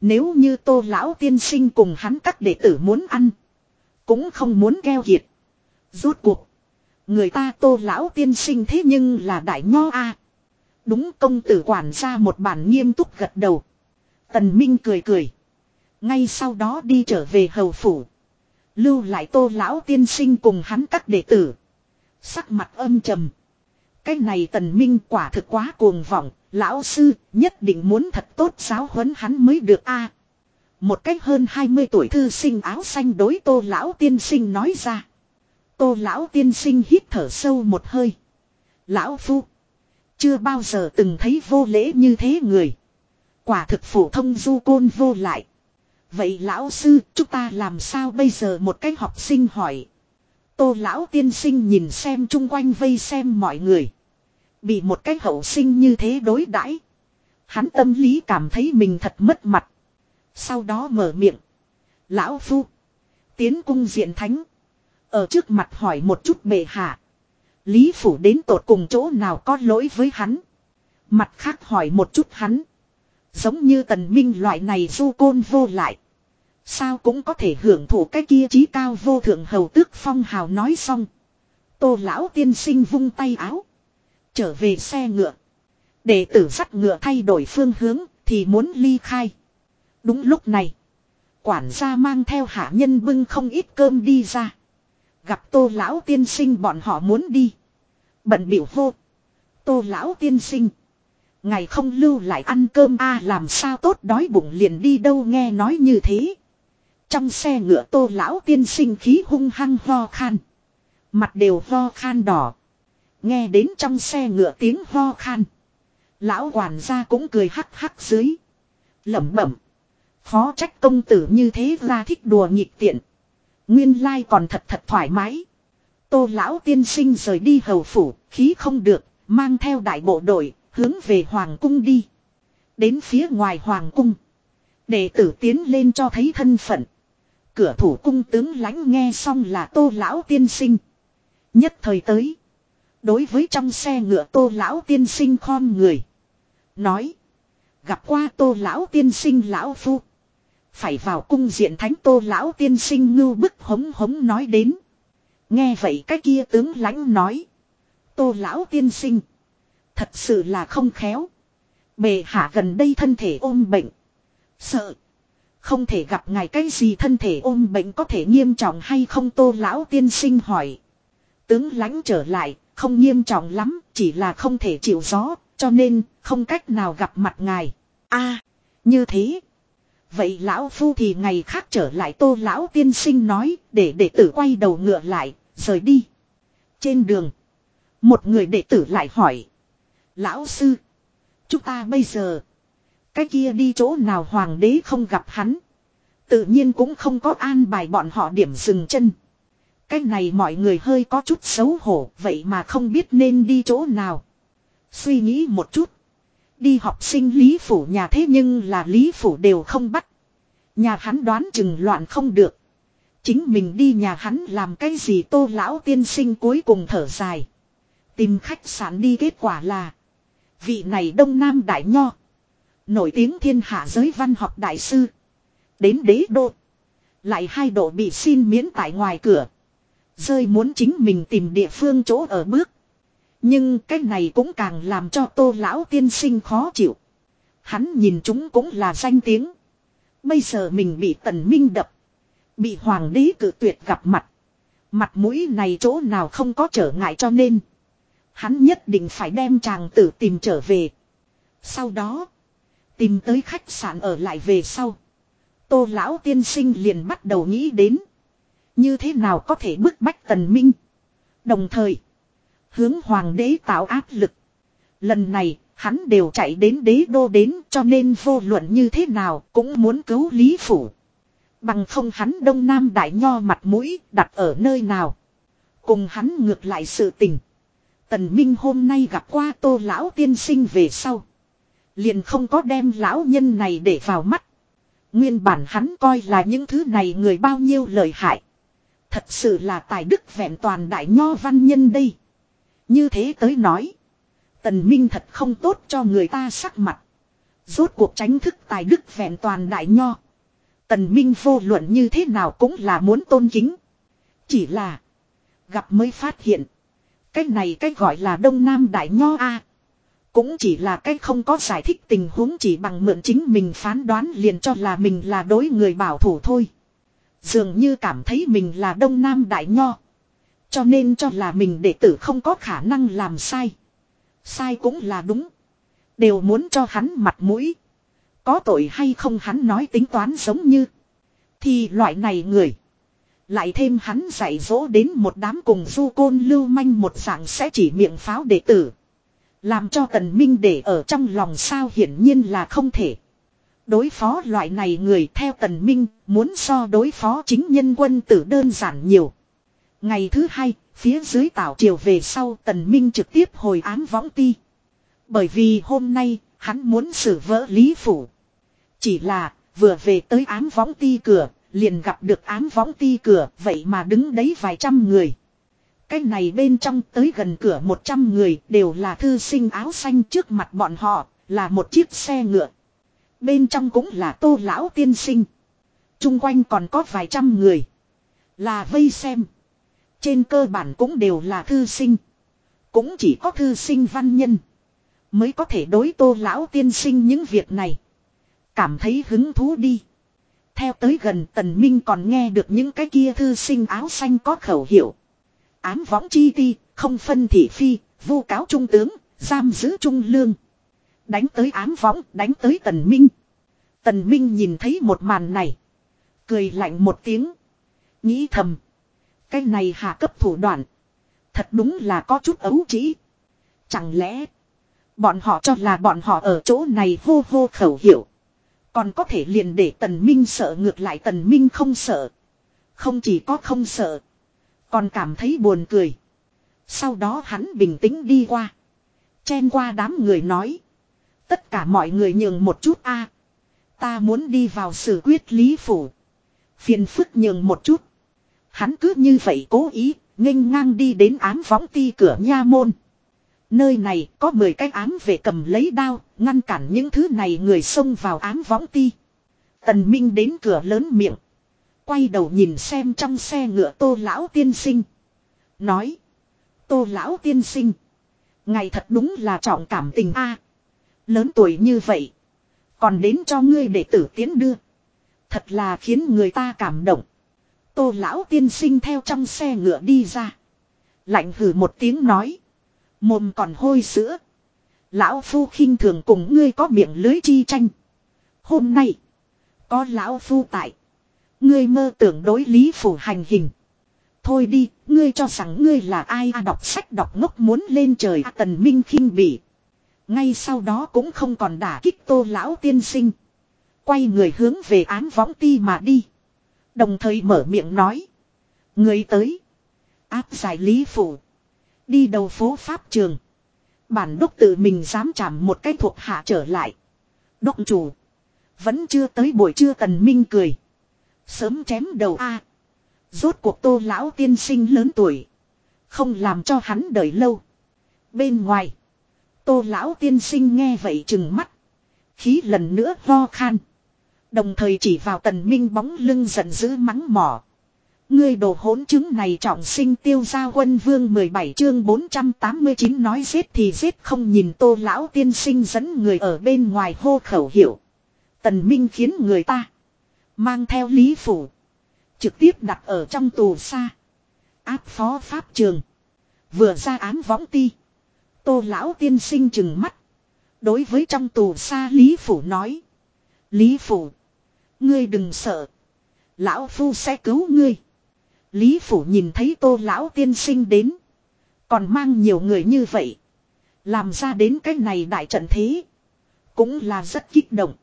Nếu như tô lão tiên sinh cùng hắn các đệ tử muốn ăn. Cũng không muốn keo kiệt. Rốt cuộc. Người ta tô lão tiên sinh thế nhưng là đại nho a Đúng công tử quản gia một bản nghiêm túc gật đầu. Tần Minh cười cười. Ngay sau đó đi trở về hầu phủ. Lưu lại tô lão tiên sinh cùng hắn các đệ tử. Sắc mặt âm trầm. Cái này tần minh quả thực quá cuồng vọng, lão sư nhất định muốn thật tốt giáo huấn hắn mới được a. một cách hơn 20 tuổi thư sinh áo xanh đối tô lão tiên sinh nói ra. Tô lão tiên sinh hít thở sâu một hơi. Lão phu. Chưa bao giờ từng thấy vô lễ như thế người. Quả thực phổ thông du côn vô lại. Vậy lão sư, chúng ta làm sao bây giờ một cái học sinh hỏi. Tô lão tiên sinh nhìn xem chung quanh vây xem mọi người. Bị một cái hậu sinh như thế đối đãi Hắn tâm lý cảm thấy mình thật mất mặt. Sau đó mở miệng. Lão Phu. Tiến cung diện thánh. Ở trước mặt hỏi một chút bệ hạ. Lý Phủ đến tột cùng chỗ nào có lỗi với hắn. Mặt khác hỏi một chút hắn. Giống như tần minh loại này du côn vô lại. Sao cũng có thể hưởng thụ cái kia trí cao vô thượng hầu tước phong hào nói xong. Tô lão tiên sinh vung tay áo. Trở về xe ngựa. để tử sắt ngựa thay đổi phương hướng thì muốn ly khai. Đúng lúc này. Quản gia mang theo hạ nhân bưng không ít cơm đi ra. Gặp tô lão tiên sinh bọn họ muốn đi. Bận biểu hô. Tô lão tiên sinh. Ngày không lưu lại ăn cơm a à, làm sao tốt đói bụng liền đi đâu nghe nói như thế. Trong xe ngựa tô lão tiên sinh khí hung hăng ho khan. Mặt đều ho khan đỏ. Nghe đến trong xe ngựa tiếng ho khan. Lão quản gia cũng cười hắc hắc dưới. lẩm bẩm. Phó trách công tử như thế ra thích đùa nhịp tiện. Nguyên lai còn thật thật thoải mái. Tô lão tiên sinh rời đi hầu phủ, khí không được, mang theo đại bộ đội, hướng về hoàng cung đi. Đến phía ngoài hoàng cung. Đệ tử tiến lên cho thấy thân phận. Cửa thủ cung tướng lãnh nghe xong là tô lão tiên sinh. Nhất thời tới. Đối với trong xe ngựa tô lão tiên sinh khom người. Nói. Gặp qua tô lão tiên sinh lão phu. Phải vào cung diện thánh tô lão tiên sinh ngưu bức hống hống nói đến. Nghe vậy cái kia tướng lãnh nói. Tô lão tiên sinh. Thật sự là không khéo. Bề hạ gần đây thân thể ôm bệnh. Sợ. Không thể gặp ngài cái gì thân thể ôm bệnh có thể nghiêm trọng hay không tô lão tiên sinh hỏi. Tướng lãnh trở lại, không nghiêm trọng lắm, chỉ là không thể chịu gió, cho nên không cách nào gặp mặt ngài. a như thế. Vậy lão phu thì ngày khác trở lại tô lão tiên sinh nói, để đệ tử quay đầu ngựa lại, rời đi. Trên đường. Một người đệ tử lại hỏi. Lão sư. Chúng ta bây giờ. Cái kia đi chỗ nào hoàng đế không gặp hắn. Tự nhiên cũng không có an bài bọn họ điểm dừng chân. Cái này mọi người hơi có chút xấu hổ. Vậy mà không biết nên đi chỗ nào. Suy nghĩ một chút. Đi học sinh Lý Phủ nhà thế nhưng là Lý Phủ đều không bắt. Nhà hắn đoán chừng loạn không được. Chính mình đi nhà hắn làm cái gì tô lão tiên sinh cuối cùng thở dài. Tìm khách sạn đi kết quả là. Vị này đông nam đại nho. Nổi tiếng thiên hạ giới văn học đại sư. Đến đế đô. Lại hai độ bị xin miễn tại ngoài cửa. Rơi muốn chính mình tìm địa phương chỗ ở bước. Nhưng cái này cũng càng làm cho tô lão tiên sinh khó chịu. Hắn nhìn chúng cũng là danh tiếng. Bây giờ mình bị tần minh đập. Bị hoàng đế cử tuyệt gặp mặt. Mặt mũi này chỗ nào không có trở ngại cho nên. Hắn nhất định phải đem chàng tử tìm trở về. Sau đó. Tìm tới khách sạn ở lại về sau. Tô lão tiên sinh liền bắt đầu nghĩ đến. Như thế nào có thể bức bách tần minh. Đồng thời. Hướng hoàng đế tạo áp lực. Lần này, hắn đều chạy đến đế đô đến cho nên vô luận như thế nào cũng muốn cứu Lý Phủ. Bằng không hắn đông nam đại nho mặt mũi đặt ở nơi nào. Cùng hắn ngược lại sự tình. Tần Minh hôm nay gặp qua tô lão tiên sinh về sau. Liền không có đem lão nhân này để vào mắt. Nguyên bản hắn coi là những thứ này người bao nhiêu lợi hại. Thật sự là tài đức vẹn toàn đại nho văn nhân đây. Như thế tới nói. Tần Minh thật không tốt cho người ta sắc mặt. Rốt cuộc tránh thức tài đức vẹn toàn đại nho. Tần Minh vô luận như thế nào cũng là muốn tôn kính. Chỉ là. Gặp mới phát hiện. Cái này cái gọi là Đông Nam Đại Nho A. Cũng chỉ là cái không có giải thích tình huống chỉ bằng mượn chính mình phán đoán liền cho là mình là đối người bảo thủ thôi. Dường như cảm thấy mình là Đông Nam Đại Nho. Cho nên cho là mình đệ tử không có khả năng làm sai. Sai cũng là đúng. Đều muốn cho hắn mặt mũi. Có tội hay không hắn nói tính toán giống như. Thì loại này người. Lại thêm hắn dạy dỗ đến một đám cùng du côn lưu manh một dạng sẽ chỉ miệng pháo đệ tử. Làm cho tần minh để ở trong lòng sao hiển nhiên là không thể. Đối phó loại này người theo tần minh muốn so đối phó chính nhân quân tử đơn giản nhiều. Ngày thứ hai, phía dưới tảo triều về sau tần minh trực tiếp hồi án võng ti. Bởi vì hôm nay, hắn muốn xử vỡ lý phủ. Chỉ là, vừa về tới án võng ti cửa, liền gặp được ám võng ti cửa, vậy mà đứng đấy vài trăm người. Cái này bên trong tới gần cửa một trăm người đều là thư sinh áo xanh trước mặt bọn họ, là một chiếc xe ngựa. Bên trong cũng là tô lão tiên sinh. Trung quanh còn có vài trăm người. Là vây xem. Trên cơ bản cũng đều là thư sinh. Cũng chỉ có thư sinh văn nhân. Mới có thể đối tô lão tiên sinh những việc này. Cảm thấy hứng thú đi. Theo tới gần tần minh còn nghe được những cái kia thư sinh áo xanh có khẩu hiệu. Ám võng chi ti, không phân thị phi, vu cáo trung tướng, giam giữ trung lương. Đánh tới ám võng, đánh tới tần minh. Tần minh nhìn thấy một màn này. Cười lạnh một tiếng. Nghĩ thầm. Cái này hạ cấp thủ đoạn. Thật đúng là có chút ấu trĩ. Chẳng lẽ. Bọn họ cho là bọn họ ở chỗ này hô hô khẩu hiệu. Còn có thể liền để tần minh sợ ngược lại tần minh không sợ. Không chỉ có không sợ. Còn cảm thấy buồn cười. Sau đó hắn bình tĩnh đi qua. Chen qua đám người nói. Tất cả mọi người nhường một chút a. Ta muốn đi vào xử quyết lý phủ. Phiền phức nhường một chút. Hắn cứ như vậy cố ý, nghênh ngang đi đến ám võng ti cửa nha môn. Nơi này có 10 cái ám về cầm lấy đao, ngăn cản những thứ này người xông vào ám võng ti. Tần Minh đến cửa lớn miệng. Quay đầu nhìn xem trong xe ngựa tô lão tiên sinh. Nói. Tô lão tiên sinh. Ngày thật đúng là trọng cảm tình a Lớn tuổi như vậy. Còn đến cho ngươi để tử tiến đưa. Thật là khiến người ta cảm động. Tô lão tiên sinh theo trong xe ngựa đi ra. Lạnh hử một tiếng nói. Mồm còn hôi sữa. Lão phu khinh thường cùng ngươi có miệng lưới chi tranh. Hôm nay. Có lão phu tại. Ngươi mơ tưởng đối lý phủ hành hình. Thôi đi, ngươi cho rằng ngươi là ai à đọc sách đọc ngốc muốn lên trời à tần minh khinh bỉ. Ngay sau đó cũng không còn đả kích tô lão tiên sinh. Quay người hướng về án võng ti mà đi. Đồng thời mở miệng nói. Người tới. Áp giải lý phủ. Đi đầu phố Pháp trường. Bản đốc tự mình dám chạm một cái thuộc hạ trở lại. Đốc chủ. Vẫn chưa tới buổi trưa tần minh cười. Sớm chém đầu a. Rốt cuộc tô lão tiên sinh lớn tuổi. Không làm cho hắn đợi lâu. Bên ngoài. Tô lão tiên sinh nghe vậy chừng mắt. Khí lần nữa ho khan. Đồng thời chỉ vào tần minh bóng lưng giận dữ mắng mỏ. Ngươi đồ hỗn chứng này trọng sinh tiêu gia quân vương 17 chương 489 nói giết thì giết không nhìn tô lão tiên sinh dẫn người ở bên ngoài hô khẩu hiệu. Tần Minh khiến người ta mang theo lý phủ. Trực tiếp đặt ở trong tù xa. Áp phó pháp trường. Vừa ra án võng ti. Tô lão tiên sinh chừng mắt. Đối với trong tù xa Lý Phủ nói. Lý Phủ. Ngươi đừng sợ. Lão Phu sẽ cứu ngươi. Lý Phủ nhìn thấy tô lão tiên sinh đến. Còn mang nhiều người như vậy. Làm ra đến cái này đại trận thế. Cũng là rất kích động.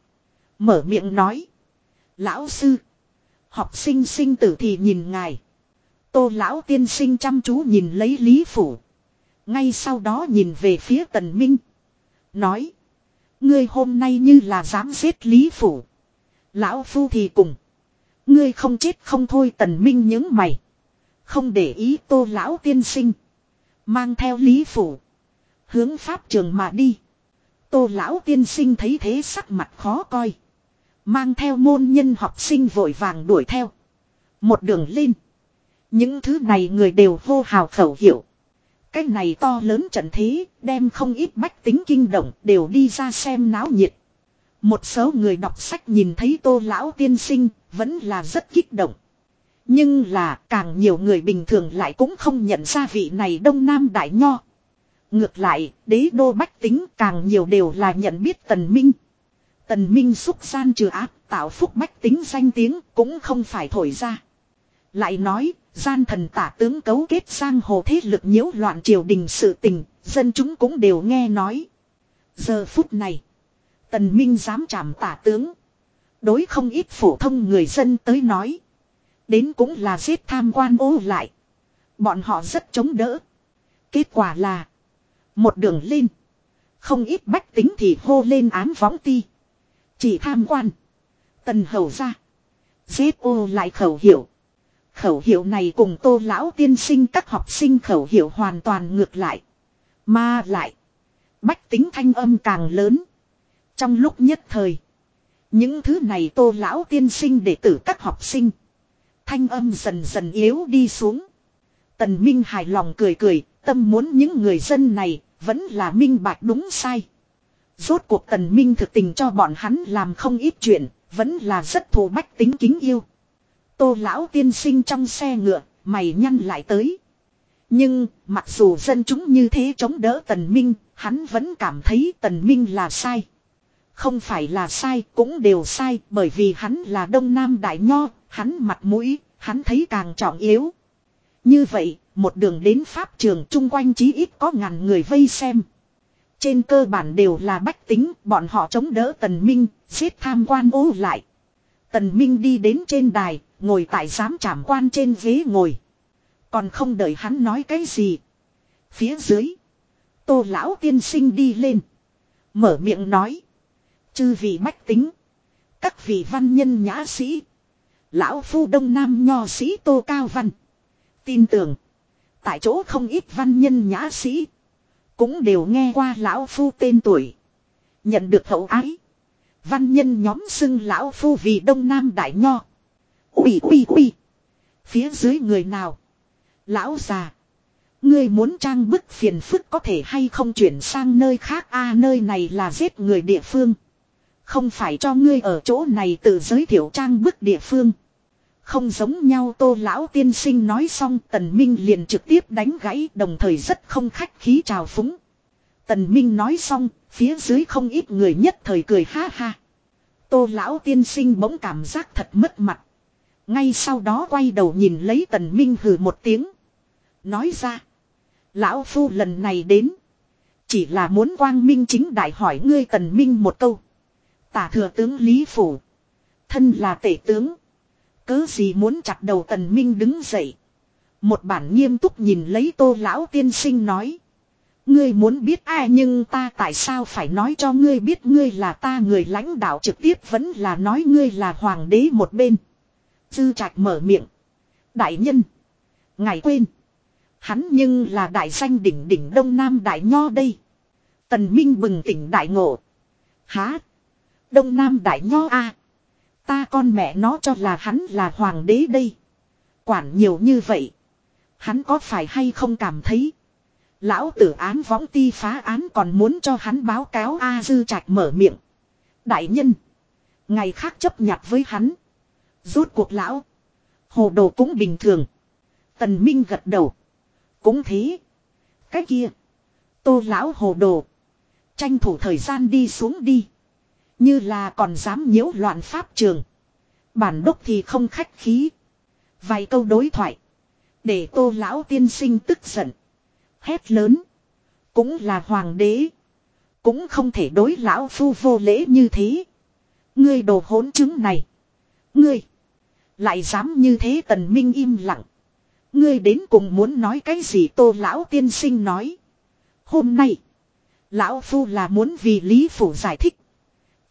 Mở miệng nói. Lão sư. Học sinh sinh tử thì nhìn ngài. Tô lão tiên sinh chăm chú nhìn lấy Lý Phủ. Ngay sau đó nhìn về phía Tần Minh. Nói. Ngươi hôm nay như là dám giết Lý Phủ. Lão Phu thì cùng. Ngươi không chết không thôi Tần Minh những mày. Không để ý tô lão tiên sinh. Mang theo Lý Phủ. Hướng Pháp trường mà đi. Tô lão tiên sinh thấy thế sắc mặt khó coi. Mang theo môn nhân học sinh vội vàng đuổi theo. Một đường lên. Những thứ này người đều hô hào khẩu hiệu. Cái này to lớn trận thế, đem không ít bách tính kinh động, đều đi ra xem náo nhiệt. Một số người đọc sách nhìn thấy tô lão tiên sinh, vẫn là rất kích động. Nhưng là càng nhiều người bình thường lại cũng không nhận ra vị này đông nam đại nho. Ngược lại, đế đô bách tính càng nhiều đều là nhận biết tần minh. Tần minh xúc gian trừ áp, tạo phúc bách tính danh tiếng cũng không phải thổi ra. Lại nói, gian thần tả tướng cấu kết sang hồ thế lực nhiễu loạn triều đình sự tình, dân chúng cũng đều nghe nói. Giờ phút này, tần minh dám chạm tả tướng. Đối không ít phổ thông người dân tới nói. Đến cũng là giết tham quan ô lại. Bọn họ rất chống đỡ. Kết quả là. Một đường lên. Không ít bách tính thì hô lên án võng ti. Chỉ tham quan. Tần hầu ra. Giết ô lại khẩu hiệu. Khẩu hiệu này cùng tô lão tiên sinh các học sinh khẩu hiệu hoàn toàn ngược lại. Mà lại. Bách tính thanh âm càng lớn. Trong lúc nhất thời. Những thứ này tô lão tiên sinh để tử các học sinh. Thanh âm dần dần yếu đi xuống. Tần Minh hài lòng cười cười, tâm muốn những người dân này, vẫn là minh bạch đúng sai. Rốt cuộc tần minh thực tình cho bọn hắn làm không ít chuyện, vẫn là rất thù bách tính kính yêu. Tô lão tiên sinh trong xe ngựa, mày nhăn lại tới. Nhưng, mặc dù dân chúng như thế chống đỡ tần minh, hắn vẫn cảm thấy tần minh là sai. Không phải là sai, cũng đều sai, bởi vì hắn là đông nam đại nho, hắn mặt mũi, hắn thấy càng trọng yếu. Như vậy, một đường đến Pháp trường chung quanh chí ít có ngàn người vây xem. Trên cơ bản đều là bách tính, bọn họ chống đỡ Tần Minh, giết tham quan ô lại. Tần Minh đi đến trên đài, ngồi tại giám trảm quan trên ghế ngồi. Còn không đợi hắn nói cái gì. Phía dưới, tô lão tiên sinh đi lên. Mở miệng nói. Chư vị bách tính. Các vị văn nhân nhã sĩ. Lão phu đông nam nho sĩ tô cao văn. Tin tưởng. Tại chỗ không ít văn nhân nhã sĩ. Cũng đều nghe qua lão phu tên tuổi. Nhận được hậu ái. Văn nhân nhóm xưng lão phu vì đông nam đại nho. Ui ui ui. Phía dưới người nào. Lão già. Ngươi muốn trang bức phiền phức có thể hay không chuyển sang nơi khác a, nơi này là giết người địa phương. Không phải cho ngươi ở chỗ này tự giới thiệu trang bức địa phương. Không giống nhau tô lão tiên sinh nói xong tần minh liền trực tiếp đánh gãy đồng thời rất không khách khí chào phúng. Tần minh nói xong, phía dưới không ít người nhất thời cười ha ha. Tô lão tiên sinh bỗng cảm giác thật mất mặt. Ngay sau đó quay đầu nhìn lấy tần minh hừ một tiếng. Nói ra. Lão Phu lần này đến. Chỉ là muốn quang minh chính đại hỏi ngươi tần minh một câu. Tả thừa tướng Lý Phủ. Thân là tể tướng. Cớ gì muốn chặt đầu tần minh đứng dậy. Một bản nghiêm túc nhìn lấy tô lão tiên sinh nói. Ngươi muốn biết ai nhưng ta tại sao phải nói cho ngươi biết ngươi là ta người lãnh đạo trực tiếp vẫn là nói ngươi là hoàng đế một bên. Dư trạch mở miệng. Đại nhân. Ngài quên. Hắn nhưng là đại danh đỉnh đỉnh Đông Nam Đại Nho đây. Tần Minh bừng tỉnh đại ngộ. Há. Đông Nam Đại Nho a Ta con mẹ nó cho là hắn là hoàng đế đây. Quản nhiều như vậy. Hắn có phải hay không cảm thấy. Lão tử án võng ti phá án còn muốn cho hắn báo cáo A Dư Trạch mở miệng. Đại nhân. Ngày khác chấp nhặt với hắn. rút cuộc lão. Hồ đồ cũng bình thường. Tần Minh gật đầu. Cũng thế. Cái kia. Tô lão hồ đồ. Tranh thủ thời gian đi xuống đi. Như là còn dám nhiễu loạn pháp trường. Bản đốc thì không khách khí. Vài câu đối thoại. Để tô lão tiên sinh tức giận. Hét lớn. Cũng là hoàng đế. Cũng không thể đối lão phu vô lễ như thế. Ngươi đồ hỗn chứng này. Ngươi. Lại dám như thế tần minh im lặng. Ngươi đến cùng muốn nói cái gì tô lão tiên sinh nói. Hôm nay. Lão phu là muốn vì lý phủ giải thích.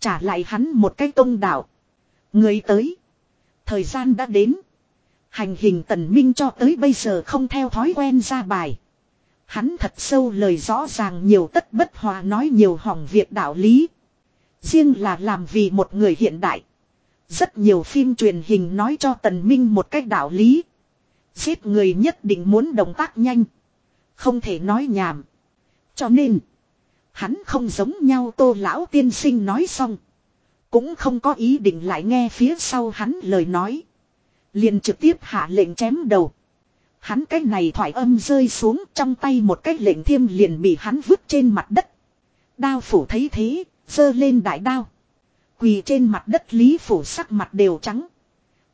Trả lại hắn một cái công đạo. Người tới. Thời gian đã đến. Hành hình tần minh cho tới bây giờ không theo thói quen ra bài. Hắn thật sâu lời rõ ràng nhiều tất bất hòa nói nhiều hỏng việc đạo lý. Riêng là làm vì một người hiện đại. Rất nhiều phim truyền hình nói cho tần minh một cách đạo lý. Giết người nhất định muốn động tác nhanh. Không thể nói nhảm. Cho nên. Hắn không giống nhau tô lão tiên sinh nói xong. Cũng không có ý định lại nghe phía sau hắn lời nói. Liền trực tiếp hạ lệnh chém đầu. Hắn cái này thoại âm rơi xuống trong tay một cái lệnh thiêm liền bị hắn vứt trên mặt đất. Đao phủ thấy thế, giơ lên đại đao. Quỳ trên mặt đất lý phủ sắc mặt đều trắng.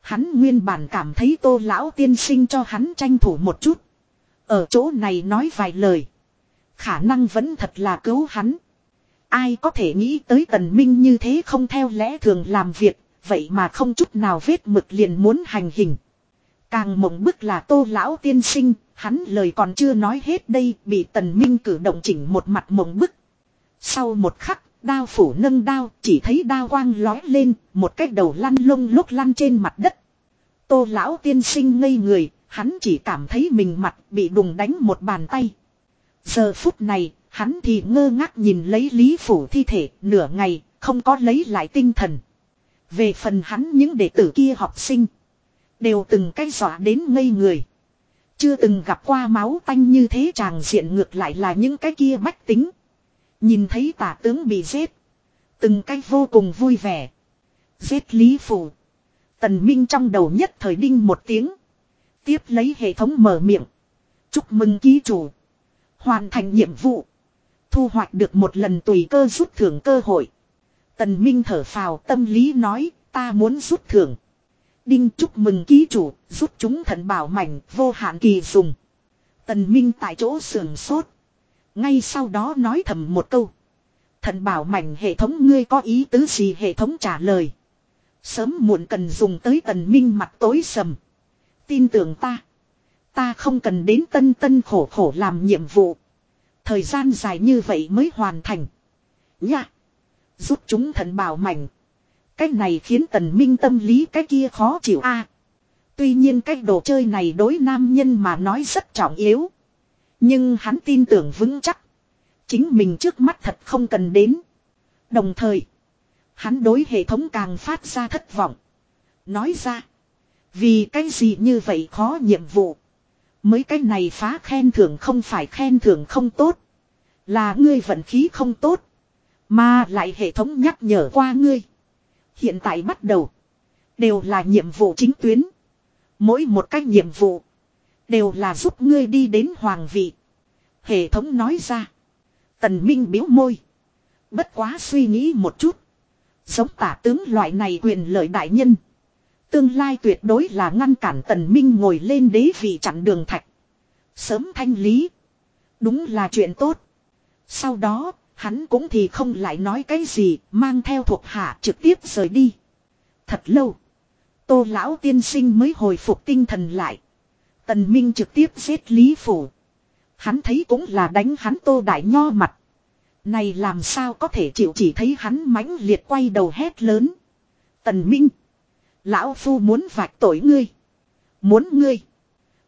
Hắn nguyên bản cảm thấy tô lão tiên sinh cho hắn tranh thủ một chút. Ở chỗ này nói vài lời. Khả năng vẫn thật là cứu hắn. Ai có thể nghĩ tới tần minh như thế không theo lẽ thường làm việc, vậy mà không chút nào vết mực liền muốn hành hình. Càng mộng bức là tô lão tiên sinh, hắn lời còn chưa nói hết đây, bị tần minh cử động chỉnh một mặt mộng bức. Sau một khắc, đao phủ nâng đao, chỉ thấy đao quang lói lên, một cái đầu lăn lông lúc lăn trên mặt đất. Tô lão tiên sinh ngây người, hắn chỉ cảm thấy mình mặt bị đùng đánh một bàn tay. Giờ phút này, hắn thì ngơ ngác nhìn lấy Lý Phủ thi thể nửa ngày, không có lấy lại tinh thần. Về phần hắn những đệ tử kia học sinh, đều từng cái dọa đến ngây người. Chưa từng gặp qua máu tanh như thế chàng diện ngược lại là những cái kia bách tính. Nhìn thấy tả tướng bị giết. Từng cái vô cùng vui vẻ. Giết Lý Phủ. Tần Minh trong đầu nhất thời đinh một tiếng. Tiếp lấy hệ thống mở miệng. Chúc mừng ký chủ. Hoàn thành nhiệm vụ. Thu hoạch được một lần tùy cơ rút thưởng cơ hội. Tần Minh thở phào tâm lý nói ta muốn rút thưởng. Đinh chúc mừng ký chủ, rút chúng thần bảo mảnh vô hạn kỳ dùng. Tần Minh tại chỗ sườn sốt. Ngay sau đó nói thầm một câu. Thần bảo mảnh hệ thống ngươi có ý tứ gì hệ thống trả lời. Sớm muộn cần dùng tới tần minh mặt tối sầm. Tin tưởng ta. Ta không cần đến tân tân khổ khổ làm nhiệm vụ. Thời gian dài như vậy mới hoàn thành. Nhạ. Giúp chúng thần bảo mảnh. Cái này khiến tần minh tâm lý cái kia khó chịu a. tuy nhiên cái đồ chơi này đối nam nhân mà nói rất trọng yếu. Nhưng hắn tin tưởng vững chắc. Chính mình trước mắt thật không cần đến. Đồng thời. Hắn đối hệ thống càng phát ra thất vọng. Nói ra. Vì cái gì như vậy khó nhiệm vụ. Mới cái này phá khen thưởng không phải khen thưởng không tốt. Là ngươi vận khí không tốt. Mà lại hệ thống nhắc nhở qua ngươi. Hiện tại bắt đầu. Đều là nhiệm vụ chính tuyến. Mỗi một cách nhiệm vụ. Đều là giúp ngươi đi đến hoàng vị. Hệ thống nói ra. Tần Minh biếu môi. Bất quá suy nghĩ một chút. Giống tả tướng loại này quyền lợi đại nhân. Tương lai tuyệt đối là ngăn cản tần minh ngồi lên đế vị chặn đường thạch. Sớm thanh lý. Đúng là chuyện tốt. Sau đó, hắn cũng thì không lại nói cái gì, mang theo thuộc hạ trực tiếp rời đi. Thật lâu. Tô lão tiên sinh mới hồi phục tinh thần lại. Tần Minh trực tiếp giết Lý Phủ. Hắn thấy cũng là đánh hắn Tô Đại Nho mặt. Này làm sao có thể chịu chỉ thấy hắn mãnh liệt quay đầu hét lớn. Tần Minh. Lão Phu muốn vạch tội ngươi. Muốn ngươi.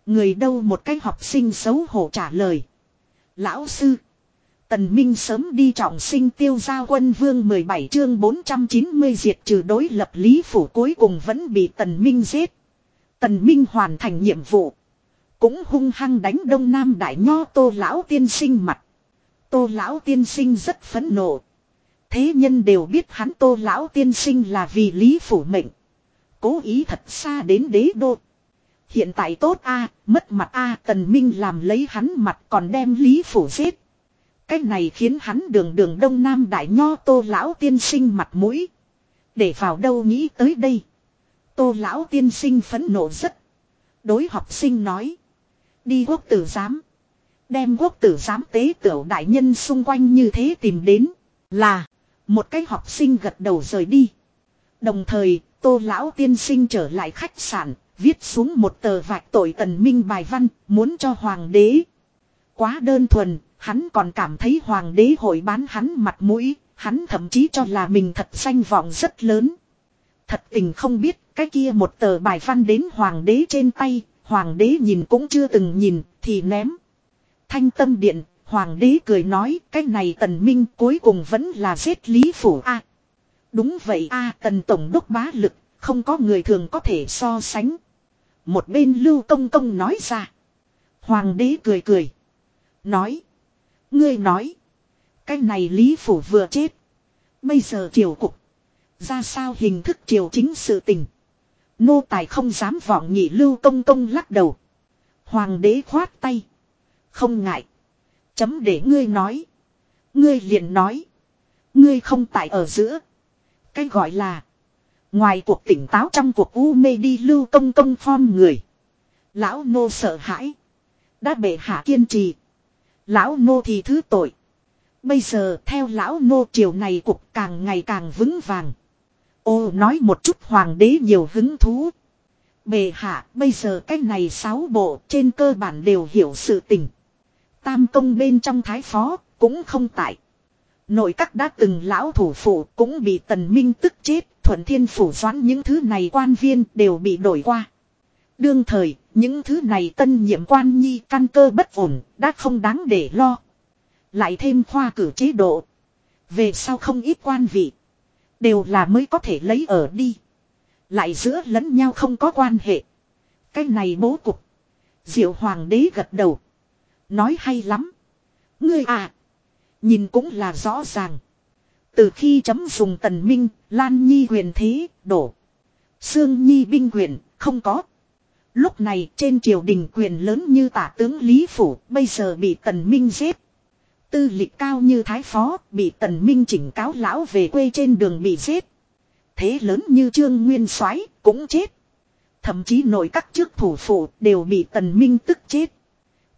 Người đâu một cái học sinh xấu hổ trả lời. Lão sư. Tần Minh sớm đi trọng sinh tiêu gia quân vương 17 chương 490 diệt trừ đối lập lý phủ cuối cùng vẫn bị Tần Minh giết. Tần Minh hoàn thành nhiệm vụ. Cũng hung hăng đánh đông nam đại nho tô lão tiên sinh mặt. Tô lão tiên sinh rất phẫn nộ. Thế nhân đều biết hắn tô lão tiên sinh là vì lý phủ mệnh. Cố ý thật xa đến đế đô. Hiện tại tốt a mất mặt a tần minh làm lấy hắn mặt còn đem lý phủ giết. Cái này khiến hắn đường đường đông nam đại nho tô lão tiên sinh mặt mũi. Để vào đâu nghĩ tới đây. Tô lão tiên sinh phẫn nộ rất. Đối học sinh nói. Đi quốc tử giám. Đem quốc tử giám tế tiểu đại nhân xung quanh như thế tìm đến. Là. Một cái học sinh gật đầu rời đi. Đồng thời, tô lão tiên sinh trở lại khách sạn, viết xuống một tờ vạch tội tần minh bài văn, muốn cho hoàng đế. Quá đơn thuần, hắn còn cảm thấy hoàng đế hội bán hắn mặt mũi, hắn thậm chí cho là mình thật danh vọng rất lớn. Thật tình không biết, cái kia một tờ bài văn đến hoàng đế trên tay, hoàng đế nhìn cũng chưa từng nhìn, thì ném. Thanh tâm điện, hoàng đế cười nói, cái này tần minh cuối cùng vẫn là giết lý phủ a đúng vậy a, tần tổng đốc bá lực, không có người thường có thể so sánh. Một bên lưu công công nói ra. Hoàng đế cười cười. Nói. Ngươi nói. Cái này Lý Phủ vừa chết. Bây giờ triều cục. Ra sao hình thức triều chính sự tình. Nô tài không dám vọng nhị lưu công công lắc đầu. Hoàng đế khoát tay. Không ngại. Chấm để ngươi nói. Ngươi liền nói. Ngươi không tại ở giữa. Cái gọi là. Ngoài cuộc tỉnh táo trong cuộc u mê đi lưu công công form người. Lão nô sợ hãi. Đã bệ hạ kiên trì. Lão nô thì thứ tội. Bây giờ theo lão nô triều này cục càng ngày càng vững vàng. Ô, nói một chút hoàng đế nhiều hứng thú. Bề hạ, bây giờ cái này sáu bộ trên cơ bản đều hiểu sự tình. Tam công bên trong thái phó cũng không tại. Nội các đã từng lão thủ phủ cũng bị tần minh tức chết. Thuận thiên phủ doán những thứ này quan viên đều bị đổi qua. Đương thời, những thứ này tân nhiệm quan nhi căn cơ bất ổn, đã không đáng để lo. Lại thêm khoa cử chế độ. Về sau không ít quan vị. Đều là mới có thể lấy ở đi. Lại giữa lẫn nhau không có quan hệ. Cái này bố cục. Diệu hoàng đế gật đầu. Nói hay lắm. Ngươi à. Nhìn cũng là rõ ràng. Từ khi chấm dùng tần minh, Lan Nhi quyền thế, đổ. Sương Nhi binh quyền, không có. Lúc này trên triều đình quyền lớn như tả tướng Lý Phủ, bây giờ bị tần minh giết. Tư lịch cao như thái phó, bị tần minh chỉnh cáo lão về quê trên đường bị giết. Thế lớn như trương nguyên soái cũng chết. Thậm chí nội các trước thủ phủ đều bị tần minh tức chết.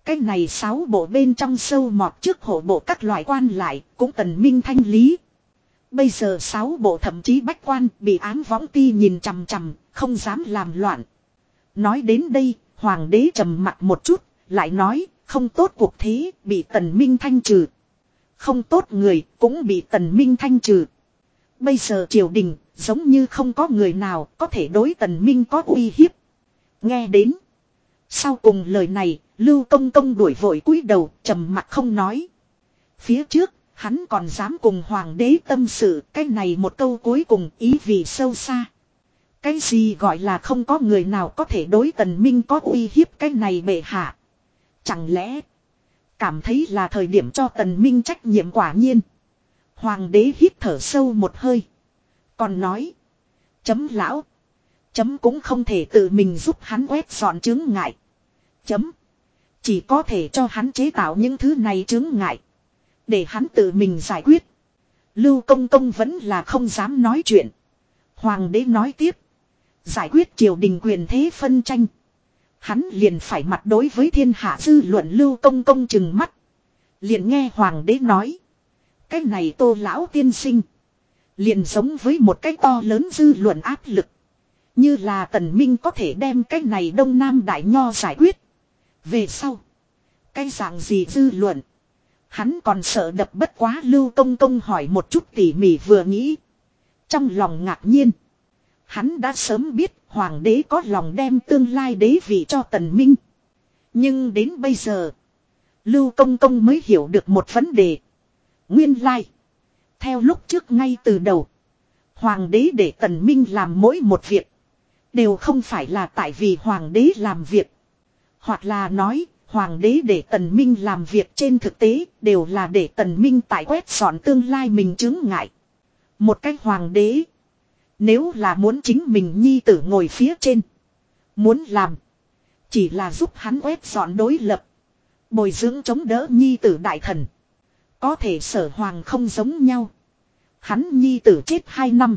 Cái này sáu bộ bên trong sâu mọt trước hộ bộ các loại quan lại cũng tần minh thanh lý. Bây giờ sáu bộ thậm chí bách quan bị án võng ti nhìn chằm chằm, không dám làm loạn. Nói đến đây, hoàng đế trầm mặt một chút, lại nói, không tốt cuộc thế, bị tần minh thanh trừ. Không tốt người, cũng bị tần minh thanh trừ. Bây giờ triều đình, giống như không có người nào có thể đối tần minh có uy hiếp. Nghe đến. Sau cùng lời này, Lưu Công Công đuổi vội cúi đầu, trầm mặt không nói. Phía trước, Hắn còn dám cùng hoàng đế tâm sự cái này một câu cuối cùng ý vì sâu xa. Cái gì gọi là không có người nào có thể đối tần minh có uy hiếp cái này bệ hạ. Chẳng lẽ cảm thấy là thời điểm cho tần minh trách nhiệm quả nhiên. Hoàng đế hít thở sâu một hơi. Còn nói. Chấm lão. Chấm cũng không thể tự mình giúp hắn quét dọn chứng ngại. Chấm. Chỉ có thể cho hắn chế tạo những thứ này chứng ngại. Để hắn tự mình giải quyết. Lưu công công vẫn là không dám nói chuyện. Hoàng đế nói tiếp. Giải quyết triều đình quyền thế phân tranh. Hắn liền phải mặt đối với thiên hạ dư luận lưu công công chừng mắt. Liền nghe hoàng đế nói. Cái này tô lão tiên sinh. Liền giống với một cái to lớn dư luận áp lực. Như là tần minh có thể đem cái này đông nam đại nho giải quyết. Về sau. Cái dạng gì dư luận. Hắn còn sợ đập bất quá lưu công công hỏi một chút tỉ mỉ vừa nghĩ. Trong lòng ngạc nhiên. Hắn đã sớm biết hoàng đế có lòng đem tương lai đế vị cho tần minh. Nhưng đến bây giờ. Lưu công công mới hiểu được một vấn đề. Nguyên lai. Theo lúc trước ngay từ đầu. Hoàng đế để tần minh làm mỗi một việc. Đều không phải là tại vì hoàng đế làm việc. Hoặc là nói, hoàng đế để tần minh làm việc trên thực tế đều là để tần minh tại quét dọn tương lai mình chứng ngại. Một cách hoàng đế. Nếu là muốn chính mình nhi tử ngồi phía trên. Muốn làm. Chỉ là giúp hắn quét dọn đối lập. Bồi dưỡng chống đỡ nhi tử đại thần. Có thể sở hoàng không giống nhau. Hắn nhi tử chết hai năm.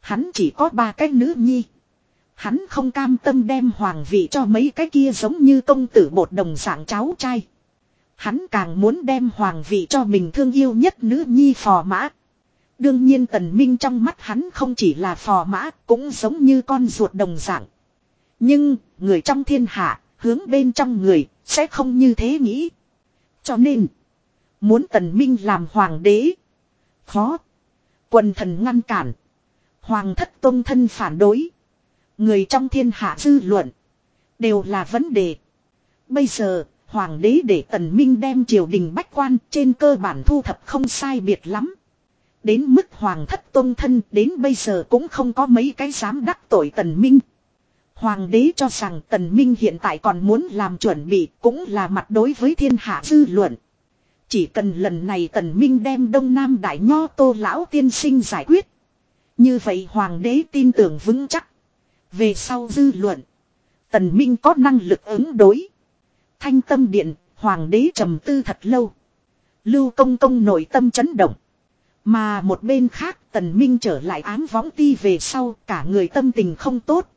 Hắn chỉ có ba cái nữ nhi. Hắn không cam tâm đem hoàng vị cho mấy cái kia giống như công tử bột đồng dạng cháu trai. Hắn càng muốn đem hoàng vị cho mình thương yêu nhất nữ nhi phò mã. Đương nhiên tần minh trong mắt hắn không chỉ là phò mã, cũng giống như con ruột đồng dạng. Nhưng, người trong thiên hạ, hướng bên trong người, sẽ không như thế nghĩ. Cho nên, muốn tần minh làm hoàng đế. Khó. Quần thần ngăn cản. Hoàng thất tôn thân phản đối. Người trong thiên hạ dư luận. Đều là vấn đề. Bây giờ, hoàng đế để tần minh đem triều đình bách quan trên cơ bản thu thập không sai biệt lắm. Đến mức hoàng thất tôn thân đến bây giờ cũng không có mấy cái dám đắc tội tần minh. Hoàng đế cho rằng tần minh hiện tại còn muốn làm chuẩn bị cũng là mặt đối với thiên hạ dư luận. Chỉ cần lần này tần minh đem đông nam đại nho tô lão tiên sinh giải quyết. Như vậy hoàng đế tin tưởng vững chắc. Về sau dư luận. Tần Minh có năng lực ứng đối. Thanh tâm điện, hoàng đế trầm tư thật lâu. Lưu công công nội tâm chấn động. Mà một bên khác tần minh trở lại ám võng ti về sau cả người tâm tình không tốt.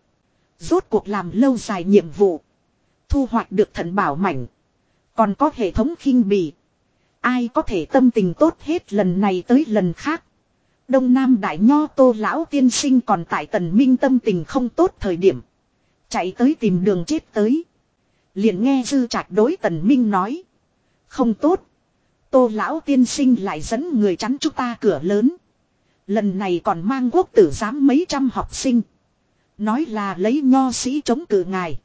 Rốt cuộc làm lâu dài nhiệm vụ. Thu hoạch được thần bảo mảnh. Còn có hệ thống khinh bì. Ai có thể tâm tình tốt hết lần này tới lần khác. Đông Nam Đại Nho Tô Lão Tiên Sinh còn tại tần minh tâm tình không tốt thời điểm. Chạy tới tìm đường chết tới. Liền nghe dư trạch đối tần minh nói. Không tốt. Tô Lão Tiên Sinh lại dẫn người chắn chúng ta cửa lớn. Lần này còn mang quốc tử giám mấy trăm học sinh. Nói là lấy nho sĩ chống cử ngài.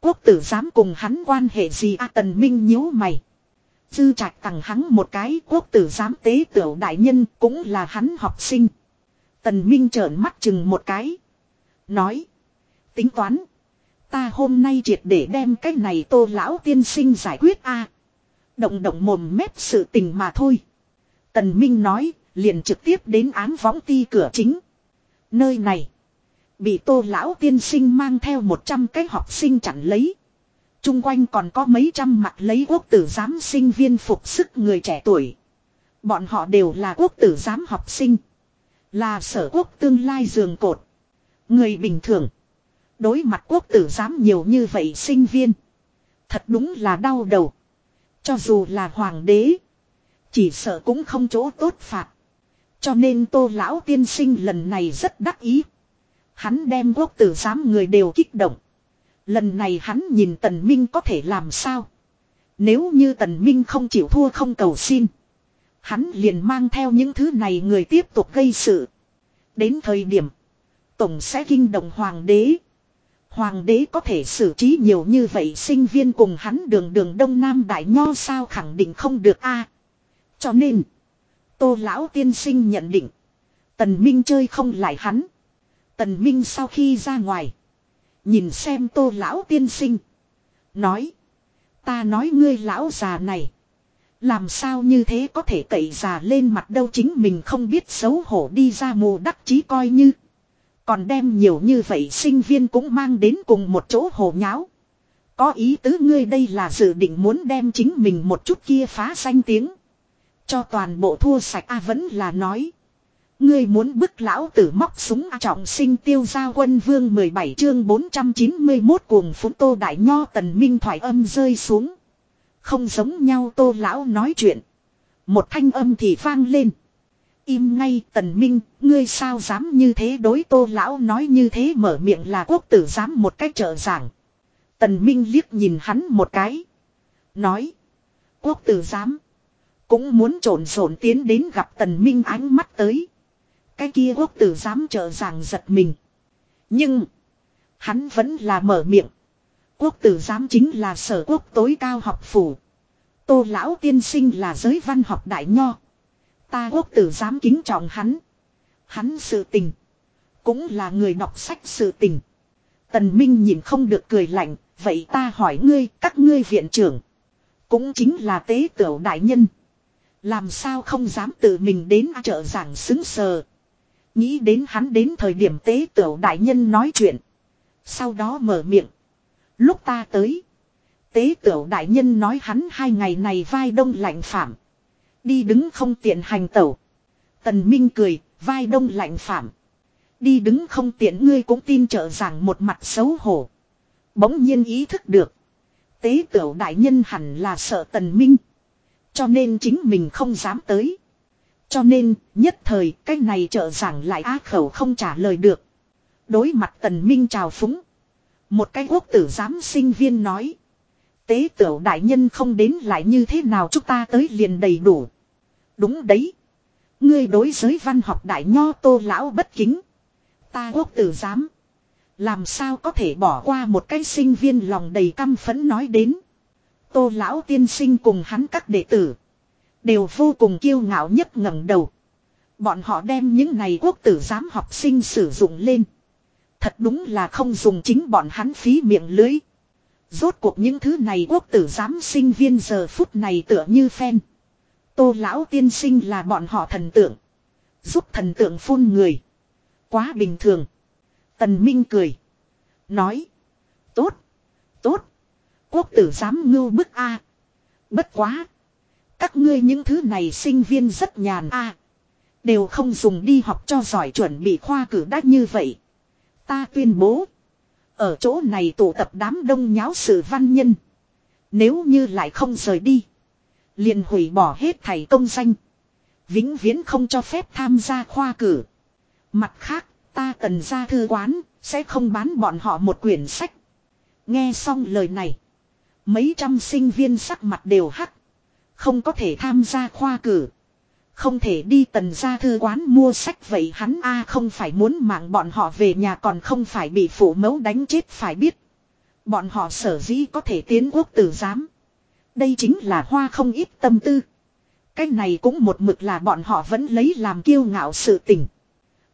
Quốc tử giám cùng hắn quan hệ gì à tần minh nhíu mày. Dư trạch tặng hắn một cái quốc tử giám tế tiểu đại nhân cũng là hắn học sinh. Tần Minh trợn mắt chừng một cái. Nói. Tính toán. Ta hôm nay triệt để đem cái này tô lão tiên sinh giải quyết a Động động mồm mép sự tình mà thôi. Tần Minh nói, liền trực tiếp đến án võng ti cửa chính. Nơi này, bị tô lão tiên sinh mang theo 100 cái học sinh chặn lấy. Trung quanh còn có mấy trăm mặt lấy quốc tử giám sinh viên phục sức người trẻ tuổi. Bọn họ đều là quốc tử giám học sinh. Là sở quốc tương lai giường cột. Người bình thường. Đối mặt quốc tử giám nhiều như vậy sinh viên. Thật đúng là đau đầu. Cho dù là hoàng đế. Chỉ sợ cũng không chỗ tốt phạt. Cho nên tô lão tiên sinh lần này rất đắc ý. Hắn đem quốc tử giám người đều kích động. Lần này hắn nhìn Tần Minh có thể làm sao. Nếu như Tần Minh không chịu thua không cầu xin. Hắn liền mang theo những thứ này người tiếp tục gây sự. Đến thời điểm. Tổng sẽ kinh động Hoàng đế. Hoàng đế có thể xử trí nhiều như vậy sinh viên cùng hắn đường đường Đông Nam Đại Nho sao khẳng định không được a Cho nên. Tô Lão tiên sinh nhận định. Tần Minh chơi không lại hắn. Tần Minh sau khi ra ngoài. Nhìn xem tô lão tiên sinh. Nói. Ta nói ngươi lão già này. Làm sao như thế có thể cậy già lên mặt đâu chính mình không biết xấu hổ đi ra mù đắc chí coi như. Còn đem nhiều như vậy sinh viên cũng mang đến cùng một chỗ hồ nháo. Có ý tứ ngươi đây là dự định muốn đem chính mình một chút kia phá danh tiếng. Cho toàn bộ thua sạch a vẫn là nói. Ngươi muốn bức lão tử móc súng trọng sinh tiêu gia quân vương 17 chương 491 cuồng phúng tô đại nho tần minh thoại âm rơi xuống. Không giống nhau tô lão nói chuyện. Một thanh âm thì vang lên. Im ngay tần minh, ngươi sao dám như thế đối tô lão nói như thế mở miệng là quốc tử dám một cách trợ giảng. Tần minh liếc nhìn hắn một cái. Nói. Quốc tử dám. Cũng muốn trộn rộn tiến đến gặp tần minh ánh mắt tới. Cái kia quốc tử dám trợ giảng giật mình. Nhưng. Hắn vẫn là mở miệng. Quốc tử giám chính là sở quốc tối cao học phủ. Tô lão tiên sinh là giới văn học đại nho. Ta quốc tử giám kính trọng hắn. Hắn sự tình. Cũng là người đọc sách sự tình. Tần Minh nhìn không được cười lạnh. Vậy ta hỏi ngươi, các ngươi viện trưởng. Cũng chính là tế tiểu đại nhân. Làm sao không dám tự mình đến trợ giảng xứng sờ. Nghĩ đến hắn đến thời điểm tế tiểu đại nhân nói chuyện. Sau đó mở miệng. Lúc ta tới. Tế tiểu đại nhân nói hắn hai ngày này vai đông lạnh phạm. Đi đứng không tiện hành tẩu. Tần Minh cười, vai đông lạnh phạm. Đi đứng không tiện ngươi cũng tin trợ rằng một mặt xấu hổ. Bỗng nhiên ý thức được. Tế tiểu đại nhân hẳn là sợ tần minh. Cho nên chính mình không dám tới. Cho nên, nhất thời, cái này trợ giảng lại á khẩu không trả lời được. Đối mặt tần minh chào phúng. Một cái quốc tử giám sinh viên nói. Tế tiểu đại nhân không đến lại như thế nào chúng ta tới liền đầy đủ. Đúng đấy. Ngươi đối giới văn học đại nho tô lão bất kính. Ta quốc tử giám. Làm sao có thể bỏ qua một cái sinh viên lòng đầy căm phẫn nói đến. Tô lão tiên sinh cùng hắn các đệ tử. Đều vô cùng kiêu ngạo nhất ngẩng đầu. Bọn họ đem những này quốc tử giám học sinh sử dụng lên. Thật đúng là không dùng chính bọn hắn phí miệng lưới. Rốt cuộc những thứ này quốc tử giám sinh viên giờ phút này tựa như phen. Tô lão tiên sinh là bọn họ thần tượng. Giúp thần tượng phun người. Quá bình thường. Tần Minh cười. Nói. Tốt. Tốt. Quốc tử giám ngưu bức A. Bất quá. Các ngươi những thứ này sinh viên rất nhàn A. Đều không dùng đi học cho giỏi chuẩn bị khoa cử đắt như vậy. Ta tuyên bố. Ở chỗ này tụ tập đám đông nháo sự văn nhân. Nếu như lại không rời đi. Liền hủy bỏ hết thầy công danh. Vĩnh viễn không cho phép tham gia khoa cử. Mặt khác, ta cần ra thư quán, sẽ không bán bọn họ một quyển sách. Nghe xong lời này. Mấy trăm sinh viên sắc mặt đều hắc. Không có thể tham gia khoa cử. Không thể đi tần gia thư quán mua sách vậy hắn a không phải muốn mạng bọn họ về nhà còn không phải bị phụ mẫu đánh chết phải biết. Bọn họ sở dĩ có thể tiến quốc tử giám. Đây chính là hoa không ít tâm tư. Cái này cũng một mực là bọn họ vẫn lấy làm kiêu ngạo sự tình.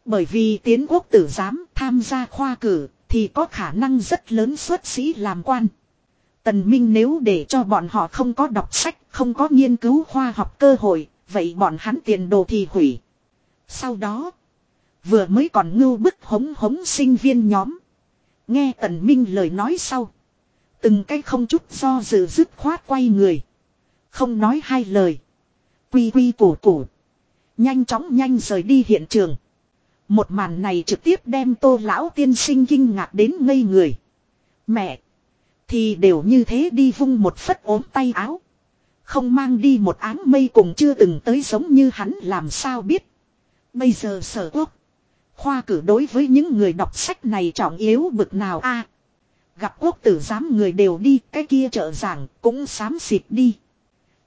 Bởi vì tiến quốc tử giám tham gia khoa cử thì có khả năng rất lớn xuất sĩ làm quan. Tần Minh nếu để cho bọn họ không có đọc sách, không có nghiên cứu khoa học cơ hội, vậy bọn hắn tiền đồ thì hủy. Sau đó, vừa mới còn ngưu bức hống hống sinh viên nhóm. Nghe Tần Minh lời nói sau. Từng cái không chút do dự dứt khoát quay người. Không nói hai lời. Quy quy củ củ. Nhanh chóng nhanh rời đi hiện trường. Một màn này trực tiếp đem tô lão tiên sinh kinh ngạc đến ngây người. Mẹ. Thì đều như thế đi vung một phất ốm tay áo. Không mang đi một áng mây cùng chưa từng tới giống như hắn làm sao biết. Bây giờ sở quốc. Khoa cử đối với những người đọc sách này trọng yếu bực nào a Gặp quốc tử giám người đều đi, cái kia trợ giảng cũng xám xịt đi.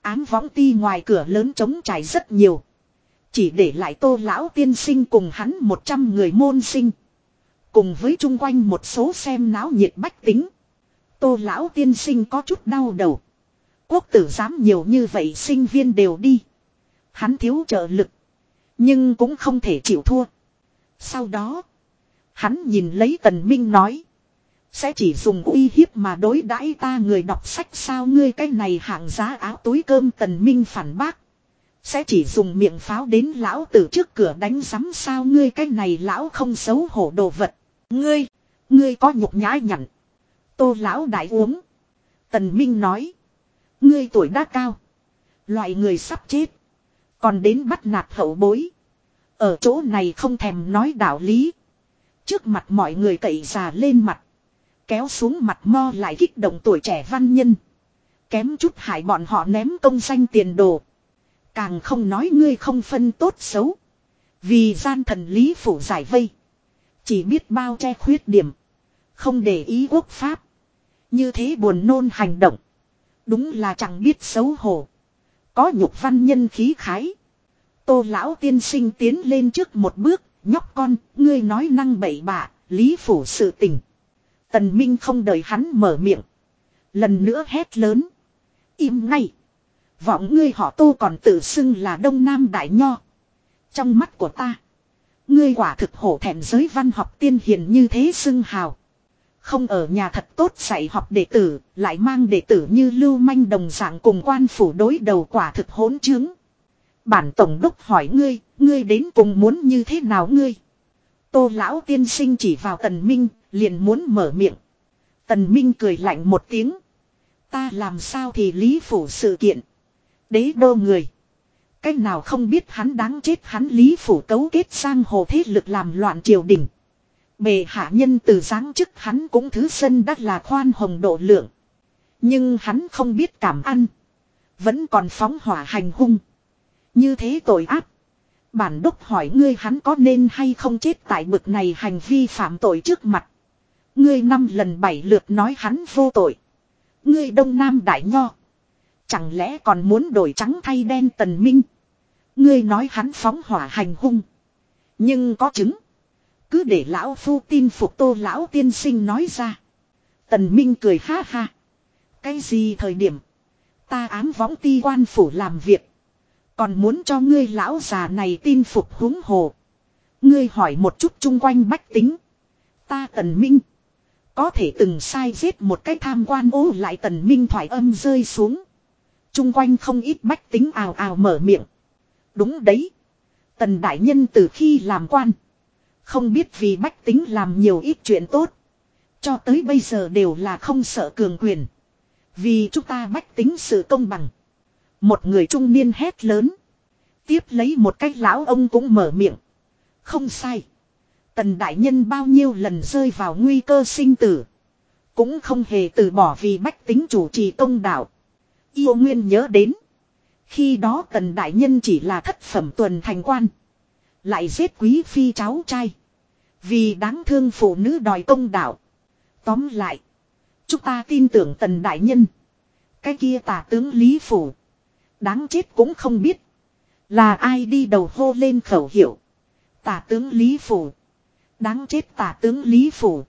Ám võng ti ngoài cửa lớn trống trải rất nhiều. Chỉ để lại tô lão tiên sinh cùng hắn một trăm người môn sinh. Cùng với chung quanh một số xem náo nhiệt bách tính. Tô lão tiên sinh có chút đau đầu. Quốc tử giám nhiều như vậy sinh viên đều đi. Hắn thiếu trợ lực. Nhưng cũng không thể chịu thua. Sau đó. Hắn nhìn lấy tần minh nói. Sẽ chỉ dùng uy hiếp mà đối đãi ta người đọc sách sao ngươi cái này hạng giá áo túi cơm tần minh phản bác. Sẽ chỉ dùng miệng pháo đến lão tử trước cửa đánh rắm sao ngươi cái này lão không xấu hổ đồ vật. Ngươi, ngươi có nhục nhã nhặn. Tô lão đại uống. Tần Minh nói. Ngươi tuổi đã cao. Loại người sắp chết. Còn đến bắt nạt hậu bối. Ở chỗ này không thèm nói đạo lý. Trước mặt mọi người cậy già lên mặt. Kéo xuống mặt mo lại kích động tuổi trẻ văn nhân. Kém chút hại bọn họ ném công danh tiền đồ. Càng không nói ngươi không phân tốt xấu. Vì gian thần lý phủ giải vây. Chỉ biết bao che khuyết điểm. Không để ý quốc pháp. Như thế buồn nôn hành động. Đúng là chẳng biết xấu hổ. Có nhục văn nhân khí khái. Tô lão tiên sinh tiến lên trước một bước. Nhóc con, ngươi nói năng bậy bạ, lý phủ sự tình. Tần Minh không đợi hắn mở miệng. Lần nữa hét lớn. Im ngay. Vọng ngươi họ tô còn tự xưng là Đông Nam Đại Nho. Trong mắt của ta. Ngươi quả thực hổ thẹn giới văn học tiên hiền như thế xưng hào. Không ở nhà thật tốt dạy học đệ tử, lại mang đệ tử như lưu manh đồng dạng cùng quan phủ đối đầu quả thực hỗn chứng. Bản tổng đốc hỏi ngươi, ngươi đến cùng muốn như thế nào ngươi? Tô lão tiên sinh chỉ vào tần minh, liền muốn mở miệng. Tần minh cười lạnh một tiếng. Ta làm sao thì lý phủ sự kiện. Đế đô người. Cách nào không biết hắn đáng chết hắn lý phủ cấu kết sang hồ thế lực làm loạn triều đình. Bề hạ nhân từ giáng chức hắn cũng thứ sân đắt là khoan hồng độ lượng. Nhưng hắn không biết cảm ăn. Vẫn còn phóng hỏa hành hung. Như thế tội ác. Bản đốc hỏi ngươi hắn có nên hay không chết tại bực này hành vi phạm tội trước mặt. Ngươi năm lần bảy lượt nói hắn vô tội. Ngươi đông nam đại nho. Chẳng lẽ còn muốn đổi trắng thay đen tần minh. Ngươi nói hắn phóng hỏa hành hung. Nhưng có chứng. Cứ để lão phu tin phục tô lão tiên sinh nói ra. Tần minh cười ha ha. Cái gì thời điểm. Ta ám võng ti quan phủ làm việc. Còn muốn cho ngươi lão già này tin phục húng hồ. Ngươi hỏi một chút chung quanh bách tính. Ta tần minh. Có thể từng sai giết một cái tham quan ô lại tần minh thoải âm rơi xuống. Chung quanh không ít bách tính ào ào mở miệng. Đúng đấy. Tần đại nhân từ khi làm quan. Không biết vì bách tính làm nhiều ít chuyện tốt. Cho tới bây giờ đều là không sợ cường quyền. Vì chúng ta bách tính sự công bằng. Một người trung niên hét lớn. Tiếp lấy một cách lão ông cũng mở miệng. Không sai. Tần đại nhân bao nhiêu lần rơi vào nguy cơ sinh tử. Cũng không hề từ bỏ vì bách tính chủ trì công đạo. Yêu nguyên nhớ đến. Khi đó tần đại nhân chỉ là thất phẩm tuần thành quan. Lại giết quý phi cháu trai. Vì đáng thương phụ nữ đòi công đạo. Tóm lại. Chúng ta tin tưởng tần đại nhân. Cái kia tả tướng Lý Phủ. Đáng chết cũng không biết. Là ai đi đầu hô lên khẩu hiệu. Tả tướng Lý Phủ. Đáng chết tả tướng Lý Phủ.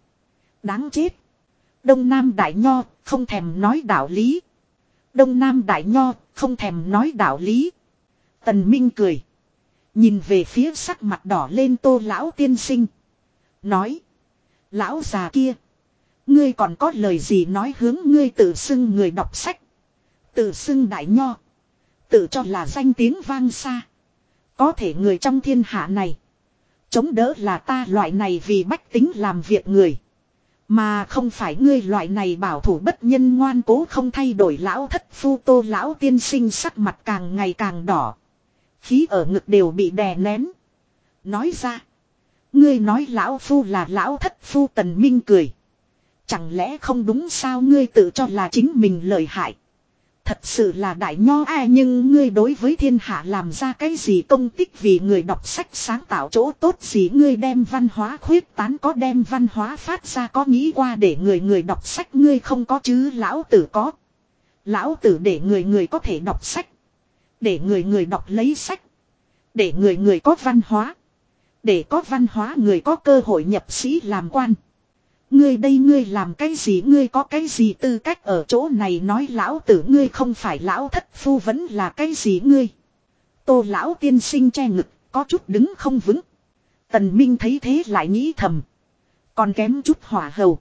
Đáng chết. Đông Nam Đại Nho không thèm nói đạo lý. Đông Nam Đại Nho không thèm nói đạo lý. Tần Minh cười. Nhìn về phía sắc mặt đỏ lên tô lão tiên sinh. Nói. Lão già kia. Ngươi còn có lời gì nói hướng ngươi tự xưng người đọc sách. Tự xưng đại nho. Tự cho là danh tiếng vang xa. Có thể người trong thiên hạ này. Chống đỡ là ta loại này vì bách tính làm việc người. Mà không phải ngươi loại này bảo thủ bất nhân ngoan cố không thay đổi lão thất phu tô lão tiên sinh sắc mặt càng ngày càng đỏ. Khí ở ngực đều bị đè nén. Nói ra. Ngươi nói lão phu là lão thất phu tần minh cười. Chẳng lẽ không đúng sao ngươi tự cho là chính mình lợi hại. Thật sự là đại nho ai nhưng ngươi đối với thiên hạ làm ra cái gì công tích vì người đọc sách sáng tạo chỗ tốt gì ngươi đem văn hóa khuyết tán có đem văn hóa phát ra có nghĩ qua để người người đọc sách ngươi không có chứ lão tử có. Lão tử để người người có thể đọc sách. Để người người đọc lấy sách. Để người người có văn hóa. Để có văn hóa người có cơ hội nhập sĩ làm quan. Ngươi đây ngươi làm cái gì, ngươi có cái gì tư cách ở chỗ này nói lão tử ngươi không phải lão thất phu vẫn là cái gì ngươi. Tô lão tiên sinh che ngực, có chút đứng không vững. Tần Minh thấy thế lại nghĩ thầm. Còn kém chút hỏa hầu.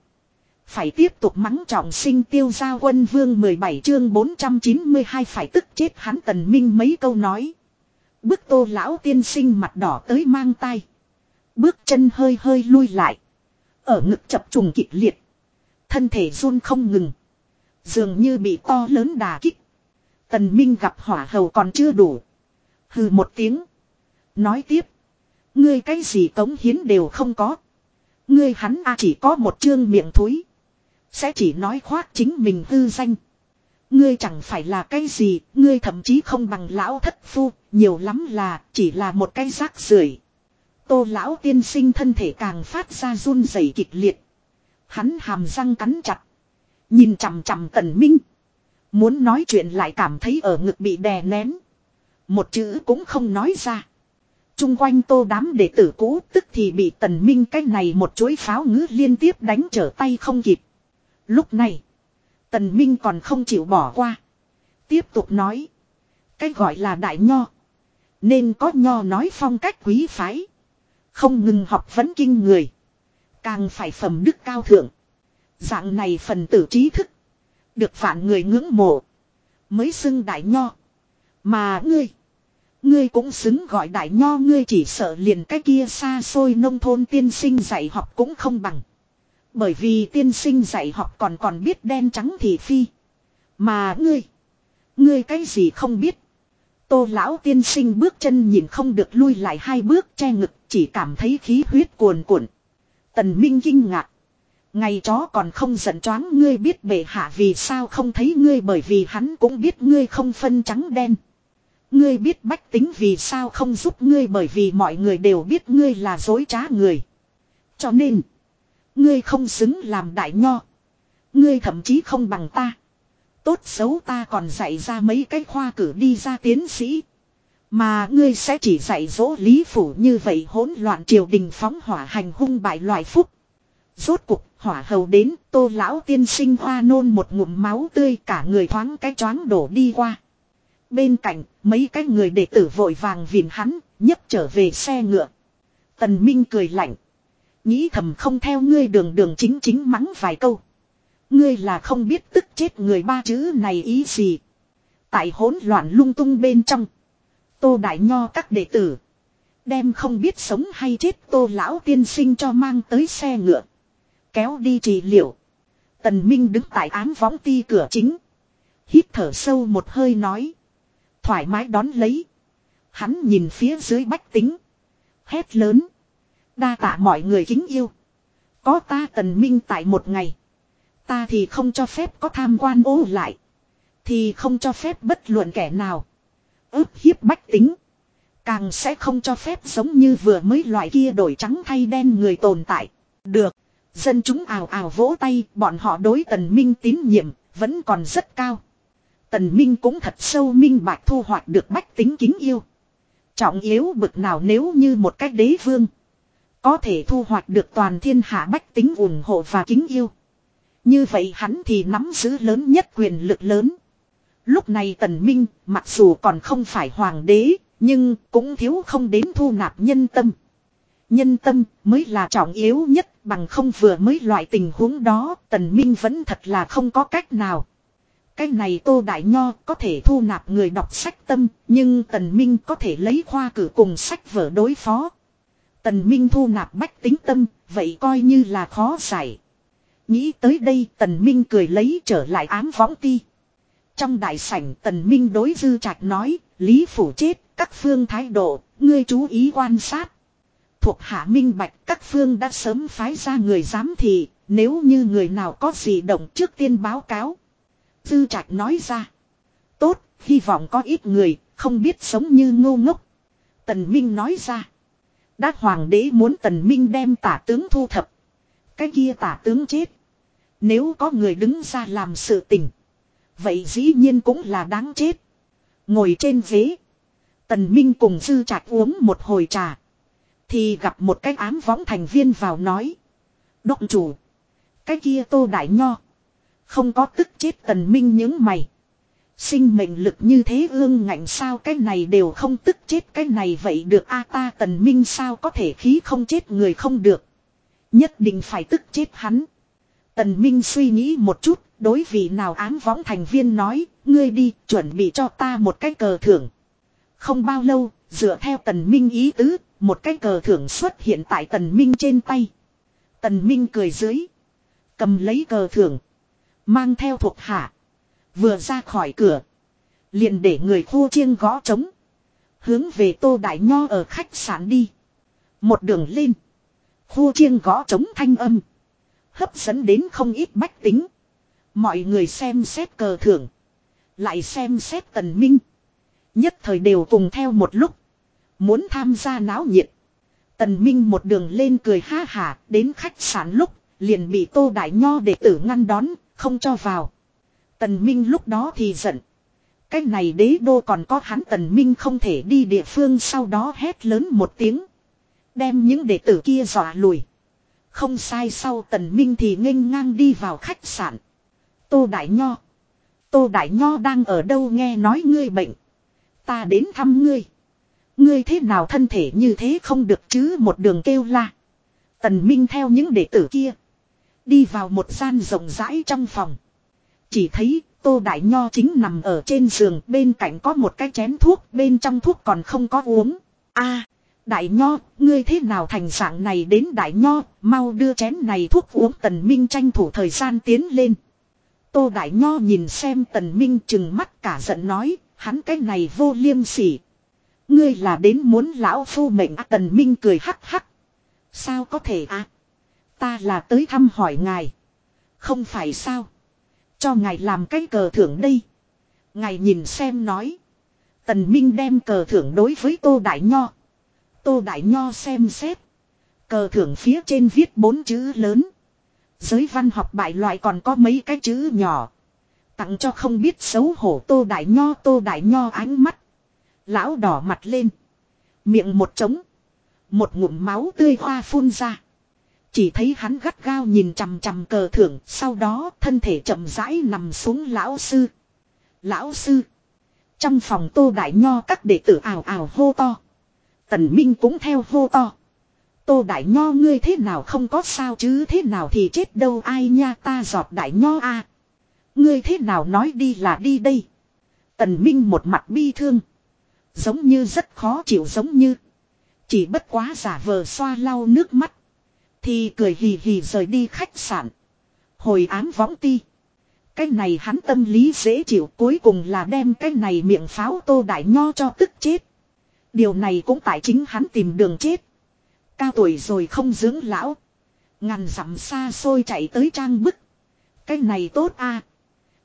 Phải tiếp tục mắng trọng sinh tiêu gia quân vương 17 chương 492 phải tức chết hắn tần minh mấy câu nói. Bước tô lão tiên sinh mặt đỏ tới mang tay. Bước chân hơi hơi lui lại. Ở ngực chập trùng kịch liệt. Thân thể run không ngừng. Dường như bị to lớn đà kích. Tần Minh gặp hỏa hầu còn chưa đủ. Hừ một tiếng. Nói tiếp. Ngươi cái gì cống hiến đều không có. Ngươi hắn a chỉ có một chương miệng thúi. Sẽ chỉ nói khoác chính mình hư danh. Ngươi chẳng phải là cái gì, ngươi thậm chí không bằng lão thất phu, nhiều lắm là chỉ là một cái rác rưởi. Tô lão tiên sinh thân thể càng phát ra run rẩy kịch liệt. Hắn hàm răng cắn chặt. Nhìn chằm chằm tần minh. Muốn nói chuyện lại cảm thấy ở ngực bị đè nén. Một chữ cũng không nói ra. Trung quanh tô đám đệ tử cũ tức thì bị tần minh cái này một chuỗi pháo ngữ liên tiếp đánh trở tay không kịp. Lúc này. Tần minh còn không chịu bỏ qua. Tiếp tục nói. Cái gọi là đại nho. Nên có nho nói phong cách quý phái. Không ngừng học vấn kinh người. Càng phải phẩm đức cao thượng. Dạng này phần tử trí thức. Được phản người ngưỡng mộ. Mới xưng đại nho. Mà ngươi. Ngươi cũng xứng gọi đại nho, ngươi chỉ sợ liền cái kia xa xôi nông thôn tiên sinh dạy học cũng không bằng. Bởi vì tiên sinh dạy học còn còn biết đen trắng thì phi. Mà ngươi. Ngươi cái gì không biết. Tô lão tiên sinh bước chân nhìn không được lui lại hai bước che ngực chỉ cảm thấy khí huyết cuồn cuộn. Tần Minh kinh ngạc. Ngày chó còn không giận choáng ngươi biết bệ hạ vì sao không thấy ngươi bởi vì hắn cũng biết ngươi không phân trắng đen. Ngươi biết bách tính vì sao không giúp ngươi bởi vì mọi người đều biết ngươi là dối trá người. Cho nên, ngươi không xứng làm đại nho. Ngươi thậm chí không bằng ta. Tốt xấu ta còn dạy ra mấy cái khoa cử đi ra tiến sĩ. Mà ngươi sẽ chỉ dạy dỗ lý phủ như vậy hỗn loạn triều đình phóng hỏa hành hung bại loại phúc. Rốt cục hỏa hầu đến, tô lão tiên sinh hoa nôn một ngụm máu tươi, cả người thoáng cái choáng đổ đi qua. Bên cạnh, mấy cái người đệ tử vội vàng vìn hắn, nhấc trở về xe ngựa. Tần Minh cười lạnh. Nghĩ thầm không theo ngươi đường đường chính chính mắng vài câu. Ngươi là không biết tức chết người ba chữ này ý gì. Tại hỗn loạn lung tung bên trong. Tô Đại Nho các đệ tử. Đem không biết sống hay chết tô lão tiên sinh cho mang tới xe ngựa. Kéo đi trị liệu. Tần Minh đứng tại án võng ti cửa chính. Hít thở sâu một hơi nói. Thoải mái đón lấy. Hắn nhìn phía dưới bách tính. Hét lớn. Đa tạ mọi người kính yêu. Có ta tần minh tại một ngày. Ta thì không cho phép có tham quan ô lại. Thì không cho phép bất luận kẻ nào. ức hiếp bách tính. Càng sẽ không cho phép giống như vừa mới loại kia đổi trắng thay đen người tồn tại. Được. Dân chúng ào ào vỗ tay, bọn họ đối tần minh tín nhiệm, vẫn còn rất cao. Tần minh cũng thật sâu minh bạch thu hoạch được bách tính kính yêu. Trọng yếu bực nào nếu như một cách đế vương. Có thể thu hoạch được toàn thiên hạ bách tính ủng hộ và kính yêu. Như vậy hắn thì nắm giữ lớn nhất quyền lực lớn. Lúc này tần minh, mặc dù còn không phải hoàng đế, nhưng cũng thiếu không đến thu nạp nhân tâm. Nhân tâm mới là trọng yếu nhất bằng không vừa mới loại tình huống đó tần minh vẫn thật là không có cách nào. Cái này Tô Đại Nho có thể thu nạp người đọc sách tâm nhưng tần minh có thể lấy khoa cử cùng sách vở đối phó. Tần minh thu nạp bách tính tâm vậy coi như là khó giải. Nghĩ tới đây tần minh cười lấy trở lại ám võng ti. Trong đại sảnh tần minh đối dư trạch nói, Lý Phủ chết, các phương thái độ, ngươi chú ý quan sát. Thuộc hạ minh bạch các phương đã sớm phái ra người giám thị, nếu như người nào có gì động trước tiên báo cáo. Dư trạch nói ra. Tốt, hy vọng có ít người, không biết sống như ngô ngốc. Tần Minh nói ra. Đã hoàng đế muốn tần Minh đem tả tướng thu thập. Cái kia tả tướng chết. Nếu có người đứng ra làm sự tình. Vậy dĩ nhiên cũng là đáng chết. Ngồi trên ghế. Tần Minh cùng dư trạch uống một hồi trà. Thì gặp một cái ám võng thành viên vào nói. Động chủ. Cái kia tô đại nho. Không có tức chết tần minh những mày. Sinh mệnh lực như thế ương ngạnh sao cái này đều không tức chết cái này vậy được a ta tần minh sao có thể khí không chết người không được. Nhất định phải tức chết hắn. Tần minh suy nghĩ một chút, đối vị nào ám võng thành viên nói, ngươi đi, chuẩn bị cho ta một cái cờ thưởng. Không bao lâu, dựa theo tần minh ý tứ, một cái cờ thưởng xuất hiện tại tần minh trên tay. Tần minh cười dưới. Cầm lấy cờ thưởng. Mang theo thuộc hạ. Vừa ra khỏi cửa. Liền để người khu chiêng gõ trống. Hướng về tô đại nho ở khách sạn đi. Một đường lên. Khu chiêng gõ trống thanh âm. Hấp dẫn đến không ít bách tính. Mọi người xem xét cờ thưởng. Lại xem xét tần minh. Nhất thời đều cùng theo một lúc. Muốn tham gia náo nhiệt. Tần Minh một đường lên cười ha hà đến khách sạn lúc liền bị Tô Đại Nho đệ tử ngăn đón, không cho vào. Tần Minh lúc đó thì giận. Cái này đế đô còn có hắn, Tần Minh không thể đi địa phương sau đó hét lớn một tiếng. Đem những đệ tử kia dọa lùi. Không sai, sau Tần Minh thì nghênh ngang đi vào khách sạn. Tô Đại Nho. Tô Đại Nho đang ở đâu nghe nói ngươi bệnh. Ta đến thăm ngươi. Ngươi thế nào thân thể như thế không được chứ một đường kêu la. Tần Minh theo những đệ tử kia. Đi vào một gian rộng rãi trong phòng. Chỉ thấy Tô Đại Nho chính nằm ở trên giường bên cạnh có một cái chén thuốc bên trong thuốc còn không có uống. a Đại Nho, ngươi thế nào thành dạng này đến Đại Nho, mau đưa chén này thuốc uống Tần Minh tranh thủ thời gian tiến lên. Tô Đại Nho nhìn xem Tần Minh chừng mắt cả giận nói, hắn cái này vô liêm sỉ. Ngươi là đến muốn lão phu mệnh à, Tần Minh cười hắc hắc. Sao có thể à? Ta là tới thăm hỏi ngài. Không phải sao? Cho ngài làm cái cờ thưởng đây. Ngài nhìn xem nói. Tần Minh đem cờ thưởng đối với Tô Đại Nho. Tô Đại Nho xem xét. Cờ thưởng phía trên viết bốn chữ lớn. Giới văn học bại loại còn có mấy cái chữ nhỏ. Tặng cho không biết xấu hổ Tô Đại Nho, Tô Đại Nho ánh mắt. Lão đỏ mặt lên. Miệng một trống. Một ngụm máu tươi hoa phun ra. Chỉ thấy hắn gắt gao nhìn chằm chằm cờ thưởng, sau đó thân thể chậm rãi nằm xuống lão sư. Lão sư. Trong phòng tô đại nho các đệ tử ảo ảo hô to. Tần Minh cũng theo hô to. Tô đại nho ngươi thế nào không có sao chứ thế nào thì chết đâu ai nha ta giọt đại nho a Ngươi thế nào nói đi là đi đây. Tần Minh một mặt bi thương. Giống như rất khó chịu giống như. Chỉ bất quá giả vờ xoa lau nước mắt. Thì cười hì hì rời đi khách sạn. Hồi án võng ti. Cái này hắn tâm lý dễ chịu, cuối cùng là đem cái này miệng pháo tô đại nho cho tức chết. Điều này cũng tại chính hắn tìm đường chết. Cao tuổi rồi không dưỡng lão. Ngàn dặm xa xôi chạy tới trang bức. Cái này tốt a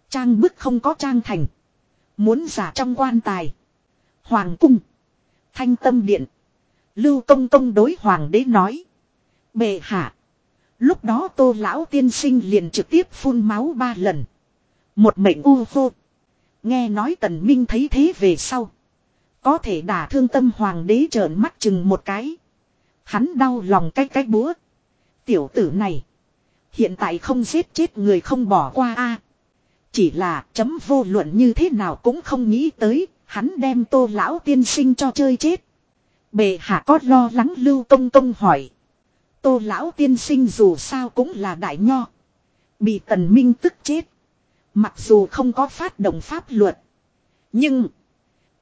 Trang bức không có trang thành. Muốn giả trong quan tài. Hoàng cung. Thanh tâm điện. Lưu công công đối hoàng đế nói. Bệ hạ. Lúc đó tô lão tiên sinh liền trực tiếp phun máu ba lần. Một mệnh u vô. Nghe nói tần minh thấy thế về sau. Có thể đả thương tâm hoàng đế trợn mắt chừng một cái. Hắn đau lòng cái cái búa. Tiểu tử này. Hiện tại không giết chết người không bỏ qua a Chỉ là chấm vô luận như thế nào cũng không nghĩ tới. Hắn đem tô lão tiên sinh cho chơi chết. Bệ hạ có lo lắng lưu công công hỏi. Tô lão tiên sinh dù sao cũng là đại nho. Bị tần minh tức chết. Mặc dù không có phát động pháp luật. Nhưng.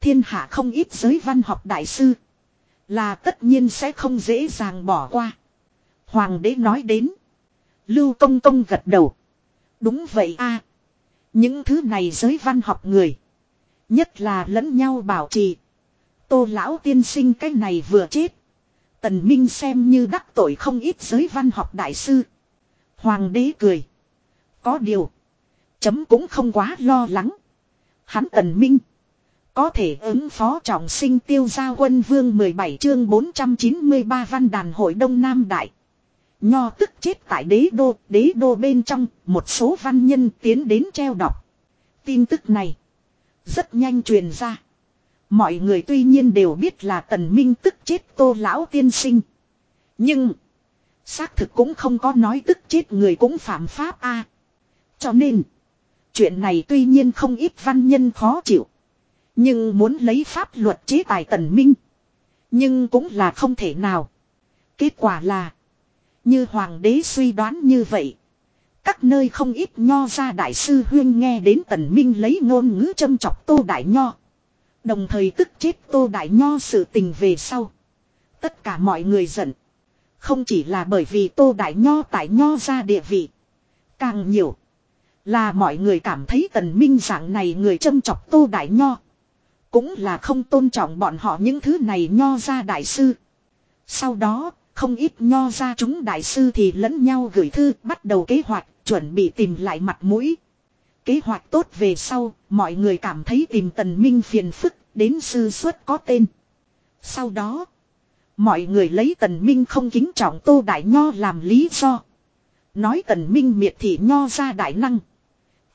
Thiên hạ không ít giới văn học đại sư. Là tất nhiên sẽ không dễ dàng bỏ qua. Hoàng đế nói đến. Lưu công công gật đầu. Đúng vậy a Những thứ này giới văn học người. Nhất là lẫn nhau bảo trì. Tô lão tiên sinh cái này vừa chết. Tần Minh xem như đắc tội không ít giới văn học đại sư. Hoàng đế cười. Có điều. Chấm cũng không quá lo lắng. Hắn Tần Minh. Có thể ứng phó trọng sinh tiêu gia quân vương 17 chương 493 văn đàn hội Đông Nam Đại. Nho tức chết tại đế đô, đế đô bên trong, một số văn nhân tiến đến treo đọc. Tin tức này. Rất nhanh truyền ra. Mọi người tuy nhiên đều biết là tần minh tức chết tô lão tiên sinh. Nhưng. Xác thực cũng không có nói tức chết người cũng phạm pháp a. Cho nên. Chuyện này tuy nhiên không ít văn nhân khó chịu. Nhưng muốn lấy pháp luật chế tài tần minh. Nhưng cũng là không thể nào. Kết quả là. Như hoàng đế suy đoán như vậy. Các nơi không ít nho ra đại sư huyên nghe đến tần minh lấy ngôn ngữ châm chọc tô đại nho. Đồng thời tức chết tô đại nho sự tình về sau. Tất cả mọi người giận. Không chỉ là bởi vì tô đại nho tại nho ra địa vị. Càng nhiều. Là mọi người cảm thấy tần minh dạng này người châm chọc tô đại nho. Cũng là không tôn trọng bọn họ những thứ này nho ra đại sư. Sau đó, không ít nho ra chúng đại sư thì lẫn nhau gửi thư bắt đầu kế hoạch, chuẩn bị tìm lại mặt mũi. Kế hoạch tốt về sau, mọi người cảm thấy tìm tần minh phiền phức, đến sư xuất có tên. Sau đó, mọi người lấy tần minh không kính trọng tô đại nho làm lý do. Nói tần minh miệt thị nho ra đại năng.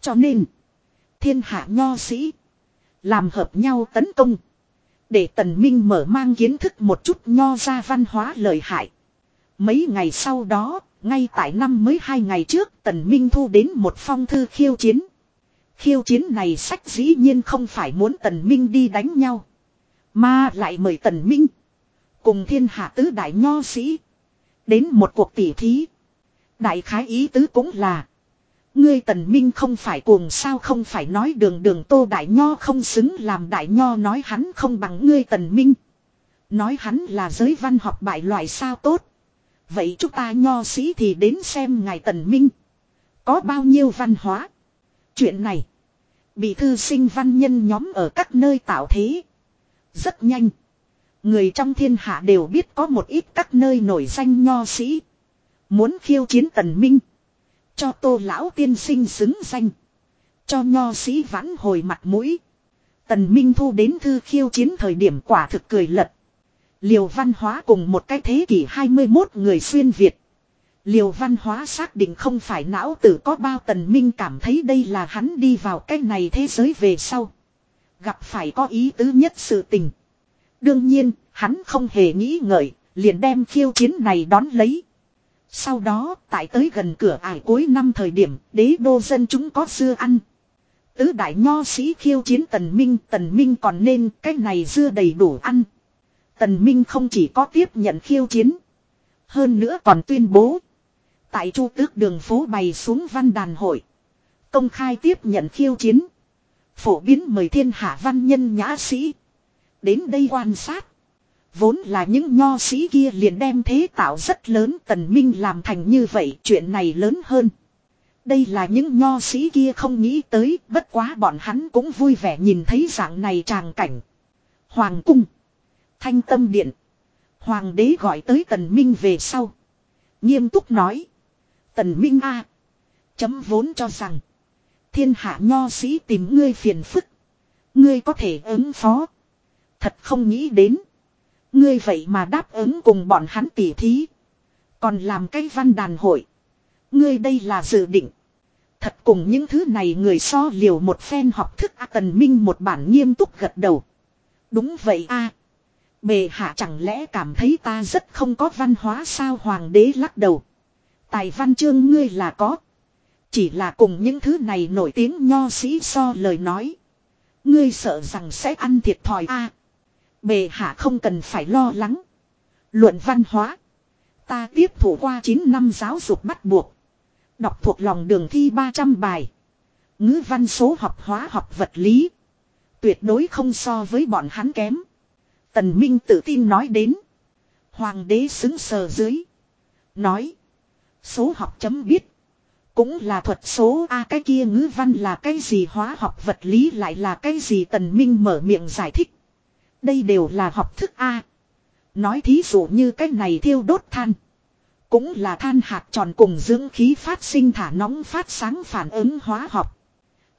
Cho nên, thiên hạ nho sĩ, làm hợp nhau tấn công. Để tần minh mở mang kiến thức một chút nho ra văn hóa lợi hại. Mấy ngày sau đó, ngay tại năm mới hai ngày trước tần minh thu đến một phong thư khiêu chiến. Khiêu chiến này sách dĩ nhiên không phải muốn tần minh đi đánh nhau. Mà lại mời tần minh. Cùng thiên hạ tứ đại nho sĩ. Đến một cuộc tỉ thí. Đại khái ý tứ cũng là. Ngươi tần minh không phải cuồng sao không phải nói đường đường tô đại nho không xứng làm đại nho nói hắn không bằng ngươi tần minh. Nói hắn là giới văn học bại loại sao tốt. Vậy chúng ta nho sĩ thì đến xem ngài tần minh. Có bao nhiêu văn hóa. Chuyện này. Bị thư sinh văn nhân nhóm ở các nơi tạo thế. Rất nhanh. Người trong thiên hạ đều biết có một ít các nơi nổi danh nho sĩ. Muốn khiêu chiến tần minh. Cho tô lão tiên sinh xứng danh. Cho nho sĩ vãn hồi mặt mũi. Tần Minh Thu đến thư khiêu chiến thời điểm quả thực cười lật. Liều văn hóa cùng một cái thế kỷ 21 người xuyên Việt. Liều văn hóa xác định không phải não tử có bao tần minh cảm thấy đây là hắn đi vào cái này thế giới về sau. Gặp phải có ý tứ nhất sự tình. Đương nhiên, hắn không hề nghĩ ngợi, liền đem khiêu chiến này đón lấy. Sau đó, tại tới gần cửa ải cuối năm thời điểm, đế đô dân chúng có dưa ăn. Tứ đại nho sĩ khiêu chiến tần minh, tần minh còn nên cái này dưa đầy đủ ăn. Tần minh không chỉ có tiếp nhận khiêu chiến. Hơn nữa còn tuyên bố. Tại chu tước đường phố bày xuống văn đàn hội. Công khai tiếp nhận khiêu chiến. Phổ biến mời thiên hạ văn nhân nhã sĩ. Đến đây quan sát. Vốn là những nho sĩ kia liền đem thế tạo rất lớn tần minh làm thành như vậy, chuyện này lớn hơn. Đây là những nho sĩ kia không nghĩ tới, bất quá bọn hắn cũng vui vẻ nhìn thấy dạng này tràng cảnh. Hoàng cung. Thanh tâm điện. Hoàng đế gọi tới tần minh về sau. Nghiêm túc nói. Tần minh a Chấm vốn cho rằng. Thiên hạ nho sĩ tìm ngươi phiền phức. Ngươi có thể ứng phó. Thật không nghĩ đến. Ngươi vậy mà đáp ứng cùng bọn hắn tỉ thí. Còn làm cái văn đàn hội. Ngươi đây là dự định. Thật cùng những thứ này người so liều một phen học thức A Tần Minh một bản nghiêm túc gật đầu. Đúng vậy a Bề hạ chẳng lẽ cảm thấy ta rất không có văn hóa sao hoàng đế lắc đầu. Tài văn chương ngươi là có. Chỉ là cùng những thứ này nổi tiếng nho sĩ so lời nói. Ngươi sợ rằng sẽ ăn thiệt thòi a Bề hạ không cần phải lo lắng. Luận văn hóa. Ta tiếp thủ qua 9 năm giáo dục bắt buộc. Đọc thuộc lòng đường thi 300 bài. Ngữ văn số học hóa học vật lý. Tuyệt đối không so với bọn hắn kém. Tần Minh tự tin nói đến. Hoàng đế xứng sờ dưới. Nói. Số học chấm biết. Cũng là thuật số A, cái kia ngữ văn là cái gì, hóa học vật lý lại là cái gì, tần minh mở miệng giải thích. Đây đều là học thức A. Nói thí dụ như cái này thiêu đốt than. Cũng là than hạt tròn cùng dưỡng khí phát sinh thả nóng phát sáng phản ứng hóa học.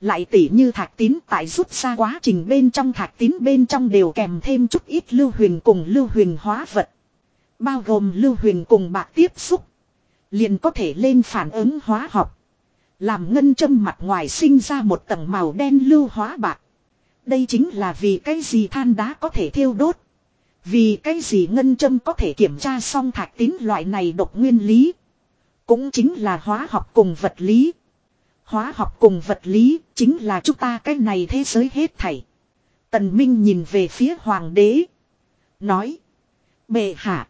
Lại tỉ như thạch tín tại rút ra quá trình bên trong, thạch tín bên trong đều kèm thêm chút ít lưu huyền cùng lưu huyền hóa vật. Bao gồm lưu huyền cùng bạc tiếp xúc. Liền có thể lên phản ứng hóa học. Làm ngân châm mặt ngoài sinh ra một tầng màu đen lưu hóa bạc. Đây chính là vì cái gì than đá có thể thiêu đốt. Vì cái gì ngân châm có thể kiểm tra xong thạch tín loại này độc nguyên lý. Cũng chính là hóa học cùng vật lý. Hóa học cùng vật lý chính là chúng ta cái này thế giới hết thảy. Tần Minh nhìn về phía hoàng đế. Nói. Bệ hạ.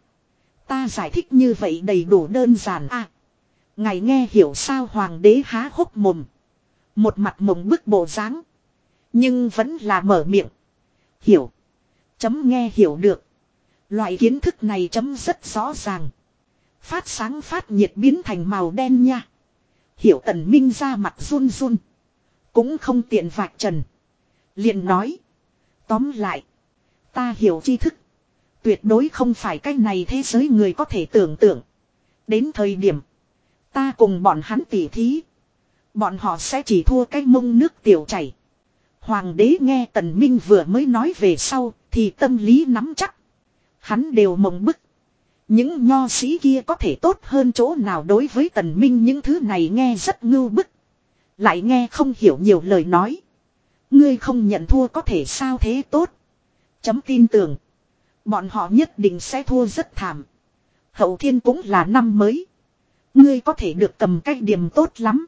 Ta giải thích như vậy đầy đủ đơn giản à. Ngài nghe hiểu sao hoàng đế há hốc mồm. Một mặt mộng bức bộ dáng Nhưng vẫn là mở miệng. Hiểu. Chấm nghe hiểu được. Loại kiến thức này chấm rất rõ ràng. Phát sáng phát nhiệt biến thành màu đen nha. Hiểu tần minh ra mặt run run. Cũng không tiện vạch trần. liền nói. Tóm lại. Ta hiểu tri thức. Tuyệt đối không phải cái này thế giới người có thể tưởng tượng. Đến thời điểm. Ta cùng bọn hắn tỉ thí. Bọn họ sẽ chỉ thua cái mông nước tiểu chảy. Hoàng đế nghe tần minh vừa mới nói về sau. Thì tâm lý nắm chắc. Hắn đều mộng bức. Những nho sĩ kia có thể tốt hơn chỗ nào đối với tần minh những thứ này nghe rất ngưu bức. Lại nghe không hiểu nhiều lời nói. Ngươi không nhận thua có thể sao thế tốt. Chấm tin tưởng. Bọn họ nhất định sẽ thua rất thảm. Hậu thiên cũng là năm mới. Ngươi có thể được cầm cách điểm tốt lắm.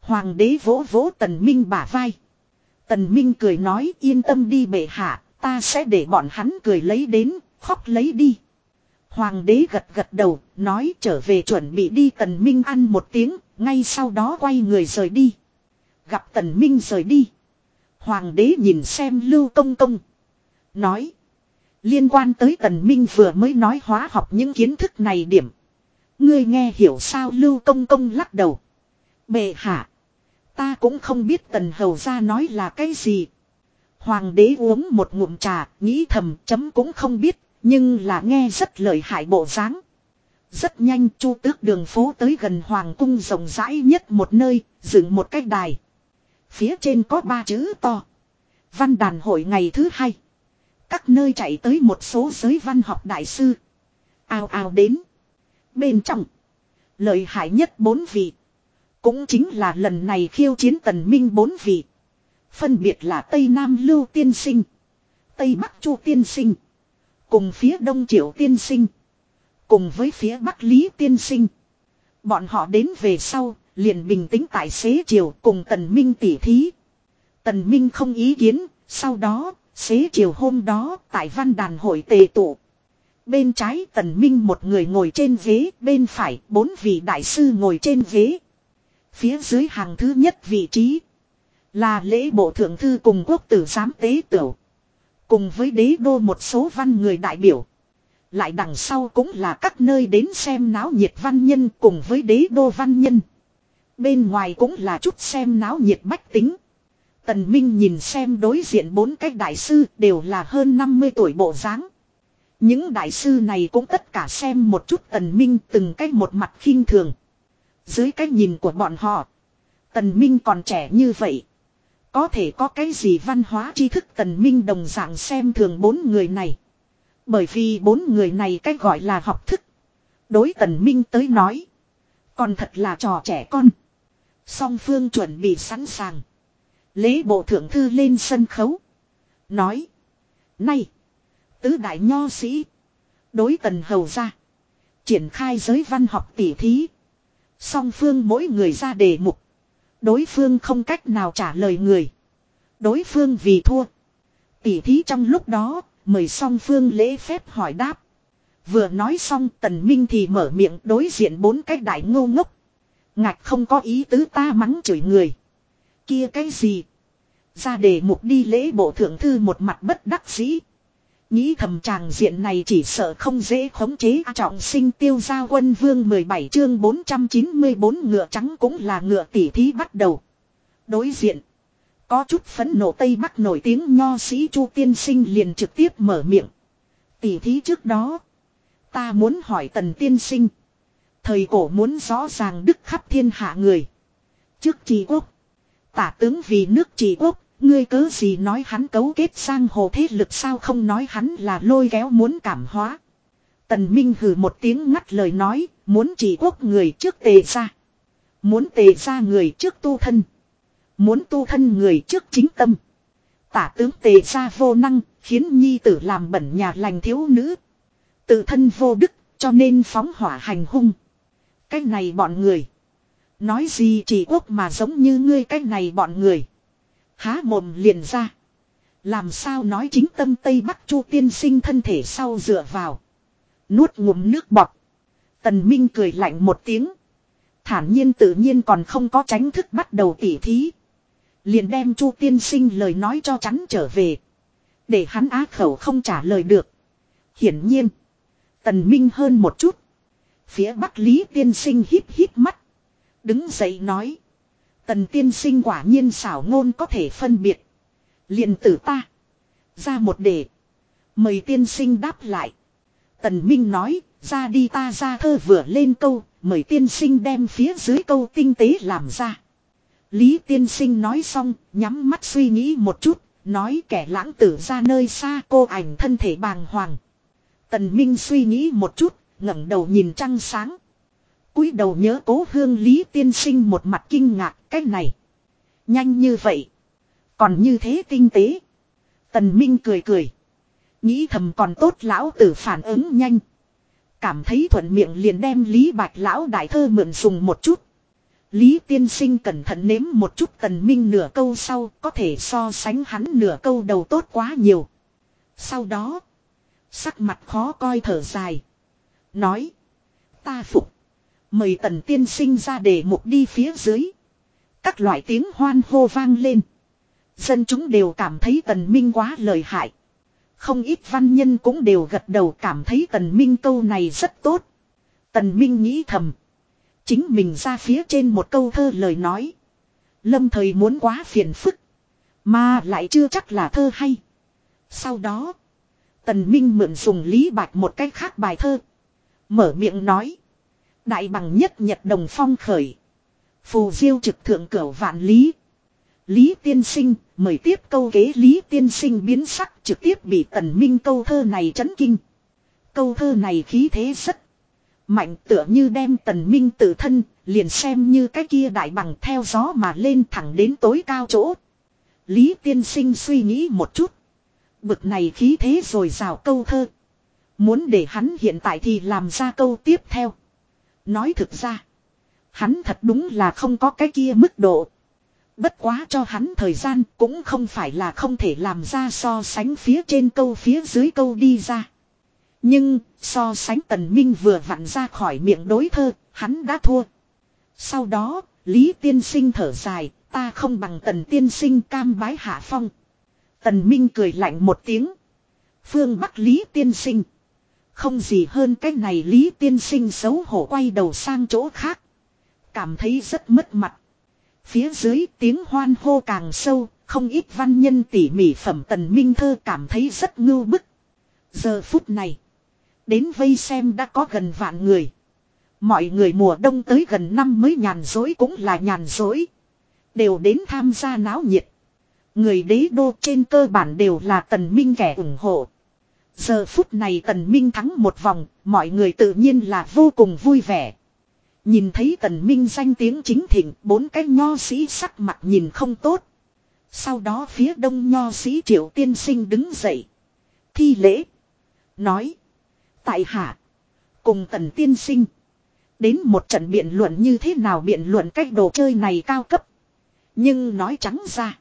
Hoàng đế vỗ vỗ tần minh bả vai. Tần minh cười nói yên tâm đi bệ hạ, ta sẽ để bọn hắn cười lấy đến, khóc lấy đi. Hoàng đế gật gật đầu, nói trở về chuẩn bị đi tần minh ăn một tiếng, ngay sau đó quay người rời đi. Gặp tần minh rời đi. Hoàng đế nhìn xem lưu công công. Nói. Liên quan tới tần minh vừa mới nói hóa học những kiến thức này điểm. Ngươi nghe hiểu sao lưu công công lắc đầu. Bệ hạ. Ta cũng không biết tần hầu ra nói là cái gì. Hoàng đế uống một ngụm trà, nghĩ thầm chấm cũng không biết, nhưng là nghe rất lợi hại bộ dáng. Rất nhanh chu tước đường phố tới gần hoàng cung rộng rãi nhất một nơi, dựng một cái đài. Phía trên có ba chữ to. Văn đàn hội ngày thứ hai. Các nơi chạy tới một số giới văn học đại sư. Ao ao đến. Bên trong. Lợi hại nhất bốn vị. Cũng chính là lần này khiêu chiến tần minh bốn vị. Phân biệt là Tây Nam Lưu Tiên Sinh. Tây Bắc Chu Tiên Sinh. Cùng phía Đông Triệu Tiên Sinh. Cùng với phía Bắc Lý Tiên Sinh. Bọn họ đến về sau, liền bình tĩnh tại xế chiều cùng Tần Minh tỉ thí. Tần Minh không ý kiến, sau đó, xế chiều hôm đó tại văn đàn hội tề tụ. Bên trái Tần Minh một người ngồi trên ghế, bên phải bốn vị đại sư ngồi trên ghế. Phía dưới hàng thứ nhất vị trí là lễ bộ thượng thư cùng quốc tử giám tế tửu. Cùng với đế đô một số văn người đại biểu. Lại đằng sau cũng là các nơi đến xem náo nhiệt văn nhân cùng với đế đô văn nhân. Bên ngoài cũng là chút xem náo nhiệt bách tính. Tần Minh nhìn xem đối diện bốn cái đại sư đều là hơn 50 tuổi bộ dáng. Những đại sư này cũng tất cả xem một chút Tần Minh từng cách một mặt khinh thường. Dưới cái nhìn của bọn họ, Tần Minh còn trẻ như vậy. Có thể có cái gì văn hóa tri thức Tần Minh đồng dạng xem thường bốn người này. Bởi vì bốn người này cách gọi là học thức. Đối Tần Minh tới nói. Còn thật là trò trẻ con. Song phương chuẩn bị sẵn sàng. Lễ bộ thượng thư lên sân khấu. Nói. Nay. Tứ đại nho sĩ. Đối tần hầu ra. Triển khai giới văn học tỉ thí. Song phương mỗi người ra đề mục. Đối phương không cách nào trả lời người. Đối phương vì thua. Tỉ thí trong lúc đó, mời song phương lễ phép hỏi đáp. Vừa nói xong tần minh thì mở miệng đối diện bốn cái đại ngô ngốc. Ngạch không có ý tứ ta mắng chửi người. Kia cái gì? Ra để mục đi lễ bộ thượng thư một mặt bất đắc dĩ. Nghĩ thầm tràng diện này chỉ sợ không dễ khống chế trọng sinh tiêu gia quân vương 17 chương 494 ngựa trắng cũng là ngựa tỉ thí bắt đầu. Đối diện. Có chút phấn nộ Tây Bắc nổi tiếng nho sĩ Chu Tiên Sinh liền trực tiếp mở miệng. Tỉ thí trước đó. Ta muốn hỏi tần tiên sinh. Thời cổ muốn rõ ràng đức khắp thiên hạ người. Trước trì quốc. Tả tướng vì nước trị quốc. Ngươi cứ gì nói hắn cấu kết sang hồ thế lực sao không nói hắn là lôi kéo muốn cảm hóa. Tần Minh hừ một tiếng ngắt lời nói, muốn trị quốc người trước tề ra. Muốn tề ra người trước tu thân. Muốn tu thân người trước chính tâm. Tả tướng tề ra vô năng, khiến nhi tử làm bẩn nhà lành thiếu nữ. Tự thân vô đức, cho nên phóng hỏa hành hung. Cái này bọn người. Nói gì chỉ quốc mà giống như ngươi cái này bọn người. Há mồm liền ra. Làm sao nói chính tâm Tây Bắc Chu tiên sinh thân thể sau dựa vào. Nuốt ngụm nước bọt. Tần Minh cười lạnh một tiếng. Thản nhiên tự nhiên còn không có tránh thức bắt đầu tỉ thí. Liền đem Chu tiên sinh lời nói cho chắn trở về. Để hắn á khẩu không trả lời được. Hiển nhiên. Tần Minh hơn một chút. Phía Bắc Lý tiên sinh hít hít mắt. Đứng dậy nói. Tần tiên sinh quả nhiên xảo ngôn có thể phân biệt. liền tử ta. Ra một đề. Mời tiên sinh đáp lại. Tần Minh nói, ra đi ta ra thơ vừa lên câu, mời tiên sinh đem phía dưới câu tinh tế làm ra. Lý tiên sinh nói xong, nhắm mắt suy nghĩ một chút, nói kẻ lãng tử ra nơi xa cô ảnh thân thể bàng hoàng. Tần Minh suy nghĩ một chút, ngẩng đầu nhìn trăng sáng cúi đầu nhớ cố hương Lý tiên sinh một mặt kinh ngạc, cái này. Nhanh như vậy. Còn như thế tinh tế. Tần Minh cười cười. Nghĩ thầm còn tốt lão tử phản ứng nhanh. Cảm thấy thuận miệng liền đem Lý Bạch lão đại thơ mượn dùng một chút. Lý tiên sinh cẩn thận nếm một chút tần minh nửa câu sau có thể so sánh hắn nửa câu đầu tốt quá nhiều. Sau đó, sắc mặt khó coi thở dài. Nói, ta phục. Mời tần tiên sinh ra để mục đi phía dưới. Các loại tiếng hoan hô vang lên. Dân chúng đều cảm thấy tần minh quá lợi hại. Không ít văn nhân cũng đều gật đầu cảm thấy tần minh câu này rất tốt. Tần minh nghĩ thầm. Chính mình ra phía trên một câu thơ lời nói. Lâm thời muốn quá phiền phức. Mà lại chưa chắc là thơ hay. Sau đó. Tần Minh mượn dùng Lý Bạch một cách khác bài thơ. Mở miệng nói. Đại bằng nhất nhật đồng phong khởi. Phù diêu trực thượng cửu vạn lý. Lý tiên sinh, mời tiếp câu kế Lý tiên sinh biến sắc trực tiếp bị tần minh câu thơ này chấn kinh. Câu thơ này khí thế rất mạnh tựa như đem tần minh tự thân, liền xem như cái kia đại bằng theo gió mà lên thẳng đến tối cao chỗ. Lý tiên sinh suy nghĩ một chút. Bực này khí thế rồi rào câu thơ. Muốn để hắn hiện tại thì làm ra câu tiếp theo. Nói thực ra. Hắn thật đúng là không có cái kia mức độ. Bất quá cho hắn thời gian cũng không phải là không thể làm ra so sánh phía trên câu phía dưới câu đi ra. Nhưng so sánh tần minh vừa vặn ra khỏi miệng đối thơ, hắn đã thua. Sau đó, Lý tiên sinh thở dài, ta không bằng tần tiên sinh cam bái hạ phong. Tần minh cười lạnh một tiếng. Phương Bắc Lý tiên sinh. Không gì hơn cái này Lý tiên sinh xấu hổ quay đầu sang chỗ khác. Cảm thấy rất mất mặt. Phía dưới tiếng hoan hô càng sâu, không ít văn nhân tỉ mỉ phẩm tần minh thơ cảm thấy rất ngưu bức. Giờ phút này, đến vây xem đã có gần vạn người. Mọi người mùa đông tới gần năm mới nhàn dối cũng là nhàn dối. Đều đến tham gia náo nhiệt. Người đế đô trên cơ bản đều là tần minh kẻ ủng hộ. Giờ phút này tần minh thắng một vòng, mọi người tự nhiên là vô cùng vui vẻ. Nhìn thấy tần minh danh tiếng chính thịnh, bốn cái nho sĩ sắc mặt nhìn không tốt. Sau đó phía đông nho sĩ triệu tiên sinh đứng dậy. Thi lễ. Nói. Tại hạ. Cùng tần tiên sinh. Đến một trận biện luận như thế nào biện luận cách đồ chơi này cao cấp. Nhưng nói trắng ra.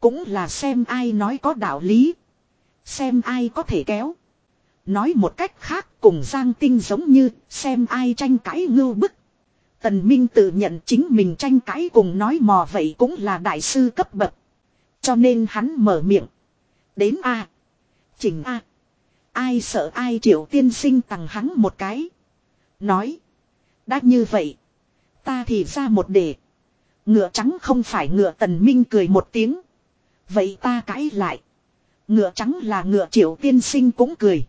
Cũng là xem ai nói có đạo lý. Xem ai có thể kéo. Nói một cách khác cùng Giang Tinh giống như, xem ai tranh cãi ngưu bức. Tần Minh tự nhận chính mình tranh cãi cùng nói mò vậy cũng là đại sư cấp bậc. Cho nên hắn mở miệng. Đến A. Chỉnh A. Ai sợ ai triệu tiên sinh tặng hắn một cái. Nói. Đã như vậy. Ta thì ra một đề. Ngựa trắng không phải ngựa tần minh cười một tiếng. Vậy ta cãi lại. Ngựa trắng là ngựa triệu tiên sinh cũng cười.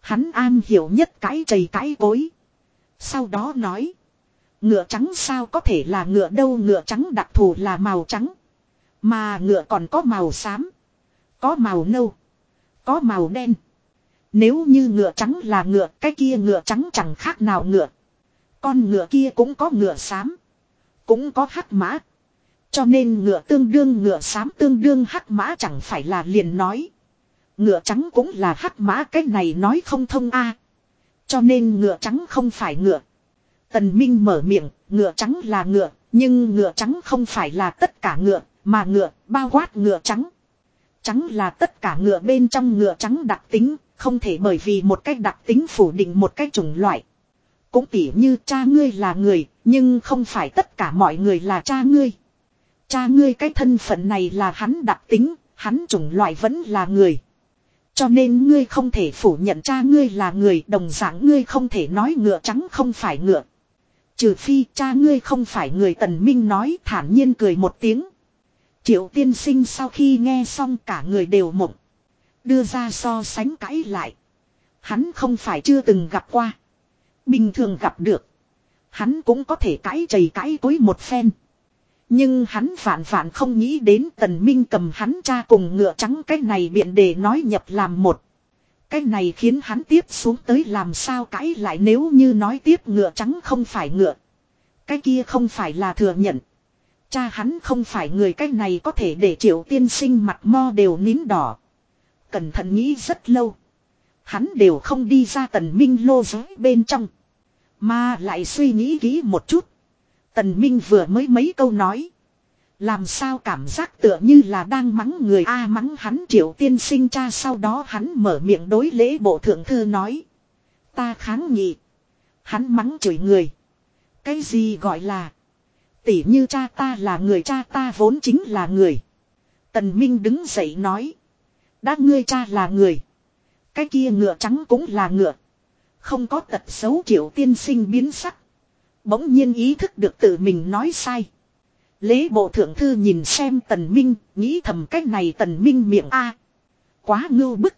Hắn an hiểu nhất cái chầy cái cối. Sau đó nói. Ngựa trắng sao có thể là ngựa đâu, ngựa trắng đặc thù là màu trắng. Mà ngựa còn có màu xám. Có màu nâu. Có màu đen. Nếu như ngựa trắng là ngựa, cái kia ngựa trắng chẳng khác nào ngựa. Con ngựa kia cũng có ngựa xám. Cũng có hắc mã. Cho nên ngựa tương đương ngựa xám tương đương hắc mã chẳng phải là liền nói. Ngựa trắng cũng là hắc mã cái này nói không thông a. Cho nên ngựa trắng không phải ngựa. Tần Minh mở miệng, ngựa trắng là ngựa, nhưng ngựa trắng không phải là tất cả ngựa, mà ngựa bao quát ngựa trắng. Trắng là tất cả ngựa bên trong ngựa trắng đặc tính, không thể bởi vì một cách đặc tính phủ định một cách chủng loại. Cũng tỉ như cha ngươi là người, nhưng không phải tất cả mọi người là cha ngươi. Cha ngươi cái thân phận này là hắn đặc tính, hắn chủng loại vẫn là người. Cho nên ngươi không thể phủ nhận cha ngươi là người đồng dạng ngươi không thể nói ngựa trắng không phải ngựa. Trừ phi cha ngươi không phải người tần minh nói thản nhiên cười một tiếng. Triệu tiên sinh sau khi nghe xong cả người đều mộng. Đưa ra so sánh cãi lại. Hắn không phải chưa từng gặp qua. Bình thường gặp được. Hắn cũng có thể cãi chầy cãi cối một phen. Nhưng hắn phản phản không nghĩ đến tần minh cầm hắn cha cùng ngựa trắng cái này biện để nói nhập làm một. Cái này khiến hắn tiếp xuống tới làm sao cãi lại nếu như nói tiếp ngựa trắng không phải ngựa. Cái kia không phải là thừa nhận. Cha hắn không phải người cái này có thể để triệu tiên sinh mặt mo đều nín đỏ. Cẩn thận nghĩ rất lâu. Hắn đều không đi ra tần minh lô giới bên trong. Mà lại suy nghĩ kỹ một chút. Tần Minh vừa mới mấy câu nói. Làm sao cảm giác tựa như là đang mắng người A mắng hắn triệu tiên sinh cha sau đó hắn mở miệng đối lễ bộ thượng thư nói. Ta kháng nghị. Hắn mắng chửi người. Cái gì gọi là. Tỉ như cha ta là người, cha ta vốn chính là người. Tần Minh đứng dậy nói. Đã ngươi cha là người. Cái kia ngựa trắng cũng là ngựa. Không có tật xấu triệu tiên sinh biến sắc. Bỗng nhiên ý thức được tự mình nói sai. Lễ bộ thượng thư nhìn xem tần minh, nghĩ thầm cách này tần minh miệng a Quá ngưu bức.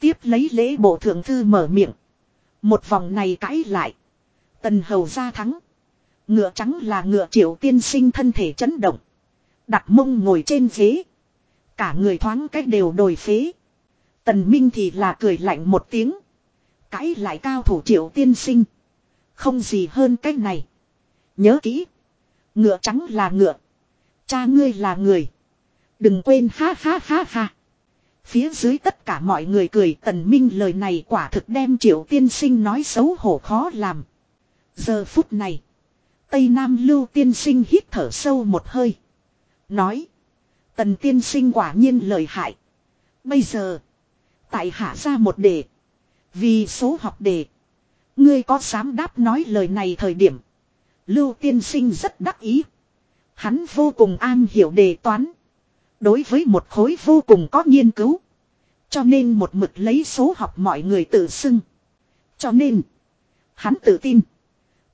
Tiếp lấy lễ bộ thượng thư mở miệng. Một vòng này cãi lại. Tần hầu ra thắng. Ngựa trắng là ngựa triệu tiên sinh thân thể chấn động. Đặt mông ngồi trên ghế. Cả người thoáng cách đều đổi phế. Tần Minh thì là cười lạnh một tiếng. Cãi lại cao thủ triệu tiên sinh. Không gì hơn cách này. Nhớ kỹ. Ngựa trắng là ngựa. Cha ngươi là người. Đừng quên ha ha ha ha. Phía dưới tất cả mọi người cười tần minh lời này quả thực đem triệu tiên sinh nói xấu hổ khó làm. Giờ phút này. Tây Nam lưu tiên sinh hít thở sâu một hơi. Nói. Tần tiên sinh quả nhiên lời hại. Bây giờ. Tại hạ ra một đề. Vì số học đề. Ngươi có dám đáp nói lời này thời điểm. Lưu tiên sinh rất đắc ý. Hắn vô cùng an hiểu đề toán. Đối với một khối vô cùng có nghiên cứu. Cho nên một mực lấy số học mọi người tự xưng. Cho nên. Hắn tự tin.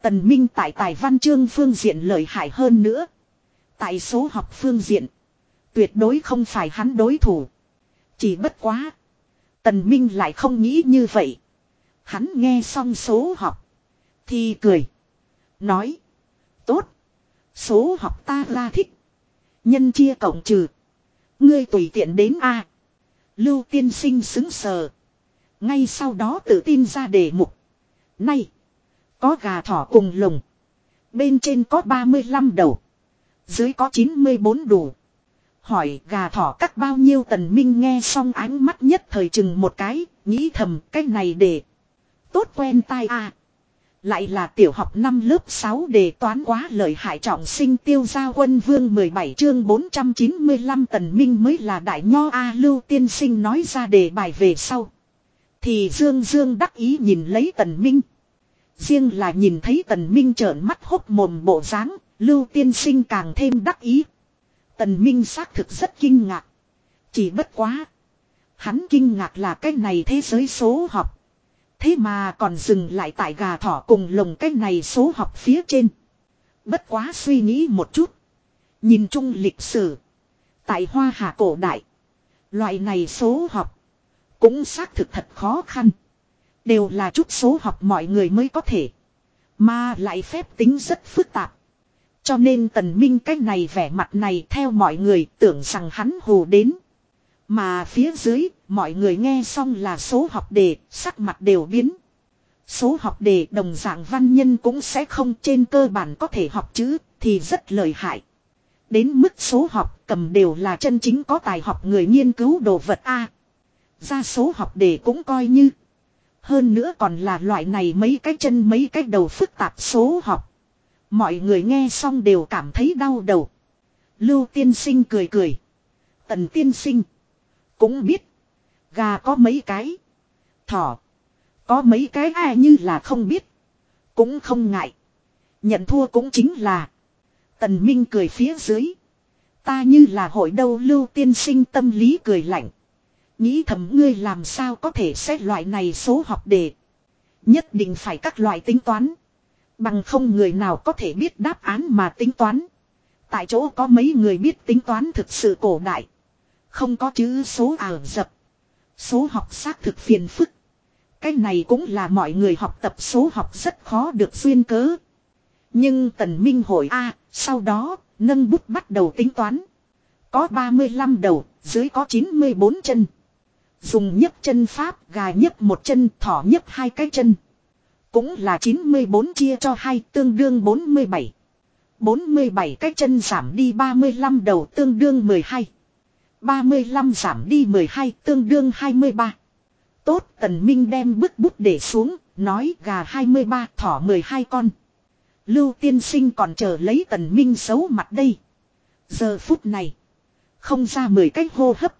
Tần Minh tại tài văn chương phương diện lợi hại hơn nữa. Tại số học phương diện. Tuyệt đối không phải hắn đối thủ. Chỉ bất quá. Tần Minh lại không nghĩ như vậy. Hắn nghe xong số học. Thì cười. Nói. Tốt. Số học ta ra thích. Nhân chia cộng trừ. Ngươi tùy tiện đến A. Lưu tiên sinh xứng sờ. Ngay sau đó tự tin ra đề mục. Nay. Có gà thỏ cùng lồng. Bên trên có 35 đầu. Dưới có 94 đủ. Hỏi gà thỏ cắt bao nhiêu tần minh nghe xong ánh mắt nhất thời chừng một cái. Nghĩ thầm, cái này để tốt quen tai à, Lại là tiểu học năm lớp 6 đề toán quá lợi hại trọng sinh tiêu gia quân vương 17 chương 495 tần minh mới là đại nho A lưu tiên sinh nói ra đề bài về sau. Thì dương dương đắc ý nhìn lấy tần minh. Riêng là nhìn thấy tần minh trợn mắt hốc mồm bộ dáng lưu tiên sinh càng thêm đắc ý. Tần minh xác thực rất kinh ngạc. Chỉ bất quá. Hắn kinh ngạc là cái này thế giới số học. Thế mà còn dừng lại tại gà thỏ cùng lồng cái này số học phía trên. Bất quá suy nghĩ một chút. Nhìn chung lịch sử. Tại hoa hạ cổ đại. Loại này số học. Cũng xác thực thật khó khăn. Đều là chút số học mọi người mới có thể. Mà lại phép tính rất phức tạp. Cho nên tần minh cái này vẻ mặt này theo mọi người tưởng rằng hắn hù đến. Mà phía dưới, mọi người nghe xong là số học đề, sắc mặt đều biến. Số học đề đồng dạng văn nhân cũng sẽ không trên cơ bản có thể học chữ, thì rất lợi hại. Đến mức số học cầm đều là chân chính có tài học người nghiên cứu đồ vật A. Ra số học đề cũng coi như. Hơn nữa còn là loại này mấy cái chân mấy cái đầu phức tạp số học. Mọi người nghe xong đều cảm thấy đau đầu. Lưu tiên sinh cười cười. Tần tiên sinh. Cũng biết. Gà có mấy cái. Thỏ. Có mấy cái ai như là không biết. Cũng không ngại. Nhận thua cũng chính là. Tần Minh cười phía dưới. Ta như là hội đâu lưu tiên sinh tâm lý cười lạnh. Nghĩ thầm ngươi làm sao có thể xét loại này số học đề. Nhất định phải các loại tính toán. Bằng không người nào có thể biết đáp án mà tính toán. Tại chỗ có mấy người biết tính toán thực sự cổ đại. Không có chữ số ảo dập. Số học xác thực phiền phức. Cái này cũng là mọi người học tập số học rất khó được duyên cớ. Nhưng tần minh hội A, sau đó, nâng bút bắt đầu tính toán. Có 35 đầu, dưới có 94 chân. Dùng nhấc chân pháp, gà nhấc một chân, thỏ nhấc hai cái chân. Cũng là 94 chia cho hai tương đương 47. 47 cái chân giảm đi 35 đầu tương đương 12. 35 giảm đi 12 tương đương 23. Tốt tần minh đem bức bút để xuống, nói gà 23 thỏ 12 con. Lưu tiên sinh còn chờ lấy tần minh xấu mặt đây. Giờ phút này. Không ra 10 cách hô hấp.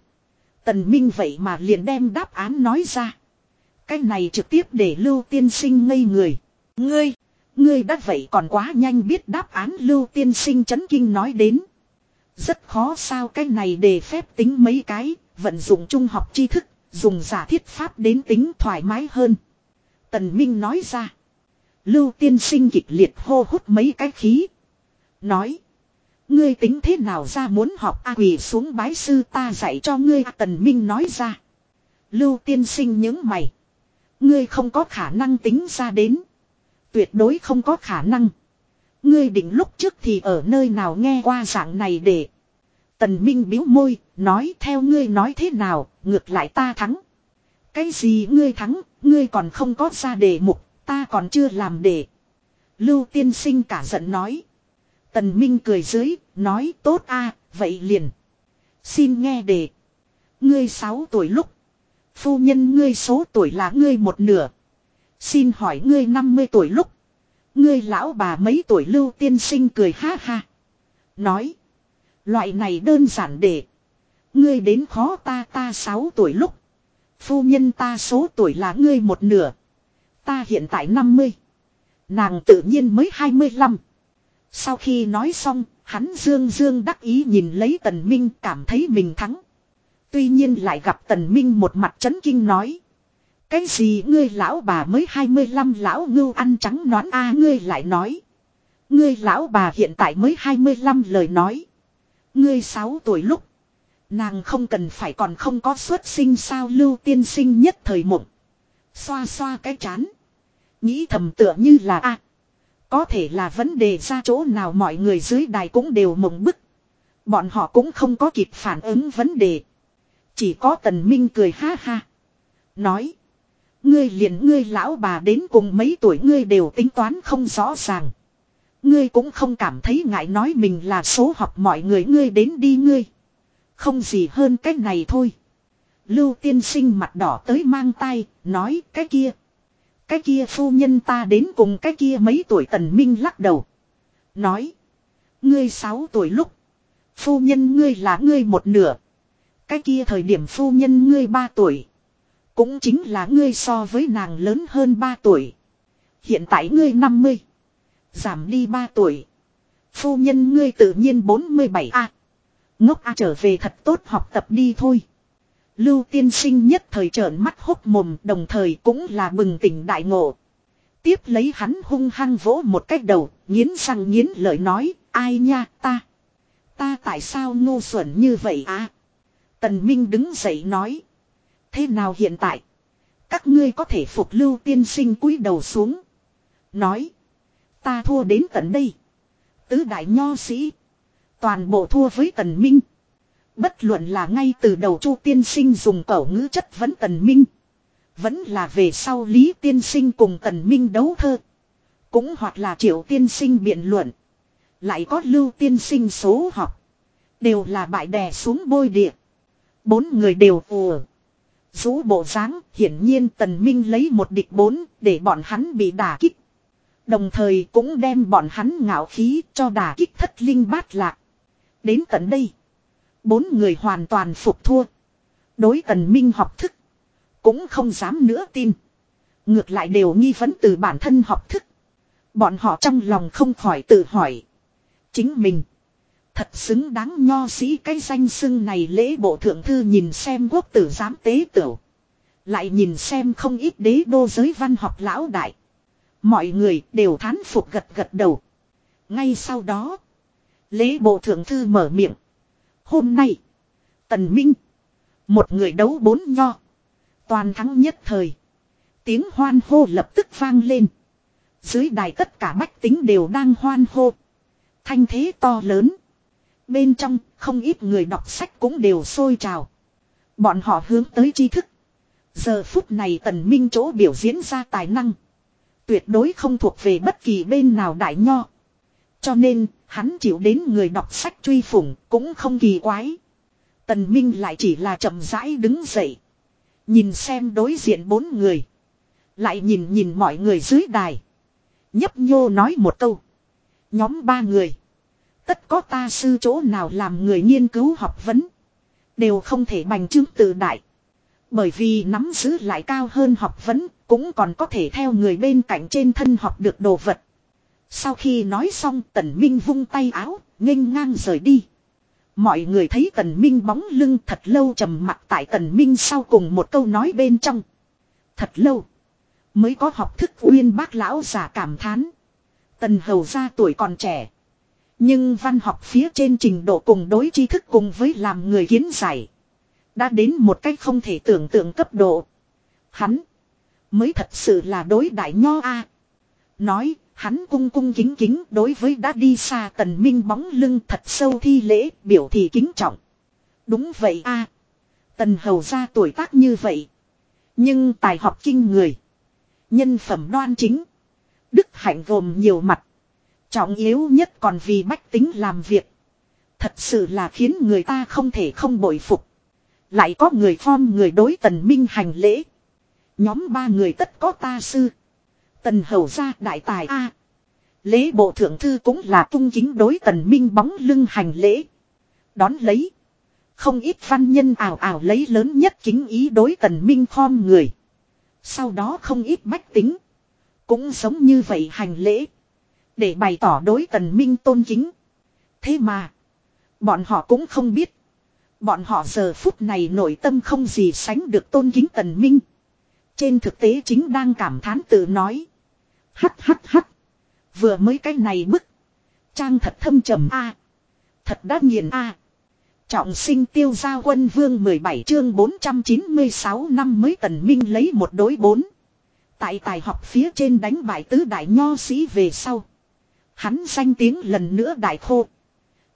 Tần minh vậy mà liền đem đáp án nói ra. Cái này trực tiếp để lưu tiên sinh ngây người. Ngươi, ngươi đã vậy còn quá nhanh biết đáp án lưu tiên sinh chấn kinh nói đến. Rất khó sao cái này để phép tính mấy cái, vận dụng trung học tri thức, dùng giả thiết pháp đến tính thoải mái hơn. Tần Minh nói ra. Lưu tiên sinh kịch liệt hô hút mấy cái khí. Nói. Ngươi tính thế nào ra muốn học A quỷ xuống bái sư ta dạy cho ngươi Tần Minh nói ra. Lưu tiên sinh những mày. Ngươi không có khả năng tính ra đến. Tuyệt đối không có khả năng. Ngươi định lúc trước thì ở nơi nào nghe qua dạng này để. Tần Minh biếu môi, nói theo ngươi nói thế nào, ngược lại ta thắng. Cái gì ngươi thắng, ngươi còn không có ra đề mục, ta còn chưa làm đề. Lưu tiên sinh cả giận nói. Tần Minh cười dưới, nói tốt a, vậy liền. Xin nghe đề. Ngươi 6 tuổi lúc. Phu nhân ngươi số tuổi là ngươi một nửa. Xin hỏi ngươi 50 tuổi lúc. Ngươi lão bà mấy tuổi lưu tiên sinh cười ha ha. Nói. Loại này đơn giản để. Ngươi đến khó ta ta 6 tuổi lúc. Phu nhân ta số tuổi là ngươi một nửa. Ta hiện tại 50. Nàng tự nhiên mới 25. Sau khi nói xong, hắn dương dương đắc ý nhìn lấy tần minh cảm thấy mình thắng. Tuy nhiên lại gặp tần minh một mặt chấn kinh nói. Cái gì ngươi lão bà mới 25 lão ngưu ăn trắng nón a, ngươi lại nói. Ngươi lão bà hiện tại mới 25 lời nói. Ngươi 6 tuổi lúc. Nàng không cần phải còn không có xuất sinh sao lưu tiên sinh nhất thời mộng. Xoa xoa cái chán. Nghĩ thầm tựa như là a Có thể là vấn đề ra chỗ nào mọi người dưới đài cũng đều mộng bức. Bọn họ cũng không có kịp phản ứng vấn đề. Chỉ có tần minh cười ha ha. Nói. Ngươi liền ngươi lão bà đến cùng mấy tuổi ngươi đều tính toán không rõ ràng. Ngươi cũng không cảm thấy ngại nói mình là số học mọi người ngươi đến đi ngươi. Không gì hơn cái này thôi. Lưu tiên sinh mặt đỏ tới mang tay, nói cái kia. Cái kia phu nhân ta đến cùng cái kia mấy tuổi tần minh lắc đầu. Nói. Ngươi sáu tuổi lúc. Phu nhân ngươi là ngươi một nửa. Cái kia thời điểm phu nhân ngươi ba tuổi. Cũng chính là ngươi so với nàng lớn hơn ba tuổi. Hiện tại ngươi năm mươi Giảm đi ba tuổi. Phu nhân ngươi tự nhiên bốn mươi bảy a Ngốc a trở về thật tốt học tập đi thôi. Lưu tiên sinh nhất thời trợn mắt hốc mồm đồng thời cũng là bừng tỉnh đại ngộ. Tiếp lấy hắn hung hăng vỗ một cách đầu, nghiến răng nghiến lợi nói, ai nha ta. Ta tại sao ngu xuẩn như vậy à? Tần Minh đứng dậy nói. Thế nào hiện tại? Các ngươi có thể phục lưu tiên sinh cúi đầu xuống. Nói. Ta thua đến tận đây. Tứ đại nho sĩ. Toàn bộ thua với tần minh. Bất luận là ngay từ đầu chu tiên sinh dùng cẩu ngữ chất vấn tần minh. Vẫn là về sau lý tiên sinh cùng tần minh đấu thơ. Cũng hoặc là triệu tiên sinh biện luận. Lại có lưu tiên sinh số học. Đều là bại đè xuống bôi địa. Bốn người đều ùa rũ bộ dáng, hiển nhiên tần minh lấy một địch bốn để bọn hắn bị đả kích. Đồng thời cũng đem bọn hắn ngạo khí cho đả kích thất linh bát lạc. Đến tận đây. Bốn người hoàn toàn phục thua. Đối tần minh học thức. Cũng không dám nữa tin. Ngược lại đều nghi vấn từ bản thân học thức. Bọn họ trong lòng không khỏi tự hỏi. Chính mình. Thật xứng đáng nho sĩ cái danh xưng này lễ bộ thượng thư nhìn xem quốc tử giám tế tửu. Lại nhìn xem không ít đế đô giới văn học lão đại. Mọi người đều thán phục gật gật đầu. Ngay sau đó. Lễ bộ thượng thư mở miệng. Hôm nay. Tần Minh. Một người đấu bốn nho. Toàn thắng nhất thời. Tiếng hoan hô lập tức vang lên. Dưới đài tất cả bách tính đều đang hoan hô. Thanh thế to lớn. Bên trong, không ít người đọc sách cũng đều sôi trào. Bọn họ hướng tới tri thức. Giờ phút này tần minh chỗ biểu diễn ra tài năng. Tuyệt đối không thuộc về bất kỳ bên nào đại nho. Cho nên, hắn chịu đến người đọc sách truy phủng cũng không kỳ quái. Tần Minh lại chỉ là chậm rãi đứng dậy. Nhìn xem đối diện bốn người. Lại nhìn nhìn mọi người dưới đài. Nhấp nhô nói một câu. Nhóm ba người. Tất có ta sư chỗ nào làm người nghiên cứu học vấn. Đều không thể bành trướng tự đại. Bởi vì nắm giữ lại cao hơn học vấn. Cũng còn có thể theo người bên cạnh trên thân học được đồ vật. Sau khi nói xong, tần minh vung tay áo. nghênh ngang rời đi. Mọi người thấy tần minh bóng lưng thật lâu trầm mặt tại tần minh sau cùng một câu nói bên trong. Thật lâu. Mới có học thức uyên bác lão già cảm thán. Tần hầu ra tuổi còn trẻ. Nhưng văn học phía trên trình độ cùng đối tri thức cùng với làm người kiến giải. Đã đến một cách không thể tưởng tượng cấp độ. Hắn. Mới thật sự là đối đại nho A. Nói, Hắn cung cung kính kính đối với đã đi xa tần minh bóng lưng thật sâu thi lễ, biểu thị kính trọng. Đúng vậy a Tần hầu ra tuổi tác như vậy. Nhưng tài học kinh người. Nhân phẩm đoan chính. Đức hạnh gồm nhiều mặt. Trọng yếu nhất còn vì bách tính làm việc. Thật sự là khiến người ta không thể không bội phục. Lại có người form người đối tần minh hành lễ. Nhóm ba người tất có ta sư. Tần hầu gia đại tài A. Lễ bộ thượng thư cũng là cung kính đối tần minh bóng lưng hành lễ. Đón lấy. Không ít văn nhân ảo ảo lấy lớn nhất kính ý đối tần minh khom người. Sau đó không ít bách tính. Cũng giống như vậy hành lễ. Để bày tỏ đối tần minh tôn kính. Thế mà. Bọn họ cũng không biết. Bọn họ giờ phút này nội tâm không gì sánh được tôn kính tần minh. Trên thực tế chính đang cảm thán tự nói. Hắt hắt hắt. Vừa mới cái này bức. Trang thật thâm trầm a Thật đắc nghiền a Trọng sinh tiêu gia quân vương 17 chương 496 năm mới tần minh lấy một đối bốn. Tại tài học phía trên đánh bại tứ đại nho sĩ về sau. Hắn danh tiếng lần nữa đại khô.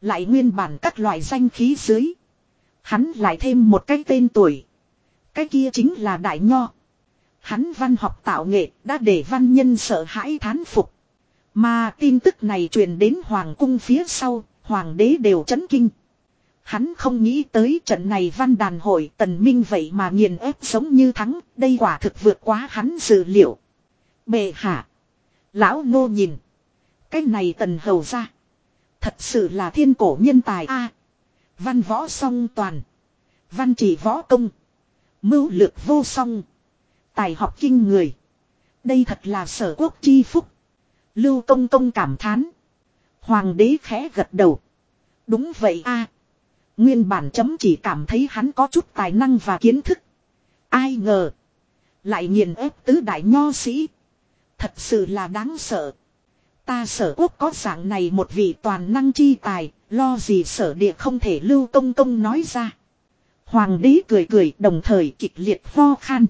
Lại nguyên bản các loại danh khí dưới. Hắn lại thêm một cái tên tuổi. Cái kia chính là đại nho. Hắn văn học tạo nghệ đã để văn nhân sợ hãi thán phục. Mà tin tức này truyền đến Hoàng cung phía sau, Hoàng đế đều chấn kinh. Hắn không nghĩ tới trận này văn đàn hội tần minh vậy mà nghiền ép giống như thắng, đây quả thực vượt quá hắn dự liệu. Bệ hạ. Lão nô nhìn. Cái này tần hầu ra. Thật sự là thiên cổ nhân tài a Văn võ song toàn. Văn chỉ võ công. Mưu lược vô song. Tài học kinh người. Đây thật là sở quốc chi phúc. Lưu công công cảm thán. Hoàng đế khẽ gật đầu. Đúng vậy a. Nguyên bản chấm chỉ cảm thấy hắn có chút tài năng và kiến thức. Ai ngờ. Lại nghiền ép tứ đại nho sĩ. Thật sự là đáng sợ. Ta sở quốc có dạng này một vị toàn năng chi tài. Lo gì sở địa không thể lưu công công nói ra. Hoàng đế cười cười đồng thời kịch liệt ho khan.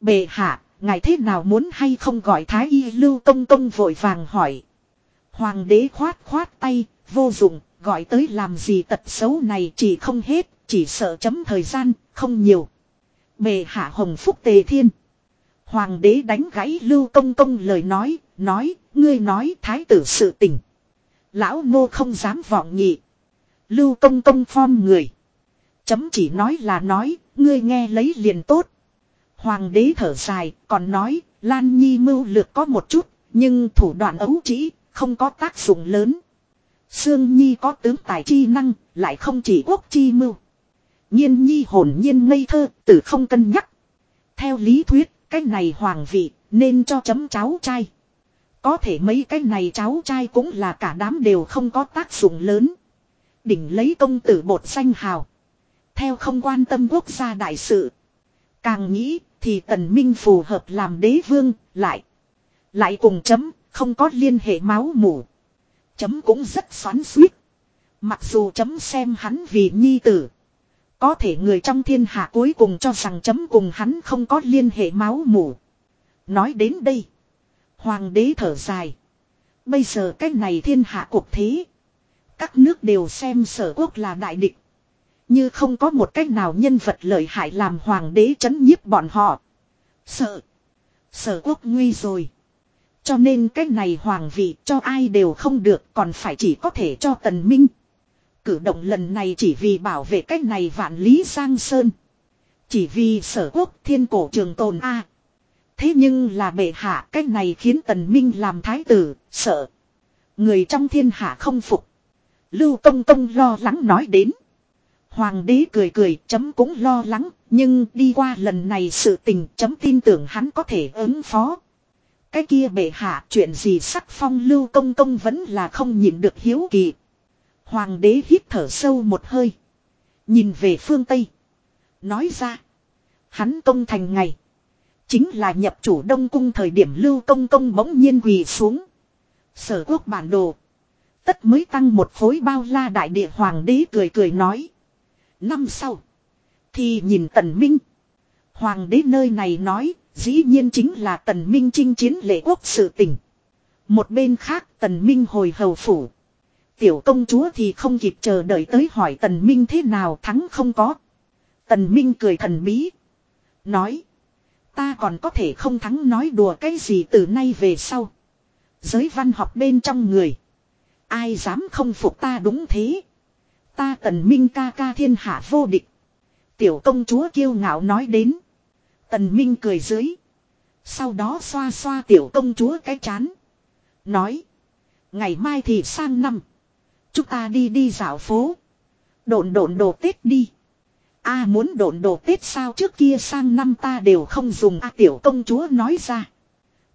Bệ hạ, ngài thế nào muốn hay không gọi thái y lưu công công vội vàng hỏi. Hoàng đế khoát khoát tay, vô dụng, gọi tới làm gì tật xấu này chỉ không hết, chỉ sợ chấm thời gian, không nhiều. Bệ hạ hồng phúc tề thiên. Hoàng đế đánh gãy lưu công công lời nói, nói, ngươi nói thái tử sự tình. Lão ngô không dám vọng nhị. Lưu công công phong người. Chấm chỉ nói là nói, ngươi nghe lấy liền tốt. Hoàng đế thở dài, còn nói, Lan Nhi mưu lược có một chút, nhưng thủ đoạn ấu trĩ, không có tác dụng lớn. Sương Nhi có tướng tài chi năng, lại không chỉ quốc chi mưu. Nhiên Nhi hồn nhiên ngây thơ, tử không cân nhắc. Theo lý thuyết, cái này hoàng vị, nên cho chấm cháu trai. Có thể mấy cái này cháu trai cũng là cả đám đều không có tác dụng lớn. Đỉnh lấy công tử bột xanh hào. Theo không quan tâm quốc gia đại sự. Càng nghĩ thì tần minh phù hợp làm đế vương, lại. Lại cùng chấm, không có liên hệ máu mủ. Chấm cũng rất xoắn suýt. Mặc dù chấm xem hắn vì nhi tử. Có thể người trong thiên hạ cuối cùng cho rằng chấm cùng hắn không có liên hệ máu mủ. Nói đến đây. Hoàng đế thở dài. Bây giờ cách này thiên hạ cuộc thế. Các nước đều xem sở quốc là đại địch. Như không có một cách nào nhân vật lợi hại làm hoàng đế chấn nhiếp bọn họ. Sợ. Sở quốc nguy rồi. Cho nên cách này hoàng vị cho ai đều không được còn phải chỉ có thể cho tần minh. Cử động lần này chỉ vì bảo vệ cách này vạn lý sang sơn. Chỉ vì sở quốc thiên cổ trường tồn A. Thế nhưng là bệ hạ cách này khiến tần minh làm thái tử, sợ. Người trong thiên hạ không phục. Lưu Công Công lo lắng nói đến. Hoàng đế cười cười chấm cũng lo lắng, nhưng đi qua lần này sự tình chấm tin tưởng hắn có thể ứng phó. Cái kia bệ hạ chuyện gì sắc phong lưu công công vẫn là không nhìn được hiếu kỳ. Hoàng đế hít thở sâu một hơi. Nhìn về phương Tây. Nói ra. Hắn công thành ngày. Chính là nhập chủ đông cung thời điểm lưu công công bỗng nhiên quỳ xuống. Sở quốc bản đồ. Tất mới tăng một khối bao la đại địa hoàng đế cười cười nói. Năm sau. Thì nhìn tần minh. Hoàng đế nơi này nói. Dĩ nhiên chính là tần minh chinh chiến lệ quốc sự tỉnh. Một bên khác tần minh hồi hầu phủ. Tiểu công chúa thì không kịp chờ đợi tới hỏi tần minh thế nào thắng không có. Tần minh cười thần bí. Nói. Ta còn có thể không thắng nói đùa cái gì từ nay về sau. Giới văn học bên trong người. Ai dám không phục ta đúng thế. Ta tần minh ca ca thiên hạ vô địch. Tiểu công chúa kiêu ngạo nói đến. Tần minh cười dưới. Sau đó xoa xoa tiểu công chúa cái chán. Nói. Ngày mai thì sang năm. Chúng ta đi đi dạo phố. Độn độn đồ Tết đi a muốn độn đồ Tết sao trước kia sang năm ta đều không dùng a tiểu công chúa nói ra.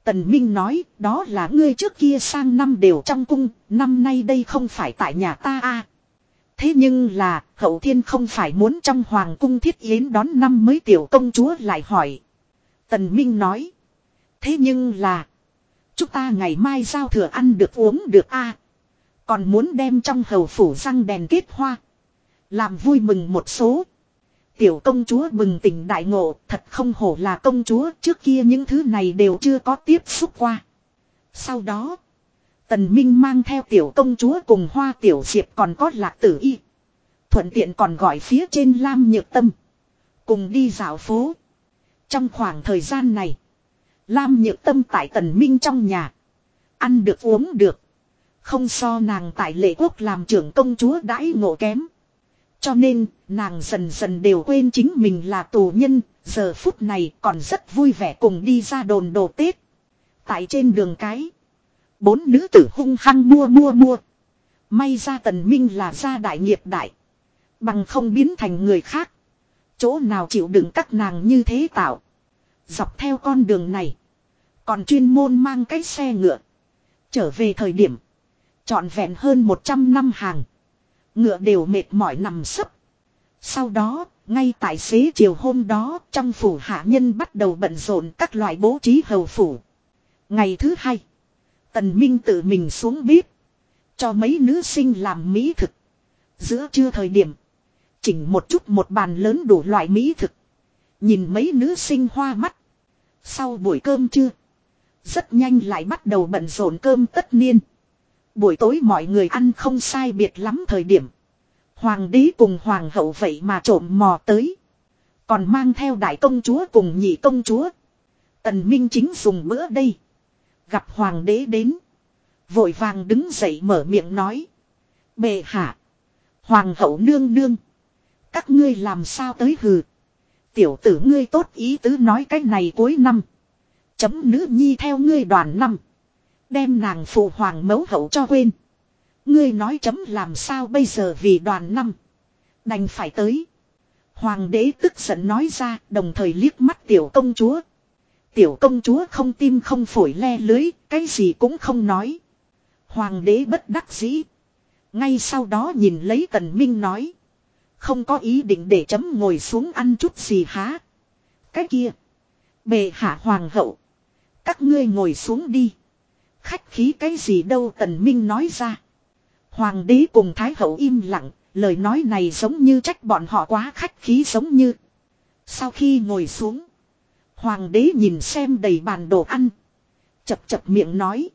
Tần Minh nói, đó là ngươi trước kia sang năm đều trong cung, năm nay đây không phải tại nhà ta a. Thế nhưng là, hậu thiên không phải muốn trong hoàng cung thiết yến đón năm mới tiểu công chúa lại hỏi. Tần Minh nói. Thế nhưng là, chúng ta ngày mai giao thừa ăn được uống được a. Còn muốn đem trong hầu phủ răng đèn kết hoa. Làm vui mừng một số. Tiểu công chúa bừng tỉnh đại ngộ, thật không hổ là công chúa, trước kia những thứ này đều chưa có tiếp xúc qua. Sau đó, Tần Minh mang theo tiểu công chúa cùng hoa tiểu diệp còn có lạc tử y. Thuận tiện còn gọi phía trên Lam Nhược Tâm. Cùng đi dạo phố. Trong khoảng thời gian này, Lam Nhược Tâm tại Tần Minh trong nhà. Ăn được uống được. Không so nàng tại lệ quốc làm trưởng công chúa đãi ngộ kém. Cho nên, nàng dần dần đều quên chính mình là tù nhân, giờ phút này còn rất vui vẻ cùng đi ra đồn đồ Tết. Tại trên đường cái, bốn nữ tử hung hăng mua mua mua. May ra tần minh là gia đại nghiệp đại. Bằng không biến thành người khác. Chỗ nào chịu đựng các nàng như thế tạo. Dọc theo con đường này. Còn chuyên môn mang cái xe ngựa. Trở về thời điểm. Chọn vẹn hơn 100 năm hàng. Ngựa đều mệt mỏi nằm sấp. Sau đó, ngay tại xế chiều hôm đó, trong phủ hạ nhân bắt đầu bận rộn các loại bố trí hầu phủ. Ngày thứ hai, Tần Minh tự mình xuống bếp. Cho mấy nữ sinh làm mỹ thực. Giữa trưa thời điểm, chỉnh một chút một bàn lớn đủ loại mỹ thực. Nhìn mấy nữ sinh hoa mắt. Sau buổi cơm trưa, rất nhanh lại bắt đầu bận rộn cơm tất niên. Buổi tối mọi người ăn không sai biệt lắm thời điểm. Hoàng đế cùng hoàng hậu vậy mà trộm mò tới. Còn mang theo đại công chúa cùng nhị công chúa. Tần Minh chính dùng bữa đây. Gặp hoàng đế đến. Vội vàng đứng dậy mở miệng nói. Bệ hạ. Hoàng hậu nương nương. Các ngươi làm sao tới hừ. Tiểu tử ngươi tốt ý tứ nói cái này cuối năm. Chấm nữ nhi theo ngươi đoàn năm. Đem nàng phụ hoàng mẫu hậu cho quên. Ngươi nói chấm làm sao bây giờ vì đoàn năm. Đành phải tới. Hoàng đế tức giận nói ra đồng thời liếc mắt tiểu công chúa. Tiểu công chúa không tim không phổi le lưới, cái gì cũng không nói. Hoàng đế bất đắc dĩ. Ngay sau đó nhìn lấy tần minh nói. Không có ý định để chấm ngồi xuống ăn chút gì há. Cái kia. Bề hạ hoàng hậu. Các ngươi ngồi xuống đi. Khách khí cái gì đâu tần minh nói ra. Hoàng đế cùng thái hậu im lặng, lời nói này giống như trách bọn họ quá khách khí giống như. Sau khi ngồi xuống. Hoàng đế nhìn xem đầy bàn đồ ăn. Chập chập miệng nói.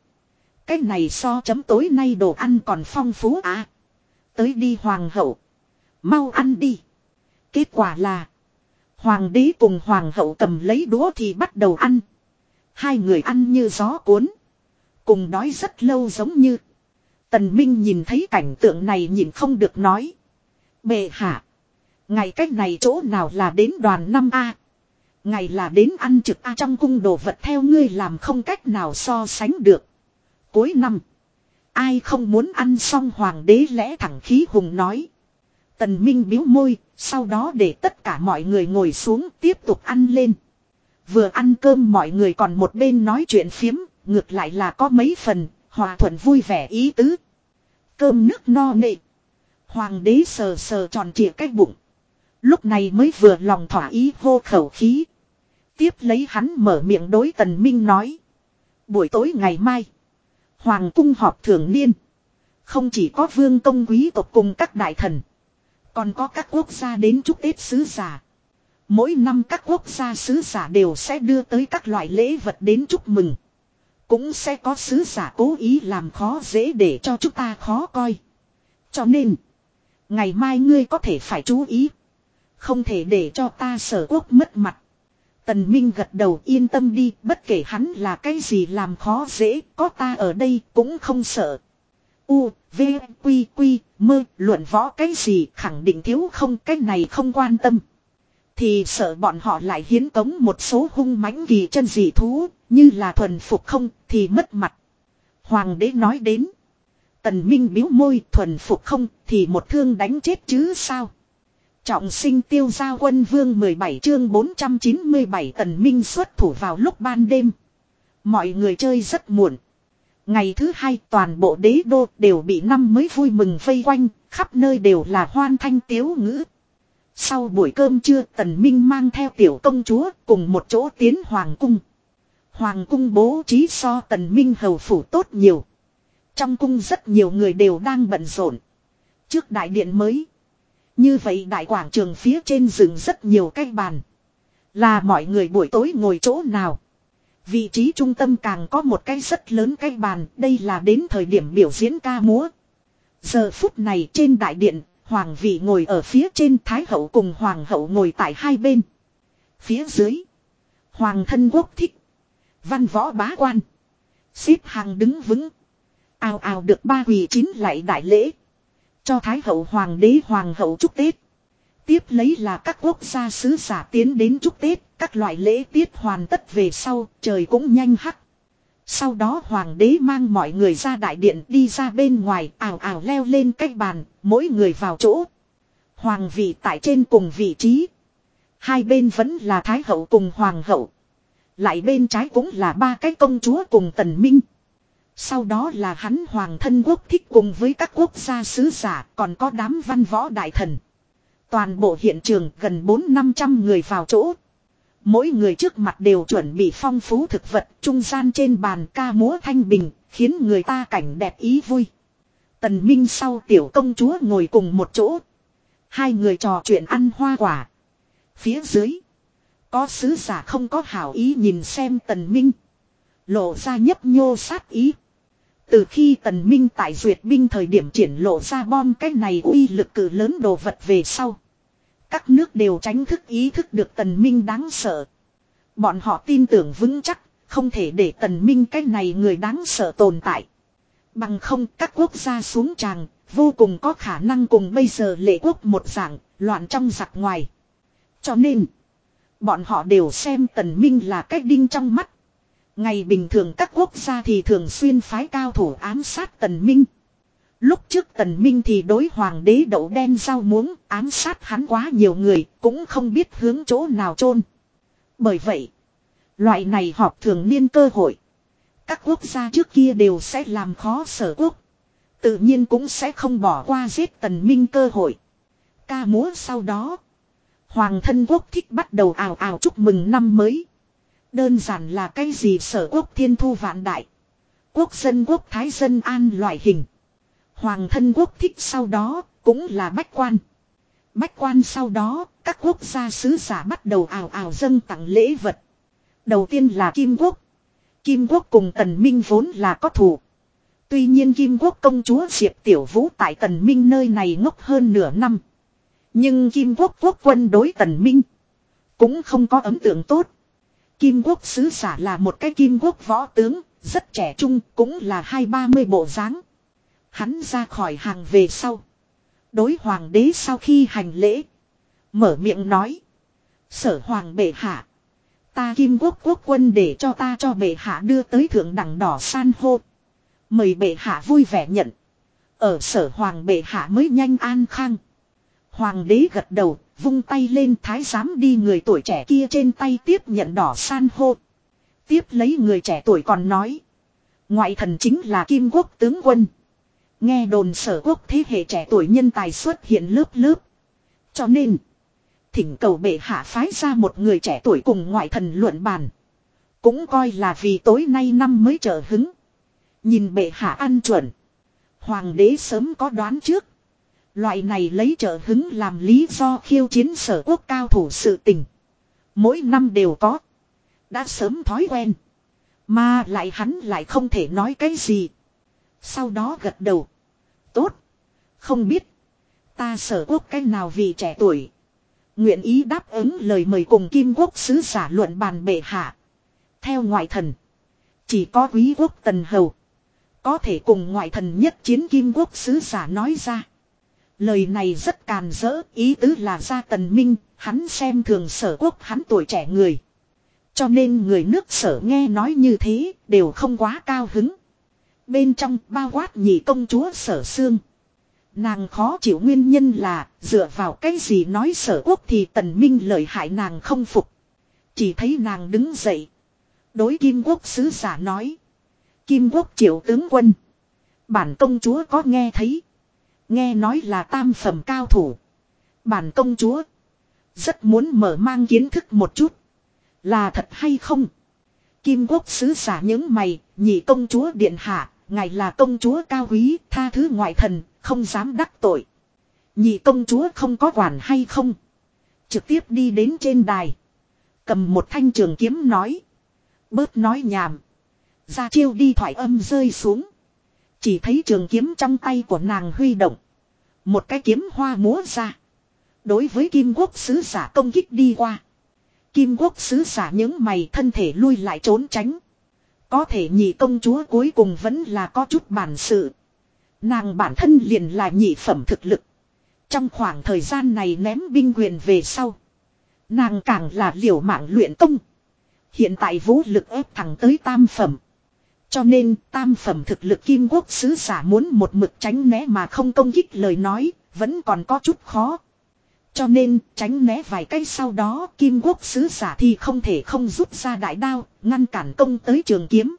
Cái này so chấm tối nay đồ ăn còn phong phú à. Tới đi hoàng hậu. Mau ăn đi. Kết quả là. Hoàng đế cùng hoàng hậu cầm lấy đũa thì bắt đầu ăn. Hai người ăn như gió cuốn. Cùng đói rất lâu giống như. Tần Minh nhìn thấy cảnh tượng này nhìn không được nói. Bệ hạ. Ngày cách này chỗ nào là đến đoàn năm a Ngày là đến ăn trực A trong cung đồ vật theo ngươi làm không cách nào so sánh được. Cuối năm. Ai không muốn ăn xong hoàng đế lẽ thẳng khí hùng nói. Tần Minh biếu môi, sau đó để tất cả mọi người ngồi xuống tiếp tục ăn lên. Vừa ăn cơm mọi người còn một bên nói chuyện phiếm, ngược lại là có mấy phần, hòa thuận vui vẻ ý tứ. Cơm nước no nệ. Hoàng đế sờ sờ tròn trịa cái bụng. Lúc này mới vừa lòng thỏa ý hô khẩu khí. Tiếp lấy hắn mở miệng đối tần minh nói. Buổi tối ngày mai. Hoàng cung họp thường niên. Không chỉ có vương công quý tộc cùng các đại thần. Còn có các quốc gia đến chúc Tết sứ giả. Mỗi năm các quốc gia sứ giả đều sẽ đưa tới các loại lễ vật đến chúc mừng. Cũng sẽ có sứ giả cố ý làm khó dễ để cho chúng ta khó coi. Cho nên. Ngày mai ngươi có thể phải chú ý. Không thể để cho ta sở quốc mất mặt. Tần Minh gật đầu yên tâm đi, bất kể hắn là cái gì làm khó dễ, có ta ở đây cũng không sợ. U, V, Quy, Quy, mơ, luận võ cái gì khẳng định thiếu không cái này không quan tâm. Thì sợ bọn họ lại hiến tống một số hung mãnh kỳ chân dị thú, như là thuần phục không, thì mất mặt. Hoàng đế nói đến. Tần Minh biếu môi thuần phục không, thì một thương đánh chết chứ sao. Trọng sinh tiêu giao quân vương 17 chương 497 tần minh xuất thủ vào lúc ban đêm. Mọi người chơi rất muộn. Ngày thứ hai toàn bộ đế đô đều bị năm mới vui mừng vây quanh, khắp nơi đều là hoan thanh tiếu ngữ. Sau buổi cơm trưa tần minh mang theo tiểu công chúa cùng một chỗ tiến hoàng cung. Hoàng cung bố trí so tần minh hầu phủ tốt nhiều. Trong cung rất nhiều người đều đang bận rộn. Trước đại điện mới. Như vậy đại quảng trường phía trên rừng rất nhiều cái bàn. Là mọi người buổi tối ngồi chỗ nào. Vị trí trung tâm càng có một cái rất lớn cái bàn. Đây là đến thời điểm biểu diễn ca múa. Giờ phút này trên đại điện, hoàng vị ngồi ở phía trên thái hậu cùng hoàng hậu ngồi tại hai bên. Phía dưới, hoàng thân quốc thích. Văn võ bá quan. Xếp hàng đứng vững. Ào ào được ba quỳ chín lại đại lễ. Cho Thái hậu Hoàng đế Hoàng hậu chúc Tết. Tiếp lấy là các quốc gia sứ giả tiến đến chúc Tết, các loại lễ tiết hoàn tất về sau, trời cũng nhanh hắc. Sau đó hoàng đế mang mọi người ra đại điện đi ra bên ngoài ảo ảo leo lên cách bàn, mỗi người vào chỗ. Hoàng vị tại trên cùng vị trí. Hai bên vẫn là thái hậu cùng hoàng hậu. Lại bên trái cũng là ba cái công chúa cùng tần minh. Sau đó là hắn hoàng thân quốc thích cùng với các quốc gia sứ giả còn có đám văn võ đại thần. Toàn bộ hiện trường gần 4-500 người vào chỗ. Mỗi người trước mặt đều chuẩn bị phong phú thực vật trung gian trên bàn ca múa thanh bình, khiến người ta cảnh đẹp ý vui. Tần Minh sau tiểu công chúa ngồi cùng một chỗ. Hai người trò chuyện ăn hoa quả. Phía dưới. Có sứ giả không có hảo ý nhìn xem tần Minh. Lộ ra nhấp nhô sát ý. Từ khi tần minh tại duyệt binh thời điểm triển lộ ra bom cái này uy lực cử lớn đồ vật về sau. Các nước đều tránh thức ý thức được tần minh đáng sợ. Bọn họ tin tưởng vững chắc, không thể để tần minh cái này người đáng sợ tồn tại. Bằng không các quốc gia xuống tràng, vô cùng có khả năng cùng bây giờ lệ quốc một dạng, loạn trong giặc ngoài. Cho nên, bọn họ đều xem tần minh là cách đinh trong mắt. Ngày bình thường các quốc gia thì thường xuyên phái cao thủ ám sát tần minh. Lúc trước tần minh thì đối hoàng đế đậu đen giao muống ám sát hắn quá nhiều người cũng không biết hướng chỗ nào chôn Bởi vậy, loại này họp thường niên cơ hội. Các quốc gia trước kia đều sẽ làm khó sở quốc. Tự nhiên cũng sẽ không bỏ qua giết tần minh cơ hội. Ca múa sau đó. Hoàng thân quốc thích bắt đầu ào ào chúc mừng năm mới. Đơn giản là cái gì sở quốc thiên thu vạn đại. Quốc dân quốc thái dân an loại hình. Hoàng thân quốc thích sau đó cũng là bách quan. Bách quan sau đó, các quốc gia sứ giả bắt đầu ảo ảo dâng tặng lễ vật. Đầu tiên là Kim Quốc. Kim Quốc cùng Tần Minh vốn là có thù. Tuy nhiên Kim Quốc công chúa Diệp Tiểu Vũ tại Tần Minh nơi này ngốc hơn nửa năm. Nhưng Kim Quốc quốc quân đối Tần Minh cũng không có ấn tượng tốt. Kim Quốc sứ giả là một cái Kim Quốc võ tướng, rất trẻ trung, cũng là hai ba mươi bộ dáng. Hắn ra khỏi hàng về sau. Đối hoàng đế sau khi hành lễ. Mở miệng nói. Sở hoàng bệ hạ. Ta kim quốc quốc quân để cho ta cho bệ hạ đưa tới thượng đẳng đỏ san hô. Mời bệ hạ vui vẻ nhận. Ở sở hoàng bệ hạ mới nhanh an khang. Hoàng đế gật đầu, vung tay lên thái giám đi người tuổi trẻ kia trên tay tiếp nhận đỏ san hô. Tiếp lấy người trẻ tuổi còn nói. Ngoại thần chính là kim quốc tướng quân. Nghe đồn sở quốc thế hệ trẻ tuổi nhân tài xuất hiện lớp lớp. Cho nên, thỉnh cầu bệ hạ phái ra một người trẻ tuổi cùng ngoại thần luận bàn. Cũng coi là vì tối nay năm mới trở hứng. Nhìn bệ hạ ăn chuẩn. Hoàng đế sớm có đoán trước. Loại này lấy trợ hứng làm lý do khiêu chiến sở quốc cao thủ sự tình. Mỗi năm đều có. Đã sớm thói quen. Mà lại hắn lại không thể nói cái gì. Sau đó gật đầu. Tốt. Không biết. Ta sở quốc cái nào vì trẻ tuổi. Nguyện ý đáp ứng lời mời cùng kim quốc sứ giả luận bàn bệ hạ. Theo ngoại thần. Chỉ có quý quốc tần hầu. Có thể cùng ngoại thần nhất chiến kim quốc sứ giả nói ra. Lời này rất càn rỡ, ý tứ là ra tần minh, hắn xem thường sở quốc hắn tuổi trẻ người. Cho nên người nước sở nghe nói như thế, đều không quá cao hứng. Bên trong bao quát nhị công chúa sở xương. Nàng khó chịu nguyên nhân là dựa vào cái gì nói sở quốc thì tần minh lợi hại nàng không phục. Chỉ thấy nàng đứng dậy. Đối kim quốc sứ giả nói. Kim quốc triệu tướng quân. Bản công chúa có nghe thấy. Nghe nói là tam phẩm cao thủ. Bản công chúa. Rất muốn mở mang kiến thức một chút. Là thật hay không? Kim quốc sứ giả những mày, nhị công chúa điện hạ, ngài là công chúa cao quý, tha thứ ngoại thần, không dám đắc tội. Nhị công chúa không có quản hay không? Trực tiếp đi đến trên đài. Cầm một thanh trường kiếm nói. Bớt nói nhảm. Ra chiêu đi thoại âm rơi xuống. Chỉ thấy trường kiếm trong tay của nàng huy động. Một cái kiếm hoa múa ra. Đối với kim quốc sứ giả công kích đi qua. Kim quốc sứ giả những mày thân thể lui lại trốn tránh. Có thể nhị công chúa cuối cùng vẫn là có chút bản sự. Nàng bản thân liền là nhị phẩm thực lực. Trong khoảng thời gian này ném binh quyền về sau. Nàng càng là liều mạng luyện công. Hiện tại vũ lực ép thẳng tới tam phẩm. Cho nên tam phẩm thực lực kim quốc sứ giả muốn một mực tránh né mà không công kích lời nói, vẫn còn có chút khó. Cho nên tránh né vài cây sau đó kim quốc sứ giả thì không thể không rút ra đại đao, ngăn cản công tới trường kiếm.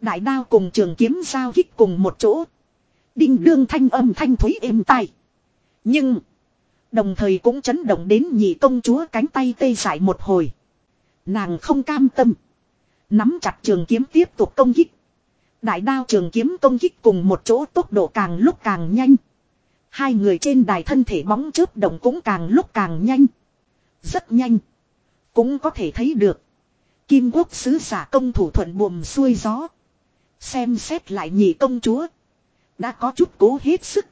Đại đao cùng trường kiếm giao kích cùng một chỗ. Đinh đương thanh âm thanh thúy êm tai. Nhưng, đồng thời cũng chấn động đến nhị công chúa cánh tay tê dại một hồi. Nàng không cam tâm. Nắm chặt trường kiếm tiếp tục công kích. Đại đao trường kiếm công kích cùng một chỗ tốc độ càng lúc càng nhanh. Hai người trên đài thân thể bóng chớp động cũng càng lúc càng nhanh. Rất nhanh. Cũng có thể thấy được. Kim quốc sứ giả công thủ thuận buồm xuôi gió. Xem xét lại nhị công chúa. Đã có chút cố hết sức.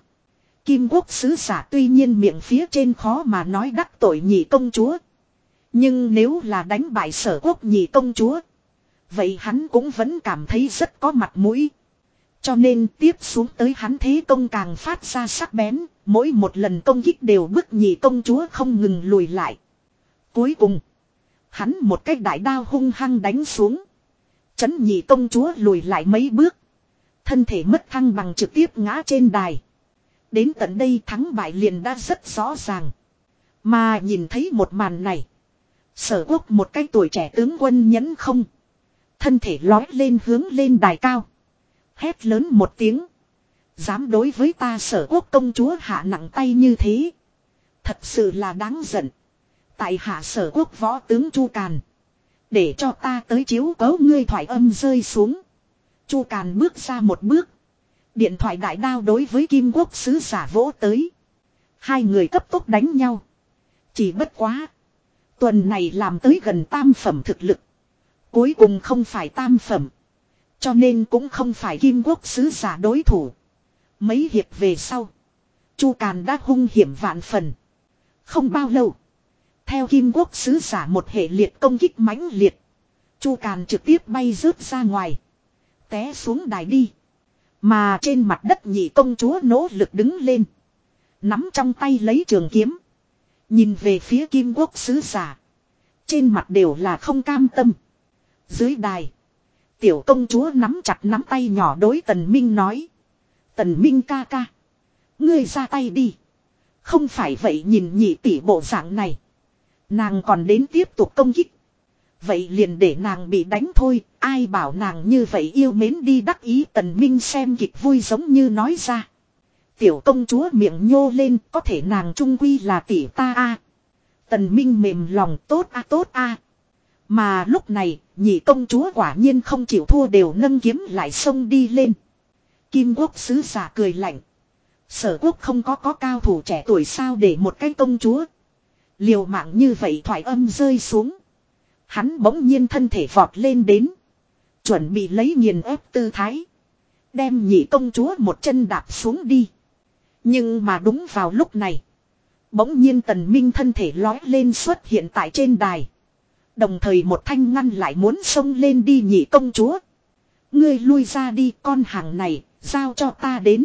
Kim quốc sứ giả tuy nhiên miệng phía trên khó mà nói đắc tội nhị công chúa. Nhưng nếu là đánh bại sở quốc nhị công chúa. Vậy hắn cũng vẫn cảm thấy rất có mặt mũi. Cho nên tiếp xuống tới hắn thế công càng phát ra sắc bén, mỗi một lần công kích đều bức nhị công chúa không ngừng lùi lại. Cuối cùng, hắn một cái đại đao hung hăng đánh xuống. Chấn nhị công chúa lùi lại mấy bước. Thân thể mất thăng bằng trực tiếp ngã trên đài. Đến tận đây thắng bại liền đã rất rõ ràng. Mà nhìn thấy một màn này. Sở quốc một cái tuổi trẻ tướng quân nhẫn không. Thân thể lói lên hướng lên đài cao. Hét lớn một tiếng. Dám đối với ta sở quốc công chúa hạ nặng tay như thế. Thật sự là đáng giận. Tại hạ sở quốc võ tướng Chu Càn. Để cho ta tới chiếu cấu ngươi thoại âm rơi xuống. Chu Càn bước ra một bước. điện thoại đại đao đối với kim quốc sứ giả vỗ tới. Hai người cấp tốc đánh nhau. Chỉ bất quá. Tuần này làm tới gần tam phẩm thực lực. Cuối cùng không phải tam phẩm. Cho nên cũng không phải kim quốc sứ giả đối thủ. Mấy hiệp về sau. Chu Càn đã hung hiểm vạn phần. Không bao lâu. Theo kim quốc sứ giả một hệ liệt công kích mãnh liệt. Chu Càn trực tiếp bay rớt ra ngoài. Té xuống đài đi. Mà trên mặt đất nhị công chúa nỗ lực đứng lên. Nắm trong tay lấy trường kiếm. Nhìn về phía kim quốc sứ giả. Trên mặt đều là không cam tâm. Dưới đài. Tiểu công chúa nắm chặt nắm tay nhỏ đối tần minh nói. Tần minh ca ca. Ngươi ra tay đi. Không phải vậy nhìn nhị tỷ bộ dạng này. Nàng còn đến tiếp tục công kích. Vậy liền để nàng bị đánh thôi, ai bảo nàng như vậy yêu mến đi đắc ý tần minh xem kịch vui giống như nói ra. Tiểu công chúa miệng nhô lên, có thể nàng trung quy là tỷ ta a. Tần minh mềm lòng tốt a tốt a. Mà lúc này, nhị công chúa quả nhiên không chịu thua đều nâng kiếm lại sông đi lên. Kim quốc sứ giả cười lạnh. Sở quốc không có có cao thủ trẻ tuổi sao để một cái công chúa. Liều mạng như vậy thoải âm rơi xuống. Hắn bỗng nhiên thân thể vọt lên đến. Chuẩn bị lấy nghiền ép tư thái. Đem nhị công chúa một chân đạp xuống đi. Nhưng mà đúng vào lúc này. Bỗng nhiên tần minh thân thể lói lên xuất hiện tại trên đài. Đồng thời một thanh ngăn lại muốn xông lên đi nhị công chúa. Ngươi lui ra đi con hàng này, giao cho ta đến.